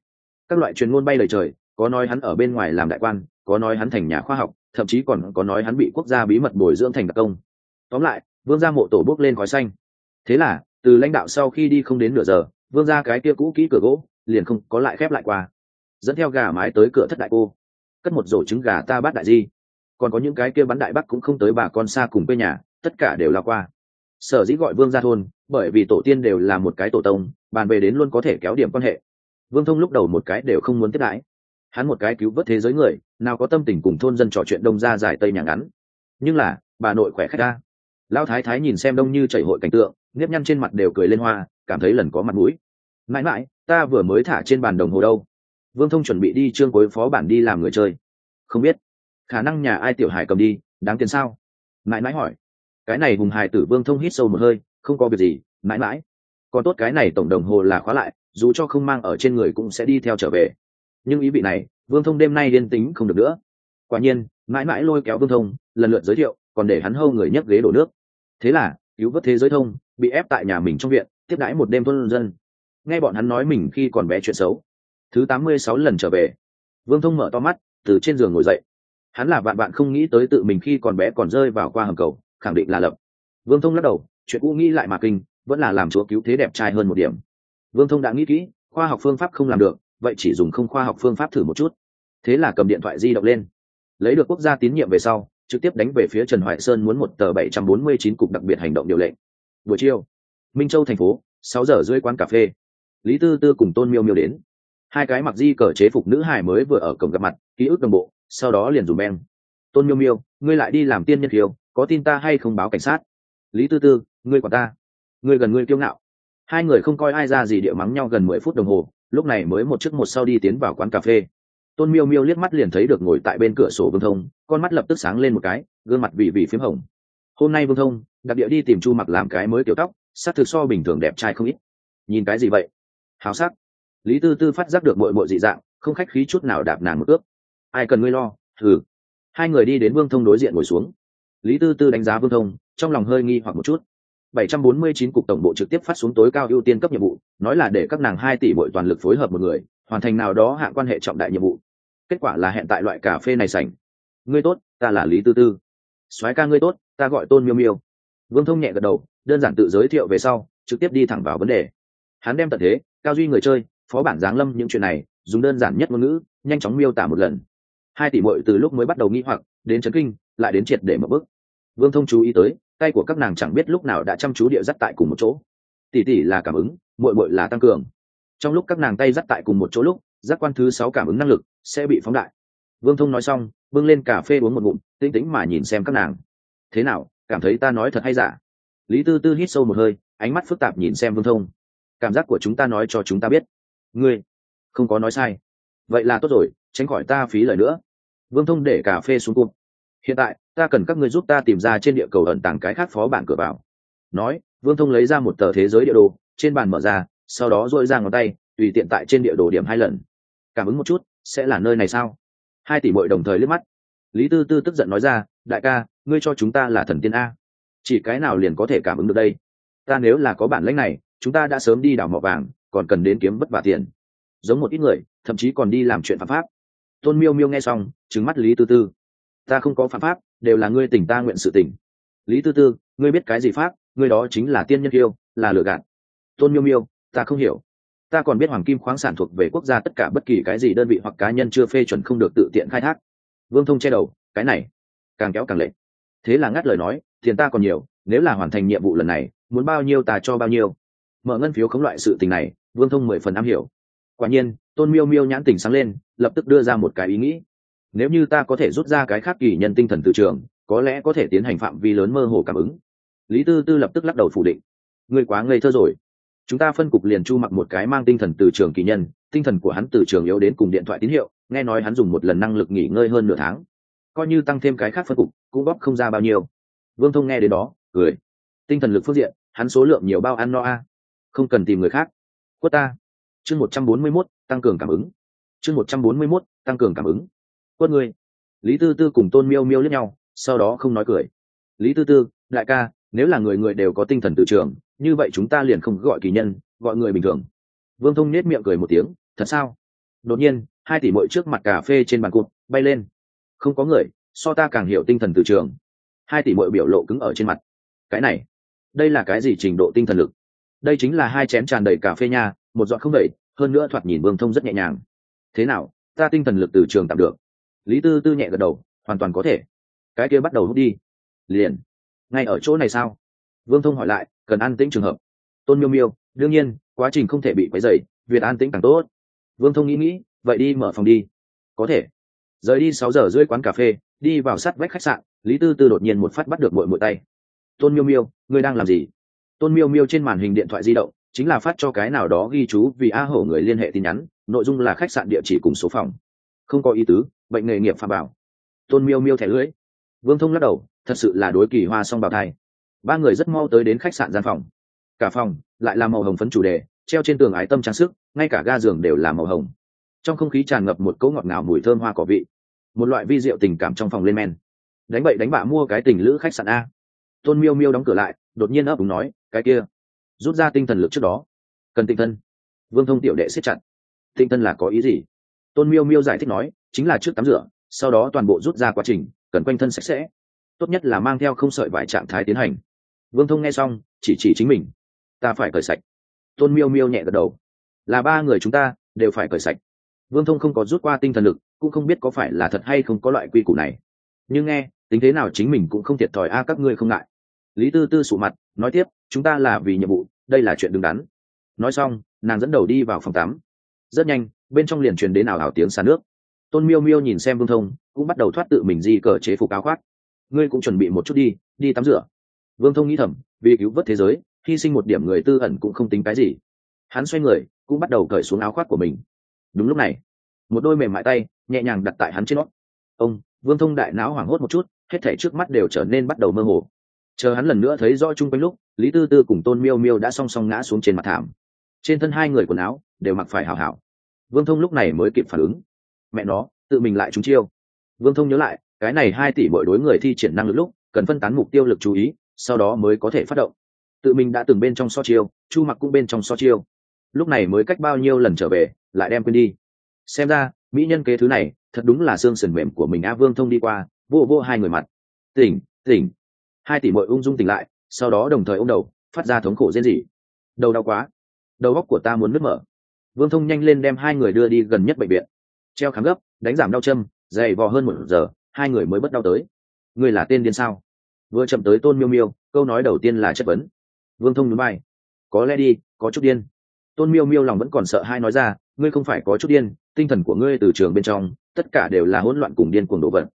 các loại truyền ngôn bay lời trời, có nói hắn ở bên ngoài làm đại quan, có nói hắn thành nhà khoa học, thậm chí còn có nói hắn bị quốc gia bí mật bồi dưỡng thành đặc công. Tóm lại, vương gia mộ tổ bước lên khói xanh. Thế là, từ lãnh đạo sau khi đi không đến nửa giờ, vương gia cái kia cũ kỹ cửa gỗ liền không có lại khép lại qua. Dẫn theo gà mái tới cửa thất đại cô cất một rổ trứng gà ta bắt đại di. Còn có những cái kia bắn đại bắc cũng không tới bà con xa cùng quê nhà, tất cả đều là qua. Sở dĩ gọi vương gia thôn, bởi vì tổ tiên đều là một cái tổ tông, bàn về đến luôn có thể kéo điểm quan hệ. Vương thông lúc đầu một cái đều không muốn tiếp đãi. Hắn một cái cứu vớt thế giới người, nào có tâm tình cùng thôn dân trò chuyện đông ra dài tây nhà ngắn. Nhưng là, bà nội khỏe khách ra. Lão thái thái nhìn xem đông như chảy hội cảnh tượng, nếp nhăn trên mặt đều cười lên hoa, cảm thấy lần có mặt mũi. Mãi mãi, ta vừa mới thả trên bàn đồng hồ đâu vương thông chuẩn bị đi trương cuối phó bản đi làm người chơi. Không biết. Khả năng nhà ai tiểu hải cầm đi, đáng tiền sao? Mãi mãi hỏi. Cái này hùng hải tử vương thông hít sâu một hơi, không có việc gì, mãi mãi. Còn tốt cái này tổng đồng hồ là khóa lại, dù cho không mang ở trên người cũng sẽ đi theo trở về. Nhưng ý vị này, vương thông đêm nay liên tính không được nữa. Quả nhiên, mãi mãi lôi kéo vương thông, lần lượt giới thiệu, còn để hắn hâu người nhấc ghế đổ nước. Thế là, cứu vớt thế giới thông, bị ép tại nhà mình trong viện, tiếp đãi một đêm thôn dân. Nghe bọn hắn nói mình khi còn bé chuyện xấu thứ tám mươi sáu lần trở về. Vương thông mở to mắt, từ trên giường ngồi dậy. Hắn là bạn bạn không nghĩ tới tự mình khi còn bé còn rơi vào qua hầm cầu, khẳng định là lập. Vương thông lắc đầu, chuyện cũ nghĩ lại mà kinh, vẫn là làm chúa cứu thế đẹp trai hơn một điểm. Vương thông đã nghĩ kỹ, khoa học phương pháp không làm được, vậy chỉ dùng không khoa học phương pháp thử một chút. Thế là cầm điện thoại di động lên. Lấy được quốc gia tín nhiệm về sau, trực tiếp đánh về phía trần hoài sơn muốn một tờ bảy trăm bốn mươi chín cục đặc biệt hành động điều lệnh. Buổi chiều, minh châu thành phố, sáu giờ rưỡi quán cà phê. Lý tư tư cùng tôn miêu miêu đến hai cái mặc di cờ chế phục nữ hài mới vừa ở cổng gặp mặt, ký ức đồng bộ, sau đó liền dùng beng tôn miêu miêu, ngươi lại đi làm tiên nhân khiêu, có tin ta hay không báo cảnh sát? Lý tư tư, ngươi quản ta. Ngươi gần ngươi kiêu ngạo. Hai người không coi ai ra gì địa mắng nhau gần mười phút đồng hồ, lúc này mới một chiếc một sau đi tiến vào quán cà phê. Tôn miêu miêu liếc mắt liền thấy được ngồi tại bên cửa sổ vương thông, con mắt lập tức sáng lên một cái, gương mặt vị vị p h í m hồng. Hôm nay vương thông, đặc địa đi tìm chu mặc làm cái mới kiểu tóc s ắ c thực so bình thường đẹp trai không ít. Nhìn cái gì vậy? Hào sắc lý tư tư phát giác được mội mội dị dạng, không khách khí chút nào đạp nàng một ước ai cần ngươi lo? Thử. Hai người đi đến vương thông đối diện ngồi xuống. Lý tư tư đánh giá vương thông, trong lòng hơi nghi hoặc một chút. 749 cục tổng bộ trực tiếp phát xuống tối cao ưu tiên cấp nhiệm vụ, nói là để các nàng hai tỷ bội toàn lực phối hợp một người, hoàn thành nào đó hạng quan hệ trọng đại nhiệm vụ. Kết quả là hẹn tại loại cà phê này sảnh. Ngươi tốt, ta là lý tư tư. Soái ca ngươi tốt, ta gọi tôn miêu miêu. Vương thông nhẹ gật đầu, đơn giản tự giới thiệu về sau, trực tiếp đi thẳng vào vấn đề. Hắn đem tận thế, cao duy người chơi phó bản giáng lâm những chuyện này, dùng đơn giản nhất ngôn ngữ, nhanh chóng miêu tả một lần. Hai tỷ bội từ lúc mới bắt đầu nghĩ hoặc, đến chấn kinh, lại đến triệt để mở bức vương thông chú ý tới, tay của các nàng chẳng biết lúc nào đã chăm chú địa dắt tại cùng một chỗ. Tỷ tỷ là cảm ứng, muội muội là tăng cường. Trong lúc các nàng tay dắt tại cùng một chỗ lúc, giác quan thứ sáu cảm ứng năng lực sẽ bị phóng đại. Vương thông nói xong, bưng lên cà phê uống một ngụm, tĩnh tĩnh mà nhìn xem các nàng. Thế nào, cảm thấy ta nói thật hay giả? Lý tư tư hít sâu một hơi, ánh mắt phức tạp nhìn xem vương thông. Cảm giác của chúng ta nói cho chúng ta biết ngươi, không có nói sai. Vậy là tốt rồi, tránh khỏi ta phí lời nữa. Vương thông để cà phê xuống cung hiện tại, ta cần các ngươi giúp ta tìm ra trên địa cầu ẩn tàng cái khác phó bản cửa vào. Nói, vương thông lấy ra một tờ thế giới địa đồ, trên bàn mở ra, sau đó dội ra ngón tay, tùy tiện tại trên địa đồ điểm hai lần. Cảm ứng một chút, sẽ là nơi này sao? Hai tỷ bội đồng thời liếc mắt. Lý tư tư tức giận nói ra, đại ca, ngươi cho chúng ta là thần tiên a. Chỉ cái nào liền có thể cảm ứng được đây? Ta nếu là có bản lãnh này, chúng ta đã sớm đi đảo mỏ vàng còn cần đến kiếm bất vả tiền. Giống một ít người, thậm chí còn đi làm chuyện phạm pháp. Tôn miêu miêu nghe xong trứng mắt lý tư tư. Ta không có phạm pháp, đều là ngươi tỉnh ta nguyện sự tỉnh. Lý tư tư, ngươi biết cái gì pháp, ngươi đó chính là tiên nhân yêu, là lừa gạt. Tôn miêu miêu, ta không hiểu. Ta còn biết hoàng kim khoáng sản thuộc về quốc gia tất cả bất kỳ cái gì đơn vị hoặc cá nhân chưa phê chuẩn không được tự tiện khai thác. Vương thông che đầu, cái này, càng kéo càng lệ thế là ngắt lời nói, tiền ta còn nhiều, nếu là hoàn thành nhiệm vụ lần này, muốn bao nhiêu ta cho bao nhiêu. Mở ngân phiếu khống loại sự tình này vương thông mười phần am hiểu. Quả nhiên, tôn miêu miêu nhãn tình sáng lên, lập tức đưa ra một cái ý nghĩ. Nếu như ta có thể rút ra cái khác kỳ nhân tinh thần từ trường, có lẽ có thể tiến hành phạm vi lớn mơ hồ cảm ứng. Lý tư tư lập tức lắc đầu phủ định. Ngươi quá ngây thơ rồi. Chúng ta phân cục liền chu mặc một cái mang tinh thần từ trường kỳ nhân, tinh thần của hắn từ trường yếu đến cùng điện thoại tín hiệu, nghe nói hắn dùng một lần năng lực nghỉ ngơi hơn nửa tháng. Coi như tăng thêm cái khác phân cục, cũng bóp không ra bao nhiêu. Vương thông nghe đến đó, cười. Tinh thần lực phương diện, hắn số lượng nhiều bao ăn no a. Không cần tìm người khác quất ta. Chương một trăm bốn mươi mốt, tăng cường cảm ứng. Chương một trăm bốn mươi mốt, tăng cường cảm ứng. Quất ngươi. Lý tư tư cùng tôn miêu miêu lẫn nhau, sau đó không nói cười. Lý tư tư, đại ca, nếu là người người đều có tinh thần tự trường, như vậy chúng ta liền không gọi kỳ nhân, gọi người bình thường. Vương thông nết miệng cười một tiếng, thật sao? Đột nhiên, hai tỷ mội trước mặt cà phê trên bàn cụt, bay lên. Không có người, so ta càng hiểu tinh thần tự trường. Hai tỷ mội biểu lộ cứng ở trên mặt. Cái này, đây là cái gì trình độ tinh thần lực? Đây chính là hai chén tràn đầy cà phê nha, một giọt không đầy hơn nữa thoạt nhìn vương thông rất nhẹ nhàng. Thế nào, ta tinh thần lực từ trường tạm được. Lý tư tư nhẹ gật đầu, hoàn toàn có thể. Cái kia bắt đầu hút đi. Liền. Ngay ở chỗ này sao? Vương thông hỏi lại, cần an tĩnh trường hợp. Tôn miêu miêu, đương nhiên, quá trình không thể bị quấy dày việc an tĩnh càng tốt. Vương thông nghĩ nghĩ, vậy đi mở phòng đi. Có thể. Rời đi sáu giờ rưỡi quán cà phê, đi vào sát vách khách sạn, lý tư tư đột nhiên một phát bắt được mội mội tay. Tôn miêu miêu, ngươi đang làm gì? Tôn miêu miêu trên màn hình điện thoại di động, chính là phát cho cái nào đó ghi chú vì a hổ người liên hệ tin nhắn, nội dung là khách sạn địa chỉ cùng số phòng. Không có ý tứ, bệnh nghề nghiệp phạm bảo tôn miêu miêu thẻ lưới vương thông lắc đầu, thật sự là đối kỳ hoa song bào thai. Ba người rất mau tới đến khách sạn gian phòng. Cả phòng lại là màu hồng phấn chủ đề, treo trên tường ái tâm trang sức, ngay cả ga giường đều là màu hồng. Trong không khí tràn ngập một cỗ ngọt ngào mùi thơm hoa cỏ vị. Một loại vi rượu tình cảm trong phòng lên men. Đánh bậy đánh bạ mua cái tình lữ khách sạn a. Tôn miêu miêu đóng cửa lại, đột nhiên ấp úng nói cái kia, rút ra tinh thần lực trước đó. Cần tinh thân. Vương thông tiểu đệ siết chặt. Tinh thân là có ý gì? Tôn miêu miêu giải thích nói, chính là trước tắm rửa, sau đó toàn bộ rút ra quá trình, cần quanh thân sạch sẽ. Tốt nhất là mang theo không sợi vải trạng thái tiến hành. Vương thông nghe xong, chỉ chỉ chính mình. Ta phải cởi sạch. Tôn miêu miêu nhẹ gật đầu. Là ba người chúng ta, đều phải cởi sạch. Vương thông không có rút qua tinh thần lực, cũng không biết có phải là thật hay không có loại quy củ này. Nhưng nghe, tính thế nào chính mình cũng không thiệt thòi, a, các ngươi không ngại. Lý tư tư sụ mặt, nói tiếp chúng ta là vì nhiệm vụ, đây là chuyện đứng đắn. Nói xong, nàng dẫn đầu đi vào phòng tắm. Rất nhanh, bên trong liền truyền đến ảo ảo tiếng xả nước. Tôn miêu miêu nhìn xem vương thông, cũng bắt đầu thoát tự mình di cờ chế phục áo khoác. Ngươi cũng chuẩn bị một chút đi đi tắm rửa. Vương thông nghĩ thầm, vì cứu vớt thế giới, hy sinh một điểm người tư ẩn cũng không tính cái gì. Hắn xoay người, cũng bắt đầu cởi xuống áo khoác của mình. Đúng lúc này, một đôi mềm mại tay nhẹ nhàng đặt tại hắn trên nót ông, vương thông đại não hoảng hốt một chút, hết thảy trước mắt đều trở nên bắt đầu mơ hồ. Chờ hắn lần nữa thấy rõ chung quanh lúc lý tư tư cùng tôn miêu miêu đã song song ngã xuống trên mặt thảm. Trên thân hai người quần áo đều mặc phải hảo hảo. Vương thông lúc này mới kịp phản ứng. Mẹ nó, tự mình lại trúng chiêu. Vương thông nhớ lại, cái này hai tỷ bội đối người thi triển năng lực lúc, cần phân tán mục tiêu lực chú ý, sau đó mới có thể phát động. Tự mình đã từng bên trong so chiêu, chu mặc cũng bên trong so chiêu. Lúc này mới cách bao nhiêu lần trở về, lại đem quên đi. Xem ra, mỹ nhân kế thứ này, thật đúng là xương sườn mềm của mình a vương thông đi qua vô vô hai người mặt. Tỉnh tỉnh. Hai tỷ mội ung dung tỉnh lại sau đó đồng thời ô m đầu, phát ra thống khổ rên rỉ. Đầu đau quá, đầu góc của ta muốn nứt mở. Vương thông nhanh lên đem hai người đưa đi gần nhất bệnh viện. Treo kháng gấp, đánh giảm đau châm, dày vò hơn một giờ, hai người mới bất đau tới. Người là tên điên sao? Vừa chậm tới tôn miêu miêu, câu nói đầu tiên là chất vấn. Vương thông núi bay có lẽ đi, có chút điên. Tôn miêu miêu lòng vẫn còn sợ hai nói ra, ngươi không phải có chút điên, tinh thần của ngươi từ trường bên trong, tất cả đều là hỗn loạn cùng điên cuồng đồ vật.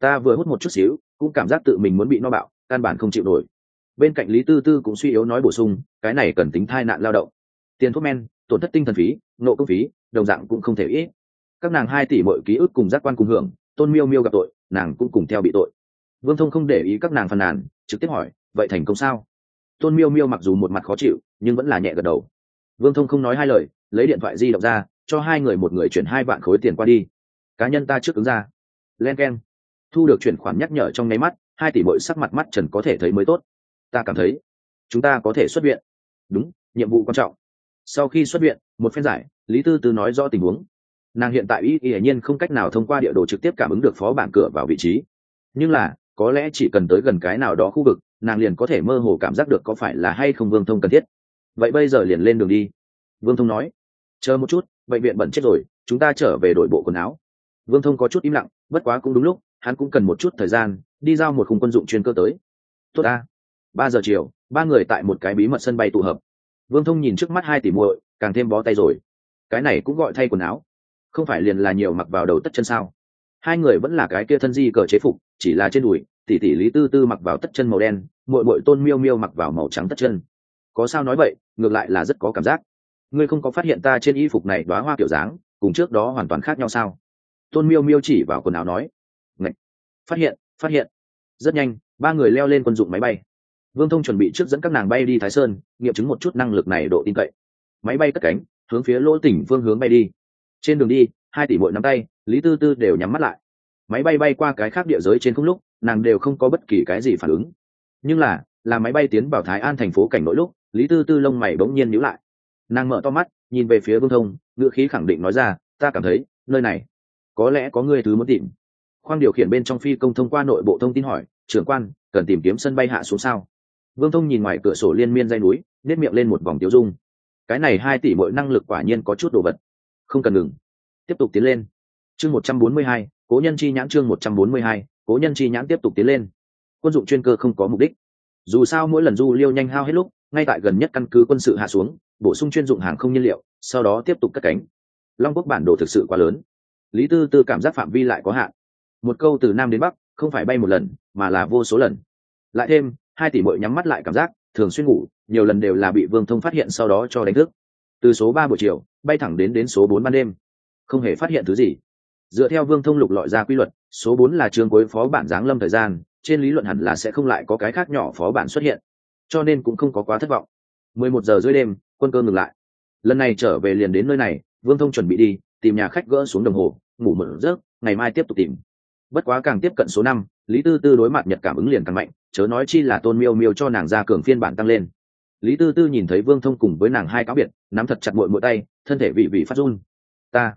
Ta vừa hút một chút xíu, cũng cảm giác tự mình muốn bị no bạo, căn bản không chịu nổi bên cạnh lý tư tư cũng suy yếu nói bổ sung, cái này cần tính thai nạn lao động. Tiền thuốc men, tổn thất tinh thần phí, nộ công phí, đồng dạng cũng không thể ít. Các nàng hai tỷ mọi ký ức cùng giác quan cùng hưởng, tôn miêu miêu gặp tội, nàng cũng cùng theo bị tội. Vương thông không để ý các nàng phàn nàn, trực tiếp hỏi, vậy thành công sao? Tôn miêu miêu mặc dù một mặt khó chịu, nhưng vẫn là nhẹ gật đầu. Vương thông không nói hai lời, lấy điện thoại di động ra, cho hai người một người chuyển hai vạn khối tiền qua đi. Cá nhân ta trước ứng ra. Len k e n thu được chuyển khoản nhắc nhở trong nháy mắt, hai tỷ bội sắc mặt mắt trần có thể thấy mới tốt ta cảm thấy chúng ta có thể xuất viện. Đúng, nhiệm vụ quan trọng. Sau khi xuất viện, một phen giải, lý tư tư nói rõ tình huống. Nàng hiện tại y y nhiên không cách nào thông qua địa đồ trực tiếp cảm ứng được phó bản cửa vào vị trí. Nhưng là, có lẽ chỉ cần tới gần cái nào đó khu vực, nàng liền có thể mơ hồ cảm giác được có phải là hay không vương thông cần thiết. Vậy bây giờ liền lên đường đi. Vương thông nói, chờ một chút, bệnh viện bẩn chết rồi, chúng ta trở về đội bộ quần áo. Vương thông có chút im lặng, bất quá cũng đúng lúc, hắn cũng cần một chút thời gian, đi giao một khung quân dụng chuyên cơ tới. Tốt ta ba giờ chiều, ba người tại một cái bí mật sân bay tụ hợp. Vương thông nhìn trước mắt hai tỷ muội, càng thêm bó tay rồi. Cái này cũng gọi thay quần áo. Không phải liền là nhiều mặc vào đầu tất chân sao? Hai người vẫn là cái kia thân di cờ chế phục, chỉ là trên đùi tỷ tỷ lý tư tư mặc vào tất chân màu đen, muội muội tôn miêu miêu mặc vào màu trắng tất chân. Có sao nói vậy, ngược lại là rất có cảm giác. Ngươi không có phát hiện ta trên y phục này đoá hoa kiểu dáng, cùng trước đó hoàn toàn khác nhau sao? Tôn miêu miêu chỉ vào quần áo nói. Ngậy! phát hiện phát hiện. Rất nhanh, ba người leo lên quân dụng máy bay vương thông chuẩn bị trước dẫn các nàng bay đi thái sơn, nghiệm chứng một chút năng lực này độ tin cậy. Máy bay cất cánh, hướng phía lỗ tỉnh phương hướng bay đi. Trên đường đi, hai tỷ bội nắm tay, lý tư tư đều nhắm mắt lại. Máy bay bay qua cái khác địa giới trên không lúc, nàng đều không có bất kỳ cái gì phản ứng. Nhưng là là máy bay tiến vào thái an thành phố cảnh nội lúc, lý tư tư lông mày bỗng nhiên nhíu lại. Nàng mở to mắt, nhìn về phía vương thông, ngữ khí khẳng định nói ra, ta cảm thấy, nơi này, có lẽ có người thứ muốn tìm. Khoang điều khiển bên trong phi công thông qua nội bộ thông tin hỏi, trưởng quan, cần tìm kiếm sân bay hạ xuống sao? Vương thông nhìn ngoài cửa sổ liên miên dây núi nếp miệng lên một vòng tiêu dung. Cái này hai tỷ mỗi năng lực quả nhiên có chút đồ vật. Không cần ngừng. Tiếp tục tiến lên. Chương một trăm bốn mươi hai, cố nhân chi nhãn chương một trăm bốn mươi hai, cố nhân chi nhãn tiếp tục tiến lên. Quân dụng chuyên cơ không có mục đích. Dù sao mỗi lần du liêu nhanh hao hết lúc, ngay tại gần nhất căn cứ quân sự hạ xuống, bổ sung chuyên dụng hàng không nhiên liệu, sau đó tiếp tục cất cánh. Long quốc bản đồ thực sự quá lớn. Lý tư tư cảm giác phạm vi lại có hạn. Một câu từ nam đến bắc, không phải bay một lần, mà là vô số lần. Lại thêm hai tỷ bội nhắm mắt lại cảm giác, thường xuyên ngủ, nhiều lần đều là bị vương thông phát hiện sau đó cho đánh thức. Từ số ba buổi chiều, bay thẳng đến đến số bốn ban đêm. Không hề phát hiện thứ gì. Dựa theo vương thông lục lọi ra quy luật, số bốn là trường cuối phó bản giáng lâm thời gian, trên lý luận hẳn là sẽ không lại có cái khác nhỏ phó bản xuất hiện. Cho nên cũng không có quá thất vọng. Mười một giờ dưới đêm, quân cơ ngừng lại. Lần này trở về liền đến nơi này, vương thông chuẩn bị đi, tìm nhà khách gỡ xuống đồng hồ, ngủ mở giấc, ngày mai tiếp tục tìm. Bất quá càng tiếp cận số năm, lý tư tư đối mặt nhật cảm ứng liền càng mạnh chớ nói chi là tôn miêu miêu cho nàng ra cường phiên bản tăng lên. Lý tư tư nhìn thấy vương thông cùng với nàng hai cáo biệt, nắm thật chặt mội mội tay, thân thể vị vị phát run. Ta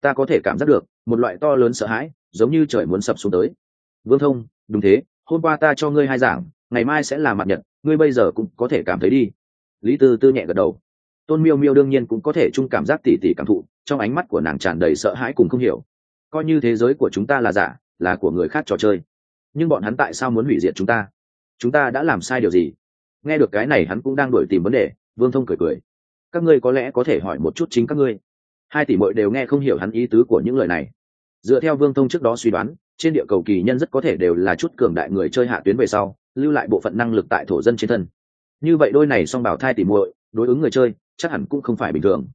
ta có thể cảm giác được, một loại to lớn sợ hãi, giống như trời muốn sập xuống tới. Vương thông, đúng thế, hôm qua ta cho ngươi hai giảng, ngày mai sẽ là mặt nhật, ngươi bây giờ cũng có thể cảm thấy đi. Lý tư tư nhẹ gật đầu. Tôn miêu miêu đương nhiên cũng có thể chung cảm giác tỉ tỉ cảm thụ, trong ánh mắt của nàng tràn đầy sợ hãi cùng không hiểu. Coi như thế giới của chúng ta là giả, là của người khác trò chơi nhưng bọn hắn tại sao muốn hủy diệt chúng ta? Chúng ta đã làm sai điều gì? Nghe được cái này hắn cũng đang đổi tìm vấn đề, vương thông cười cười. Các ngươi có lẽ có thể hỏi một chút chính các ngươi. Hai tỷ mội đều nghe không hiểu hắn ý tứ của những lời này. Dựa theo vương thông trước đó suy đoán, trên địa cầu kỳ nhân rất có thể đều là chút cường đại người chơi hạ tuyến về sau, lưu lại bộ phận năng lực tại thổ dân trên thân. Như vậy đôi này song bảo thai tỷ muội, đối ứng người chơi, chắc hẳn cũng không phải bình thường.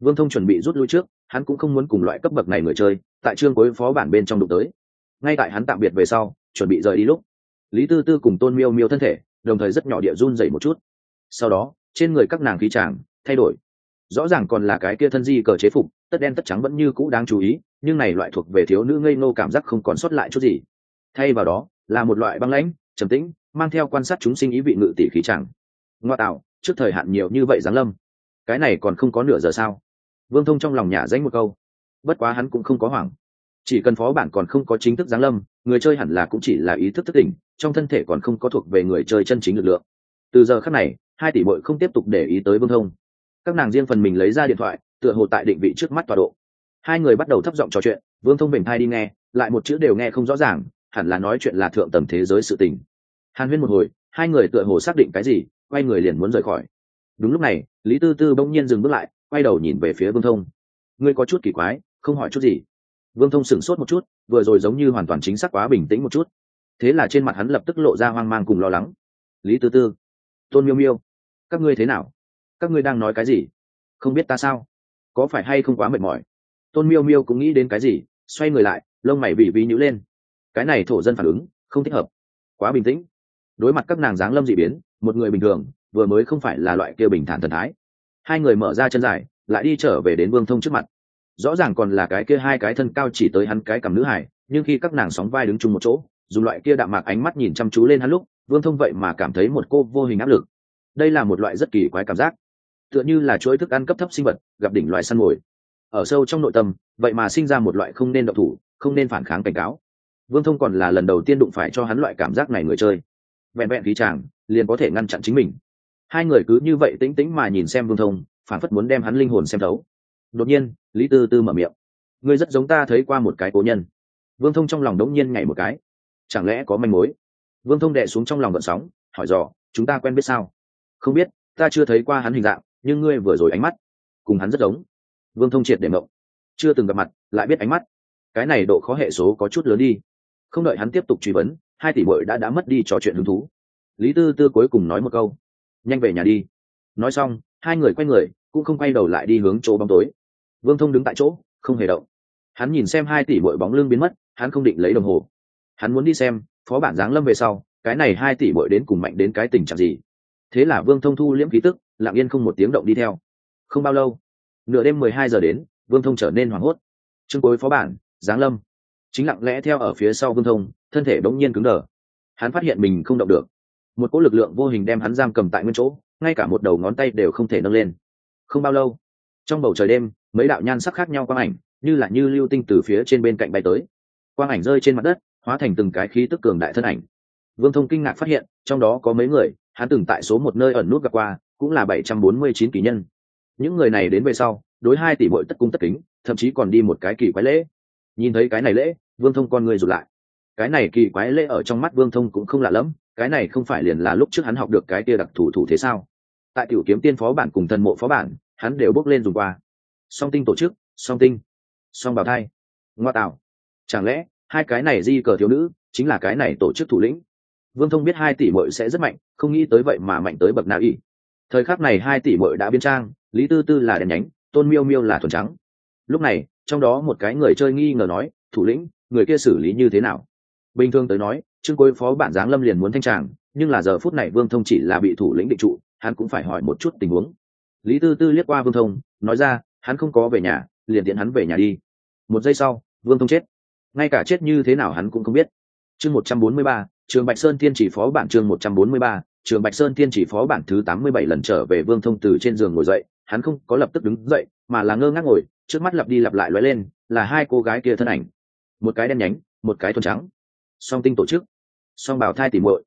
Vương thông chuẩn bị rút lui trước, hắn cũng không muốn cùng loại cấp bậc này người chơi, tại chương cuối phó bản bên trong đụng tới. Ngay tại hắn tạm biệt về sau chuẩn bị rời đi lúc. Lý tư tư cùng tôn miêu miêu thân thể, đồng thời rất nhỏ địa run dày một chút. Sau đó, trên người các nàng khí tràng thay đổi. Rõ ràng còn là cái kia thân di cờ chế phục, tất đen tất trắng vẫn như cũ đáng chú ý, nhưng này loại thuộc về thiếu nữ ngây ngô cảm giác không còn sót lại chút gì. Thay vào đó, là một loại băng lãnh, trầm tĩnh, mang theo quan sát chúng sinh ý vị ngự tỷ khí chẳng ngoa tạo, trước thời hạn nhiều như vậy giáng lâm. Cái này còn không có nửa giờ sao? Vương thông trong lòng nhả danh một câu. Bất quá hắn cũng không có hoảng chỉ cần phó bản còn không có chính thức giáng lâm, người chơi hẳn là cũng chỉ là ý thức thức tỉnh, trong thân thể còn không có thuộc về người chơi chân chính lực lượng. Từ giờ khắc này, hai tỷ bội không tiếp tục để ý tới vương thông. Các nàng riêng phần mình lấy ra điện thoại, tựa hồ tại định vị trước mắt tọa độ. Hai người bắt đầu thấp giọng trò chuyện, vương thông bình thai đi nghe, lại một chữ đều nghe không rõ ràng, hẳn là nói chuyện là thượng tầng thế giới sự tình. Hàn huyên một hồi, hai người tựa hồ xác định cái gì, quay người liền muốn rời khỏi. Đúng lúc này, lý tư tư bỗng nhiên dừng bước lại, quay đầu nhìn về phía vương thông. Ngươi có chút kỳ quái, không hỏi chút gì vương thông sửng sốt một chút, vừa rồi giống như hoàn toàn chính xác quá bình tĩnh một chút. Thế là trên mặt hắn lập tức lộ ra hoang mang cùng lo lắng. Lý tư tư, tôn miêu miêu, các ngươi thế nào? Các ngươi đang nói cái gì? Không biết ta sao? Có phải hay không quá mệt mỏi? Tôn miêu miêu cũng nghĩ đến cái gì, xoay người lại, lông mày bị ví nhữ lên. Cái này thổ dân phản ứng, không thích hợp. Quá bình tĩnh. Đối mặt các nàng dáng lâm dị biến, một người bình thường, vừa mới không phải là loại kia bình thản thần thái. Hai người mở ra chân dài, lại đi trở về đến vương thông trước mặt rõ ràng còn là cái kia hai cái thân cao chỉ tới hắn cái cằm nữ hải nhưng khi các nàng sóng vai đứng chung một chỗ, dùng loại kia đạm mạc ánh mắt nhìn chăm chú lên hắn lúc, vương thông vậy mà cảm thấy một cô vô hình áp lực. Đây là một loại rất kỳ quái cảm giác. Tựa như là chuỗi thức ăn cấp thấp sinh vật, gặp đỉnh loại săn mồi. Ở sâu trong nội tâm, vậy mà sinh ra một loại không nên độc thủ, không nên phản kháng cảnh cáo. Vương thông còn là lần đầu tiên đụng phải cho hắn loại cảm giác này người chơi. Vẹn vẹn khí chàng, liền có thể ngăn chặn chính mình. Hai người cứ như vậy tĩnh tĩnh mà nhìn xem vương thông, phản phất muốn đem hắn linh hồn xem thấu đột nhiên, lý tư tư mở miệng. Ngươi rất giống ta thấy qua một cái cố nhân. Vương thông trong lòng đống nhiên nhảy một cái. Chẳng lẽ có manh mối? Vương thông đệ xuống trong lòng gợn sóng, hỏi dò, chúng ta quen biết sao? Không biết, ta chưa thấy qua hắn hình dạng, nhưng ngươi vừa rồi ánh mắt, cùng hắn rất giống. Vương thông triệt để mộng. Chưa từng gặp mặt, lại biết ánh mắt. Cái này độ khó hệ số có chút lớn đi. Không đợi hắn tiếp tục truy vấn, hai tỷ bội đã đã mất đi trò chuyện hứng thú. Lý tư tư cuối cùng nói một câu. Nhanh về nhà đi. Nói xong, hai người quay người, cũng không quay đầu lại đi hướng chỗ bóng tối vương thông đứng tại chỗ, không hề động. Hắn nhìn xem hai tỷ bội bóng lưng biến mất, hắn không định lấy đồng hồ. Hắn muốn đi xem, phó bản giáng lâm về sau, cái này hai tỷ bội đến cùng mạnh đến cái tình trạng gì. Thế là vương thông thu liễm khí tức, lặng yên không một tiếng động đi theo. Không bao lâu, nửa đêm mười hai giờ đến, vương thông trở nên hoảng hốt. Chương cuối phó bản, giáng lâm. Chính lặng lẽ theo ở phía sau vương thông, thân thể bỗng nhiên cứng đờ. Hắn phát hiện mình không động được. Một cỗ lực lượng vô hình đem hắn giam cầm tại nguyên chỗ, ngay cả một đầu ngón tay đều không thể nâng lên. Không bao lâu, trong bầu trời đêm mấy đạo nhan sắc khác nhau quang ảnh, như là như lưu tinh từ phía trên bên cạnh bay tới. Quang ảnh rơi trên mặt đất, hóa thành từng cái khí tức cường đại thân ảnh. Vương thông kinh ngạc phát hiện, trong đó có mấy người, hắn từng tại số một nơi ẩn nút gặp qua, cũng là bảy trăm bốn mươi chín kỳ nhân. Những người này đến về sau, đối hai tỷ bội tất cung tất kính, thậm chí còn đi một cái kỳ quái lễ. Nhìn thấy cái này lễ, vương thông con người rụt lại. Cái này kỳ quái lễ ở trong mắt vương thông cũng không lạ lẫm, cái này không phải liền là lúc trước hắn học được cái kia đặc thủ thủ thế sao? Tại tiểu kiếm tiên phó bản cùng thần mộ phó bản, hắn đều bước lên dùng qua song tinh tổ chức, song tinh, song Bảo thai. Ngoa tạo. Chẳng lẽ, hai cái này di cờ thiếu nữ, chính là cái này tổ chức thủ lĩnh? Vương thông biết hai tỷ mội sẽ rất mạnh, không nghĩ tới vậy mà mạnh tới bậc nào y thời khắc này hai tỷ mội đã biến trang, lý tư tư là đèn nhánh, tôn miêu miêu là thuần trắng. Lúc này, trong đó một cái người chơi nghi ngờ nói, thủ lĩnh, người kia xử lý như thế nào? Bình thường tới nói, chương cối phó bản giáng lâm liền muốn thanh tràng, nhưng là giờ phút này vương thông chỉ là bị thủ lĩnh định trụ, hắn cũng phải hỏi một chút tình huống. Lý tư tư liếc qua vương thông, nói ra hắn không có về nhà, liền tiện hắn về nhà đi. Một giây sau, vương thông chết. Ngay cả chết như thế nào hắn cũng không biết. Chương một trăm bốn mươi ba, trường bạch sơn thiên chỉ phó bản chương một trăm bốn mươi ba, trường bạch sơn thiên chỉ phó bản thứ tám mươi bảy lần trở về vương thông từ trên giường ngồi dậy, hắn không có lập tức đứng dậy, mà là ngơ ngác ngồi, trước mắt lặp đi lặp lại lóe lên, là hai cô gái kia thân ảnh. Một cái đen nhánh, một cái thuần trắng. Song tinh tổ chức. Song bào thai tỉ muội.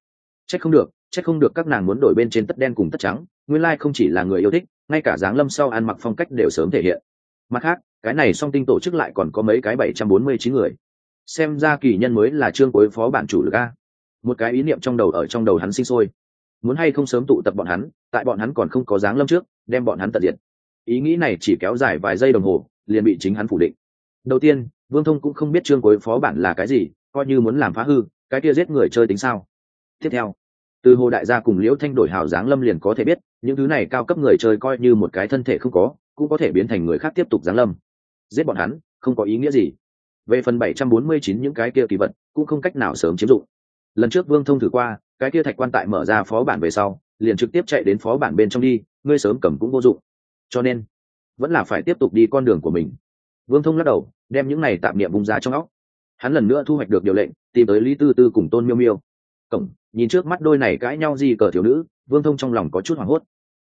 Trách không được chắc không được các nàng muốn đổi bên trên tất đen cùng tất trắng, nguyên lai không chỉ là người yêu thích, ngay cả dáng lâm sau ăn mặc phong cách đều sớm thể hiện. Mặt khác, cái này song tinh tổ chức lại còn có mấy cái bảy trăm bốn mươi chín người. Xem ra kỳ nhân mới là trương cuối phó bản chủ lực a. Một cái ý niệm trong đầu ở trong đầu hắn sinh sôi. Muốn hay không sớm tụ tập bọn hắn, tại bọn hắn còn không có dáng lâm trước, đem bọn hắn tận diệt. Ý nghĩ này chỉ kéo dài vài giây đồng hồ, liền bị chính hắn phủ định. Đầu tiên, vương thông cũng không biết trương cuối phó bản là cái gì, coi như muốn làm phá hư, cái kia giết người chơi tính sao. Tiếp theo từ hồ đại gia cùng liễu thanh đổi hào dáng lâm liền có thể biết, những thứ này cao cấp người chơi coi như một cái thân thể không có, cũng có thể biến thành người khác tiếp tục giáng lâm. Giết bọn hắn, không có ý nghĩa gì. Về phần bảy trăm bốn mươi chín những cái kia kỳ vật, cũng không cách nào sớm chiếm dụng. Lần trước vương thông thử qua, cái kia thạch quan tại mở ra phó bản về sau, liền trực tiếp chạy đến phó bản bên trong đi, ngươi sớm cầm cũng vô dụng. Cho nên, vẫn là phải tiếp tục đi con đường của mình. Vương thông lắc đầu, đem những này tạm niệm bung ra trong óc. Hắn lần nữa thu hoạch được điều lệnh, tìm tới lý tư tư cùng tôn miêu miêu. Cổng nhìn trước mắt đôi này cãi nhau gì cờ thiếu nữ, vương thông trong lòng có chút hoảng hốt.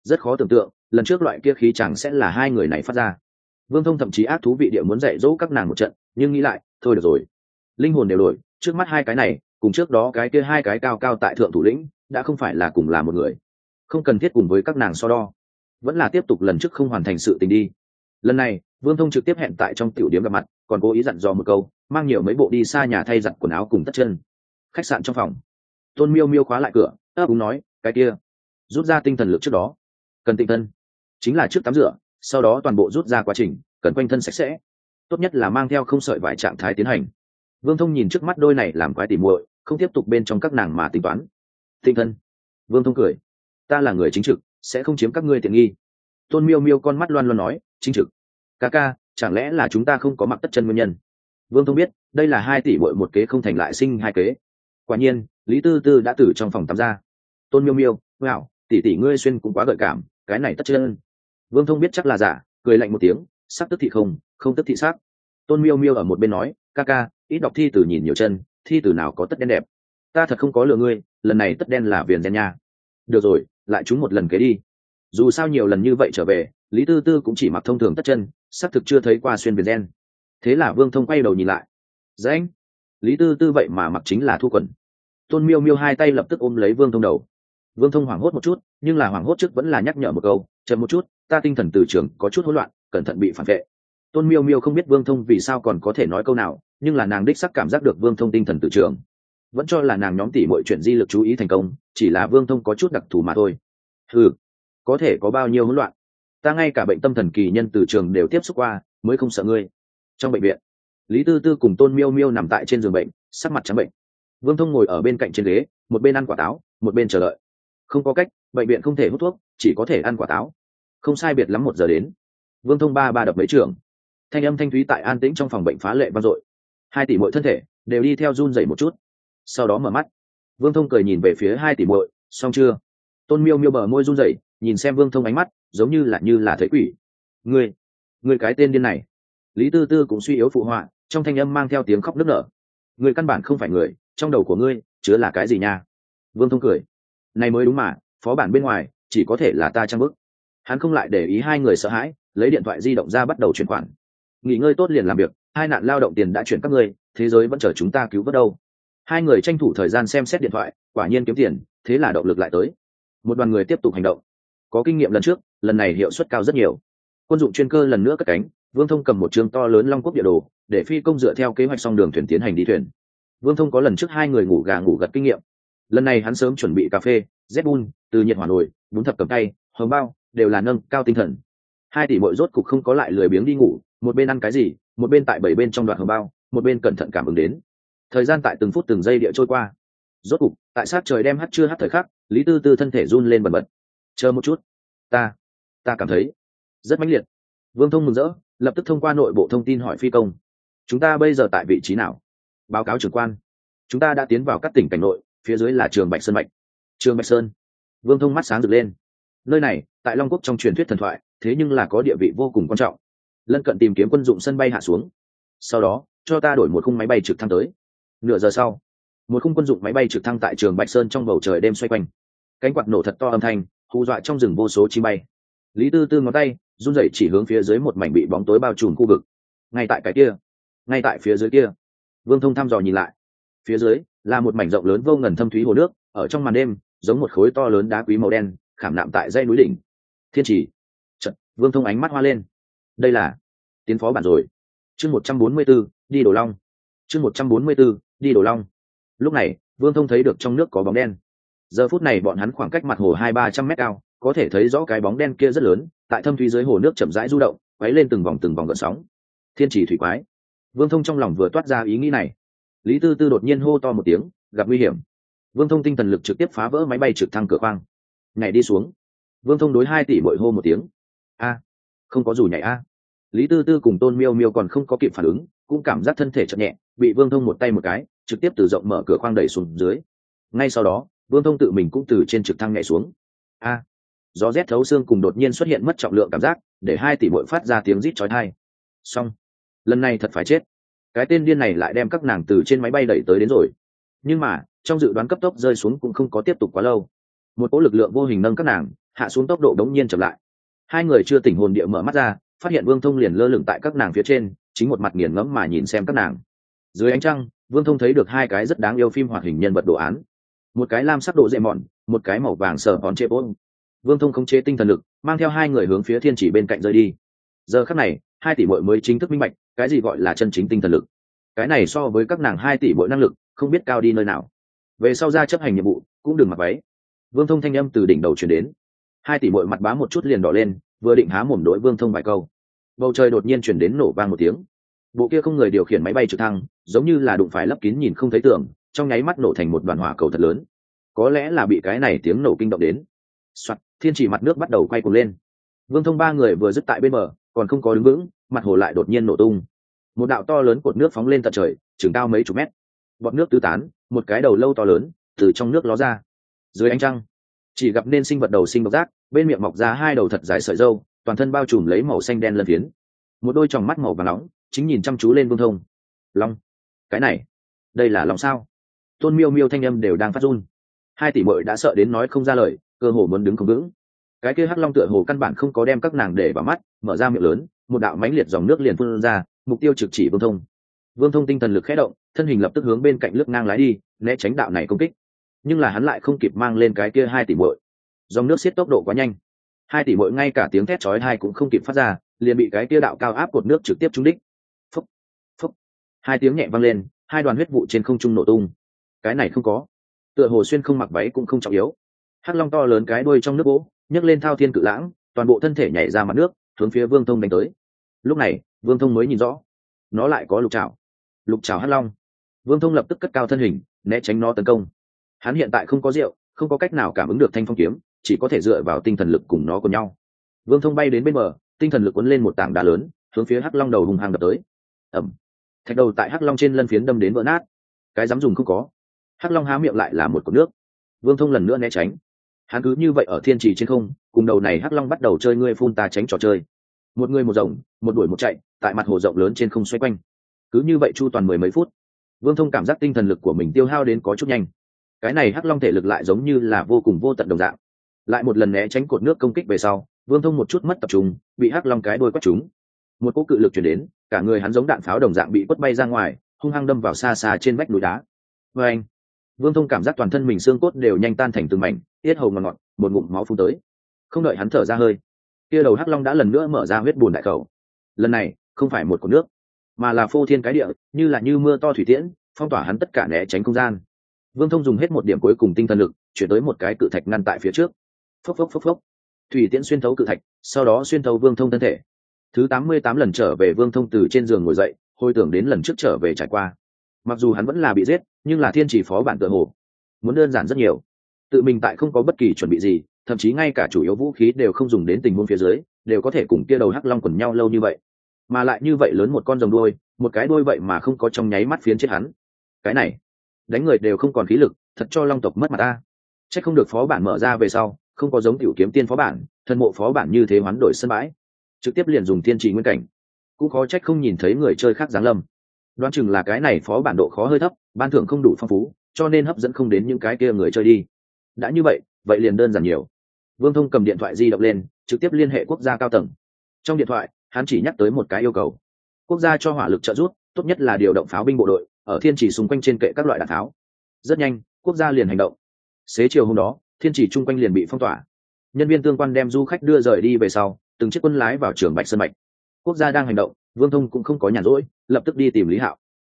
Rất khó tưởng tượng, lần trước loại kia khí chẳng sẽ là hai người này phát ra. Vương thông thậm chí ác thú vị địa muốn dạy dỗ các nàng một trận, nhưng nghĩ lại, thôi được rồi. Linh hồn đều đổi, trước mắt hai cái này, cùng trước đó cái kia hai cái cao cao tại thượng thủ lĩnh, đã không phải là cùng là một người. Không cần thiết cùng với các nàng so đo. Vẫn là tiếp tục lần trước không hoàn thành sự tình đi. Lần này, vương thông trực tiếp hẹn tại trong tiểu điếm gặp mặt, còn cố ý dặn dò một câu, mang nhiều mấy bộ đi xa nhà thay giặt quần áo cùng tất chân. Khách sạn trong phòng tôn miêu miêu khóa lại cửa ấp úng nói, cái kia, rút ra tinh thần lực trước đó. Cần tinh thân, chính là trước tắm rửa, sau đó toàn bộ rút ra quá trình, cần quanh thân sạch sẽ. Tốt nhất là mang theo không sợi vải trạng thái tiến hành. Vương thông nhìn trước mắt đôi này làm quái tỉ muội, không tiếp tục bên trong các nàng mà tính toán. Tinh thân. Vương thông cười. Ta là người chính trực, sẽ không chiếm các ngươi tiện nghi. Tôn miêu miêu con mắt loan loan nói, chính trực. Ca ca, chẳng lẽ là chúng ta không có mặc tất chân nguyên nhân? Vương thông biết, đây là hai tỷ bội một kế không thành lại sinh hai kế quả nhiên, lý tư tư đã từ trong phòng tắm ra. Tôn miêu miêu wow tỷ tỷ ngươi xuyên cũng quá gợi cảm, cái này tất chân. Vương thông biết chắc là giả, cười lạnh một tiếng, sắc tức thị không không tức thị sắc. Tôn miêu miêu ở một bên nói, ca ca, ít đọc thi từ nhìn nhiều chân, thi từ nào có tất đen đẹp. Ta thật không có lừa ngươi, lần này tất đen là viền đen nha. Được rồi, lại chúng một lần kế đi. Dù sao nhiều lần như vậy trở về, lý tư tư cũng chỉ mặc thông thường tất chân xác thực chưa thấy qua xuyên viền đen thế là vương thông quay đầu nhìn lại. Dạ lý tư tư vậy mà mặc chính là thu quần. Tôn miêu miêu hai tay lập tức ôm lấy vương thông đầu. Vương thông hoảng hốt một chút, nhưng là hoảng hốt trước vẫn là nhắc nhở một câu, chậm một chút, ta tinh thần từ trường có chút hỗn loạn, cẩn thận bị phản vệ. Tôn miêu miêu không biết vương thông vì sao còn có thể nói câu nào, nhưng là nàng đích sắc cảm giác được vương thông tinh thần từ trường. Vẫn cho là nàng nhóm tỷ mọi chuyện di lực chú ý thành công, chỉ là vương thông có chút đặc thù mà thôi. Ừ có thể có bao nhiêu hỗn loạn? Ta ngay cả bệnh tâm thần kỳ nhân từ trường đều tiếp xúc qua, mới không sợ ngươi. Trong bệnh viện lý tư tư cùng tôn miêu miêu nằm tại trên giường bệnh, sắc mặt trắng bệnh. Vương thông ngồi ở bên cạnh trên ghế, một bên ăn quả táo, một bên chờ đợi. Không có cách, bệnh viện không thể hút thuốc, chỉ có thể ăn quả táo. Không sai biệt lắm một giờ đến. Vương thông ba ba đập mấy trường. Thanh âm thanh thúy tại an tĩnh trong phòng bệnh phá lệ vang dội. Hai tỷ mỗi thân thể đều đi theo run dày một chút. Sau đó mở mắt. Vương thông cười nhìn về phía hai tỷ muội, xong chưa? Tôn miêu miêu bờ môi run rẩy, nhìn xem vương thông ánh mắt, giống như là như là thấy quỷ. Ngươi ngươi cái tên điên này. Lý tư tư cũng suy yếu phụ họa trong thanh âm mang theo tiếng khóc nức nở. Người căn bản không phải người, trong đầu của ngươi chứa là cái gì nha? Vương thông cười. Này mới đúng mà, phó bản bên ngoài, chỉ có thể là ta trang bức. Hắn không lại để ý hai người sợ hãi, lấy điện thoại di động ra bắt đầu chuyển khoản. Nghỉ ngơi tốt liền làm việc, hai nạn lao động tiền đã chuyển các ngươi, thế giới vẫn chờ chúng ta cứu vớt đâu. Hai người tranh thủ thời gian xem xét điện thoại, quả nhiên kiếm tiền, thế là động lực lại tới. Một đoàn người tiếp tục hành động. Có kinh nghiệm lần trước, lần này hiệu suất cao rất nhiều. Quân dụng chuyên cơ lần nữa cất cánh, vương thông cầm một trường to lớn long quốc địa đồ để phi công dựa theo kế hoạch xong đường thuyền tiến hành đi thuyền. Vương thông có lần trước hai người ngủ gà ngủ gật kinh nghiệm. Lần này hắn sớm chuẩn bị cà phê zbun từ nhiệt hỏa nồi, bún thập cầm tay hồng bao, đều là nâng cao tinh thần. Hai tỷ mỗi rốt cục không có lại lười biếng đi ngủ, một bên ăn cái gì, một bên tại bảy bên trong đoạn hồng bao, một bên cẩn thận cảm ứng đến. Thời gian tại từng phút từng giây địa trôi qua. Rốt cục, tại sát trời đem hắt chưa hắt thời khắc, lý tư tư thân thể run lên bần bật. Chờ một chút, ta ta cảm thấy rất mãnh liệt. Vương thông mừng rỡ, lập tức thông qua nội bộ thông tin hỏi phi công chúng ta bây giờ tại vị trí nào? Báo cáo trưởng quan. Chúng ta đã tiến vào các tỉnh cảnh nội, phía dưới là trường bạch sơn bạch trường bạch sơn. Vương thông mắt sáng rực lên. Nơi này, tại long quốc trong truyền thuyết thần thoại, thế nhưng là có địa vị vô cùng quan trọng. Lân cận tìm kiếm quân dụng sân bay hạ xuống. Sau đó, cho ta đổi một khung máy bay trực thăng tới. Nửa giờ sau, một khung quân dụng máy bay trực thăng tại trường bạch sơn trong bầu trời đêm xoay quanh. Cánh quạt nổ thật to âm thanh, hù dọa trong rừng vô số chi bay. Lý tư tư ngón tay, run rẩy chỉ hướng phía dưới một mảnh bị bóng tối bao trùm khu vực. Ngay tại cái kia ngay tại phía dưới kia. Vương thông thăm dò nhìn lại. Phía dưới là một mảnh rộng lớn vô ngần thâm thúy hồ nước ở trong màn đêm giống một khối to lớn đá quý màu đen khảm nạm tại dây núi đỉnh. Thiên trì. Chật, vương thông ánh mắt hoa lên. Đây là tiến phó bản rồi. Chương một trăm bốn mươi b ố đi đồ long. Chương một trăm bốn mươi b ố đi đồ long. Lúc này vương thông thấy được trong nước có bóng đen. Giờ phút này bọn hắn khoảng cách mặt hồ hai ba trăm mét cao có thể thấy rõ cái bóng đen kia rất lớn tại thâm thúy dưới hồ nước chậm rãi du động quấy lên từng vòng từng vòng gợn sóng. Thiên trì thủy quái vương thông trong lòng vừa toát ra ý nghĩ này. Lý tư tư đột nhiên hô to một tiếng, gặp nguy hiểm. Vương thông tinh thần lực trực tiếp phá vỡ máy bay trực thăng cửa khoang. Nhảy đi xuống. Vương thông đối hai tỷ bội hô một tiếng. A, không có dù nhảy a. Lý tư tư cùng tôn miêu miêu còn không có kịp phản ứng, cũng cảm giác thân thể chậm nhẹ, bị vương thông một tay một cái, trực tiếp từ rộng mở cửa khoang đẩy xuống dưới. Ngay sau đó, vương thông tự mình cũng từ trên trực thăng nhảy xuống. A, gió rét thấu xương cùng đột nhiên xuất hiện mất trọng lượng cảm giác, để hai tỷ bội phát ra tiếng rít chói tai. Xong lần này thật phải chết. Cái tên điên này lại đem các nàng từ trên máy bay đẩy tới đến rồi. Nhưng mà, trong dự đoán cấp tốc rơi xuống cũng không có tiếp tục quá lâu. Một cỗ lực lượng vô hình nâng các nàng, hạ xuống tốc độ đống nhiên chậm lại. Hai người chưa tỉnh hồn địa mở mắt ra, phát hiện vương thông liền lơ lửng tại các nàng phía trên, chính một mặt nghiền ngẫm mà nhìn xem các nàng. Dưới ánh trăng, vương thông thấy được hai cái rất đáng yêu phim hoạt hình nhân vật đồ án. Một cái lam sắc độ dễ mọn một cái màu vàng sờ hòn chê bốt vương thông không chế tinh thần lực, mang theo hai người hướng phía thiên chỉ bên cạnh rơi đi. Giờ khắc này hai tỷ bội mới chính thức minh bạch cái gì gọi là chân chính tinh thần lực. Cái này so với các nàng hai tỷ bội năng lực không biết cao đi nơi nào. Về sau ra chấp hành nhiệm vụ cũng đừng mặc váy. Vương thông thanh âm từ đỉnh đầu chuyển đến. Hai tỷ bội mặt bá một chút liền đỏ lên vừa định há mồm đối vương thông vài câu. Bầu trời đột nhiên chuyển đến nổ vang một tiếng. Bộ kia không người điều khiển máy bay trực thăng giống như là đụng phải lấp kín nhìn không thấy tường trong nháy mắt nổ thành một đoàn hỏa cầu thật lớn. Có lẽ là bị cái này tiếng nổ kinh động đến. Soạt, thiên chỉ mặt nước bắt đầu quay cuồng lên. Vương thông ba người vừa dứt tại bên bờ còn không có đứng vững, mặt hồ lại đột nhiên nổ tung. Một đạo to lớn cột nước phóng lên tận trời, chừng cao mấy chục mét. Bọt nước tứ tán, một cái đầu lâu to lớn, từ trong nước ló ra. Dưới ánh trăng, chỉ gặp nên sinh vật đầu sinh độc giác, bên miệng mọc ra hai đầu thật dài sợi dâu toàn thân bao trùm lấy màu xanh đen lân phiến. Một đôi tròng mắt màu và nóng, chính nhìn chăm chú lên vương thông. Long, cái này, đây là lòng sao? Tôn miêu miêu thanh âm đều đang phát run. Hai tỷ mội đã sợ đến nói không ra lời, cơ hồ muốn đứng không vững cái kia hắc long tựa hồ căn bản không có đem các nàng để vào mắt, mở ra miệng lớn, một đạo mãnh liệt dòng nước liền phun ra, mục tiêu trực chỉ vương thông. Vương thông tinh thần lực khé động, thân hình lập tức hướng bên cạnh lướt ngang lái đi, né tránh đạo này công kích. Nhưng là hắn lại không kịp mang lên cái kia hai tỷ muội. Dòng nước xiết tốc độ quá nhanh. Hai tỷ muội ngay cả tiếng thét chói hai cũng không kịp phát ra, liền bị cái kia đạo cao áp cột nước trực tiếp trúng đích. Phúc phúc hai tiếng nhẹ vang lên, hai đoàn huyết vụ trên không trung nổ tung. Cái này không có. Tựa hồ xuyên không mặc váy cũng không trọng yếu. Hắc long to lớn cái đuôi trong nước gỗ nhấc lên thao thiên cự lãng, toàn bộ thân thể nhảy ra mặt nước, hướng phía vương thông đánh tới. Lúc này, vương thông mới nhìn rõ, nó lại có lục trào lục trào hắc long. Vương thông lập tức cất cao thân hình, né tránh nó tấn công. Hắn hiện tại không có rượu, không có cách nào cảm ứng được thanh phong kiếm, chỉ có thể dựa vào tinh thần lực cùng nó cùng nhau. Vương thông bay đến bên bờ, tinh thần lực cuốn lên một tảng đá lớn, hướng phía hắc long đầu hùng hàng đập tới. Ẩm thạch đầu tại hắc long trên lân phiến đâm đến vỡ nát. Cái dám dùng không có. Hắc long há miệng lại là một cột nước. Vương thông lần nữa né tránh hắn cứ như vậy ở thiên trì trên không, cùng đầu này hắc long bắt đầu chơi ngươi phun ta tránh trò chơi. Một người một rồng, một đuổi một chạy, tại mặt hồ rộng lớn trên không xoay quanh. Cứ như vậy chu toàn mười mấy phút. Vương thông cảm giác tinh thần lực của mình tiêu hao đến có chút nhanh. Cái này hắc long thể lực lại giống như là vô cùng vô tận đồng dạng. Lại một lần né tránh cột nước công kích về sau, vương thông một chút mất tập trung, bị hắc long cái đôi quất chúng một cỗ cự lực chuyển đến, cả người hắn giống đạn pháo đồng dạng bị quất bay ra ngoài, hung hăng đâm vào xa xa trên vách núi đá. Vê anh vương thông cảm giác toàn thân mình xương cốt đều nhanh tan thành từng mảnh, tiết hầu ngọt ngọt, một ngụm máu phun tới. Không đợi hắn thở ra hơi, kia đầu hắc long đã lần nữa mở ra huyết bùn đại khẩu. Lần này, không phải một cột nước, mà là phô thiên cái địa, như là như mưa to thủy tiễn, phong tỏa hắn tất cả né tránh không gian. Vương thông dùng hết một điểm cuối cùng tinh thần lực, chuyển tới một cái cự thạch ngăn tại phía trước. Phốc phốc phốc phốc. Thủy tiễn xuyên thấu cự thạch, sau đó xuyên thấu vương thông thân thể. Thứ tám mươi tám lần trở về vương thông từ trên giường ngồi dậy, hồi tưởng đến lần trước trở về trải qua. Mặc dù hắn vẫn là bị giết nhưng là thiên chỉ phó bản tự hồ. Muốn đơn giản rất nhiều. Tự mình tại không có bất kỳ chuẩn bị gì, thậm chí ngay cả chủ yếu vũ khí đều không dùng đến tình huống phía dưới, đều có thể cùng kia đầu hắc long quần nhau lâu như vậy. Mà lại như vậy lớn một con rồng đuôi, một cái đuôi vậy mà không có trong nháy mắt phiến chết hắn. Cái này, đánh người đều không còn khí lực, thật cho long tộc mất mặt ta. C h ắ c không được phó bản mở ra về sau, không có giống tiểu kiếm tiên phó bản, thân mộ phó bản như thế hoán đổi sân bãi. Trực tiếp liền dùng tiên trì nguyên cảnh. Cũng khó trách không nhìn thấy người chơi khác giáng lâm. Đoán chừng là cái này phó bản độ khó hơi thấp ban thưởng không đủ phong phú, cho nên hấp dẫn không đến những cái kia người chơi đi. Đã như vậy vậy liền đơn giản nhiều. Vương thông cầm điện thoại di động lên, trực tiếp liên hệ quốc gia cao tầng. Trong điện thoại, hắn chỉ nhắc tới một cái yêu cầu. Quốc gia cho hỏa lực trợ giúp, tốt nhất là điều động pháo binh bộ đội, ở thiên chỉ xung quanh trên kệ các loại đạn pháo rất nhanh, quốc gia liền hành động. Xế chiều hôm đó, thiên chỉ chung quanh liền bị phong tỏa. Nhân viên tương quan đem du khách đưa rời đi về sau, từng chiếc quân lái vào trường bạch sơn bạch. Quốc gia đang hành động, vương thông cũng không có nhàn rỗi, lập tức đi tìm lý hạo.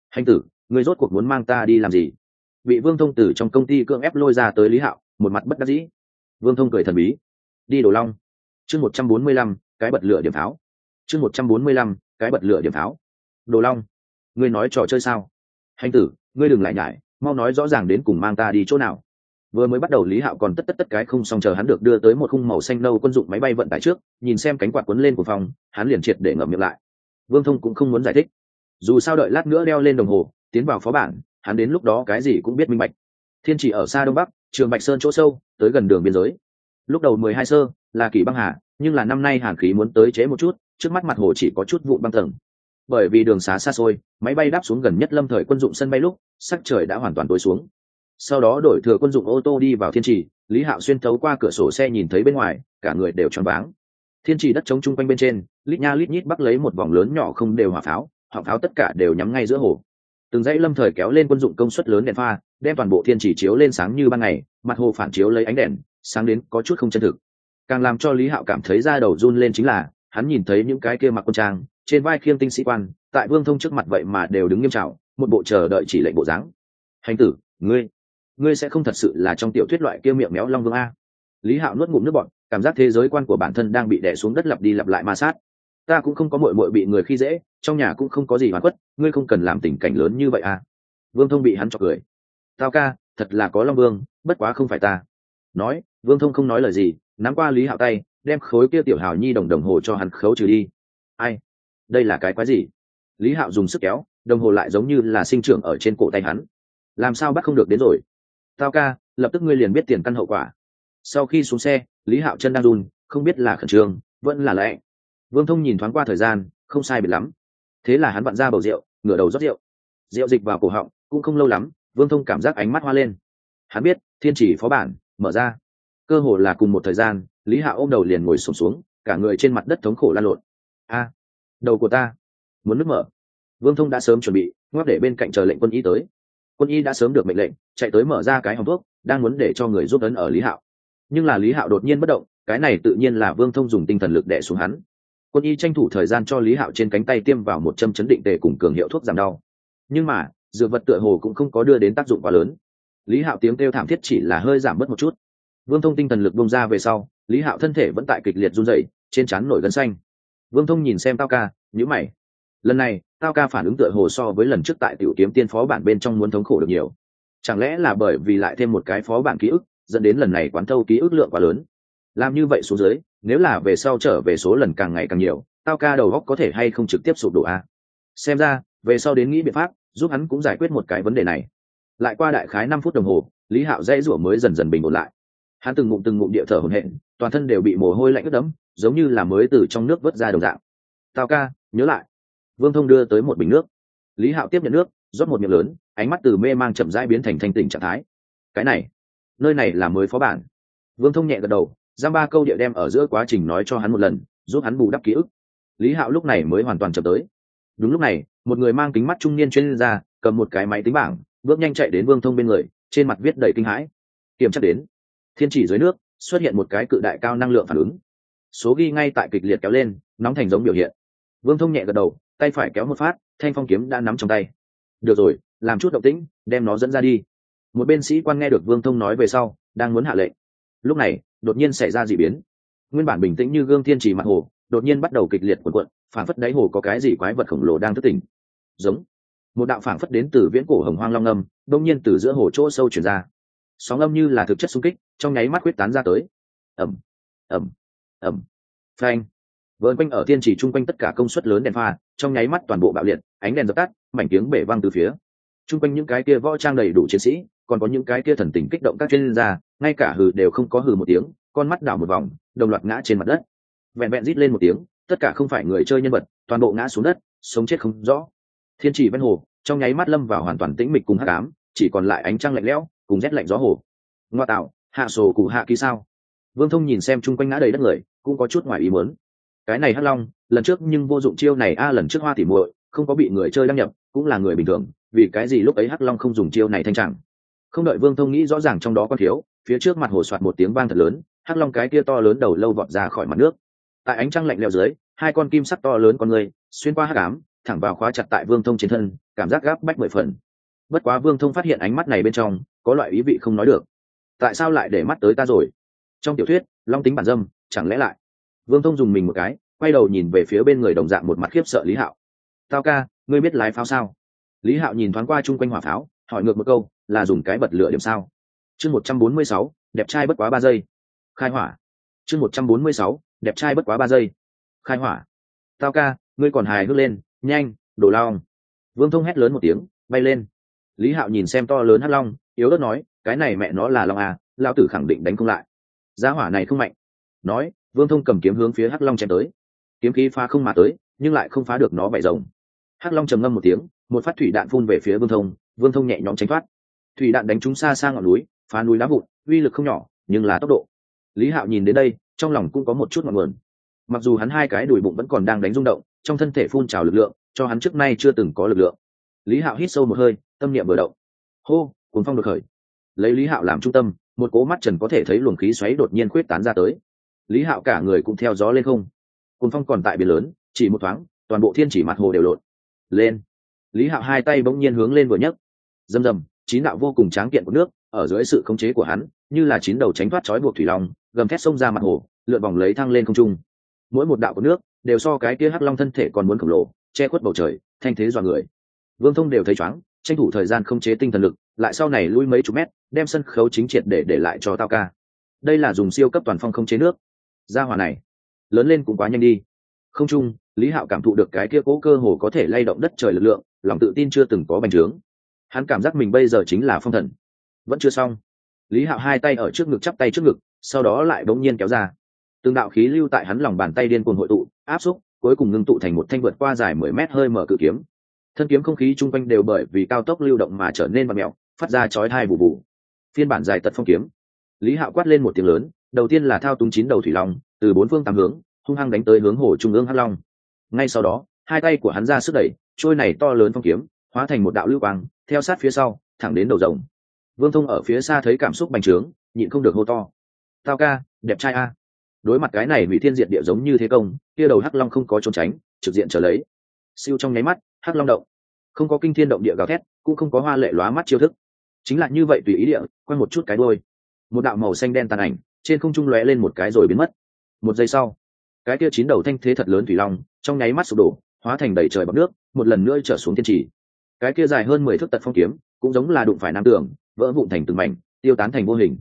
Hành tử người rốt cuộc muốn mang ta đi làm gì? Bị vương thông từ trong công ty cưỡng ép lôi ra tới lý hạo, một mặt bất đắc dĩ. Vương thông cười thần bí. Đi đồ long. Chương một trăm bốn mươi lăm, cái bật lửa điểm pháo. Chương một trăm bốn mươi lăm, cái bật lửa điểm pháo. Đồ long, ngươi nói trò chơi sao? Hành tử, ngươi đừng lại nhải, mau nói rõ ràng đến cùng mang ta đi chỗ nào. Vừa mới bắt đầu lý hạo còn tất tất tất cái không xong chờ hắn được đưa tới một khung màu xanh nâu quân dụng máy bay vận tải trước, nhìn xem cánh quạt quấn lên của phòng, hắn liền triệt để ngậm miệng lại. Vương thông cũng không muốn giải thích. Dù sao đợi lát nữa đeo lên đồng hồ tiến vào phó bản, hắn đến lúc đó cái gì cũng biết minh bạch. Thiên chỉ ở xa đông bắc, trường bạch sơn chỗ sâu, tới gần đường biên giới. Lúc đầu mười hai sơ, là kỷ băng hà, nhưng là năm nay hàn khí muốn tới chế một chút, trước mắt mặt hồ chỉ có chút vụ băng tầng. Bởi vì đường xá xa xôi, máy bay đáp xuống gần nhất lâm thời quân dụng sân bay lúc, sắc trời đã hoàn toàn tối xuống. Sau đó đổi thừa quân dụng ô tô đi vào thiên trì lý hạo xuyên thấu qua cửa sổ xe nhìn thấy bên ngoài, cả người đều tròn váng. Thiên trì đất trống chung quanh bên trên, lít nha lít nhít bắc lấy một vòng lớn nhỏ không đều hỏa pháo hỏa pháo tất cả đều nhắm ngay giữa hồ từng dãy lâm thời kéo lên quân dụng công suất lớn đèn pha, đem toàn bộ thiên chỉ chiếu lên sáng như ban ngày, mặt hồ phản chiếu lấy ánh đèn, sáng đến có chút không chân thực. Càng làm cho lý hạo cảm thấy da đầu run lên chính là, hắn nhìn thấy những cái kia mặc quân trang, trên vai khiêng tinh sĩ quan, tại vương thông trước mặt vậy mà đều đứng nghiêm trào một bộ chờ đợi chỉ lệnh bộ dáng. Hành tử, ngươi ngươi sẽ không thật sự là trong tiểu thuyết loại kia miệng méo long vương a. Lý hạo nuốt ngụm nước bọn cảm giác thế giới quan của bản thân đang bị đè xuống đất lặp đi lặp lại ma sát ta cũng không có mội mội bị người khi dễ, trong nhà cũng không có gì hoàn quất ngươi không cần làm tình cảnh lớn như vậy à? Vương thông bị hắn chọc cười. Tao ca, thật là có long vương, bất quá không phải ta. Nói, vương thông không nói lời gì, nắm qua lý hạo tay, đem khối kia tiểu hào nhi đồng đồng hồ cho hắn khấu trừ đi. Ai? Đây là cái quái gì? Lý hạo dùng sức kéo, đồng hồ lại giống như là sinh trưởng ở trên cổ tay hắn. Làm sao bắt không được đến rồi? Tao ca, lập tức ngươi liền biết tiền căn hậu quả. Sau khi xuống xe, lý hạo chân đang run, không biết là khẩn trương, vẫn là lẽ vương thông nhìn thoáng qua thời gian không sai biệt lắm. Thế là hắn vặn ra bầu rượu ngửa đầu rót rượu. Rượu dịch vào cổ họng cũng không lâu lắm vương thông cảm giác ánh mắt hoa lên. Hắn biết thiên chỉ phó bản mở ra. Cơ hồ là cùng một thời gian lý hạo ôm đầu liền ngồi sụp xuống, xuống cả người trên mặt đất thống khổ lan lộn. A đầu của ta muốn nước mở. Vương thông đã sớm chuẩn bị ngoắc để bên cạnh chờ lệnh quân y tới. Quân y đã sớm được mệnh lệnh chạy tới mở ra cái hòng thuốc đang muốn để cho người giúp ấn ở lý hạo. Nhưng là lý hạo đột nhiên bất động cái này tự nhiên là vương thông dùng tinh thần lực đẻ xuống hắn quân y tranh thủ thời gian cho lý hạo trên cánh tay tiêm vào một châm chấn định tề cùng cường hiệu thuốc giảm đau. Nhưng mà, dược vật tựa hồ cũng không có đưa đến tác dụng quá lớn. Lý hạo tiếng kêu thảm thiết chỉ là hơi giảm bớt một chút. Vương thông tinh thần lực bông ra về sau, lý hạo thân thể vẫn tại kịch liệt run dậy trên trán nổi gân xanh. Vương thông nhìn xem tao ca nhữ mày. Lần này, tao ca phản ứng tựa hồ so với lần trước tại tiểu kiếm tiên phó bản bên trong muốn thống khổ được nhiều. Chẳng lẽ là bởi vì lại thêm một cái phó bản ký ức, dẫn đến lần này quán thâu ký ức lượng quá lớn? Làm như vậy xuống dưới, nếu là về sau trở về số lần càng ngày càng nhiều, tao ca đầu góc có thể hay không trực tiếp sụp đổ a xem ra, về sau đến nghĩ biện pháp, giúp hắn cũng giải quyết một cái vấn đề này. Lại qua đại khái năm phút đồng hồ, lý hạo dãy rủa mới dần dần bình ổn lại. Hắn từng ngụm từng ngụm địa thở hổn hển, toàn thân đều bị mồ hôi lạnh ướt đẫm, giống như là mới từ trong nước vớt ra đồng dạng. Tao ca, nhớ lại. Vương thông đưa tới một bình nước. Lý hạo tiếp nhận nước, rót một miệng lớn, ánh mắt từ mê mang chậm rãi biến thành thanh tỉnh trạng thái. Cái này, nơi này là mới phó bản. Vương thông nhẹ gật đầu giam ba câu địa đem ở giữa quá trình nói cho hắn một lần, giúp hắn bù đắp ký ức. Lý hạo lúc này mới hoàn toàn chậm tới. Đúng lúc này, một người mang kính mắt trung niên chuyên gia, cầm một cái máy tính bảng, bước nhanh chạy đến vương thông bên người, trên mặt viết đầy kinh hãi. Kiểm tra đến, thiên chỉ dưới nước, xuất hiện một cái cự đại cao năng lượng phản ứng. Số ghi ngay tại kịch liệt kéo lên, nóng thành giống biểu hiện. Vương thông nhẹ gật đầu, tay phải kéo một phát, thanh phong kiếm đã nắm trong tay. Được rồi, làm chút động tĩnh, đem nó dẫn ra đi. Một bên sĩ quan nghe được vương thông nói về sau, đang muốn hạ lệnh. Lúc này đột nhiên xảy ra d ị biến. Nguyên bản bình tĩnh như gương thiên trì mặt hồ, đột nhiên bắt đầu kịch liệt quần quận phản phất đáy hồ có cái gì quái vật khổng lồ đang thức tỉnh. Giống. Một đạo phản phất đến từ viễn cổ hồng hoang long âm, đông nhiên từ giữa hồ chỗ sâu chuyển ra. Sóng âm như là thực chất xung kích, trong nháy mắt quyết tán ra tới. Ẩm ẩm ẩm phanh. Vợn quanh ở thiên chỉ chung quanh tất cả công suất lớn đèn pha, trong nháy mắt toàn bộ bạo liệt, ánh đèn dập tắt, mảnh tiếng bể văng từ phía chung quanh những cái kia võ trang đầy đủ chiến sĩ, còn có những cái kia thần tình kích động các chuyên gia, ngay cả hừ đều không có hừ một tiếng, con mắt đảo một vòng, đồng loạt ngã trên mặt đất. Vẹn vẹn rít lên một tiếng, tất cả không phải người chơi nhân vật, toàn bộ ngã xuống đất, sống chết không rõ. Thiên chỉ ven hồ, trong nháy mắt lâm vào hoàn toàn tĩnh mịch cùng hát cám chỉ còn lại ánh trăng lạnh lẽo, cùng rét lạnh gió hồ. Ngoa tạo, hạ sổ cụ hạ ký sao? Vương thông nhìn xem chung quanh ngã đầy đất người, cũng có chút ngoài ý muốn. Cái này hắc long, lần trước nhưng vô dụng chiêu này, a, lần trước hoa tỉ muội, không có bị người chơi đăng nhập, cũng là người bình thường vì cái gì lúc ấy hắc long không dùng chiêu này thanh chẳng? Không đợi vương thông nghĩ rõ ràng trong đó có thiếu, phía trước mặt hồ soạt một tiếng vang thật lớn, hắc long cái kia to lớn đầu lâu vọt ra khỏi mặt nước. Tại ánh trăng lạnh lẽo dưới, hai con kim sắc to lớn con người, xuyên qua hắc ám, thẳng vào khóa chặt tại vương thông trên thân, cảm giác gáp bách mười phần. Bất quá vương thông phát hiện ánh mắt này bên trong, có loại ý vị không nói được. Tại sao lại để mắt tới ta rồi? Trong tiểu thuyết, long tính bản dâm, chẳng lẽ lại? Vương thông dùng mình một cái, quay đầu nhìn về phía bên người đồng dạng một mặt khiếp sợ lý hạo. Tao ca, ngươi biết lái pháo sao? Lý hạo nhìn thoáng qua chung quanh hỏa pháo, hỏi ngược một câu, là dùng cái bật lửa điểm sao? Chương một trăm bốn mươi sáu, đẹp trai bất quá ba giây. Khai hỏa. Chương một trăm bốn mươi sáu, đẹp trai bất quá ba giây. Khai hỏa. Tao ca, ngươi còn hài hước lên, nhanh, đổ lao vương thông hét lớn một tiếng, bay lên. Lý hạo nhìn xem to lớn hắt long, yếu đất nói, cái này mẹ nó là long à lao tử khẳng định đánh không lại. Giá hỏa này không mạnh. Nói, vương thông cầm kiếm hướng phía hắc long chém tới. Kiếm khí phá không mà tới, nhưng lại không phá được nó vải rồng. Hắc long trầm ngâm một tiếng một phát thủy đạn phun về phía vương thông vương thông nhẹ nhõm tránh thoát. Thủy đạn đánh trúng xa xa ngọn núi, phá núi đá vụn, uy lực không nhỏ, nhưng là tốc độ. Lý hạo nhìn đến đây, trong lòng cũng có một chút ngọn nguồn. Mặc dù hắn hai cái đùi bụng vẫn còn đang đánh rung động, trong thân thể phun trào lực lượng, cho hắn trước nay chưa từng có lực lượng. Lý hạo hít sâu một hơi, tâm niệm vừa động. Hô cuốn phong được khởi. Lấy lý hạo làm trung tâm, một cố mắt trần có thể thấy luồng khí xoáy đột nhiên khuyết tán ra tới. Lý hạo cả người cũng theo gió lên không. Cuốn phong còn tại biển lớn, chỉ một thoáng, toàn bộ thiên chỉ mặt hồ đều lộn. Lên lý hạo hai tay bỗng nhiên hướng lên vừa nhấc. Rầm rầm chín đạo vô cùng tráng kiện của nước ở dưới sự khống chế của hắn, như là chín đầu tránh thoát trói buộc thủy long, gầm thét sông ra mặt hồ, lượn vòng lấy thăng lên không trung. Mỗi một đạo của nước đều so cái kia hắc long thân thể còn muốn khổng lồ, che khuất bầu trời, thanh thế dọa người. Vương thông đều thấy chóng tranh thủ thời gian không chế tinh thần lực, lại sau này lui mấy chục mét, đem sân khấu chính triệt để để lại cho tao ca. Đây là dùng siêu cấp toàn phong không chế nước. Ra hỏa này, lớn lên cũng quá nhanh đi. Không trung lý hạo cảm thụ được cái kia cố cơ hồ có thể lay động đất trời lực lượng, lòng tự tin chưa từng có bành trướng. Hắn cảm giác mình bây giờ chính là phong thần. Vẫn chưa xong. Lý hạo hai tay ở trước ngực chắp tay trước ngực, sau đó lại bỗng nhiên kéo ra. Từng đạo khí lưu tại hắn lòng bàn tay điên cuồng hội tụ, áp xúc, cuối cùng ngưng tụ thành một thanh vượt qua dài mười mét hơi mở cự kiếm. Thân kiếm không khí chung quanh đều bởi vì cao tốc lưu động mà trở nên mặt mẹo phát ra chói hai bù bù. Phiên bản dài tật phong kiếm. Lý hạo quát lên một tiếng lớn, đầu tiên là thao túng chín đầu thủy long, từ bốn phương tám hướng, hung hăng đánh tới hướng hồ trung ương hắc long ngay sau đó, hai tay của hắn ra sức đẩy, trôi này to lớn phong kiếm, hóa thành một đạo lưu quang, theo sát phía sau, thẳng đến đầu rồng. Vương thông ở phía xa thấy cảm xúc bành trướng, nhịn không được hô to. Tao ca, đẹp trai a. Đối mặt cái này hủy thiên diệt địa giống như thế công, kia đầu hắc long không có trốn tránh, trực diện trở lấy. Siêu trong nháy mắt, hắc long động. Không có kinh thiên động địa gào thét, cũng không có hoa lệ lóa mắt chiêu thức. Chính là như vậy tùy ý địa quay một chút cái đôi một đạo màu xanh đen tàn ảnh, trên không trung lóe lên một cái rồi biến mất. Một giây sau, cái kia chín đầu thanh thế thật lớn thủy long trong nháy mắt sụp đổ, hóa thành đầy trời bọc nước, một lần nữa trở xuống thiên trì. Cái kia dài hơn mười thước tật phong kiếm, cũng giống là đụng phải nam tường, vỡ vụn thành từng mảnh, tiêu tán thành vô hình.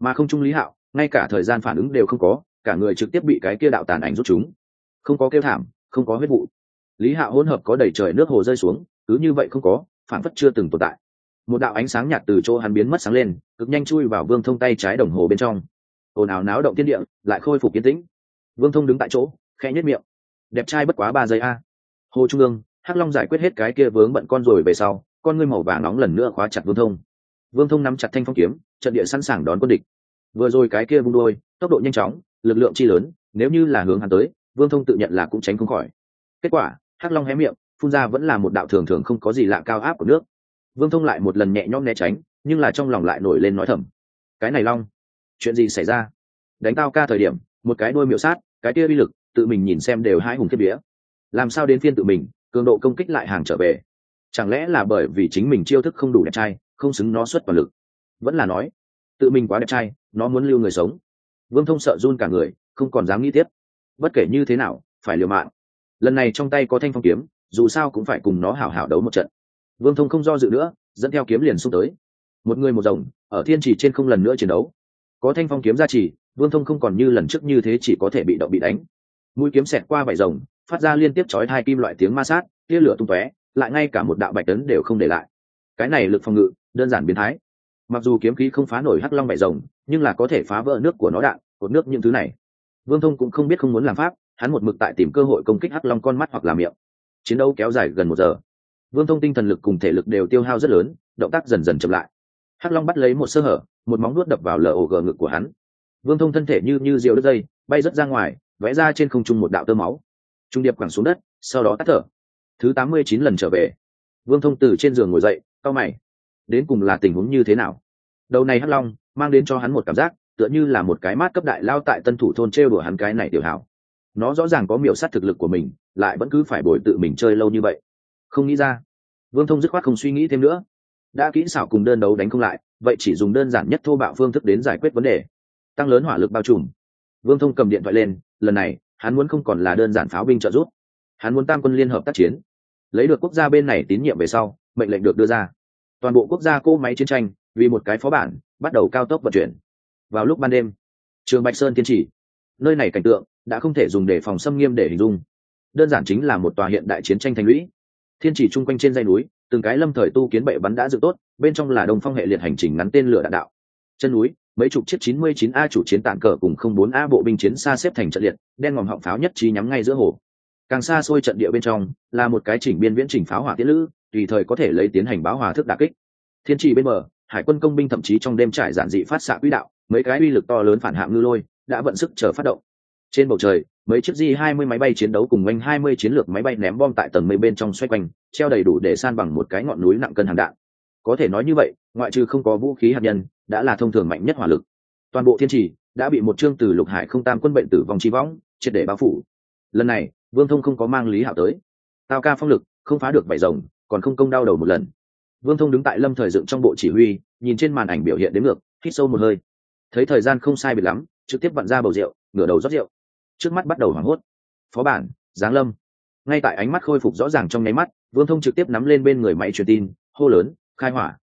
Mà không trung lý hạo, ngay cả thời gian phản ứng đều không có, cả người trực tiếp bị cái kia đạo tàn ảnh rút chúng. Không có kêu thảm, không có huyết vụ. Lý hạo hỗn hợp có đầy trời nước hồ rơi xuống, cứ như vậy không có, phản phất chưa từng tồn tại. Một đạo ánh sáng nhạt từ chỗ hắn biến mất sáng lên, cực nhanh chui vào vương thông tay trái đồng hồ bên trong. Ồn ào náo động thiên địa, lại khôi phục kiến tĩnh. Vương thông đứng tại chỗ, khẽ nhất miệng đẹp trai bất quá ba giây a. Hồ trung ương, hắc long giải quyết hết cái kia vướng bận con rồi về sau, con ngươi màu vàng nóng lần nữa khóa chặt vương thông. Vương thông nắm chặt thanh phong kiếm, trận địa sẵn sàng đón quân địch. Vừa rồi cái kia vung đôi, tốc độ nhanh chóng, lực lượng chi lớn, nếu như là hướng hắn tới, vương thông tự nhận là cũng tránh không khỏi. Kết quả, hắc long hé miệng, phun ra vẫn là một đạo thường thường không có gì lạ cao áp của nước. Vương thông lại một lần nhẹ nhõm né tránh, nhưng là trong lòng lại nổi lên nói thầm. Cái này long, chuyện gì xảy ra? Đánh tao ca thời điểm, một cái đôi miệu sát, cái kia uy lực tự mình nhìn xem đều hai hùng kiếp vía. Làm sao đến phiên tự mình, cường độ công kích lại hàng trở về? Chẳng lẽ là bởi vì chính mình chiêu thức không đủ đẹp trai, không xứng nó xuất toàn lực? Vẫn là nói, tự mình quá đẹp trai, nó muốn lưu người sống. Vương thông sợ run cả người, không còn dám nghĩ tiếp. Bất kể như thế nào, phải liều mạng. Lần này trong tay có thanh phong kiếm, dù sao cũng phải cùng nó hảo hảo đấu một trận. Vương thông không do dự nữa, dẫn theo kiếm liền xung tới. Một người một rồng, ở thiên trì trên không lần nữa chiến đấu. Có thanh phong kiếm ra trì, vương thông không còn như lần trước như thế chỉ có thể bị động bị đánh mũi kiếm xẹt qua vải rồng, phát ra liên tiếp chói hai kim loại tiếng ma sát, tia lửa tung tóe, lại ngay cả một đạo bạch tấn đều không để lại. Cái này lực phòng ngự, đơn giản biến thái. Mặc dù kiếm khí không phá nổi hắc long vải rồng, nhưng là có thể phá vỡ nước của nó đạn, cột nước những thứ này. Vương thông cũng không biết không muốn làm pháp, hắn một mực tại tìm cơ hội công kích hắc long con mắt hoặc là miệng. Chiến đấu kéo dài gần một giờ. Vương thông tinh thần lực cùng thể lực đều tiêu hao rất lớn, động tác dần dần chậm lại. Hắc long bắt lấy một sơ hở, một móng nuốt đập vào lở ổ gờ ngực của hắn. Vương thông thân thể như như rượu đất dây, bay rớt ra ngoài vẽ ra trên không trung một đạo tơ máu. Trung điệp quẳng xuống đất, sau đó tắt thở. Thứ tám mươi chín lần trở về. Vương thông từ trên giường ngồi dậy, cau mày. Đến cùng là tình huống như thế nào? Đầu này hắc long, mang đến cho hắn một cảm giác, tựa như là một cái mát cấp đại lao tại tân thủ thôn trêu đùa hắn cái này tiểu hảo. Nó rõ ràng có miểu sát thực lực của mình, lại vẫn cứ phải bồi tự mình chơi lâu như vậy. Không nghĩ ra. Vương thông dứt khoát không suy nghĩ thêm nữa. Đã kỹ xảo cùng đơn đấu đánh không lại, vậy chỉ dùng đơn giản nhất thô bạo phương thức đến giải quyết vấn đề. Tăng lớn hỏa lực bao trùm. Vương thông cầm điện thoại lên lần này, hắn muốn không còn là đơn giản pháo binh trợ giúp. Hắn muốn tam quân liên hợp tác chiến. Lấy được quốc gia bên này tín nhiệm về sau, mệnh lệnh được đưa ra. Toàn bộ quốc gia cỗ máy chiến tranh, vì một cái phó bản, bắt đầu cao tốc vận chuyển. Vào lúc ban đêm, trường bạch sơn tiên chỉ, nơi này cảnh tượng, đã không thể dùng để phòng xâm nghiêm để hình dung. Đơn giản chính là một tòa hiện đại chiến tranh thành lũy. Thiên chỉ chung quanh trên dây núi, từng cái lâm thời tu kiến bệ bắn đã dự tốt, bên trong là đông phong hệ liệt hành trình ngắn tên lửa đạn đạo. Chân núi mấy chục chiếc 99 a chủ chiến tản cờ cùng không bốn a bộ binh chiến xa xếp thành trận liệt, đen ngòm họng pháo nhất trí nhắm ngay giữa hồ. Càng xa xôi trận địa bên trong, là một cái chỉnh biên viễn chỉnh pháo hỏa tiễn lữ, tùy thời có thể lấy tiến hành báo hòa thức đả kích. Thiên trì bên bờ, hải quân công binh thậm chí trong đêm trải giản dị phát xạ quỹ đạo, mấy cái uy lực to lớn phản hạm ngư lôi, đã vận sức chờ phát động. Trên bầu trời, mấy chiếc di 20 máy bay chiến đấu cùng anh 20 chiến lược máy bay ném bom tại tầng mây bên trong xoay quanh, treo đầy đủ để san bằng một cái ngọn núi nặng cân hàng đạn. Có thể nói như vậy, ngoại trừ không có vũ khí hạt nhân đã là thông thường mạnh nhất hỏa lực. Toàn bộ thiên trì đã bị một chương từ lục hải không tam quân bệnh tử vong chi võng triệt để bao phủ. Lần này, vương thông không có mang lý hạo tới. Tao ca phong lực không phá được vải rồng, còn không công đau đầu một lần. Vương thông đứng tại lâm thời dựng trong bộ chỉ huy, nhìn trên màn ảnh biểu hiện đến ngược, hít sâu một hơi. Thấy thời gian không sai biệt lắm, trực tiếp vặn ra bầu rượu, ngửa đầu rót rượu. Trước mắt bắt đầu hoảng hốt. Phó bản, giáng lâm. Ngay tại ánh mắt khôi phục rõ ràng trong nháy mắt, vương thông trực tiếp nắm lên bên người máy truyền tin, hô lớn, khai hỏa.